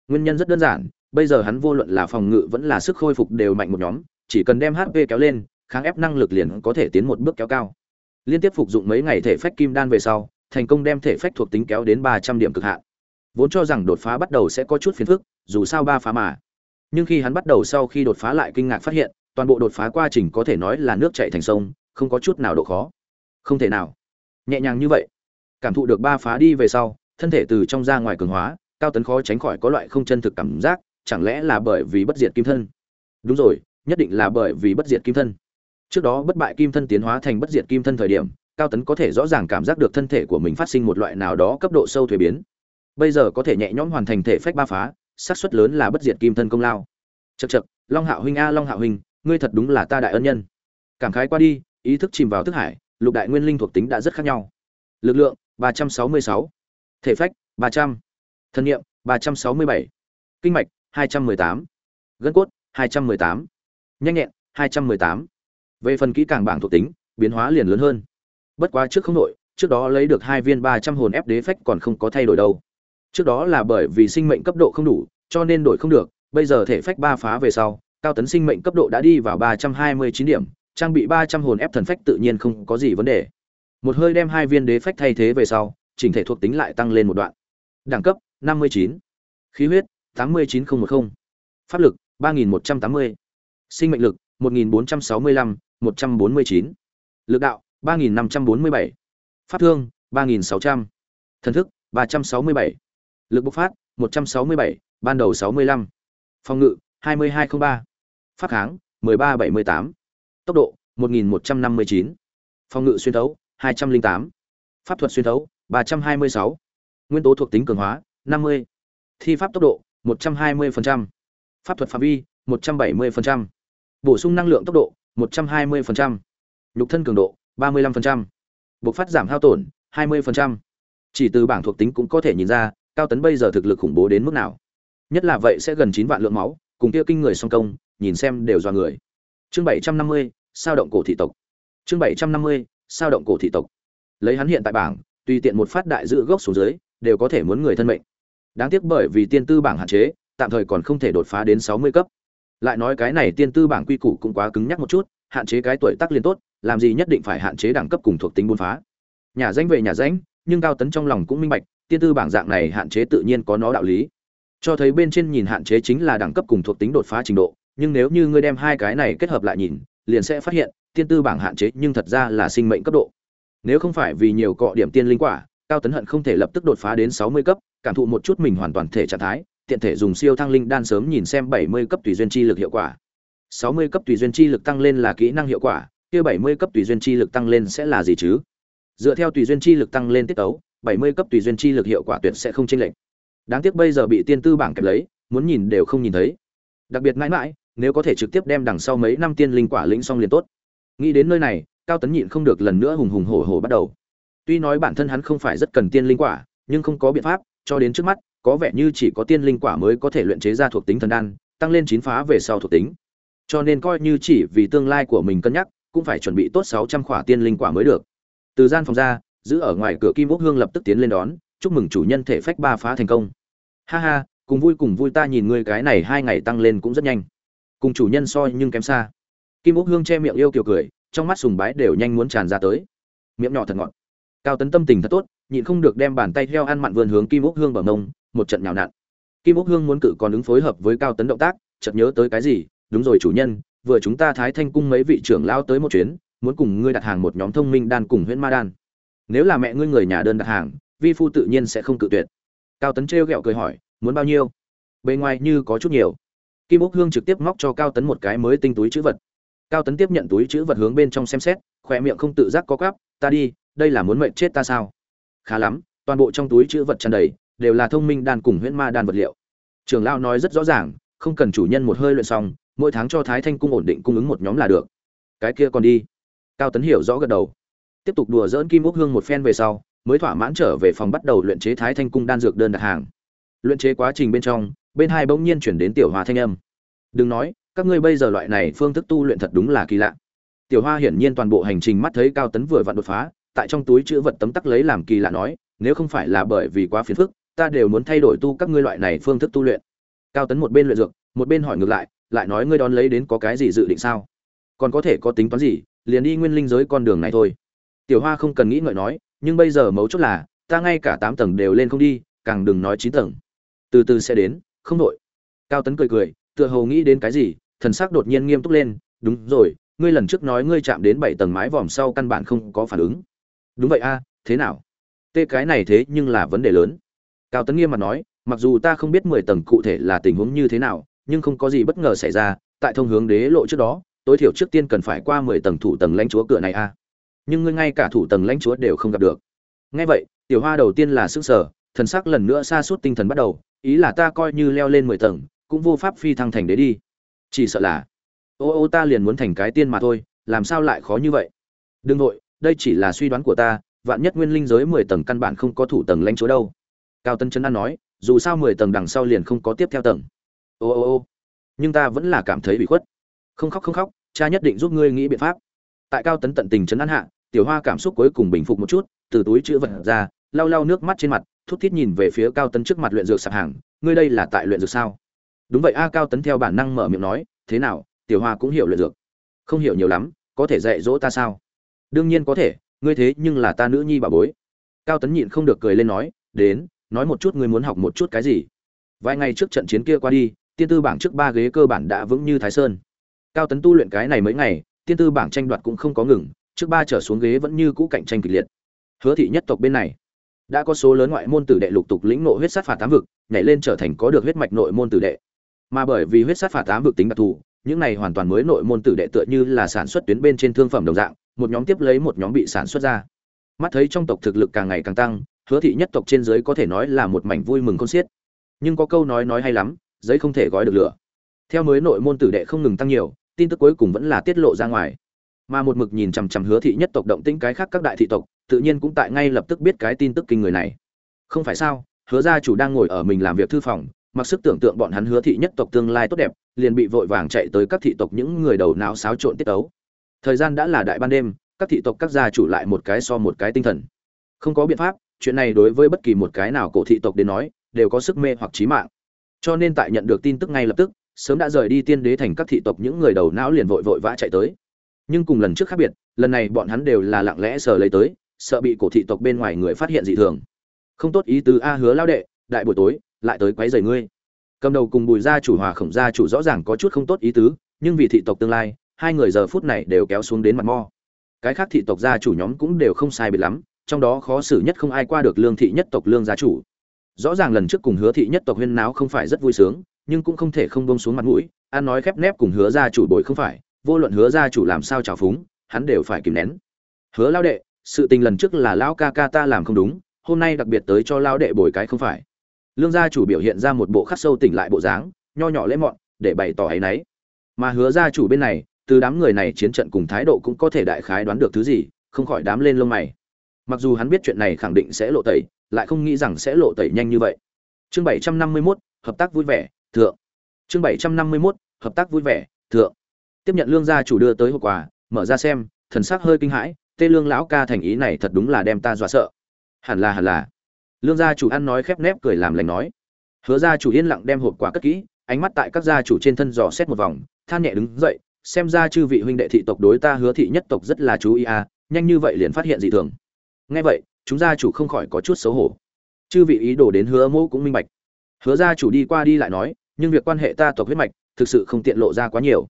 Speaker 1: Nguyên nhân rất đơn giản, bây giờ hắn vô luận là phòng ngự vẫn là sức khôi phục đều mạnh một nhóm, chỉ cần đem hp kéo lên, kháng ép năng lực liền có thể tiến một bước kéo cao. Liên tiếp phục dụng mấy ngày thể phách kim đan về sau, thành công đem thể phách thuộc tính kéo đến ba trăm điểm cực hạn. Vốn cho rằng đột phá bắt đầu sẽ có chút phiền phức, dù sao ba phá mà. Nhưng khi hắn bắt đầu sau khi đột phá lại kinh ngạc phát hiện, toàn bộ đột phá quá trình có thể nói là nước chảy thành sông, không có chút nào độ khó. Không thể nào. Nhẹ nhàng như vậy cảm thụ được ba phá đi về sau, thân thể từ trong ra ngoài cường hóa, cao tấn khó tránh khỏi có loại không chân thực cảm giác, chẳng lẽ là bởi vì bất diệt kim thân? Đúng rồi, nhất định là bởi vì bất diệt kim thân. Trước đó bất bại kim thân tiến hóa thành bất diệt kim thân thời điểm, cao tấn có thể rõ ràng cảm giác được thân thể của mình phát sinh một loại nào đó cấp độ sâu thuế biến. Bây giờ có thể nhẹ nhõm hoàn thành thể phách ba phá, xác suất lớn là bất diệt kim thân công lao. Chật chật long hạo huynh a, long hạo huynh, ngươi thật đúng là ta đại ân nhân. Cảm khái qua đi, ý thức chìm vào thức hải, lục đại nguyên linh thuộc tính đã rất khác nhau. Lực lượng 366, thể phách 300, thân nghiệm 367, kinh mạch 218, gân cốt 218, nhanh nhẹn 218. về phần kỹ càng bảng thuộc tính biến hóa liền lớn hơn. Bất quá trước không đổi trước đó lấy được hai viên 300 hồn ép đế phách còn không có thay đổi đâu. Trước đó là bởi vì sinh mệnh cấp độ không đủ cho nên đổi không được bây giờ thể phách ba phá về sau cao tấn sinh mệnh cấp độ đã đi vào 329 điểm trang bị 300 hồn ép thần phách tự nhiên không có gì vấn đề một hơi đem hai viên đế phách thay thế về sau chỉnh thể thuộc tính lại tăng lên một đoạn đẳng cấp 59. khí huyết 89010. pháp lực 3180. sinh mệnh lực 1465, 149. lực đạo 3547. pháp thương 3600. thần thức 367. lực bộc phát 167, ban đầu 65. phòng ngự 2203. pháp kháng 1378. tốc độ 1159. phòng ngự xuyên thấu 208. pháp thuật xuyên thấu 326. nguyên tố thuộc tính cường hóa 50. thi pháp tốc độ 120%. pháp thuật phạm vi 170%. bổ sung năng lượng tốc độ 120%. nhục thân cường độ 35%. buộc phát giảm hao tổn 20%. chỉ từ bảng thuộc tính cũng có thể nhìn ra, cao tấn bây giờ thực lực khủng bố đến mức nào nhất là vậy sẽ gần chín vạn lượng máu, cùng kia kinh người song công, nhìn xem đều do người chương bảy trăm năm mươi, sao động cổ thị tộc chương bảy trăm năm mươi sao động cổ thị tộc. Lấy hắn hiện tại bảng, tùy tiện một phát đại dự gốc xuống dưới, đều có thể muốn người thân mệnh. Đáng tiếc bởi vì tiên tư bảng hạn chế, tạm thời còn không thể đột phá đến sáu mươi cấp. Lại nói cái này tiên tư bảng quy củ cũng quá cứng nhắc một chút, hạn chế cái tuổi tác liên tốt, làm gì nhất định phải hạn chế đẳng cấp cùng thuộc tính buôn phá. Nhà danh về nhà danh, nhưng cao tấn trong lòng cũng minh bạch, tiên tư bảng dạng này hạn chế tự nhiên có nó đạo lý. Cho thấy bên trên nhìn hạn chế chính là đẳng cấp cùng thuộc tính đột phá trình độ, nhưng nếu như ngươi đem hai cái này kết hợp lại nhìn, liền sẽ phát hiện tiên tư bảng hạn chế nhưng thật ra là sinh mệnh cấp độ. Nếu không phải vì nhiều cọ điểm tiên linh quả, cao tấn hận không thể lập tức đột phá đến sáu mươi cấp, cảm thụ một chút mình hoàn toàn thể trạng thái, tiện thể dùng siêu thăng linh đan sớm nhìn xem bảy mươi cấp tùy duyên chi lực hiệu quả. sáu mươi cấp tùy duyên chi lực tăng lên là kỹ năng hiệu quả, kia bảy mươi cấp tùy duyên chi lực tăng lên sẽ là gì chứ? Dựa theo tùy duyên chi lực tăng lên tiết tấu, bảy mươi cấp tùy duyên chi lực hiệu quả tuyệt sẽ không chênh lệch. Đáng tiếc bây giờ bị tiên tư bảng kẹp lấy, muốn nhìn đều không nhìn thấy. Đặc biệt mãi mãi, nếu có thể trực tiếp đem đằng sau mấy năm tiên linh quả lĩnh xong liền tốt nghĩ đến nơi này, cao tấn nhịn không được lần nữa hùng hùng hổ hổ bắt đầu. Tuy nói bản thân hắn không phải rất cần tiên linh quả, nhưng không có biện pháp, cho đến trước mắt, có vẻ như chỉ có tiên linh quả mới có thể luyện chế ra thuộc tính thần đan, tăng lên chín phá về sau thuộc tính. Cho nên coi như chỉ vì tương lai của mình cân nhắc, cũng phải chuẩn bị tốt sáu trăm khỏa tiên linh quả mới được. Từ gian phòng ra, giữ ở ngoài cửa kim ốc hương lập tức tiến lên đón, chúc mừng chủ nhân thể phách ba phá thành công. Ha ha, cùng vui cùng vui ta nhìn ngươi cái này hai ngày tăng lên cũng rất nhanh. Cùng chủ nhân soi nhưng kém xa kim úc hương che miệng yêu kiều cười, trong mắt sùng bái đều nhanh muốn tràn ra tới. Miệng nhỏ thật ngọt. Cao tấn tâm tình thật tốt, nhịn không được đem bàn tay heo ăn mặn vườn hướng kim úc hương bằng mông, một trận nhào nặn. Kim úc hương muốn cự còn ứng phối hợp với cao tấn động tác, chợt nhớ tới cái gì, đúng rồi chủ nhân, vừa chúng ta thái thanh cung mấy vị trưởng lao tới một chuyến, muốn cùng ngươi đặt hàng một nhóm thông minh đan cùng huyễn ma đan. Nếu là mẹ ngươi người nhà đơn đặt hàng, vi phu tự nhiên sẽ không cự tuyệt. Cao tấn trêu ghẹo cười hỏi, muốn bao nhiêu? Bề ngoài như có chút nhiều. Kim úc hương trực tiếp móc cho cao tấn một cái mới tinh túi chữ vật cao tấn tiếp nhận túi chữ vật hướng bên trong xem xét, khỏe miệng không tự giác có cắp ta đi, đây là muốn mệnh chết ta sao? Khá lắm, toàn bộ trong túi chữ vật tràn đầy, đều là thông minh đan cùng huyễn ma đan vật liệu. Trường lao nói rất rõ ràng, không cần chủ nhân một hơi luyện xong, mỗi tháng cho thái thanh cung ổn định cung ứng một nhóm là được. Cái kia còn đi. Cao tấn hiểu rõ gật đầu. Tiếp tục đùa dỡn kim úc hương một phen về sau, mới thỏa mãn trở về phòng bắt đầu luyện chế thái thanh cung đan dược đơn đặt hàng. Luyện chế quá trình bên trong, bên hai bỗng nhiên chuyển đến tiểu hòa thanh âm. Đừng nói các ngươi bây giờ loại này phương thức tu luyện thật đúng là kỳ lạ. Tiểu hoa hiển nhiên toàn bộ hành trình mắt thấy cao tấn vừa vặn đột phá, tại trong túi chữ vật tấm tắc lấy làm kỳ lạ nói, nếu không phải là bởi vì quá phiền phức, ta đều muốn thay đổi tu các ngươi loại này phương thức tu luyện. Cao tấn một bên luyện dược, một bên hỏi ngược lại lại nói ngươi đón lấy đến có cái gì dự định sao? Còn có thể có tính toán gì, liền đi nguyên linh giới con đường này thôi. Tiểu hoa không cần nghĩ ngợi nói, nhưng bây giờ mấu chốt là, ta ngay cả tám tầng đều lên không đi, càng đừng nói chín tầng. Từ từ sẽ đến, không đội cao tấn cười cười tựa hồ nghĩ đến cái gì, thần sắc đột nhiên nghiêm túc lên, đúng rồi, ngươi lần trước nói ngươi chạm đến bảy tầng mái vòm sau căn bản không có phản ứng. Đúng vậy a, thế nào? Tê, cái này thế nhưng là vấn đề lớn. Cao tấn nghiêm mặt nói, mặc dù ta không biết mười tầng cụ thể là tình huống như thế nào, nhưng không có gì bất ngờ xảy ra, tại thông hướng đế lộ trước đó, tối thiểu trước tiên cần phải qua mười tầng thủ tầng lãnh chúa cửa này a. Nhưng ngươi ngay cả thủ tầng lãnh chúa đều không gặp được. Ngay vậy, tiểu hoa đầu tiên là sức sở thần sắc lần nữa xa suốt tinh thần bắt đầu, ý là ta coi như leo lên mười tầng cũng vô pháp phi thăng thành đế đi. Chỉ sợ là, ô ô ta liền muốn thành cái tiên mà thôi, làm sao lại khó như vậy? Đừng nội đây chỉ là suy đoán của ta, vạn nhất nguyên linh giới mười tầng căn bản không có thủ tầng lãnh chúa đâu. Cao tân trấn an nói, dù sao mười tầng đằng sau liền không có tiếp theo tầng. Ô ô ô, nhưng ta vẫn là cảm thấy bị khuất. Không khóc không khóc, cha nhất định giúp ngươi nghĩ biện pháp. Tại cao tấn tận tình trấn an hạ, tiểu hoa cảm xúc cuối cùng bình phục một chút, từ túi chữ vật ra, lau lau nước mắt trên mặt, thút thít nhìn về phía cao tấn trước mặt luyện dược sạp hàng, ngươi đây là tại luyện dược sao? Đúng vậy, a cao tấn theo bản năng mở miệng nói, thế nào, tiểu hoa cũng hiểu luyện dược. Không hiểu nhiều lắm, có thể dạy dỗ ta sao? Đương nhiên có thể, ngươi thế nhưng là ta nữ nhi bà bối. Cao tấn nhịn không được cười lên nói, đến, nói một chút ngươi muốn học một chút cái gì? Vài ngày trước trận chiến kia qua đi, tiên tư bảng trước ba ghế cơ bản đã vững như thái sơn. Cao tấn tu luyện cái này mấy ngày, tiên tư bảng tranh đoạt cũng không có ngừng, trước ba trở xuống ghế vẫn như cũ cạnh tranh kịch liệt. Hứa thị nhất tộc bên này, đã có số lớn ngoại môn tử đệ lục tục lĩnh nội huyết sát phạt tám vực, nhảy lên trở thành có được huyết mạch nội môn tử đệ mà bởi vì huyết sát phạt tám vực tính đặc thù, những này hoàn toàn mới nội môn tử đệ tựa như là sản xuất tuyến bên trên thương phẩm đồng dạng, một nhóm tiếp lấy một nhóm bị sản xuất ra. Mắt thấy trong tộc thực lực càng ngày càng tăng, hứa thị nhất tộc trên dưới có thể nói là một mảnh vui mừng con xiết. Nhưng có câu nói nói hay lắm, giấy không thể gói được lửa. Theo mới nội môn tử đệ không ngừng tăng nhiều, tin tức cuối cùng vẫn là tiết lộ ra ngoài. Mà một mực nhìn chằm chằm hứa thị nhất tộc động tĩnh cái khác các đại thị tộc, tự nhiên cũng tại ngay lập tức biết cái tin tức kinh người này. Không phải sao, hứa gia chủ đang ngồi ở mình làm việc thư phòng mặc sức tưởng tượng bọn hắn hứa thị nhất tộc tương lai tốt đẹp, liền bị vội vàng chạy tới các thị tộc những người đầu não xáo trộn tiết tấu. Thời gian đã là đại ban đêm, các thị tộc các gia chủ lại một cái so một cái tinh thần. Không có biện pháp, chuyện này đối với bất kỳ một cái nào cổ thị tộc đến nói, đều có sức mê hoặc trí mạng. Cho nên tại nhận được tin tức ngay lập tức, sớm đã rời đi tiên đế thành các thị tộc những người đầu não liền vội vội vã chạy tới. Nhưng cùng lần trước khác biệt, lần này bọn hắn đều là lặng lẽ sờ lấy tới, sợ bị cổ thị tộc bên ngoài người phát hiện dị thường. Không tốt ý tứ a hứa lao đệ, đại buổi tối lại tới quấy rầy ngươi. Cầm đầu cùng bùi gia chủ hòa khổng gia chủ rõ ràng có chút không tốt ý tứ, nhưng vì thị tộc tương lai, hai người giờ phút này đều kéo xuống đến mặt mo. Cái khác thị tộc gia chủ nhóm cũng đều không sai biệt lắm, trong đó khó xử nhất không ai qua được lương thị nhất tộc lương gia chủ. Rõ ràng lần trước cùng hứa thị nhất tộc huyên náo không phải rất vui sướng, nhưng cũng không thể không bông xuống mặt mũi, ăn nói khép nép cùng hứa gia chủ bội không phải, vô luận hứa gia chủ làm sao trào phúng, hắn đều phải kìm nén. Hứa lao đệ, sự tình lần trước là lão ca ca ta làm không đúng, hôm nay đặc biệt tới cho lao đệ bồi cái không phải lương gia chủ biểu hiện ra một bộ khắc sâu tỉnh lại bộ dáng nho nhỏ lễ mọn để bày tỏ ấy nấy mà hứa gia chủ bên này từ đám người này chiến trận cùng thái độ cũng có thể đại khái đoán được thứ gì không khỏi đám lên lông mày. Mặc dù hắn biết chuyện này khẳng định sẽ lộ tẩy lại không nghĩ rằng sẽ lộ tẩy nhanh như vậy. Chương bảy trăm năm mươi 751, hợp tác vui vẻ thượng. Chương bảy trăm năm mươi 751, hợp tác vui vẻ thượng. Tiếp nhận lương gia chủ đưa tới hộp quà mở ra xem thần sắc hơi kinh hãi tê lương lão ca thành ý này thật đúng là đem ta dọa sợ. Hẳn là hẳn là lương gia chủ ăn nói khép nép cười làm lành nói. Hứa gia chủ yên lặng đem hộp quà cất kỹ, ánh mắt tại các gia chủ trên thân dò xét một vòng, than nhẹ đứng dậy, xem ra chư vị huynh đệ thị tộc đối ta hứa thị nhất tộc rất là chú ý à nhanh như vậy liền phát hiện dị thường. Nghe vậy, chúng gia chủ không khỏi có chút xấu hổ. Chư vị ý đồ đến hứa mẫu cũng minh bạch. Hứa gia chủ đi qua đi lại nói, nhưng việc quan hệ ta tộc huyết mạch, thực sự không tiện lộ ra quá nhiều.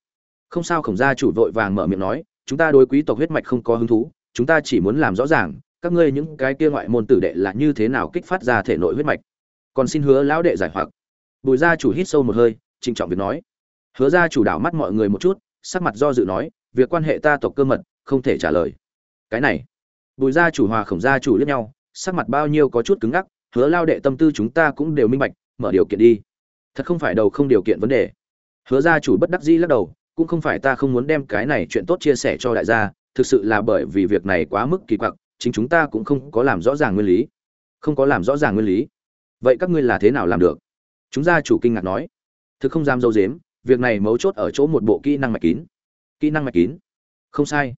Speaker 1: Không sao khổng gia chủ vội vàng mở miệng nói, chúng ta đối quý tộc huyết mạch không có hứng thú, chúng ta chỉ muốn làm rõ ràng các ngươi những cái kia ngoại môn tử đệ là như thế nào kích phát ra thể nội huyết mạch? Còn xin hứa lão đệ giải hoặc. Bùi gia chủ hít sâu một hơi, trịnh trọng việc nói. Hứa gia chủ đảo mắt mọi người một chút, sắc mặt do dự nói, việc quan hệ ta tộc cơ mật, không thể trả lời. Cái này. Bùi gia chủ hòa khổng gia chủ lẫn nhau, sắc mặt bao nhiêu có chút cứng ngắc, hứa lao đệ tâm tư chúng ta cũng đều minh bạch, mở điều kiện đi. Thật không phải đầu không điều kiện vấn đề. Hứa gia chủ bất đắc dĩ lắc đầu, cũng không phải ta không muốn đem cái này chuyện tốt chia sẻ cho đại gia, thực sự là bởi vì việc này quá mức kỳ quặc chính chúng ta cũng không có làm rõ ràng nguyên lý. Không có làm rõ ràng nguyên lý. Vậy các ngươi là thế nào làm được? Chúng gia chủ kinh ngạc nói. Thực không dám dâu dếm, việc này mấu chốt ở chỗ một bộ kỹ năng mạch kín. Kỹ năng mạch kín? Không sai.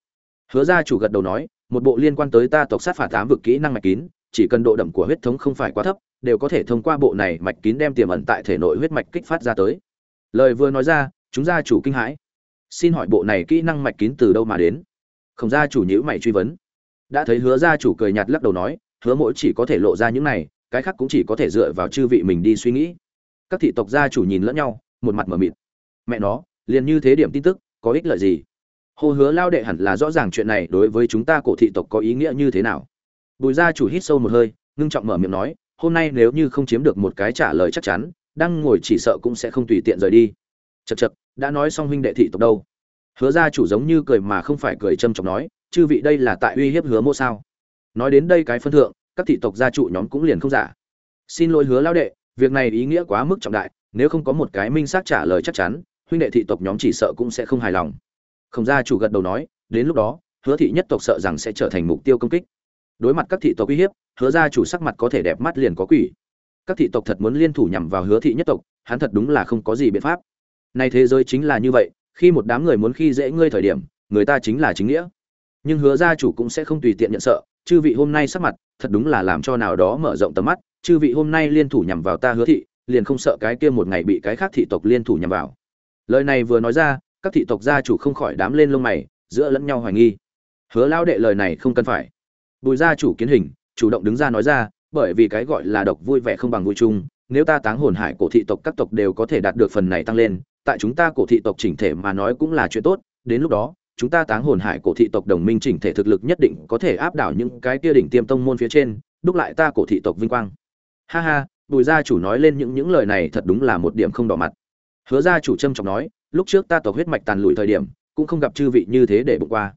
Speaker 1: Hứa gia chủ gật đầu nói, một bộ liên quan tới ta tộc sát phạt tám vực kỹ năng mạch kín, chỉ cần độ đậm của huyết thống không phải quá thấp, đều có thể thông qua bộ này mạch kín đem tiềm ẩn tại thể nội huyết mạch kích phát ra tới. Lời vừa nói ra, chúng gia chủ kinh hãi. Xin hỏi bộ này kỹ năng mạch kín từ đâu mà đến? Không gia chủ nhữ mày truy vấn đã thấy hứa gia chủ cười nhạt lắc đầu nói, hứa mỗi chỉ có thể lộ ra những này, cái khác cũng chỉ có thể dựa vào chư vị mình đi suy nghĩ. Các thị tộc gia chủ nhìn lẫn nhau, một mặt mở mịt. Mẹ nó, liền như thế điểm tin tức, có ích lợi gì? Hồ hứa lao đệ hẳn là rõ ràng chuyện này đối với chúng ta cổ thị tộc có ý nghĩa như thế nào. Bùi gia chủ hít sâu một hơi, ngưng trọng mở miệng nói, hôm nay nếu như không chiếm được một cái trả lời chắc chắn, đang ngồi chỉ sợ cũng sẽ không tùy tiện rời đi. Chật chật đã nói xong huynh đệ thị tộc đâu? Hứa gia chủ giống như cười mà không phải cười châm trọng nói chư vị đây là tại uy hiếp hứa mô sao? Nói đến đây cái phân thượng, các thị tộc gia trụ nhóm cũng liền không giả. Xin lỗi hứa lao đệ, việc này ý nghĩa quá mức trọng đại, nếu không có một cái minh xác trả lời chắc chắn, huynh đệ thị tộc nhóm chỉ sợ cũng sẽ không hài lòng. Không gia chủ gật đầu nói, đến lúc đó, hứa thị nhất tộc sợ rằng sẽ trở thành mục tiêu công kích. Đối mặt các thị tộc uy hiếp, hứa gia chủ sắc mặt có thể đẹp mắt liền có quỷ. Các thị tộc thật muốn liên thủ nhằm vào hứa thị nhất tộc, hắn thật đúng là không có gì biện pháp. Nay thế giới chính là như vậy, khi một đám người muốn khi dễ ngươi thời điểm, người ta chính là chính nghĩa nhưng hứa gia chủ cũng sẽ không tùy tiện nhận sợ, chư vị hôm nay sắc mặt, thật đúng là làm cho nào đó mở rộng tầm mắt, chư vị hôm nay liên thủ nhằm vào ta hứa thị, liền không sợ cái kia một ngày bị cái khác thị tộc liên thủ nhằm vào. Lời này vừa nói ra, các thị tộc gia chủ không khỏi đám lên lông mày, giữa lẫn nhau hoài nghi. Hứa lão đệ lời này không cần phải. Bùi gia chủ kiến hình, chủ động đứng ra nói ra, bởi vì cái gọi là độc vui vẻ không bằng vui chung, nếu ta táng hồn hải cổ thị tộc các tộc đều có thể đạt được phần này tăng lên, tại chúng ta cổ thị tộc chỉnh thể mà nói cũng là chuyện tốt, đến lúc đó chúng ta táng hồn hải cổ thị tộc đồng minh chỉnh thể thực lực nhất định có thể áp đảo những cái kia đỉnh tiêm tông môn phía trên, đúc lại ta cổ thị tộc vinh quang. Ha ha, bùi gia chủ nói lên những những lời này thật đúng là một điểm không đỏ mặt. Hứa gia chủ trâm trọng nói, lúc trước ta tộc huyết mạch tàn lụi thời điểm, cũng không gặp chư vị như thế để bụng qua.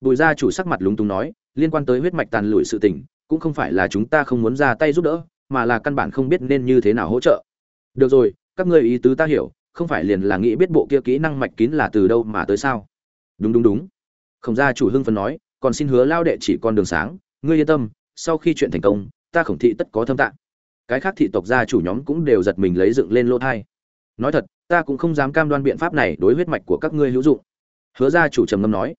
Speaker 1: Bùi gia chủ sắc mặt lúng túng nói, liên quan tới huyết mạch tàn lụi sự tình, cũng không phải là chúng ta không muốn ra tay giúp đỡ, mà là căn bản không biết nên như thế nào hỗ trợ. Được rồi, các ngươi ý tứ ta hiểu, không phải liền là nghĩ biết bộ kia kỹ năng mạch kín là từ đâu mà tới sao? Đúng đúng đúng. Khổng gia chủ hưng phấn nói, còn xin hứa lao đệ chỉ con đường sáng, ngươi yên tâm, sau khi chuyện thành công, ta khổng thị tất có thâm tạng. Cái khác thị tộc gia chủ nhóm cũng đều giật mình lấy dựng lên lỗ thai. Nói thật, ta cũng không dám cam đoan biện pháp này đối huyết mạch của các ngươi hữu dụng. Hứa gia chủ trầm ngâm nói,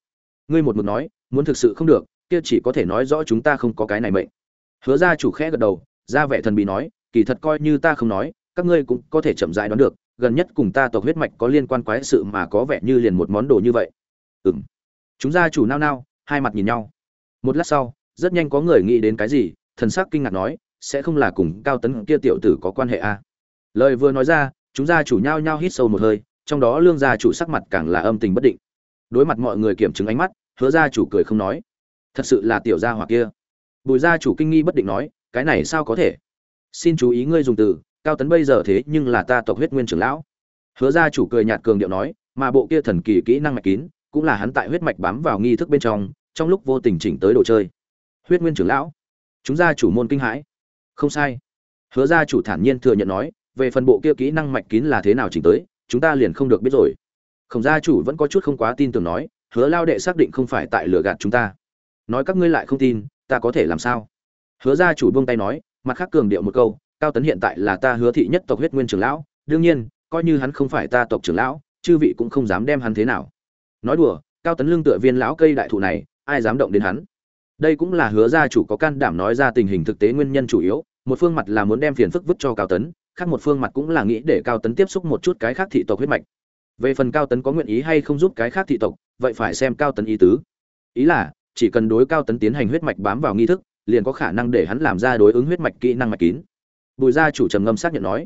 Speaker 1: ngươi một mực nói, muốn thực sự không được, kia chỉ có thể nói rõ chúng ta không có cái này mệnh. Hứa gia chủ khẽ gật đầu, ra vẻ thần bí nói, kỳ thật coi như ta không nói, các ngươi cũng có thể chậm rãi đoán được, gần nhất cùng ta tộc huyết mạch có liên quan quái sự mà có vẻ như liền một món đồ như vậy ừm. Chúng gia chủ nao nao, hai mặt nhìn nhau. Một lát sau, rất nhanh có người nghĩ đến cái gì, thần sắc kinh ngạc nói, sẽ không là cùng cao tấn kia tiểu tử có quan hệ à. lời vừa nói ra, chúng gia chủ nhao nhao hít sâu một hơi, trong đó lương gia chủ sắc mặt càng là âm tình bất định. Đối mặt mọi người kiểm chứng ánh mắt, hứa gia chủ cười không nói. Thật sự là tiểu gia hỏa kia. Bùi gia chủ kinh nghi bất định nói, cái này sao có thể? Xin chú ý ngươi dùng từ, cao tấn bây giờ thế nhưng là ta tộc huyết nguyên trưởng lão. Hứa gia chủ cười nhạt cường điệu nói, mà bộ kia thần kỳ kỹ năng mạch kín cũng là hắn tại huyết mạch bám vào nghi thức bên trong trong lúc vô tình chỉnh tới đồ chơi. Huyết nguyên trưởng lão, chúng gia chủ môn kinh hãi. Không sai. Hứa gia chủ thản nhiên thừa nhận nói, về phần bộ kia kỹ năng mạch kín là thế nào chỉnh tới, chúng ta liền không được biết rồi. Khổng gia chủ vẫn có chút không quá tin tưởng nói, hứa lao đệ xác định không phải tại lừa gạt chúng ta. Nói các ngươi lại không tin, ta có thể làm sao? Hứa gia chủ buông tay nói, mặt khác cường điệu một câu, cao tấn hiện tại là ta hứa thị nhất tộc huyết nguyên trưởng lão, đương nhiên, coi như hắn không phải ta tộc trưởng lão, chư vị cũng không dám đem hắn thế nào nói đùa, cao tấn lương tựa viên lão cây đại thụ này, ai dám động đến hắn? Đây cũng là hứa gia chủ có can đảm nói ra tình hình thực tế nguyên nhân chủ yếu, một phương mặt là muốn đem phiền phức vứt cho cao tấn, khác một phương mặt cũng là nghĩ để cao tấn tiếp xúc một chút cái khác thị tộc huyết mạch. Về phần cao tấn có nguyện ý hay không giúp cái khác thị tộc, vậy phải xem cao tấn ý tứ. Ý là, chỉ cần đối cao tấn tiến hành huyết mạch bám vào nghi thức, liền có khả năng để hắn làm ra đối ứng huyết mạch kỹ năng mạch kín. Bùi gia chủ trầm ngâm xác nhận nói.